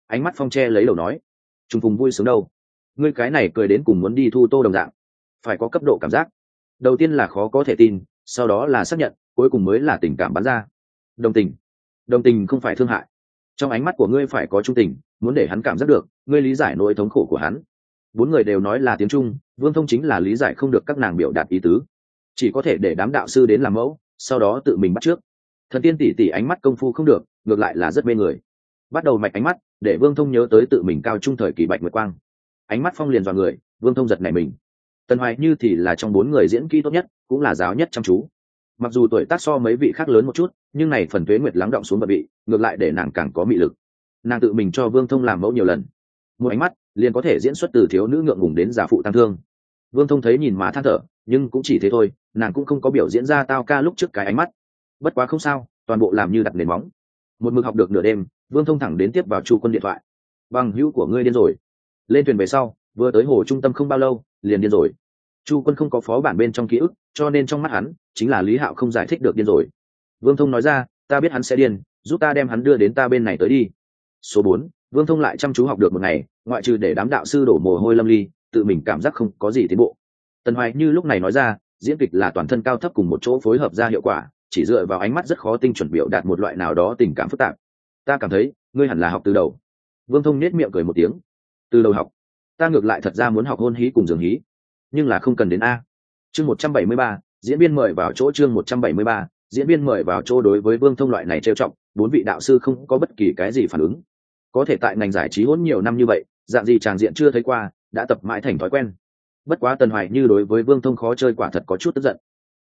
ánh mắt phong tre lấy đầu nói, trùng phùng vui sướng đâu. Ngươi cái này cười đến cùng muốn đi thu tô đồng dạng. Phải có cấp độ cảm giác. Đầu tiên là khó có thể tin, sau đó là xác nhận, cuối cùng mới là tình cảm bắn ra. Đồng tình. Đồng tình không phải thương hại. Trong ánh mắt của ngươi phải có trung tình, muốn để hắn cảm giác được, ngươi lý giải nỗi thống khổ của hắn bốn người đều nói là tiếng trung, vương thông chính là lý giải không được các nàng biểu đạt ý tứ. Chỉ có thể để đám đạo sư đến làm mẫu, sau đó tự mình bắt trước. Thần tiên tỷ tỷ ánh mắt công phu không được, ngược lại là rất mê người. Bắt đầu mạch ánh mắt, để vương thông nhớ tới tự mình cao trung thời kỳ bạch nguyệt quang. Ánh mắt phong liền dọa người, vương thông giật này mình. Tần hoài như thì là trong bốn người diễn kỹ tốt nhất, cũng là giáo nhất chăm chú. Mặc dù tuổi tác so mấy vị khác lớn một chút, nhưng này phần thuế nguyệt lắng động xuống bậc vị, ngược lại để nàng càng có mị lực. Nàng tự mình cho vương thông làm mẫu nhiều lần. Một ánh mắt liền có thể diễn xuất từ thiếu nữ ngượng ngùng đến giả phụ tăng thương. Vương thông thấy nhìn mà than thở, nhưng cũng chỉ thế thôi, nàng cũng không có biểu diễn ra tao ca lúc trước cái ánh mắt. Bất quá không sao, toàn bộ làm như đặt nền móng. Một mực học được nửa đêm, vương thông thẳng đến tiếp vào chu quân điện thoại. Bằng hữu của ngươi điên rồi. Lên thuyền về sau, vừa tới hồ trung tâm không bao lâu, liền điên rồi. Chu quân không có phó bản bên trong ký ức, cho nên trong mắt hắn, chính là lý hạo không giải thích được điên rồi. Vương thông nói ra, ta biết hắn sẽ điên, giúp ta đem hắn đưa đến ta bên này tới đi. Số bốn vương thông lại chăm chú học được một ngày, ngoại trừ để đám đạo sư đổ mồ hôi lâm ly, tự mình cảm giác không có gì tiến bộ. Tần hoài như lúc này nói ra, diễn kịch là toàn thân cao thấp cùng một chỗ phối hợp ra hiệu quả, chỉ dựa vào ánh mắt rất khó tinh chuẩn biểu đạt một loại nào đó tình cảm phức tạp. Ta cảm thấy, ngươi hẳn là học từ đầu. Vương thông nết miệng cười một tiếng. Từ đầu học? Ta ngược lại thật ra muốn học hôn hí cùng dường hí. Nhưng là không cần đến a. Chương một trăm bảy mươi ba, diễn viên mời vào chỗ chương một trăm bảy mươi ba, diễn viên mời vào chỗ đối với vương thông loại này trêu trọng bốn vị đạo sư không có bất kỳ cái gì phản ứng có thể tại ngành giải trí hỗn nhiều năm như vậy, dạng gì tràng diện chưa thấy qua, đã tập mãi thành thói quen. Bất quá tần hoài như đối với vương thông khó chơi quả thật có chút tức giận.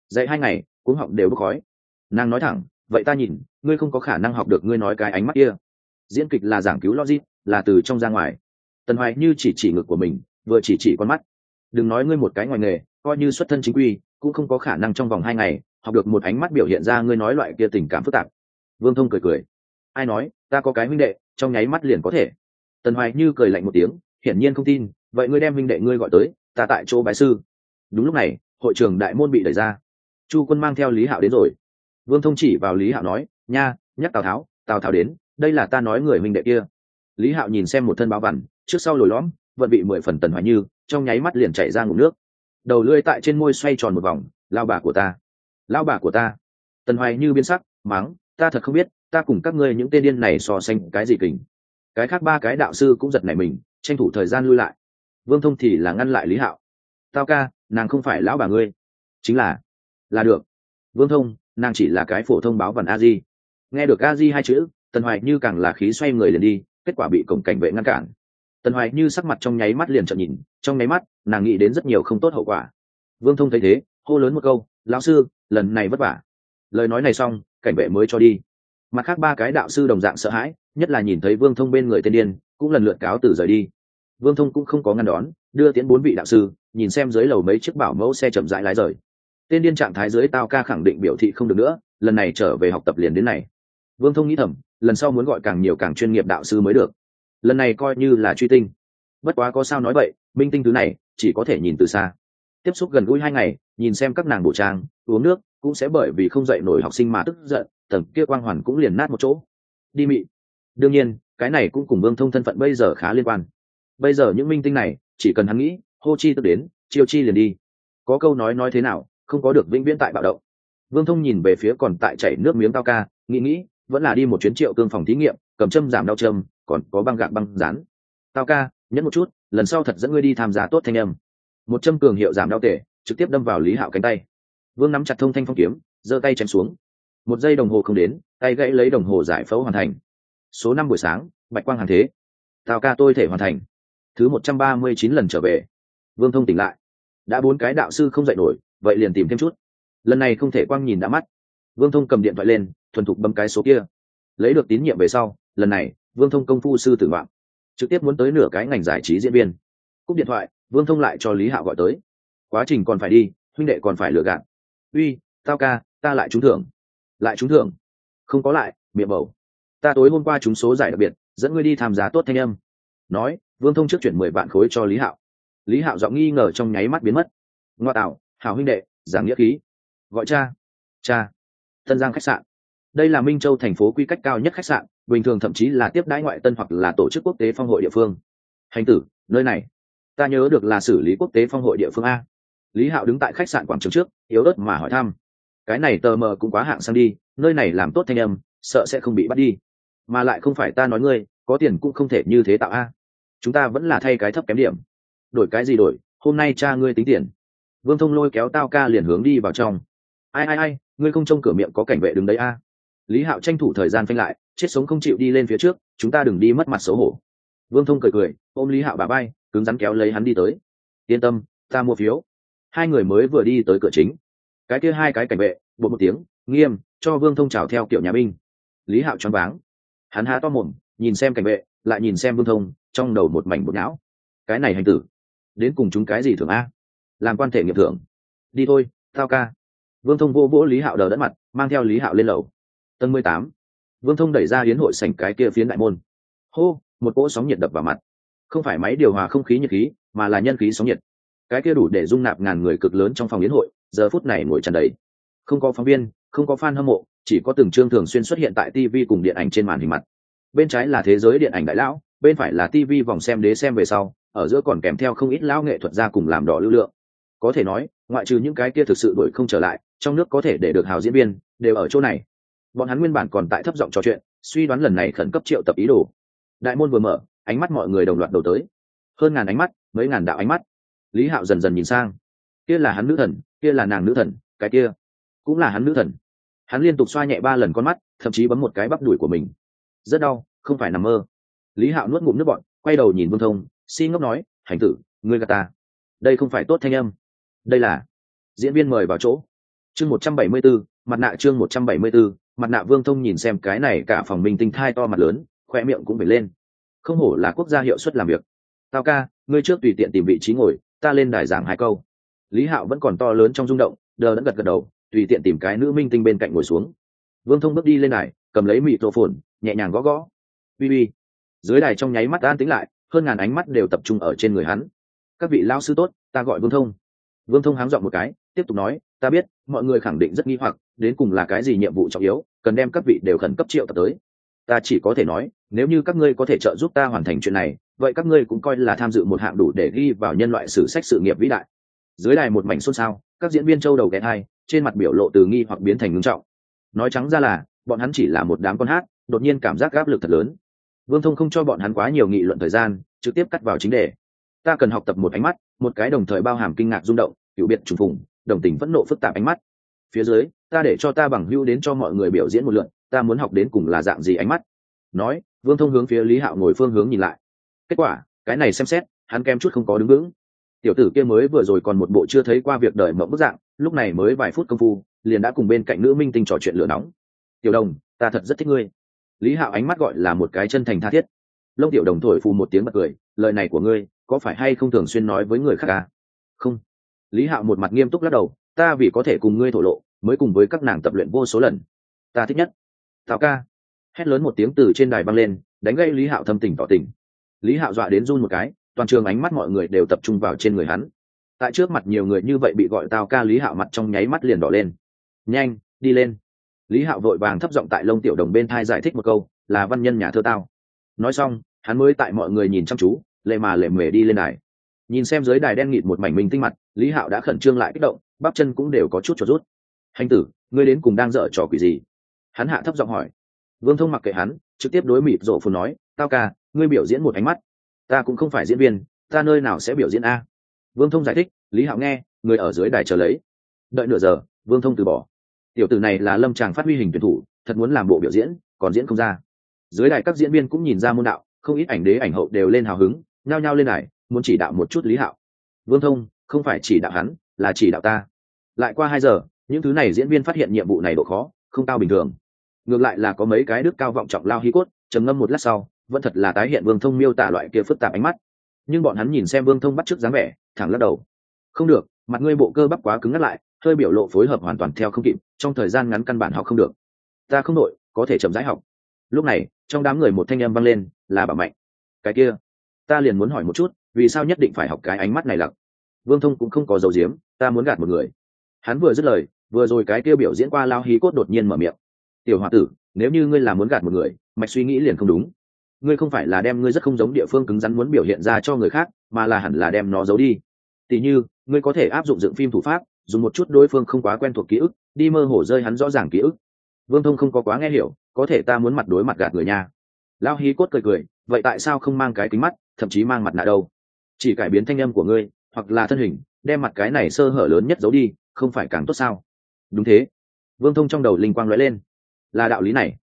Dạy hai ngày, cuống họng đều bốc khói. Nàng nói thẳng, vậy ta nhìn, ngươi không có khả năng học được ngươi nói cái ánh mắt kia. Diễn kịch là giảng cứu logic, là từ trong ra ngoài. Tần hoài như chỉ chỉ ngực của mình, vừa chỉ chỉ con mắt. Đừng nói ngươi một cái ngoài nghề, coi như xuất thân chính quy, cũng không có khả năng trong vòng hai ngày học được một ánh mắt biểu hiện ra ngươi nói loại kia tình cảm phức tạp. Vương thông cười cười ai nói, ta có cái huynh đệ, trong nháy mắt liền có thể. Tần hoài như cười lạnh một tiếng, hiển nhiên không tin, vậy ngươi đem huynh đệ ngươi gọi tới, ta tại chỗ bái sư. Đúng lúc này, hội trưởng đại môn bị đẩy ra. Chu quân mang theo lý hạo đến rồi. Vương thông chỉ vào lý hạo nói, nha, nhắc tào tháo tào tháo đến, đây là ta nói người huynh đệ kia. Lý hạo nhìn xem một thân báo vằn, trước sau lồi lõm, vận bị mười phần tần hoài như, trong nháy mắt liền chảy ra ngụm nước. Đầu lưỡi tại trên môi xoay tròn một vòng lao bà của ta lao bà của ta. Tần hoài như biến sắc, mắng, ta thật không biết ta cùng các ngươi những tên điên này so sánh cái gì kình? Cái khác ba cái đạo sư cũng giật nảy mình, tranh thủ thời gian lui lại. Vương thông thì là ngăn lại lý hạo. Tao ca, nàng không phải lão bà ngươi. Chính là là được. Vương thông, nàng chỉ là cái phổ thông báo vần a di. Nghe được a di hai chữ, tần hoài như càng là khí xoay người liền đi, kết quả bị cổng cảnh vệ ngăn cản. Tần hoài như sắc mặt trong nháy mắt liền trợn nhìn, trong nháy mắt, nàng nghĩ đến rất nhiều không tốt hậu quả. Vương thông thấy thế, hô lớn một câu, lão sư, lần này vất vả. Lời nói này xong, cảnh vệ mới cho đi mặt khác ba cái đạo sư đồng dạng sợ hãi, nhất là nhìn thấy vương thông bên người tên điên, cũng lần lượt cáo từ rời đi. Vương thông cũng không có ngăn đón, đưa tiến bốn vị đạo sư, nhìn xem dưới lầu mấy chiếc bảo mẫu xe chậm rãi lái rời. Tên điên trạng thái dưới tao ca khẳng định biểu thị không được nữa, lần này trở về học tập liền đến này. Vương thông nghĩ thầm, lần sau muốn gọi càng nhiều càng chuyên nghiệp đạo sư mới được. Lần này coi như là truy tinh. Bất quá có sao nói vậy, minh tinh thứ này, chỉ có thể nhìn từ xa. Tiếp xúc gần gũi hai ngày, nhìn xem các nàng bổ trang, uống nước, cũng sẽ bởi vì không dạy nổi học sinh mà tức giận tầng kia quang hoàn cũng liền nát một chỗ. Đi mị. Đương nhiên, cái này cũng cùng vương thông thân phận bây giờ khá liên quan. Bây giờ những minh tinh này, chỉ cần hắn nghĩ, hô chi tức đến, chiêu chi liền đi. Có câu nói nói thế nào, không có được vĩnh viễn tại bạo động. Vương thông nhìn về phía còn tại chảy nước miếng cao ca, nghĩ nghĩ, vẫn là đi một chuyến triệu cương phòng thí nghiệm, cầm châm giảm đau châm, còn có băng gạc băng rán. Tao ca nhẫn một chút, lần sau thật dẫn ngươi đi tham gia tốt thanh âm. Một châm cường hiệu giảm đau tể, trực tiếp đâm vào lý hạo cánh tay. Vương nắm chặt thông thanh phong kiếm, giơ tay chém xuống một giây đồng hồ không đến, tay gãy lấy đồng hồ giải phẫu hoàn thành. Số năm buổi sáng, bạch quang hàng thế. Tao ca tôi thể hoàn thành. Thứ một trăm ba mươi chín lần trở về. Vương thông tỉnh lại. Đã bốn cái đạo sư không dạy nổi, vậy liền tìm thêm chút. Lần này không thể quang nhìn đã mắt. Vương thông cầm điện thoại lên, thuần thục bấm cái số kia. Lấy được tín nhiệm về sau, lần này, vương thông công phu sư tử vọng. Trực tiếp muốn tới nửa cái ngành giải trí diễn viên. Cúp điện thoại, vương thông lại cho lý hạo gọi tới. Quá trình còn phải đi, huynh đệ còn phải lựa gạt. Uy tao ca, ta lại trúng thưởng lại trúng thưởng. Không có lại, miệng bầu. Ta tối hôm qua trúng số giải đặc biệt, dẫn ngươi đi tham gia tốt thanh âm. Nói, vương thông trước chuyển mười vạn khối cho lý hạo. Lý hạo giọng nghi ngờ trong nháy mắt biến mất. Ngoa tạo, hảo huynh đệ, giảng nghĩa khí. Gọi cha. Cha. Tân giang khách sạn. Đây là minh châu thành phố quy cách cao nhất khách sạn, bình thường thậm chí là tiếp đãi ngoại tân hoặc là tổ chức quốc tế phong hội địa phương. Hành tử, nơi này. Ta nhớ được là xử lý quốc tế phong hội địa phương a. Lý hạo đứng tại khách sạn quảng trường trước, yếu ớt mà hỏi thăm cái này tờ mờ cũng quá hạng sang đi, nơi này làm tốt thanh âm, sợ sẽ không bị bắt đi. Mà lại không phải ta nói ngươi, có tiền cũng không thể như thế tạo a. Chúng ta vẫn là thay cái thấp kém điểm. Đổi cái gì đổi, hôm nay cha ngươi tính tiền. Vương thông lôi kéo tao ca liền hướng đi vào trong. Ai ai ai, ngươi không trông cửa miệng có cảnh vệ đứng đấy a. Lý hạo tranh thủ thời gian phanh lại, chết sống không chịu đi lên phía trước, chúng ta đừng đi mất mặt xấu hổ. Vương thông cười cười, ôm lý hạo bà bay, cứng rắn kéo lấy hắn đi tới. Yên tâm, ta mua phiếu. Hai người mới vừa đi tới cửa chính cái kia hai cái cảnh vệ, bột một tiếng, nghiêm, cho vương thông trào theo kiểu nhà binh. Lý hạo choáng váng. Hắn há to mồm, nhìn xem cảnh vệ, lại nhìn xem vương thông, trong đầu một mảnh bột não. Cái này hành tử, đến cùng chúng cái gì thường a? Làm quan thể nghiệp thưởng. Đi thôi thao ca. Vương thông vô vỗ lý hạo đờ đẫn mặt, mang theo lý hạo lên lầu. Tầng mười tám, vương thông đẩy ra hiến hội sảnh cái kia phiến đại môn. Hô, một cỗ sóng nhiệt đập vào mặt. Không phải máy điều hòa không khí nhiệt khí, mà là nhân khí sóng nhiệt. Cái kia đủ để dung nạp ngàn người cực lớn trong phòng yến hội giờ phút này ngồi tràn đầy. Không có phóng viên, không có fan hâm mộ, chỉ có từng chương thường xuyên xuất hiện tại tv cùng điện ảnh trên màn hình mặt. Bên trái là thế giới điện ảnh đại lão, bên phải là tv vòng xem đế xem về sau, ở giữa còn kèm theo không ít lão nghệ thuật gia cùng làm đỏ lưu lượng. Có thể nói, ngoại trừ những cái kia thực sự đổi không trở lại, trong nước có thể để được hào diễn viên, đều ở chỗ này. Bọn hắn nguyên bản còn tại thấp giọng trò chuyện, suy đoán lần này khẩn cấp triệu tập ý đồ. Đại môn vừa mở, ánh mắt mọi người đồng loạt đầu tới. Hơn ngàn ánh mắt, mấy ngàn đạo ánh mắt. Lý hạo dần dần nhìn sang kia là hắn nữ thần, kia là nàng nữ thần, cái kia cũng là hắn nữ thần. Hắn liên tục xoa nhẹ ba lần con mắt, thậm chí bấm một cái bắp đùi của mình. Rất đau, không phải nằm mơ. Lý hạo nuốt ngụm nước bọn quay đầu nhìn vương thông, si ngốc nói, hành tử, ngươi gà ta. Đây không phải tốt thanh âm. Đây là diễn viên mời vào chỗ. Chương một trăm bảy mươi b ố mặt nạ chương một trăm bảy mươi b ố mặt nạ vương thông nhìn xem cái này cả phòng mình tinh thai to mặt lớn khoe miệng cũng phải lên. Không hổ là quốc gia hiệu suất làm việc. Tao ca, ngươi trước tùy tiện tìm vị trí ngồi, ta lên đài giảng hai câu lý hạo vẫn còn to lớn trong rung động, đờ đã gật gật đầu, tùy tiện tìm cái nữ minh tinh bên cạnh ngồi xuống. Vương thông bước đi lên này cầm lấy mịt rộ phồn nhẹ nhàng gõ gõ. Bi bi. Dưới đài trong nháy mắt an tính lại, hơn ngàn ánh mắt đều tập trung ở trên người hắn. Các vị lao sư tốt, ta gọi vương thông. Vương thông háng dọn một cái, tiếp tục nói, ta biết, mọi người khẳng định rất nghi hoặc, đến cùng là cái gì nhiệm vụ trọng yếu, cần đem các vị đều khẩn cấp triệu tập tới. Ta chỉ có thể nói, nếu như các ngươi có thể trợ giúp ta hoàn thành chuyện này, vậy các ngươi cũng coi là tham dự một hạng đủ để ghi vào nhân loại sử sách sự nghiệp vĩ đại dưới đài một mảnh xôn xao, các diễn viên châu đầu ghé hai trên mặt biểu lộ từ nghi hoặc biến thành ngưng trọng. Nói trắng ra là, bọn hắn chỉ là một đám con hát, đột nhiên cảm giác áp lực thật lớn. Vương thông không cho bọn hắn quá nhiều nghị luận thời gian, trực tiếp cắt vào chính đề. Ta cần học tập một ánh mắt, một cái đồng thời bao hàm kinh ngạc rung động, hiểu biệt trùng phùng, đồng tình phẫn nộ phức tạp ánh mắt. Phía dưới, ta để cho ta bằng hưu đến cho mọi người biểu diễn một lượn ta muốn học đến cùng là dạng gì ánh mắt. Nói, vương thông hướng phía lý hạo ngồi phương hướng nhìn lại. Kết quả, cái này xem xét, hắn kem chút không có đứng vững tiểu tử kia mới vừa rồi còn một bộ chưa thấy qua việc đời mộng bức dạng, lúc này mới vài phút công phu, liền đã cùng bên cạnh nữ minh tinh trò chuyện lửa nóng. Tiểu đồng, ta thật rất thích ngươi. Lý hạo ánh mắt gọi là một cái chân thành tha thiết. Lông tiểu đồng thổi phù một tiếng bật cười, lời này của ngươi, có phải hay không thường xuyên nói với người khác à? không. Lý hạo một mặt nghiêm túc lắc đầu, ta vì có thể cùng ngươi thổ lộ, mới cùng với các nàng tập luyện vô số lần. Ta thích nhất. Tào ca. Hét lớn một tiếng từ trên đài băng lên, đánh gây lý hạo thâm tình tỏ tình. Lý hạo dọa đến run một cái toàn trường ánh mắt mọi người đều tập trung vào trên người hắn. Tại trước mặt nhiều người như vậy bị gọi tao ca, lý hạo mặt trong nháy mắt liền đỏ lên. Nhanh, đi lên. Lý hạo vội vàng thấp giọng tại lông tiểu đồng bên thai giải thích một câu, là văn nhân nhà thơ tao. Nói xong, hắn mới tại mọi người nhìn chăm chú, lệ mà lệ mề đi lên đài. Nhìn xem dưới đài đen nghịt một mảnh mình tinh mặt, lý hạo đã khẩn trương lại kích động, bắp chân cũng đều có chút cho rút. Hành tử, ngươi đến cùng đang dở trò quỷ gì? Hắn hạ thấp giọng hỏi. Vương thông mặc kệ hắn, trực tiếp đối mịt rộ phù nói tao ca, ngươi biểu diễn một ánh mắt ta cũng không phải diễn viên, ta nơi nào sẽ biểu diễn a? Vương thông giải thích, lý hạo nghe, người ở dưới đài chờ lấy. Đợi nửa giờ, vương thông từ bỏ. Tiểu tử này là lâm tràng phát huy hình tuyển thủ, thật muốn làm bộ biểu diễn, còn diễn không ra. Dưới đài các diễn viên cũng nhìn ra môn đạo, không ít ảnh đế, ảnh hậu đều lên hào hứng, nhao nhao lên đài, muốn chỉ đạo một chút lý hạo. Vương thông, không phải chỉ đạo hắn, là chỉ đạo ta. Lại qua hai giờ, những thứ này diễn viên phát hiện nhiệm vụ này độ khó, không cao bình thường. Ngược lại là có mấy cái đức cao vọng trọng lao hi cốt, trầm ngâm một lát sau vẫn thật là tái hiện vương thông miêu tả loại kia phức tạp ánh mắt. Nhưng bọn hắn nhìn xem vương thông bắt t r ư ớ c dáng vẻ, thẳng lắc đầu. Không được, mặt ngươi bộ cơ bắp quá cứng ngắt lại, hơi biểu lộ phối hợp hoàn toàn theo không kịp, trong thời gian ngắn căn bản học không được. Ta không đội, có thể chậm rãi học. Lúc này, trong đám người một thanh em vang lên, là bà mạnh. Cái kia, ta liền muốn hỏi một chút, vì sao nhất định phải học cái ánh mắt này lặc? Vương thông cũng không có dầu diếm ta muốn gạt một người. Hắn vừa dứt lời, vừa rồi cái kia biểu diễn qua lao hí cốt đột nhiên mở miệng. Tiểu h o a tử, nếu như ngươi là muốn gạt một người, mạch suy nghĩ liền không đúng ngươi không phải là đem ngươi rất không giống địa phương cứng rắn muốn biểu hiện ra cho người khác, mà là hẳn là đem nó giấu đi. Tỉ như, ngươi có thể áp dụng dựng phim thủ pháp, dùng một chút đối phương không quá quen thuộc ký ức, đi mơ hồ rơi hắn rõ ràng ký ức. Vương thông không có quá nghe hiểu, có thể ta muốn mặt đối mặt gạt người nha. Lao hí cốt cười cười, vậy tại sao không mang cái kính mắt, thậm chí mang mặt nạ đâu? Chỉ cải biến thanh âm của ngươi, hoặc là thân hình, đem mặt cái này sơ hở lớn nhất giấu đi, không phải càng tốt sao? Đúng thế. Vương thông trong đầu linh quang lóe lên. Là đạo lý này.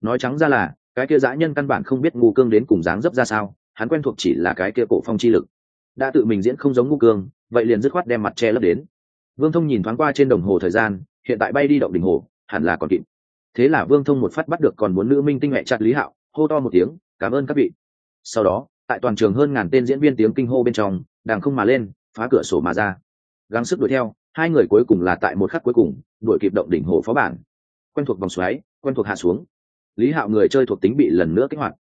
Nói trắng ra là cái kia dã nhân căn bản không biết ngu cương đến cùng dáng dấp ra sao, hắn quen thuộc chỉ là cái kia cổ phong chi lực. Đã tự mình diễn không giống ngu cương, vậy liền dứt khoát đem mặt che lấp đến. Vương thông nhìn thoáng qua trên đồng hồ thời gian, hiện tại bay đi động đỉnh hồ, hẳn là còn kịp. Thế là vương thông một phát bắt được còn muốn nữ minh tinh mẹ chặt lý hạo, hô to một tiếng, cảm ơn các vị. Sau đó, tại toàn trường hơn ngàn tên diễn viên tiếng kinh hô bên trong đàng không mà lên, phá cửa sổ mà ra. Gắng sức đuổi theo, hai người cuối cùng là tại một khắc cuối cùng, đuổi kịp động đỉnh hồ phó bản. Quen thuộc vòng xoáy, quen thuộc hạ xuống lý hạo người chơi thuộc tính bị lần nữa kích hoạt.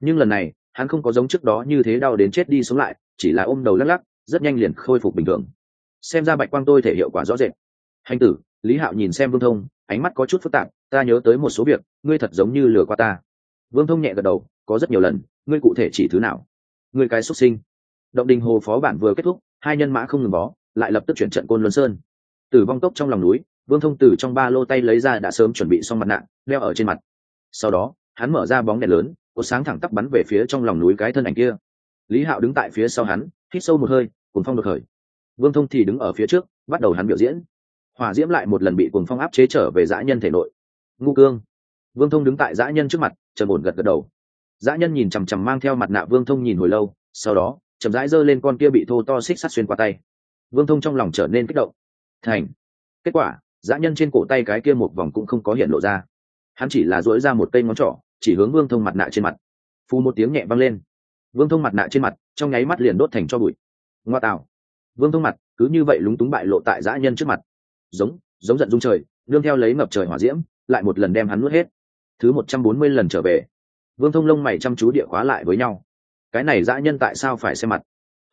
Nhưng lần này, hắn không có giống trước đó như thế đau đến chết đi sống lại, chỉ là ôm đầu lắc lắc, rất nhanh liền khôi phục bình thường. Xem ra bạch quang tôi thể hiệu quả rõ rệt. Hành tử, lý hạo nhìn xem vương thông, ánh mắt có chút phức tạp, ta nhớ tới một số việc, ngươi thật giống như lừa qua ta. Vương thông nhẹ gật đầu, có rất nhiều lần, ngươi cụ thể chỉ thứ nào? Ngươi cái xuất sinh. Động đình hồ phó bản vừa kết thúc, hai nhân mã không ngừng bó, lại lập tức chuyển trận côn luân sơn. Từ vong tốc trong lòng núi, vương thông từ trong ba lô tay lấy ra đã sớm chuẩn bị xong mặt nạ, đeo ở trên mặt sau đó, hắn mở ra bóng đèn lớn, cột sáng thẳng tắp bắn về phía trong lòng núi cái thân ảnh kia. Lý hạo đứng tại phía sau hắn, hít sâu một hơi cùng phong đột khởi. Vương thông thì đứng ở phía trước, bắt đầu hắn biểu diễn. Hỏa diễm lại một lần bị cùng phong áp chế trở về dã nhân thể nội. Ngu cương. Vương thông đứng tại dã nhân trước mặt, trầm ổn gật gật đầu. Dã nhân nhìn chằm chằm mang theo mặt nạ vương thông nhìn hồi lâu, sau đó, chậm rãi giơ lên con kia bị thô to xích sắt xuyên qua tay. Vương thông trong lòng trở nên kích động. Thành. Kết quả, dã nhân trên cổ tay cái kia một vòng cũng không có hiện lộ ra hắn chỉ là dỗi ra một cây ngón trỏ, chỉ hướng vương thông mặt nạ trên mặt. Phù một tiếng nhẹ văng lên. Vương thông mặt nạ trên mặt, trong nháy mắt liền đốt thành cho bụi. Ngoa tạo. Vương thông mặt, cứ như vậy lúng túng bại lộ tại dã nhân trước mặt. Giống giống giận dung trời đương theo lấy ngập trời hỏa diễm, lại một lần đem hắn nuốt hết. Thứ một trăm bốn mươi lần trở về. Vương thông lông mày chăm chú địa khóa lại với nhau. Cái này dã nhân tại sao phải xem mặt?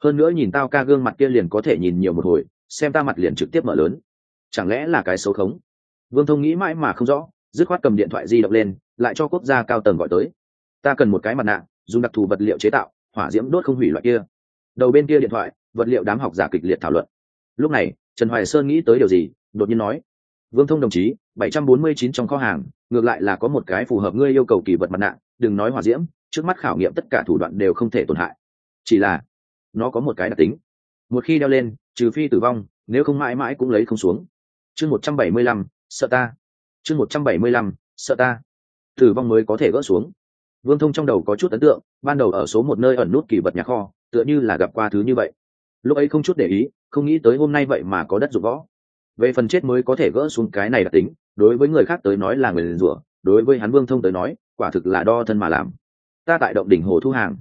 Hơn nữa nhìn tao ca gương mặt kia liền có thể nhìn nhiều một hồi, xem ta mặt liền trực tiếp mở lớn. Chẳng lẽ là cái xấu khống? Vương thông nghĩ mãi mà không rõ dứt khoát cầm điện thoại di động lên, lại cho quốc gia cao tầng gọi tới. Ta cần một cái mặt nạ, dùng đặc thù vật liệu chế tạo, hỏa diễm đốt không hủy loại kia. Đầu bên kia điện thoại, vật liệu đám học giả kịch liệt thảo luận. Lúc này, trần hoài sơn nghĩ tới điều gì, đột nhiên nói, vương thông đồng chí, bảy trăm bốn mươi chín trong kho hàng, ngược lại là có một cái phù hợp ngươi yêu cầu kỳ vật mặt nạ, đừng nói hỏa diễm, trước mắt khảo nghiệm tất cả thủ đoạn đều không thể tổn hại. Chỉ là, nó có một cái đặc tính. Một khi đeo lên, trừ phi tử vong, nếu không mãi mãi cũng lấy không xuống. Chương một trăm bảy mươi lăm, sợ ta chương một trăm bảy mươi lăm, sợ ta. Tử vong mới có thể gỡ xuống. Vương thông trong đầu có chút ấn tượng, ban đầu ở số một nơi ẩn nút kỳ vật nhà kho, tựa như là gặp qua thứ như vậy. Lúc ấy không chút để ý, không nghĩ tới hôm nay vậy mà có đất dụng võ. Về phần chết mới có thể gỡ xuống cái này đặc tính, đối với người khác tới nói là người liền rủa, đối với hắn vương thông tới nói, quả thực là đo thân mà làm. Ta tại động đỉnh hồ thu hàng.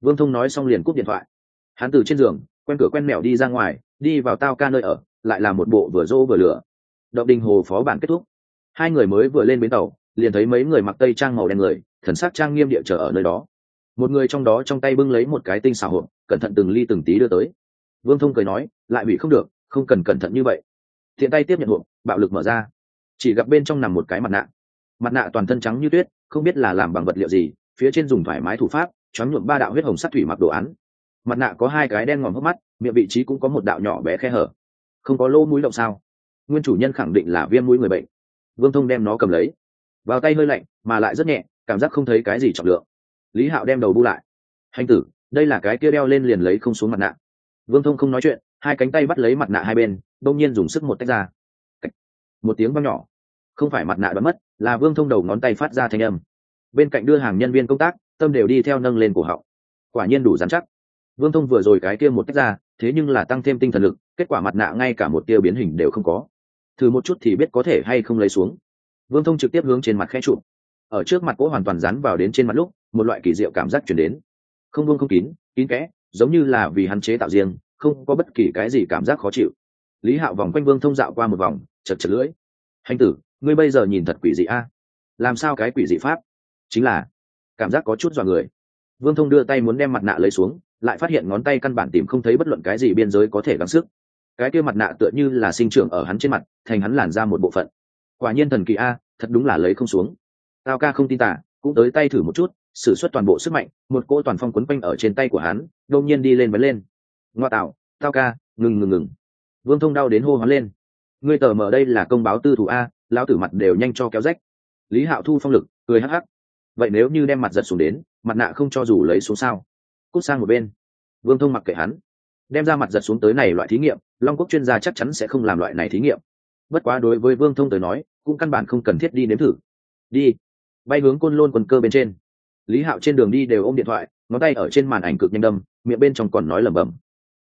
Vương thông nói xong liền cúp điện thoại. Hắn từ trên giường, quen cửa quen mẹo đi ra ngoài, đi vào tao ca nơi ở, lại là một bộ vừa rô vừa lửa. Động đình hồ phó bản kết thúc hai người mới vừa lên bến tàu, liền thấy mấy người mặc tây trang màu đen người, thần sắc trang nghiêm địa chờ ở nơi đó. Một người trong đó trong tay bưng lấy một cái tinh xảo hộp, cẩn thận từng ly từng tí đưa tới. Vương thông cười nói, lại bị không được, không cần cẩn thận như vậy. Thiện tay tiếp nhận hộp, bạo lực mở ra. Chỉ gặp bên trong nằm một cái mặt nạ. Mặt nạ toàn thân trắng như tuyết, không biết là làm bằng vật liệu gì, phía trên dùng thoải mái thủ pháp, choáng nhuộm ba đạo huyết hồng sắc thủy mặc đồ án. Mặt nạ có hai cái đen ngòm hốc mắt, miệng vị trí cũng có một đạo nhỏ bé khe hở. Không có lỗ mũi động sao? Nguyên chủ nhân khẳng định là viêm mũi người bệnh vương thông đem nó cầm lấy. Vào tay hơi lạnh, mà lại rất nhẹ, cảm giác không thấy cái gì trọng lượng. Lý hạo đem đầu bu lại. Hành tử, đây là cái kia đeo lên liền lấy không xuống mặt nạ. Vương thông không nói chuyện, hai cánh tay bắt lấy mặt nạ hai bên đông nhiên dùng sức một tách ra. Một tiếng văng nhỏ. Không phải mặt nạ bắn mất, là vương thông đầu ngón tay phát ra thanh âm. Bên cạnh đưa hàng nhân viên công tác, tâm đều đi theo nâng lên cổ họng. Quả nhiên đủ dán chắc. Vương thông vừa rồi cái kia một tách ra, thế nhưng là tăng thêm tinh thần lực, kết quả mặt nạ ngay cả một tia biến hình đều không có thử một chút thì biết có thể hay không lấy xuống. Vương thông trực tiếp hướng trên mặt khẽ trụ ở trước mặt cỗ hoàn toàn dán vào đến trên mặt lúc, một loại kỳ diệu cảm giác chuyển đến. Không vương không kín kín kẽ, giống như là vì hắn chế tạo riêng, không có bất kỳ cái gì cảm giác khó chịu. Lý hạo vòng quanh vương thông dạo qua một vòng, chật chật lưỡi. Hành tử, ngươi bây giờ nhìn thật quỷ dị a. Làm sao cái quỷ dị pháp? Chính là cảm giác có chút dọa người. Vương thông đưa tay muốn đem mặt nạ lấy xuống, lại phát hiện ngón tay căn bản tìm không thấy bất luận cái gì biên giới có thể gắng sức cái kia mặt nạ tựa như là sinh trưởng ở hắn trên mặt, thành hắn làn ra một bộ phận. Quả nhiên thần kỳ a, thật đúng là lấy không xuống. Tao ca không tin tả, cũng tới tay thử một chút s ử suất toàn bộ sức mạnh, một cỗ toàn phong quấn quanh ở trên tay của hắn, đột nhiên đi lên vấn lên. Ngoa tạo, tao ca, ngừng ngừng ngừng. Vương thông đau đến hô hoán lên. Ngươi tờ mở đây là công báo tư thủ a, lão tử mặt đều nhanh cho kéo rách. Lý hạo thu phong lực, cười hắc hắc. Vậy nếu như đem mặt giật xuống đến, mặt nạ không cho dù lấy xuống sao? Cút sang một bên. Vương thông mặc kệ hắn đem ra mặt giật xuống tới này loại thí nghiệm, long quốc chuyên gia chắc chắn sẽ không làm loại này thí nghiệm. Bất quá đối với vương thông tới nói, cũng căn bản không cần thiết đi nếm thử. Đi. Bay hướng côn lôn quần cơ bên trên. Lý hạo trên đường đi đều ôm điện thoại, ngón tay ở trên màn ảnh cực nhanh đâm, miệng bên trong còn nói lẩm bẩm.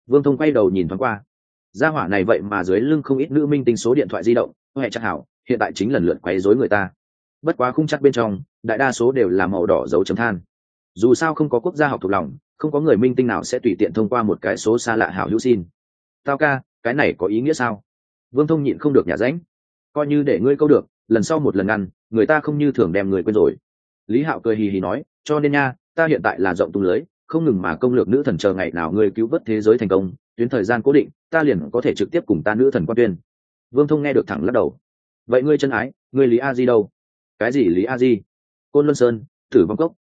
Vương thông quay đầu nhìn thoáng qua. Gia hỏa này vậy mà dưới lưng không ít nữ minh tinh số điện thoại di động huệ chắc hảo, hiện tại chính lần lượt quấy rối người ta. Bất quá khung chắc bên trong, đại đa số đều là màu đỏ dấu chấm than. Dù sao không có quốc gia học thuộc lòng không có người minh tinh nào sẽ tùy tiện thông qua một cái số xa lạ hảo hữu xin. Tao ca, cái này có ý nghĩa sao? Vương thông nhịn không được nhà ránh. Coi như để ngươi câu được, lần sau một lần ngăn, người ta không như thường đem người quên rồi. Lý hạo cười hì hì nói, cho nên nha, ta hiện tại là rộng tung lưới, không ngừng mà công lược nữ thần chờ ngày nào ngươi cứu vớt thế giới thành công, tuyến thời gian cố định, ta liền có thể trực tiếp cùng ta nữ thần quan tuyên. Vương thông nghe được thẳng lắc đầu. Vậy ngươi chân ái, ngươi lý a di đâu? Cái gì lý a di? Côn luân sơn thử vong cốc.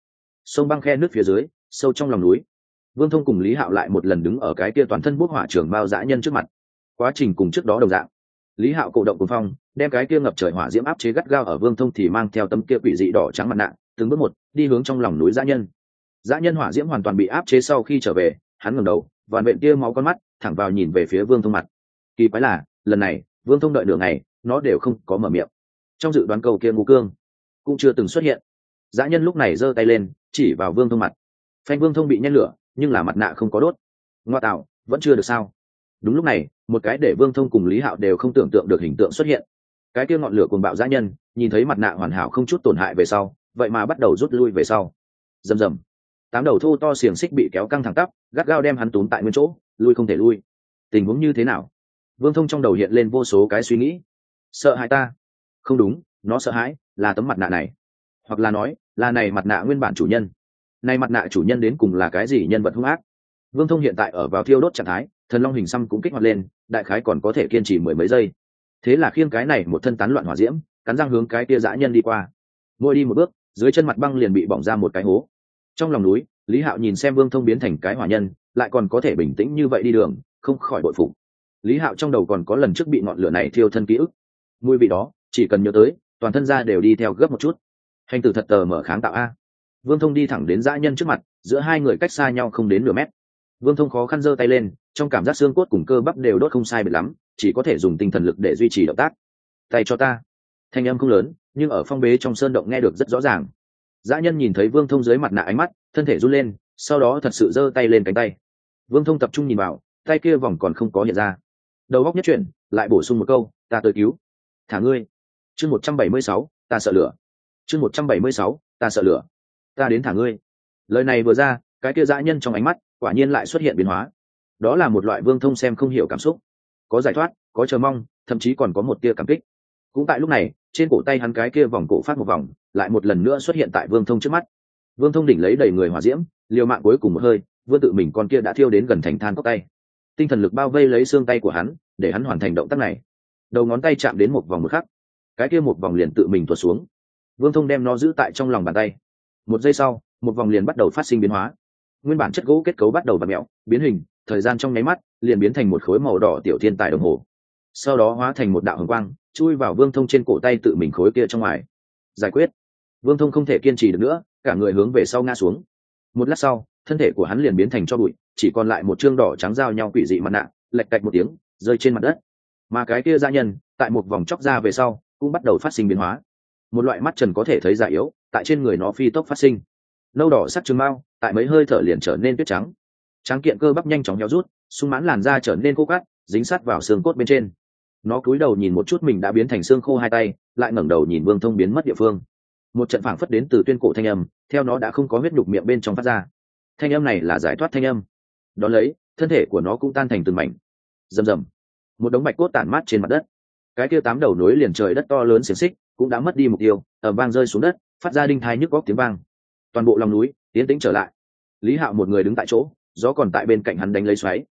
Sông băng khe nước phía dưới, sâu trong lòng núi vương thông cùng lý hạo lại một lần đứng ở cái kia toàn thân bút hỏa trưởng bao dã nhân trước mặt. Quá trình cùng trước đó đồng dạng. Lý hạo cổ động cùng phong, đem cái kia ngập trời hỏa diễm áp chế gắt gao ở vương thông thì mang theo tâm kia quỷ dị đỏ trắng mặt nạ, từng bước một, đi hướng trong lòng núi dã nhân. Dã nhân hỏa diễm hoàn toàn bị áp chế sau khi trở về, hắn ngẩng đầu và vện kia máu con mắt, thẳng vào nhìn về phía vương thông mặt. Kỳ quái là, lần này, vương thông đợi đường này nó đều không có mở miệng. Trong dự đoán cầu kia ngũ cương, cũng chưa từng xuất hiện. Dã nhân lúc này giơ tay lên, chỉ vào vương thông mặt. Phanh vương thông bị nhen lửa nhưng là mặt nạ không có đốt. Ngoa tạo, vẫn chưa được sao? Đúng lúc này, một cái để vương thông cùng lý hạo đều không tưởng tượng được hình tượng xuất hiện. Cái kia ngọn lửa cuồng bạo dã nhân, nhìn thấy mặt nạ hoàn hảo không chút tổn hại về sau, vậy mà bắt đầu rút lui về sau. Rầm rầm. Tám đầu thô to xiềng xích bị kéo căng thẳng tắp, gắt gao đem hắn túm tại nguyên chỗ, lui không thể lui. Tình huống như thế nào? Vương thông trong đầu hiện lên vô số cái suy nghĩ. Sợ hãi ta? Không đúng, nó sợ hãi là tấm mặt nạ này. Hoặc là nói, là này mặt nạ nguyên bản chủ nhân này mặt nạ chủ nhân đến cùng là cái gì nhân vật hung ác? Vương thông hiện tại ở vào thiêu đốt trạng thái, thần long hình xăm cũng kích hoạt lên, đại khái còn có thể kiên trì mười mấy giây. Thế là khiêng cái này một thân tán loạn hỏa diễm, cắn răng hướng cái kia dã nhân đi qua. Mỗi đi một bước, dưới chân mặt băng liền bị bỏng ra một cái hố. Trong lòng núi, lý hạo nhìn xem vương thông biến thành cái hỏa nhân, lại còn có thể bình tĩnh như vậy đi đường, không khỏi bội phục. Lý hạo trong đầu còn có lần trước bị ngọn lửa này thiêu thân ký ức. Mùi vị đó, chỉ cần nhớ tới, toàn thân ra đều đi theo gấp một chút. Hành tử thật tờ mở kháng tạo a vương thông đi thẳng đến dã nhân trước mặt, giữa hai người cách xa nhau không đến nửa mét. Vương thông khó khăn giơ tay lên, trong cảm giác xương cốt cùng cơ bắp đều đốt không sai biệt lắm, chỉ có thể dùng tinh thần lực để duy trì động tác. Tay cho ta. Thanh âm không lớn, nhưng ở phong bế trong sơn động nghe được rất rõ ràng. Dã nhân nhìn thấy vương thông dưới mặt nạ ánh mắt, thân thể run lên, sau đó thật sự giơ tay lên cánh tay. Vương thông tập trung nhìn vào, tay kia vòng còn không có hiện ra. Đầu góc nhất chuyển, lại bổ sung một câu, ta tới cứu. Thả ngươi. Chương một trăm bảy mươi sáu, ta sợ lửa. Chương một trăm bảy mươi sáu, ta sợ lửa ta đến thả ngươi. Lời này vừa ra, cái kia dã nhân trong ánh mắt, quả nhiên lại xuất hiện biến hóa. Đó là một loại vương thông xem không hiểu cảm xúc. Có giải thoát, có chờ mong, thậm chí còn có một tia cảm kích. Cũng tại lúc này, trên cổ tay hắn cái kia vòng cổ phát một vòng, lại một lần nữa xuất hiện tại vương thông trước mắt. Vương thông đỉnh lấy đầy người hòa diễm, liều mạng cuối cùng một hơi vương tự mình con kia đã thiêu đến gần thành than cốc tay. Tinh thần lực bao vây lấy xương tay của hắn, để hắn hoàn thành động tác này. Đầu ngón tay chạm đến một vòng một khắc, cái kia một vòng liền tự mình tuột xuống. Vương thông đem nó giữ tại trong lòng bàn tay một giây sau, một vòng liền bắt đầu phát sinh biến hóa. Nguyên bản chất gỗ kết cấu bắt đầu và mẹo, biến hình, thời gian trong nháy mắt liền biến thành một khối màu đỏ tiểu thiên tài đồng hồ. Sau đó hóa thành một đạo hồng quang, chui vào vương thông trên cổ tay tự mình khối kia trong ngoài. Giải quyết. Vương thông không thể kiên trì được nữa, cả người hướng về sau ngã xuống. Một lát sau, thân thể của hắn liền biến thành cho bụi, chỉ còn lại một chương đỏ trắng giao nhau quỷ dị mặt nạ lạch cạch một tiếng, rơi trên mặt đất. Mà cái kia gia nhân, tại một vòng chóc ra về sau, cũng bắt đầu phát sinh biến hóa. Một loại mắt trần có thể thấy già yếu tại trên người nó phi tốc phát sinh. Nâu đỏ sắc trường mao, tại mấy hơi thở liền trở nên tuyết trắng. Tráng kiện cơ bắp nhanh chóng nhau rút sung mãn làn da trở nên khô cát dính sát vào xương cốt bên trên. Nó cúi đầu nhìn một chút mình đã biến thành xương khô hai tay, lại ngẩng đầu nhìn vương thông biến mất địa phương. Một trận phảng phất đến từ tuyên cổ thanh âm, theo nó đã không có huyết nhục miệng bên trong phát ra. Thanh âm này là giải thoát thanh âm. Đ ó lấy, thân thể của nó cũng tan thành từng mảnh. Rầm rầm. Một đống bạch cốt tản mát trên mặt đất. Cái kia tám đầu nối liền trời đất to lớn xiềng xích cũng đã mất đi mục tiêu ở vang rơi xuống đất phát ra đinh thai nhức góc tiếng vang. Toàn bộ lòng núi tiến tĩnh trở lại. Lý hạo một người đứng tại chỗ, gió còn tại bên cạnh hắn đánh lấy xoáy.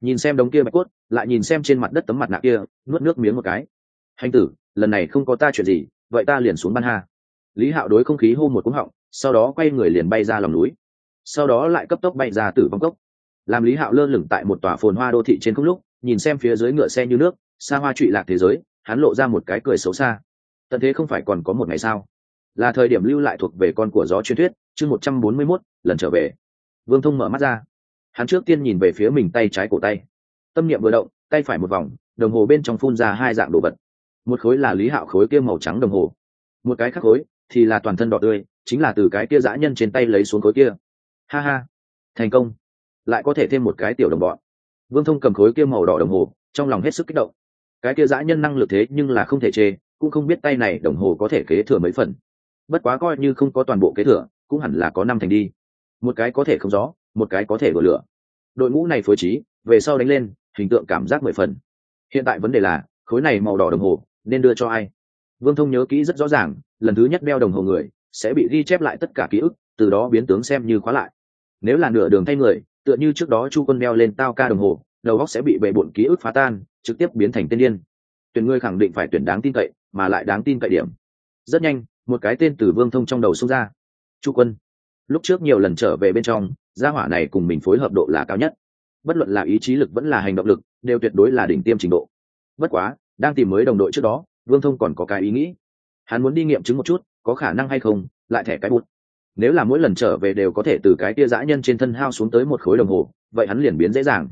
Nhìn xem đống kia bạch cốt, lại nhìn xem trên mặt đất tấm mặt nạ kia, nuốt nước miếng một cái. Hành tử, lần này không có ta chuyện gì, vậy ta liền xuống ban ha. Lý hạo đối không khí hô một cúng họng, sau đó quay người liền bay ra lòng núi. Sau đó lại cấp tốc bay ra tử vong cốc. Làm lý hạo lơ lửng tại một tòa phồn hoa đô thị trên không lúc, nhìn xem phía dưới ngựa xe như nước, xa hoa trụy lạc thế giới, hắn lộ ra một cái cười xấu xa. Tận thế không phải còn có một ngày sao? Là thời điểm lưu lại thuộc về con của gió truyền thuyết, chương một trăm bốn mươi mốt, lần trở về. Vương thông mở mắt ra. Hắn trước tiên nhìn về phía mình tay trái cổ tay. Tâm niệm vừa động, tay phải một vòng, đồng hồ bên trong phun ra hai dạng đồ vật. Một khối là lý hạo khối kia màu trắng đồng hồ. Một cái khác khối thì là toàn thân đỏ tươi, chính là từ cái kia dã nhân trên tay lấy xuống khối kia. Ha ha, thành công. Lại có thể thêm một cái tiểu đồng bọn. Vương thông cầm khối kia màu đỏ đồng hồ, trong lòng hết sức kích động. Cái kia dã nhân năng lực thế nhưng là không thể chê, cũng không biết tay này đồng hồ có thể kế thừa mấy phần bất quá coi như không có toàn bộ kế thừa, cũng hẳn là có năm thành đi. Một cái có thể không gió, một cái có thể vừa lửa. Đội ngũ này phối trí, về sau đánh lên, hình tượng cảm giác mười phần. Hiện tại vấn đề là, khối này màu đỏ đồng hồ, nên đưa cho ai? Vương thông nhớ kỹ rất rõ ràng, lần thứ nhất đeo đồng hồ người, sẽ bị ghi chép lại tất cả ký ức, từ đó biến tướng xem như khóa lại. Nếu là nửa đường thay người, tựa như trước đó chu quân đeo lên tao ca đồng hồ, đầu góc sẽ bị bệ bụn ký ức phá tan, trực tiếp biến thành tên điên. Tuyển ngươi khẳng định phải tuyển đáng tin cậy, mà lại đáng tin cậy điểm. Rất nhanh một cái tên từ vương thông trong đầu xông ra. Chu quân, lúc trước nhiều lần trở về bên trong, gia hỏa này cùng mình phối hợp độ là cao nhất. Bất luận là ý chí lực vẫn là hành động lực, đều tuyệt đối là đỉnh tiêm trình độ. Bất quá, đang tìm mới đồng đội trước đó, vương thông còn có cái ý nghĩ. Hắn muốn đi nghiệm chứng một chút, có khả năng hay không, lại thẻ cái bút. Nếu là mỗi lần trở về đều có thể từ cái tia dã nhân trên thân hao xuống tới một khối đồng hồ, vậy hắn liền biến dễ dàng.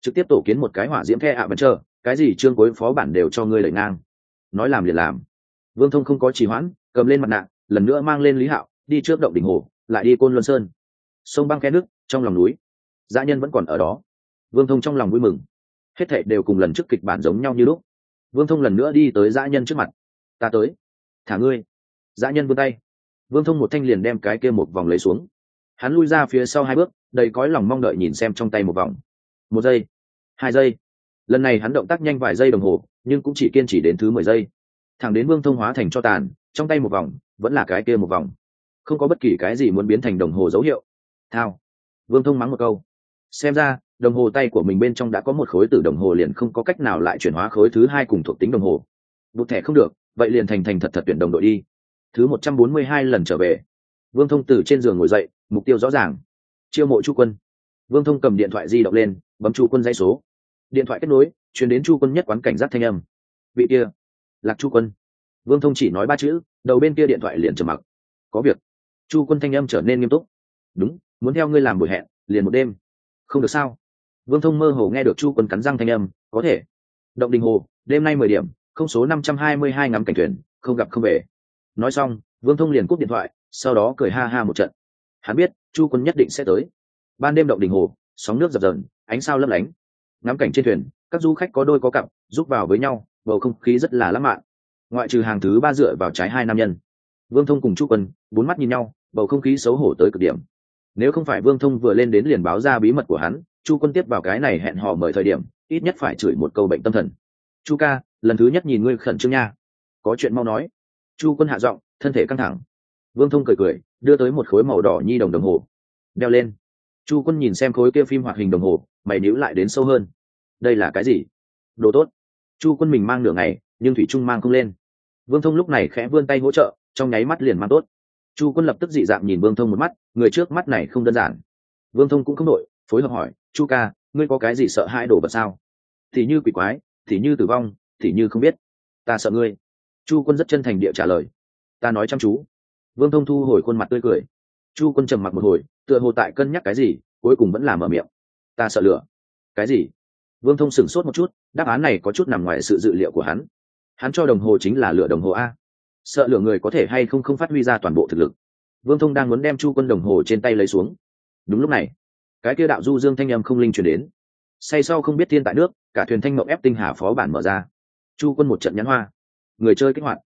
Trực tiếp tổ kiến một cái hỏa diễm the ạ vẫn chờ, cái gì trương cuối phó bản đều cho ngươi đẩy ngang. Nói làm liền làm. Vương thông không có trì hoãn cầm lên mặt nạ, lần nữa mang lên lý hạo, đi trước động đỉnh hồ, lại đi côn luân sơn. Sông băng khe nước, trong lòng núi, dã nhân vẫn còn ở đó. Vương thông trong lòng vui mừng. Hết thệ đều cùng lần trước kịch bản giống nhau như lúc. Vương thông lần nữa đi tới dã nhân trước mặt. Ta tới. Thả ngươi. Dã nhân vươn tay. Vương thông một thanh liền đem cái kia một vòng lấy xuống. Hắn lui ra phía sau hai bước, đầy cõi lòng mong đợi nhìn xem trong tay một vòng. Một giây, hai giây. Lần này hắn động tác nhanh vài giây đồng hồ, nhưng cũng chỉ kiên trì đến thứ mười giây. Thẳng đến vương thông hóa thành cho tàn trong tay một vòng, vẫn là cái kia một vòng. Không có bất kỳ cái gì muốn biến thành đồng hồ dấu hiệu. Thao. Vương thông mắng một câu. Xem ra, đồng hồ tay của mình bên trong đã có một khối tử đồng hồ liền không có cách nào lại chuyển hóa khối thứ hai cùng thuộc tính đồng hồ. Đục thẻ không được, vậy liền thành thành thật thật tuyển đồng đội đi. Thứ một trăm bốn mươi hai lần trở về. Vương thông từ trên giường ngồi dậy, mục tiêu rõ ràng. Chiêu mộ chu quân. Vương thông cầm điện thoại di động lên, bấm chu quân dãy số. Điện thoại kết nối, chuyển đến chu quân nhất quán cảnh giác thanh âm. Vị kia, lạc chu quân vương thông chỉ nói ba chữ, đầu bên kia điện thoại liền trầm mặc. Có việc. Chu quân thanh âm trở nên nghiêm túc. Đúng, muốn theo ngươi làm buổi hẹn, liền một đêm. Không được sao? Vương thông mơ hồ nghe được chu quân cắn răng thanh âm, có thể. Động đình hồ, đêm nay mười điểm, không số năm trăm hai mươi hai ngắm cảnh thuyền, không gặp không về. Nói xong, vương thông liền cúp điện thoại, sau đó cười ha ha một trận. Hắn biết, chu quân nhất định sẽ tới. Ban đêm động đình hồ, sóng nước dập dờn, ánh sao lấp lánh. Ngắm cảnh trên thuyền, các du khách có đôi có cặp, giúp vào với nhau, bầu không khí rất là lãng mạn ngoại trừ hàng thứ ba dựa vào trái hai nam nhân. Vương thông cùng chu quân, bốn mắt nhìn nhau, bầu không khí xấu hổ tới cực điểm. Nếu không phải vương thông vừa lên đến liền báo ra bí mật của hắn, chu quân tiếp vào cái này hẹn hò mời thời điểm, ít nhất phải chửi một câu bệnh tâm thần. Chu ca, lần thứ nhất nhìn ngươi khẩn trương nha. Có chuyện mau nói. Chu quân hạ giọng, thân thể căng thẳng. Vương thông cười cười, đưa tới một khối màu đỏ nhi đồng đồng hồ. Đeo lên. Chu quân nhìn xem khối kia phim hoạt hình đồng hồ, mày níu lại đến sâu hơn. Đây là cái gì? Đồ tốt. Chu quân mình mang nửa ngày, nhưng thủy trung mang không lên vương thông lúc này khẽ vươn tay hỗ trợ, trong nháy mắt liền mang tốt. Chu quân lập tức dị dạng nhìn vương thông một mắt, người trước mắt này không đơn giản. Vương thông cũng không đội phối hợp hỏi, chu ca, ngươi có cái gì sợ hãi đồ vật sao? Thì như quỷ quái, thì như tử vong, thì như không biết. Ta sợ ngươi. Chu quân rất chân thành địa trả lời. Ta nói chăm chú. Vương thông thu hồi khuôn mặt tươi cười. Chu quân trầm mặc một hồi, tựa hồ tại cân nhắc cái gì, cuối cùng vẫn làm mở miệng. Ta sợ lửa. Cái gì? Vương thông sửng sốt một chút, đáp án này có chút nằm ngoài sự dự liệu của hắn hắn cho đồng hồ chính là lửa đồng hồ a. Sợ lửa người có thể hay không không phát huy ra toàn bộ thực lực. Vương thông đang muốn đem chu quân đồng hồ trên tay lấy xuống. Đúng lúc này, cái kia đạo du dương thanh âm không linh chuyển đến. Say sau không biết thiên tại nước, cả thuyền thanh mộng ép tinh hà phó bản mở ra. Chu quân một trận nhãn hoa. Người chơi kích hoạt.